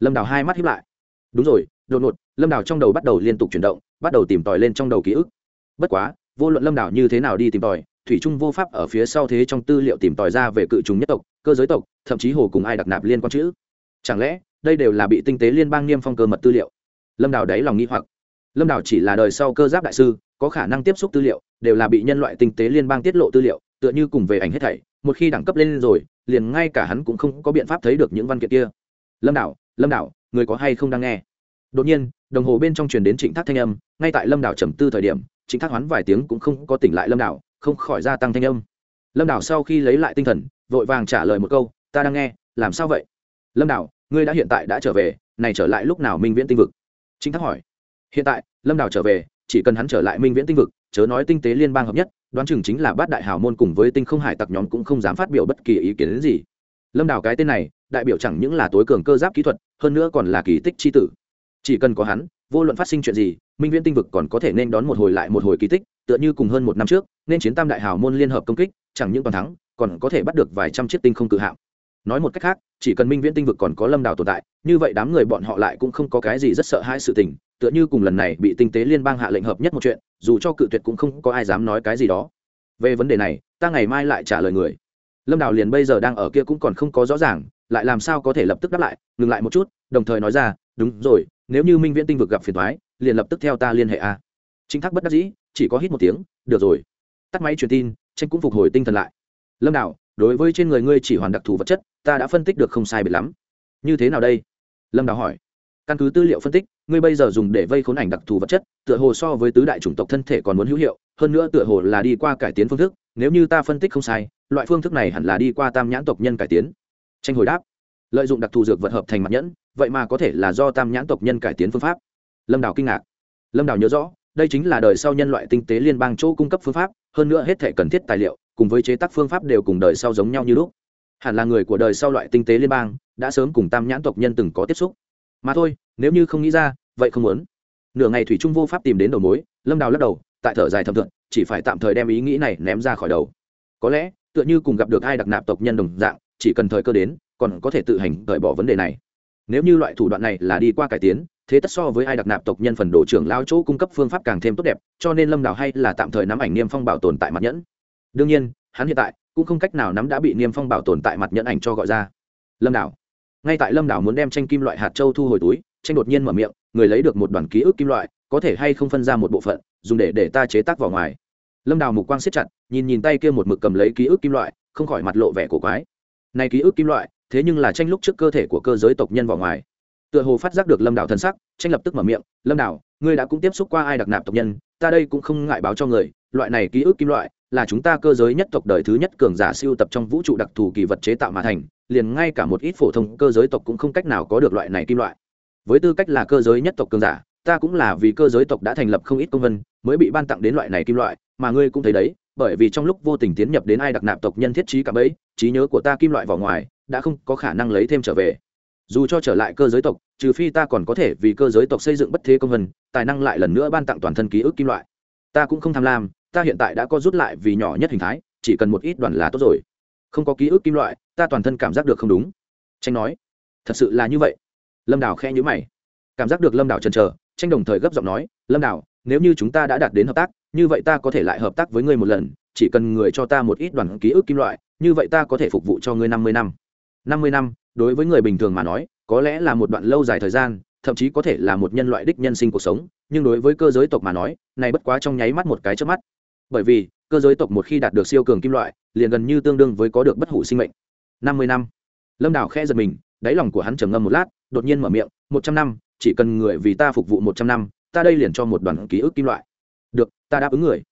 Lâm đào hai mắt hiếp lại. Đúng rồi, đột ngột, lâm đào trong đầu bắt đầu liên tục chuyển động, bắt đầu tìm tòi lên trong đầu ký ức. Bất quá, vô luận lâm đào như thế nào đi tìm tòi, thủy trung vô pháp ở phía sau thế trong tư liệu tìm tòi ra về cự trùng nhất tộc, cơ giới tộc, thậm chí hồ cùng ai đặc nạp liên quan chữ. Chẳng lẽ, đây đều là bị tinh tế liên bang niêm phong cơ mật tư liệu? Lâm đào đáy lòng nghi hoặc lâm đào chỉ là đời sau cơ giáp đại sư, có khả năng tiếp xúc tư liệu, đều là bị nhân loại tinh tế liên bang tiết lộ tư liệu, tựa như cùng về ảnh hết thảy, một khi đẳng cấp lên rồi, liền ngay cả hắn cũng không có biện pháp thấy được những văn kiện kia. Lâm đảo lâm đảo người có hay không đang nghe? Đột nhiên, đồng hồ bên trong truyền đến trịnh thác thanh âm, ngay tại lâm đảo trầm tư thời điểm, trịnh thác hoán vài tiếng cũng không có tỉnh lại lâm đảo không khỏi gia tăng thanh âm. Lâm đảo sau khi lấy lại tinh thần, vội vàng trả lời một câu, ta đang nghe, làm sao vậy? Lâm đảo ngươi đã hiện tại đã trở về, này trở lại lúc nào minh viễn tinh vực? Trịnh thác hỏi hiện tại, lâm đảo trở về, chỉ cần hắn trở lại minh viễn tinh vực, chớ nói tinh tế liên bang hợp nhất, đoán chừng chính là bát đại hào môn cùng với tinh không hải tặc nhóm cũng không dám phát biểu bất kỳ ý kiến đến gì. Lâm đào cái tên này, đại biểu chẳng những là tối cường cơ giáp kỹ thuật, hơn nữa còn là kỳ tích c h i tử. Chỉ cần có hắn, vô luận phát sinh chuyện gì, minh viễn tinh vực còn có thể nên đón một hồi lại một hồi kỳ tích, tựa như cùng hơn một năm trước, nên chiến tam đại hào môn liên hợp công kích, chẳng những toàn thắng, còn có thể bắt được vài trăm chiếc tinh không cự hạo nói một cách khác, chỉ cần minh viễn tinh vực còn có lâm đào tồn tại, như vậy đám người bọn họ lại cũng không có cái gì rất sợ hãi sự tình tựa như cùng lần này bị tinh tế liên bang hạ lệnh hợp nhất một chuyện, dù cho cự tuyệt cũng không có ai dám nói cái gì đó. Về vấn đề này, ta ngày mai lại trả lời người. Lâm đào liền bây giờ đang ở kia cũng còn không có rõ ràng, lại làm sao có thể lập tức đáp lại, ngừng lại một chút, đồng thời nói ra, đúng rồi, nếu như minh viễn tinh vực gặp phiền thoái liền lập tức theo ta liên hệ a. Chính thác bất đắc dĩ, chỉ có hít một tiếng, được rồi. Tắt máy truyền tin, tranh cũng phục hồi tinh thần lại. Lâm đào, đối với trên người ngươi chỉ hoàn đặc thù vật chất, ta đã phân tích được không sai biệt lắm. Như thế nào đây? Lâm đào hỏi căn cứ tư liệu phân tích, ngươi bây giờ dùng để vây khốn ảnh đặc thù vật chất, tựa hồ so với tứ đại chủng tộc thân thể còn muốn hữu hiệu, hơn nữa tựa hồ là đi qua cải tiến phương thức, nếu như ta phân tích không sai, loại phương thức này hẳn là đi qua tam nhãn tộc nhân cải tiến. Tranh hồi đáp. Lợi dụng đặc thù dược vật hợp thành mặt nhẫn, vậy mà có thể là do tam nhãn tộc nhân cải tiến phương pháp. Lâm đào kinh ngạc. Lâm đào nhớ rõ, đây chính là đời sau nhân loại tinh tế liên bang chỗ cung cấp phương pháp, hơn nữa hết thể cần thiết tài liệu, cùng với chế tác phương pháp đều cùng đời sau giống nhau như lúc. Hẳn là người của đời sau loại tinh tế liên bang, đã sớm cùng tam nhãn tộc nhân từng có tiếp xúc mà thôi, nếu như không nghĩ ra, vậy không muốn. Nửa ngày thủy trung vô pháp tìm đến đầu mối, lâm đào lắc đầu, tại thở dài thầm thượng chỉ phải tạm thời đem ý nghĩ này ném ra khỏi đầu. Có lẽ, tựa như cùng gặp được ai đặc nạp tộc nhân đồng dạng, chỉ cần thời cơ đến, còn có thể tự hành cởi bỏ vấn đề này. Nếu như loại thủ đoạn này là đi qua cải tiến, thế tất so với ai đặc nạp tộc nhân phần đồ trưởng lao chỗ cung cấp phương pháp càng thêm tốt đẹp, cho nên lâm đào hay là tạm thời nắm ảnh niêm phong bảo tồn tại mặt nhẫn. Đương nhiên, hắn hiện tại cũng không cách nào nắm đã bị niêm phong bảo tồn tại mặt nhẫn ảnh cho gọi ra. Lâm đào ngay tại lâm đảo muốn đem tranh kim loại hạt châu thu hồi túi, tranh đột nhiên mở miệng, người lấy được một đoàn ký ức kim loại, có thể hay không phân ra một bộ phận, dùng để để ta chế tác vào ngoài. Lâm đào mục quang siết chặt, nhìn nhìn tay kia một mực cầm lấy ký ức kim loại, không khỏi mặt lộ vẻ cổ quái. Này ký ức kim loại, thế nhưng là tranh lúc trước cơ thể của cơ giới tộc nhân vào ngoài. Tựa hồ phát giác được lâm đào thân sắc, tranh lập tức mở miệng, lâm đào ngươi đã cũng tiếp xúc qua ai đặc nạp tộc nhân, ta đây cũng không ngại báo cho người, loại này ký ức kim loại là chúng ta cơ giới nhất tộc đời thứ nhất cường giả siêu tập trong vũ trụ đặc thù kỳ vật chế tạo mà thành, liền ngay cả một ít phổ thông cơ giới tộc cũng không cách nào có được loại này kim loại. Với tư cách là cơ giới nhất tộc cường giả, ta cũng là vì cơ giới tộc đã thành lập không ít công vân, mới bị ban tặng đến loại này kim loại, mà ngươi cũng thấy đấy, bởi vì trong lúc vô tình tiến nhập đến ai đặc nạp tộc nhân thiết trí cả bấy trí nhớ của ta kim loại vào ngoài, đã không có khả năng lấy thêm trở về. Dù cho trở lại cơ giới tộc, trừ phi ta còn có thể vì cơ giới tộc xây dựng bất thế công vân, tài năng lại lần nữa ban tặng toàn thân ký ức kim loại. Ta cũng không tham lam ta hiện tại đã có rút lại vì nhỏ nhất hình thái, chỉ cần một ít đoàn là tốt rồi. Không có ký ức kim loại, ta toàn thân cảm giác được không đúng. Tranh nói. Thật sự là như vậy. Lâm đào khe nhữ mày. Cảm giác được lâm đào chần trờ tranh đồng thời gấp giọng nói, lâm đào, nếu như chúng ta đã đạt đến hợp tác, như vậy ta có thể lại hợp tác với ngươi một lần, chỉ cần người cho ta một ít đoàn ký ức kim loại, như vậy ta có thể phục vụ cho ngươi năm mươi năm. Năm mươi năm, đối với người bình thường mà nói, có lẽ là một đoạn lâu dài thời gian, thậm chí có thể là một nhân loại đích nhân sinh cuộc sống, nhưng đối với cơ giới tộc mà nói, này bất quá trong nháy mắt một cái trước mắt bởi vì, cơ giới tộc một khi đạt được siêu cường kim loại, liền gần như tương đương với có được bất hủ sinh mệnh. Năm mươi năm. Lâm đào khe giật mình, đáy lòng của hắn trầm ngâm một lát, đột nhiên mở miệng, một trăm năm, chỉ cần người vì ta phục vụ một trăm năm, ta đây liền cho một đoàn ký ức kim loại. Được, ta đáp ứng người.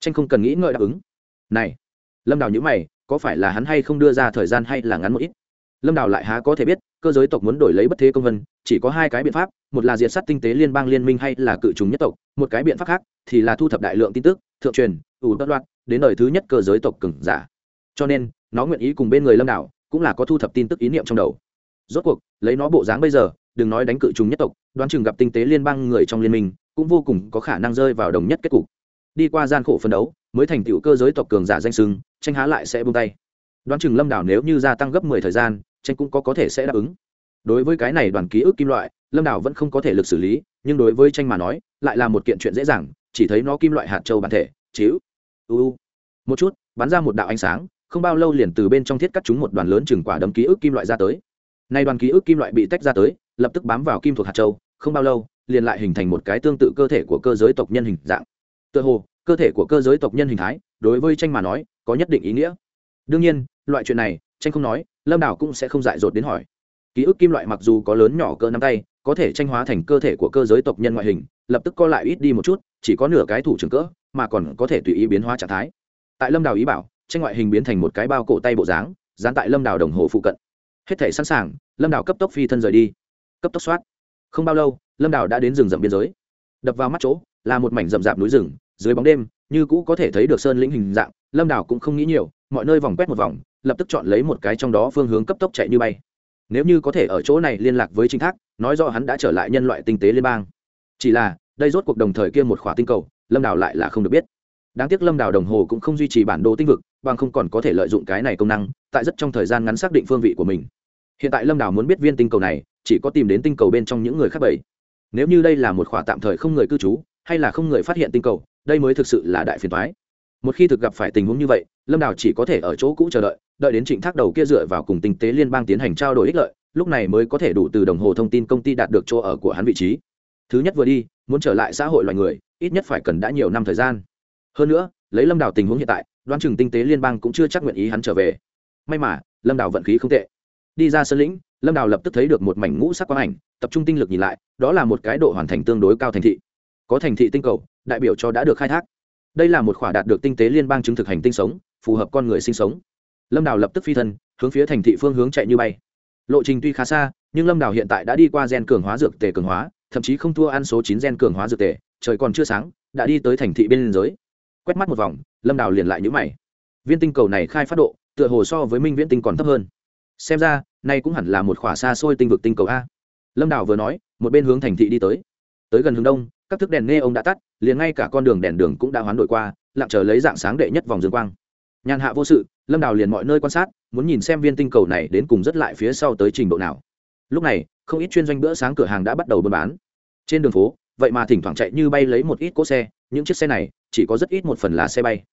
Tranh không cần nghĩ ngợi đáp ứng. Này. Lâm đào nhữ mày, có phải là hắn hay không đưa ra thời gian hay là ngắn một ít? Lâm đào lại há có thể biết, cơ giới tộc muốn đổi lấy bất thế công vân, chỉ có hai cái biện pháp, một là diệt s á t tinh tế liên bang liên minh hay là cự trùng nhất tộc, một cái biện pháp khác thì là thu thập đại lượng tin tức, thượng truyền ủ tất loạt đến đời thứ nhất cơ giới tộc cường giả. Cho nên, nó nguyện ý cùng bên người lâm đảo, cũng là có thu thập tin tức ý niệm trong đầu. Rốt cuộc, lấy nó bộ dáng bây giờ, đừng nói đánh cự chúng nhất tộc, đoán chừng gặp tinh tế liên bang người trong liên minh, cũng vô cùng có khả năng rơi vào đồng nhất kết cục. Đi qua gian khổ phân đấu, mới thành tựu cơ giới tộc cường giả danh sưng tranh há lại sẽ buông tay. Đoán chừng lâm đảo nếu như gia tăng gấp mười thời gian, tranh cũng có có thể sẽ đáp ứng. Đối với cái này đoàn ký ức kim loại, lâm đảo vẫn không có thể lực xử lý, nhưng đối với tranh mà nói, lại là một kiện chuyện dễ dàng, chỉ thấy nó kim loại hạt châu bản thể, chiếu u một chút, bắn ra một đạo ánh sáng, không bao lâu liền từ bên trong thiết cắt chúng một đoàn lớn chừng quả đấm ký ức kim loại ra tới. Nay đoàn ký ức kim loại bị tách ra tới, lập tức bám vào kim thuộc hạt châu, không bao lâu, liền lại hình thành một cái tương tự cơ thể của cơ giới tộc nhân hình dạng. Tựa hồ, cơ thể của cơ giới tộc nhân hình thái, đối với tranh mà nói, có nhất định ý nghĩa. Đương nhiên, loại chuyện này, tranh không nói, lâm đảo cũng sẽ không dại dột đến hỏi. Ký ức kim loại mặc dù có lớn nhỏ cỡ nắm tay, có thể tranh hóa thành cơ thể của cơ giới tộc nhân ngoại hình, lập tức co lại ít đi một chút, chỉ có nửa cái thủ trưởng cỡ mà còn có thể tùy ý biến hóa trạng thái. Tại lâm đào ý bảo, tranh ngoại hình biến thành một cái bao cổ tay bộ dáng, dán tại lâm đào đồng hồ phụ cận. Hết thể sẵn sàng, lâm đào cấp tốc phi thân rời đi. Cấp tốc soát. Không bao lâu, lâm đào đã đến rừng rậm biên giới. Đập vào mắt chỗ, là một mảnh rậm rạp núi rừng, dưới bóng đêm, như cũ có thể thấy được sơn lĩnh hình dạng, lâm đào cũng không nghĩ nhiều, mọi nơi vòng quét một vòng, lập tức chọn lấy một cái trong đó phương hướng cấp tốc chạy như bay. Nếu như có thể ở chỗ này liên lạc với chính thác, nói rõ hắn đã trở lại nhân loại tinh tế liên bang. Chỉ là, đây rốt cuộc đồng thời kia một khỏa tinh cầu lâm đào lại là không được biết. Đáng tiếc lâm đào đồng hồ cũng không duy trì bản đồ tinh vực, bằng không còn có thể lợi dụng cái này công năng, tại rất trong thời gian ngắn xác định phương vị của mình. Hiện tại lâm đào muốn biết viên tinh cầu này, chỉ có tìm đến tinh cầu bên trong những người khác bảy nếu như đây là một khỏa tạm thời không người cư trú, hay là không người phát hiện tinh cầu, đây mới thực sự là đại phiền thoái một khi thực gặp phải tình huống như vậy, lâm đào chỉ có thể ở chỗ cũ chờ đợi đợi đến trịnh thác đầu kia dựa vào cùng tinh tế liên bang tiến hành trao đổi ích lợi, lúc này mới có thể đủ từ đồng hồ thông tin công ty đạt được chỗ ở của hắn vị trí. Thứ nhất vừa đi muốn trở lại xã hội loài người, ít nhất phải cần đã nhiều năm thời gian. Hơn nữa, lấy lâm đào tình huống hiện tại, đoán chừng tinh tế liên bang cũng chưa chắc nguyện ý hắn trở về. May mà, lâm đào vận khí không tệ. Đi ra sân lĩnh, lâm đào lập tức thấy được một mảnh ngũ sắc quang ảnh, tập trung tinh lực nhìn lại, đó là một cái độ hoàn thành tương đối cao thành thị. Có thành thị tinh cầu, đại biểu cho đã được khai thác. Đây là một khỏa đạt được tinh tế liên bang chứng thực hành tinh sống, phù hợp con người sinh sống. Lâm đào lập tức phi thân, hướng phía thành thị phương hướng chạy như bay. Lộ trình tuy khá xa, nhưng lâm đào hiện tại đã đi qua gen cường hóa dược tề cường hóa thậm chí không thua ăn số chín gen cường hóa dược tề, trời còn chưa sáng, đã đi tới thành thị bên giới. Quét mắt một vòng, lâm đào liền lại nhũ mày. Viên tinh cầu này khai phát độ, tựa hồ so với minh viễn tinh còn thấp hơn. Xem ra, nay cũng hẳn là một khỏa xa xôi tinh vực tinh cầu a. Lâm đào vừa nói, một bên hướng thành thị đi tới. Tới gần hướng đông, các thức đèn nghe ông đã tắt, liền ngay cả con đường đèn đường cũng đã hoán đổi qua, lặng chờ lấy dạng sáng đệ nhất vòng dương quang. Nhàn hạ vô sự, lâm đào liền mọi nơi quan sát, muốn nhìn xem viên tinh cầu này đến cùng rất lại phía sau tới trình độ nào lúc này, không ít chuyên doanh bữa sáng cửa hàng đã bắt đầu buôn bán. Trên đường phố, vậy mà thỉnh thoảng chạy như bay lấy một ít cỗ xe, những chiếc xe này, chỉ có rất ít một phần là xe bay.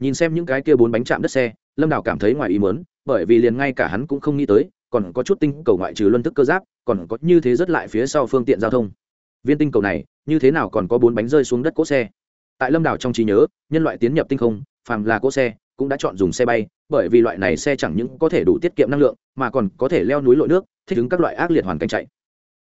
Nhìn xem những cái kia bốn bánh chạm đất xe, lâm đào cảm thấy ngoài ý mớn bởi vì liền ngay cả hắn cũng không nghĩ tới, còn có chút tinh cầu ngoại trừ luân thức cơ giáp, còn có như thế rất lại phía sau phương tiện giao thông. Viên tinh cầu này, như thế nào còn có bốn bánh rơi xuống đất cỗ xe? Tại lâm đảo trong trí nhớ, nhân loại tiến nhập tinh không, phàm là cỗ xe, cũng đã chọn dùng xe bay, bởi vì loại này xe chẳng những có thể đủ tiết kiệm năng lượng, mà còn có thể leo núi lội nước thích ứng các loại ác liệt hoàn cảnh chạy.